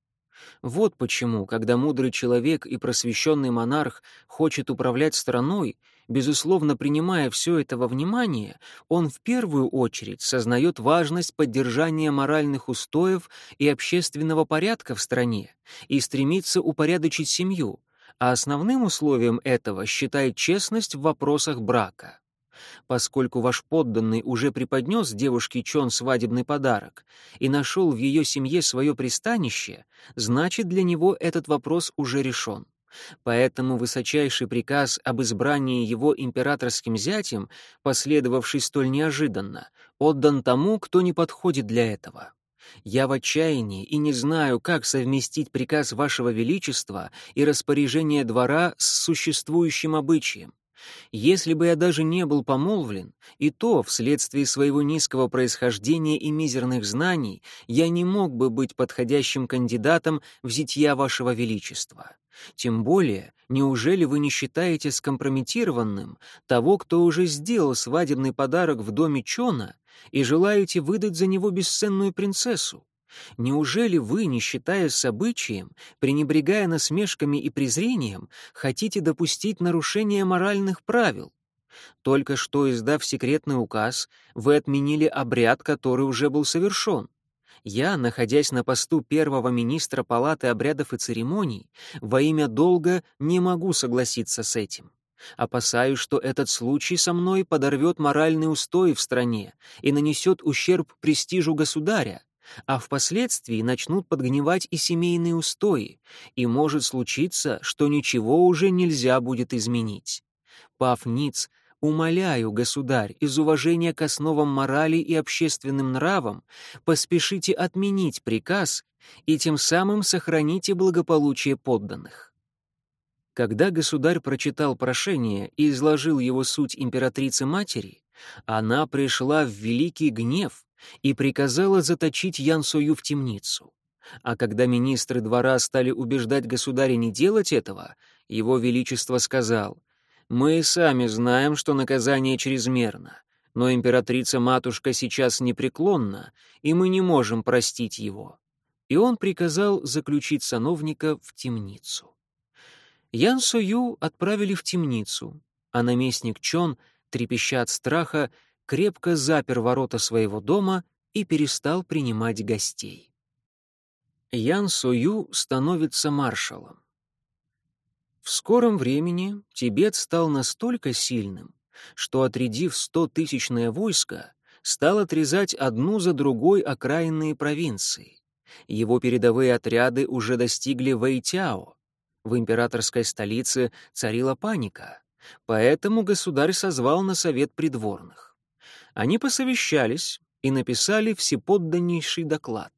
Вот почему, когда мудрый человек и просвещенный монарх хочет управлять страной, безусловно принимая все это во внимание, он в первую очередь сознает важность поддержания моральных устоев и общественного порядка в стране и стремится упорядочить семью, а основным условием этого считает честность в вопросах брака. Поскольку ваш подданный уже преподнес девушке Чон свадебный подарок и нашел в ее семье свое пристанище, значит, для него этот вопрос уже решен. Поэтому высочайший приказ об избрании его императорским зятем, последовавший столь неожиданно, отдан тому, кто не подходит для этого. Я в отчаянии и не знаю, как совместить приказ вашего величества и распоряжение двора с существующим обычаем. Если бы я даже не был помолвлен, и то, вследствие своего низкого происхождения и мизерных знаний, я не мог бы быть подходящим кандидатом в зятья вашего величества. Тем более, неужели вы не считаете скомпрометированным того, кто уже сделал свадебный подарок в доме Чона, и желаете выдать за него бесценную принцессу? Неужели вы, не считаясь обычаем, пренебрегая насмешками и презрением, хотите допустить нарушение моральных правил? Только что, издав секретный указ, вы отменили обряд, который уже был совершен. Я, находясь на посту первого министра Палаты обрядов и церемоний, во имя долга не могу согласиться с этим. Опасаюсь, что этот случай со мной подорвет моральные устои в стране и нанесет ущерб престижу государя, а впоследствии начнут подгнивать и семейные устои, и может случиться, что ничего уже нельзя будет изменить. Пав Ниц, умоляю, государь, из уважения к основам морали и общественным нравам, поспешите отменить приказ и тем самым сохраните благополучие подданных. Когда государь прочитал прошение и изложил его суть императрице-матери, она пришла в великий гнев и приказала заточить Ян Сою в темницу. А когда министры двора стали убеждать государя не делать этого, его величество сказал, «Мы и сами знаем, что наказание чрезмерно, но императрица-матушка сейчас непреклонна, и мы не можем простить его». И он приказал заключить сановника в темницу. Ян Сою отправили в темницу, а наместник Чон, трепеща от страха, крепко запер ворота своего дома и перестал принимать гостей. Ян Сою становится маршалом. В скором времени Тибет стал настолько сильным, что, отрядив стотысячное войско, стал отрезать одну за другой окраинные провинции. Его передовые отряды уже достигли Вэйтяо. В императорской столице царила паника, поэтому государь созвал на совет придворных. Они посовещались и написали всеподданнейший доклад.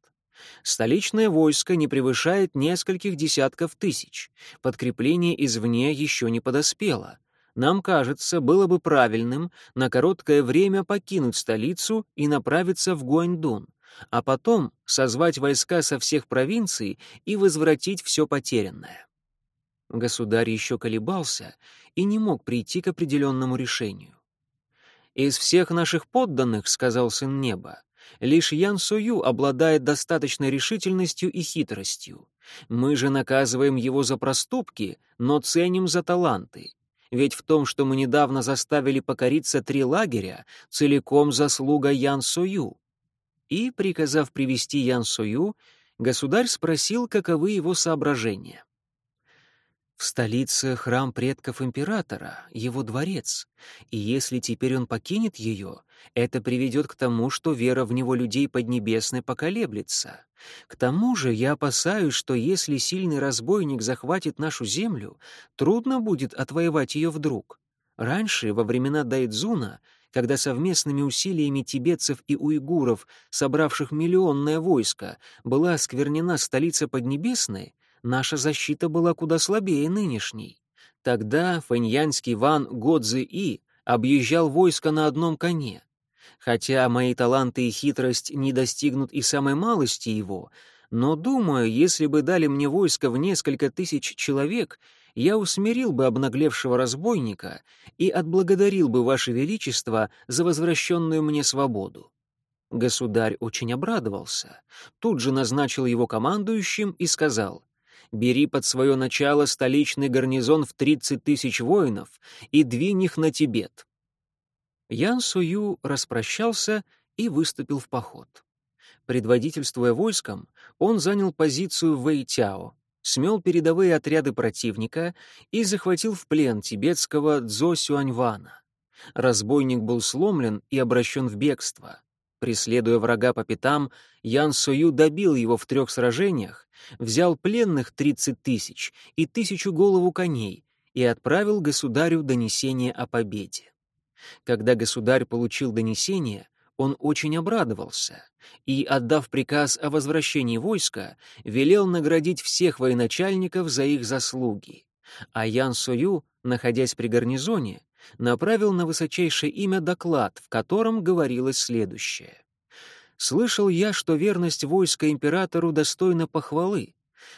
Столичное войско не превышает нескольких десятков тысяч. Подкрепление извне еще не подоспело. Нам кажется, было бы правильным на короткое время покинуть столицу и направиться в Гуаньдун, а потом созвать войска со всех провинций и возвратить все потерянное. Государь еще колебался и не мог прийти к определенному решению. «Из всех наших подданных, — сказал сын неба, — лишь Ян Сую обладает достаточной решительностью и хитростью. Мы же наказываем его за проступки, но ценим за таланты. Ведь в том, что мы недавно заставили покориться три лагеря, целиком заслуга Ян Сую. И, приказав привести Ян Сую, государь спросил, каковы его соображения. В столице храм предков императора, его дворец, и если теперь он покинет ее, это приведет к тому, что вера в него людей Поднебесной поколеблется. К тому же я опасаюсь, что если сильный разбойник захватит нашу землю, трудно будет отвоевать ее вдруг. Раньше, во времена Дайдзуна, когда совместными усилиями тибетцев и уйгуров, собравших миллионное войско, была осквернена столица Поднебесной, наша защита была куда слабее нынешней. Тогда фэньянский ван Годзи И объезжал войско на одном коне. Хотя мои таланты и хитрость не достигнут и самой малости его, но, думаю, если бы дали мне войско в несколько тысяч человек, я усмирил бы обнаглевшего разбойника и отблагодарил бы Ваше Величество за возвращенную мне свободу. Государь очень обрадовался, тут же назначил его командующим и сказал, бери под свое начало столичный гарнизон в 30 тысяч воинов и двинь их на Тибет». Ян Сую распрощался и выступил в поход. Предводительствуя войском, он занял позицию в Вэйтяо, смел передовые отряды противника и захватил в плен тибетского Цзо Сюаньвана. Разбойник был сломлен и обращен в бегство. Преследуя врага по пятам, Ян Сою добил его в трех сражениях, взял пленных 30 тысяч и тысячу голову коней и отправил государю донесение о победе. Когда государь получил донесение, он очень обрадовался и, отдав приказ о возвращении войска, велел наградить всех военачальников за их заслуги. А Ян Сою, находясь при гарнизоне, направил на высочайшее имя доклад, в котором говорилось следующее. «Слышал я, что верность войска императору достойна похвалы,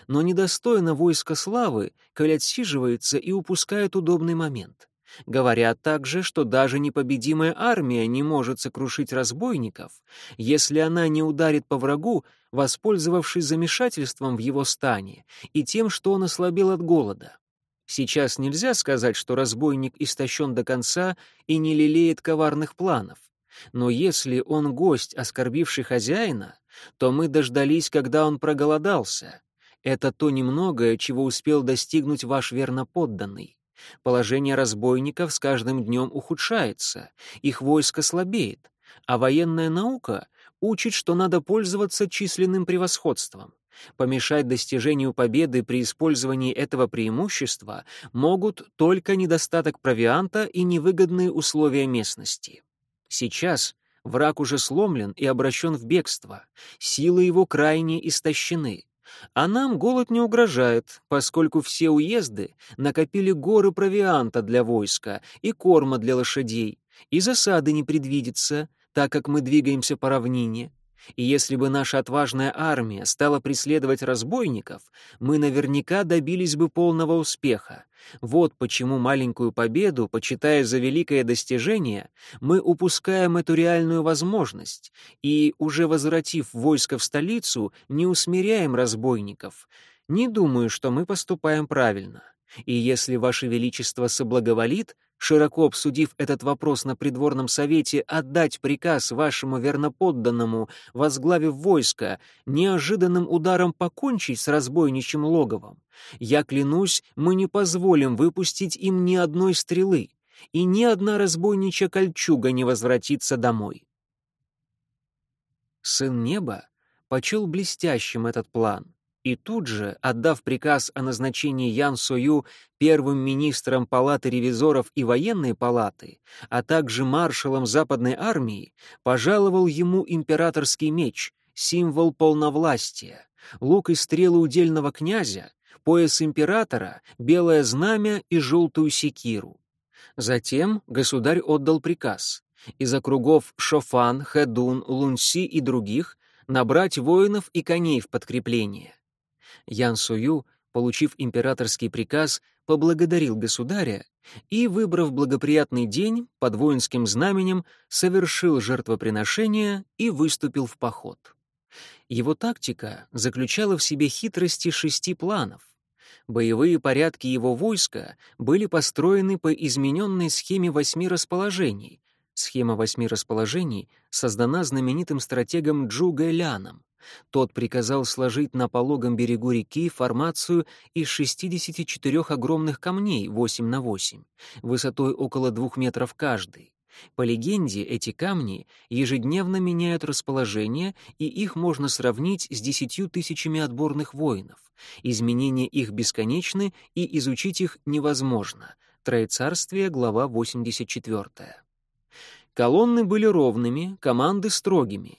но недостойно войска славы, коль отсиживается и упускает удобный момент. Говорят также, что даже непобедимая армия не может сокрушить разбойников, если она не ударит по врагу, воспользовавшись замешательством в его стане и тем, что он ослабел от голода. Сейчас нельзя сказать, что разбойник истощен до конца и не лелеет коварных планов. Но если он гость, оскорбивший хозяина, то мы дождались, когда он проголодался. Это то немногое, чего успел достигнуть ваш верноподданный. Положение разбойников с каждым днем ухудшается, их войско слабеет, а военная наука учит, что надо пользоваться численным превосходством. Помешать достижению победы при использовании этого преимущества могут только недостаток провианта и невыгодные условия местности. Сейчас враг уже сломлен и обращен в бегство, силы его крайне истощены. А нам голод не угрожает, поскольку все уезды накопили горы провианта для войска и корма для лошадей, и засады не предвидится, так как мы двигаемся по равнине. И если бы наша отважная армия стала преследовать разбойников, мы наверняка добились бы полного успеха. Вот почему маленькую победу, почитая за великое достижение, мы упускаем эту реальную возможность и, уже возвратив войско в столицу, не усмиряем разбойников. Не думаю, что мы поступаем правильно. И если Ваше Величество соблаговолит, широко обсудив этот вопрос на придворном совете, отдать приказ вашему верноподданному, возглавив войско, неожиданным ударом покончить с разбойничьим логовом. Я клянусь, мы не позволим выпустить им ни одной стрелы, и ни одна разбойничья кольчуга не возвратится домой. Сын неба почел блестящим этот план и тут же, отдав приказ о назначении Ян Сою первым министром Палаты ревизоров и военной палаты, а также маршалом Западной армии, пожаловал ему императорский меч, символ полновластия, лук и стрелы удельного князя, пояс императора, белое знамя и желтую секиру. Затем государь отдал приказ из округов Шофан, Хэдун, Лунси и других набрать воинов и коней в подкрепление. Ян Сую, получив императорский приказ, поблагодарил государя и, выбрав благоприятный день, под воинским знаменем совершил жертвоприношение и выступил в поход. Его тактика заключала в себе хитрости шести планов. Боевые порядки его войска были построены по измененной схеме восьми расположений. Схема восьми расположений создана знаменитым стратегом Джу Гэляном. Тот приказал сложить на пологом берегу реки формацию из 64 огромных камней 8 на 8, высотой около 2 метров каждый. По легенде, эти камни ежедневно меняют расположение, и их можно сравнить с десятью тысячами отборных воинов. Изменения их бесконечны, и изучить их невозможно. Троецарствие, глава 84. Колонны были ровными, команды строгими.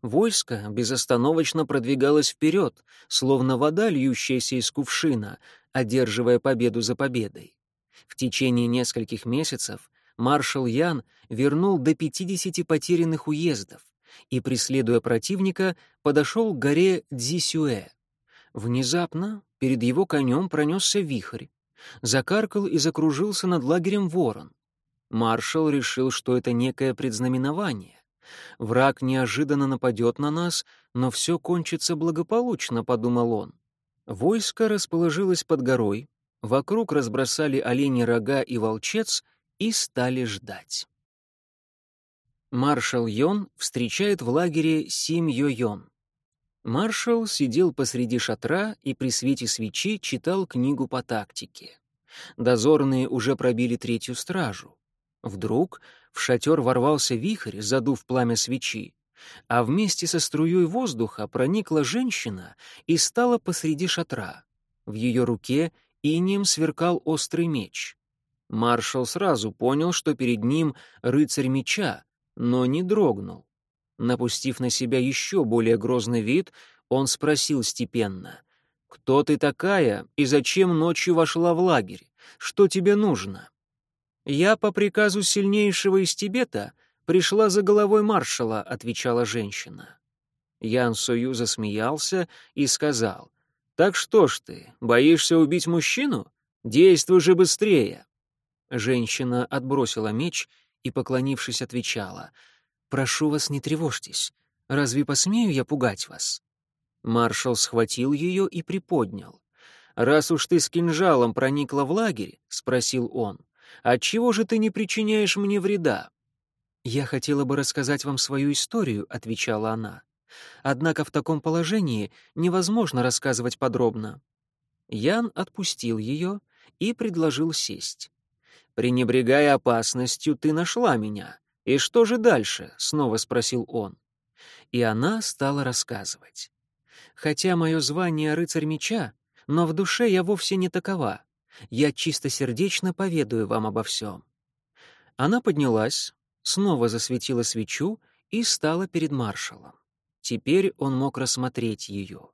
Войско безостановочно продвигалось вперед, словно вода, льющаяся из кувшина, одерживая победу за победой. В течение нескольких месяцев маршал Ян вернул до 50 потерянных уездов и, преследуя противника, подошел к горе Дзисюэ. Внезапно перед его конем пронесся вихрь, закаркал и закружился над лагерем ворон. Маршал решил, что это некое предзнаменование. Враг неожиданно нападет на нас, но все кончится благополучно, подумал он. Войско расположилось под горой, вокруг разбросали олени рога и волчец и стали ждать. Маршал Йон встречает в лагере Сим Йо-Йон. Маршал сидел посреди шатра и при свете свечи читал книгу по тактике. Дозорные уже пробили третью стражу. Вдруг в шатер ворвался вихрь, задув пламя свечи, а вместе со струей воздуха проникла женщина и стала посреди шатра. В ее руке инием сверкал острый меч. Маршал сразу понял, что перед ним рыцарь меча, но не дрогнул. Напустив на себя еще более грозный вид, он спросил степенно, «Кто ты такая и зачем ночью вошла в лагерь? Что тебе нужно?» «Я по приказу сильнейшего из Тибета пришла за головой маршала», — отвечала женщина. Ян Сою засмеялся и сказал, «Так что ж ты, боишься убить мужчину? Действуй же быстрее!» Женщина отбросила меч и, поклонившись, отвечала, «Прошу вас, не тревожьтесь. Разве посмею я пугать вас?» Маршал схватил ее и приподнял. «Раз уж ты с кинжалом проникла в лагерь», — спросил он, Отчего же ты не причиняешь мне вреда?» «Я хотела бы рассказать вам свою историю», — отвечала она. «Однако в таком положении невозможно рассказывать подробно». Ян отпустил ее и предложил сесть. «Пренебрегая опасностью, ты нашла меня. И что же дальше?» — снова спросил он. И она стала рассказывать. «Хотя мое звание рыцарь меча, но в душе я вовсе не такова. Я чистосердечно поведаю вам обо всем». Она поднялась, снова засветила свечу и стала перед маршалом. Теперь он мог рассмотреть ее.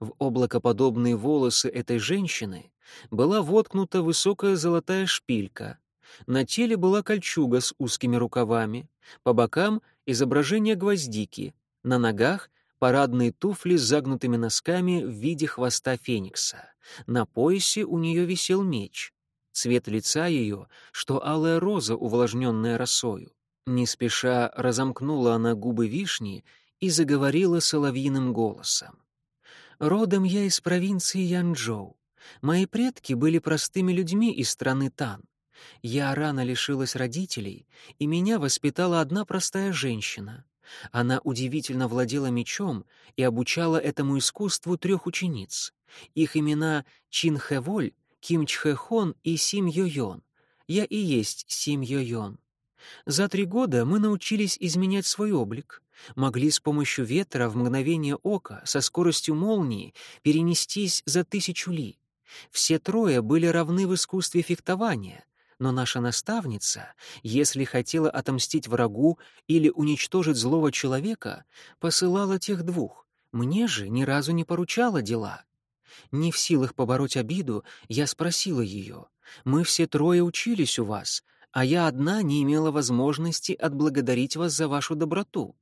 В облакоподобные волосы этой женщины была воткнута высокая золотая шпилька. На теле была кольчуга с узкими рукавами, по бокам — изображение гвоздики, на ногах парадные туфли с загнутыми носками в виде хвоста феникса. На поясе у нее висел меч. Цвет лица ее, что алая роза, увлажненная росою. Не спеша разомкнула она губы вишни и заговорила соловьиным голосом. «Родом я из провинции Янчжоу. Мои предки были простыми людьми из страны Тан. Я рано лишилась родителей, и меня воспитала одна простая женщина. Она удивительно владела мечом и обучала этому искусству трех учениц. Их имена Чин Хэволь, Ким Чхэ Хон и Сим Йо Йон. Я и есть Сим Йо Йон. За три года мы научились изменять свой облик, могли с помощью ветра в мгновение ока со скоростью молнии перенестись за тысячу ли. Все трое были равны в искусстве фехтования, но наша наставница, если хотела отомстить врагу или уничтожить злого человека, посылала тех двух, мне же ни разу не поручала дела. Не в силах побороть обиду, я спросила ее, «Мы все трое учились у вас, а я одна не имела возможности отблагодарить вас за вашу доброту.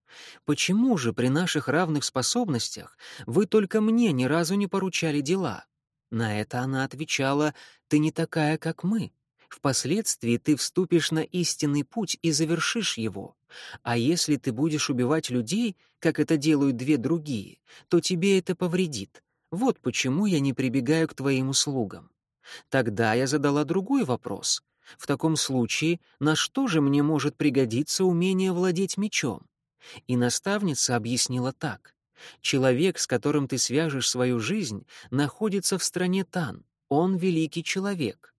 Почему же при наших равных способностях вы только мне ни разу не поручали дела?» На это она отвечала, «Ты не такая, как мы. Впоследствии ты вступишь на истинный путь и завершишь его. А если ты будешь убивать людей, как это делают две другие, то тебе это повредит. Вот почему я не прибегаю к твоим услугам». Тогда я задала другой вопрос. В таком случае, на что же мне может пригодиться умение владеть мечом? И наставница объяснила так. Человек, с которым ты свяжешь свою жизнь, находится в стране Тан. Он великий человек.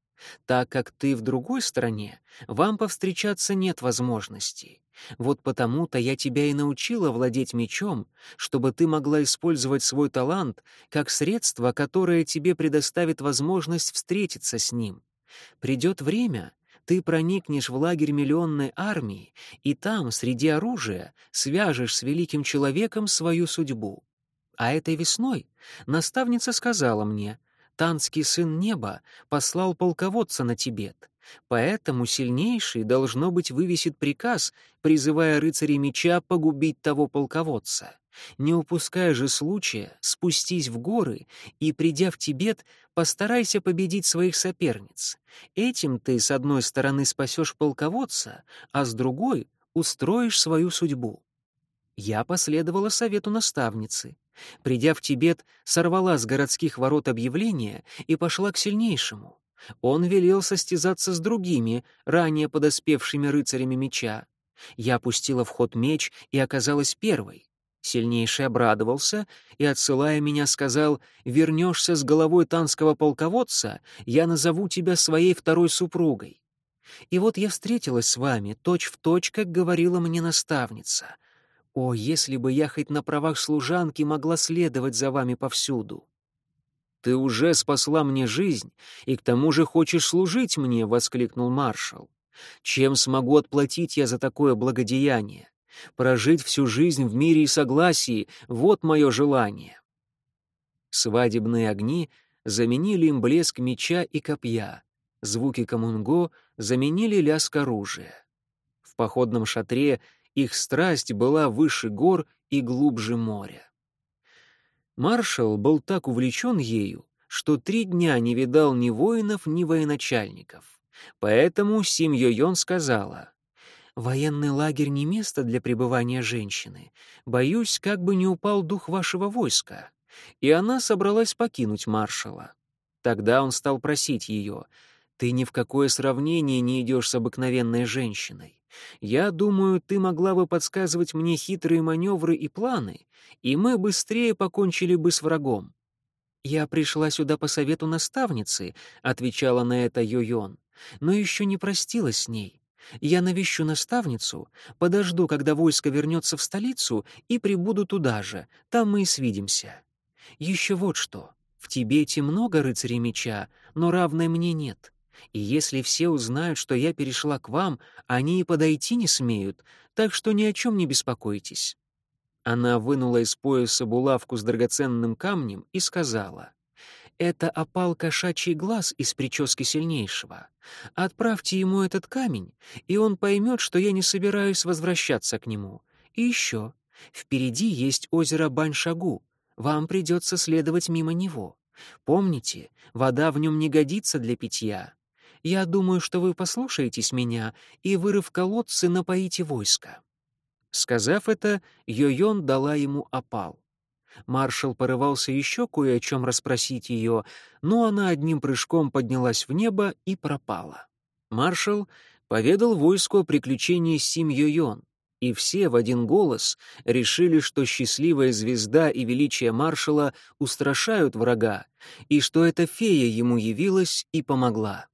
Так как ты в другой стране, вам повстречаться нет возможности. Вот потому-то я тебя и научила владеть мечом, чтобы ты могла использовать свой талант как средство, которое тебе предоставит возможность встретиться с ним. Придет время, ты проникнешь в лагерь миллионной армии, и там, среди оружия, свяжешь с великим человеком свою судьбу. А этой весной наставница сказала мне, «Танский сын неба послал полководца на Тибет, поэтому сильнейший, должно быть, вывесит приказ, призывая рыцарей меча погубить того полководца. Не упуская же случая, спустись в горы и, придя в Тибет, постарайся победить своих соперниц. Этим ты, с одной стороны, спасешь полководца, а с другой — устроишь свою судьбу. Я последовала совету наставницы. Придя в Тибет, сорвала с городских ворот объявление и пошла к сильнейшему. Он велел состязаться с другими, ранее подоспевшими рыцарями меча. Я опустила в ход меч и оказалась первой. Сильнейший обрадовался и, отсылая меня, сказал, «Вернешься с головой танского полководца, я назову тебя своей второй супругой». И вот я встретилась с вами, точь-в-точь, как говорила мне наставница. О, если бы я хоть на правах служанки могла следовать за вами повсюду! «Ты уже спасла мне жизнь, и к тому же хочешь служить мне!» — воскликнул маршал. «Чем смогу отплатить я за такое благодеяние? Прожить всю жизнь в мире и согласии — вот мое желание. Свадебные огни заменили им блеск меча и копья. Звуки комунго заменили лязг оружия. В походном шатре их страсть была выше гор и глубже моря. Маршал был так увлечен ею, что три дня не видал ни воинов, ни военачальников. Поэтому Сим Йон сказала, Военный лагерь не место для пребывания женщины. Боюсь, как бы не упал дух вашего войска». И она собралась покинуть маршала. Тогда он стал просить ее, «Ты ни в какое сравнение не идешь с обыкновенной женщиной. Я думаю, ты могла бы подсказывать мне хитрые маневры и планы, и мы быстрее покончили бы с врагом». «Я пришла сюда по совету наставницы», — отвечала на это Йойон, «но еще не простилась с ней. Я навещу наставницу, подожду, когда войско вернется в столицу, и прибуду туда же, там мы и свидимся. Еще вот что. В Тибете много рыцарей меча, но равной мне нет. И если все узнают, что я перешла к вам, они и подойти не смеют, так что ни о чем не беспокойтесь». Она вынула из пояса булавку с драгоценным камнем и сказала — это опал кошачий глаз из прически сильнейшего. Отправьте ему этот камень, и он поймет, что я не собираюсь возвращаться к нему. И еще, впереди есть озеро Баншагу. Вам придется следовать мимо него. Помните, вода в нем не годится для питья. Я думаю, что вы послушаетесь меня и, вырыв колодцы, напоите войско». Сказав это, Йойон дала ему опал. Маршал порывался еще кое о чем расспросить ее, но она одним прыжком поднялась в небо и пропала. Маршал поведал войску о приключении Сим Йойон, и все в один голос решили, что счастливая звезда и величие маршала устрашают врага, и что эта фея ему явилась и помогла.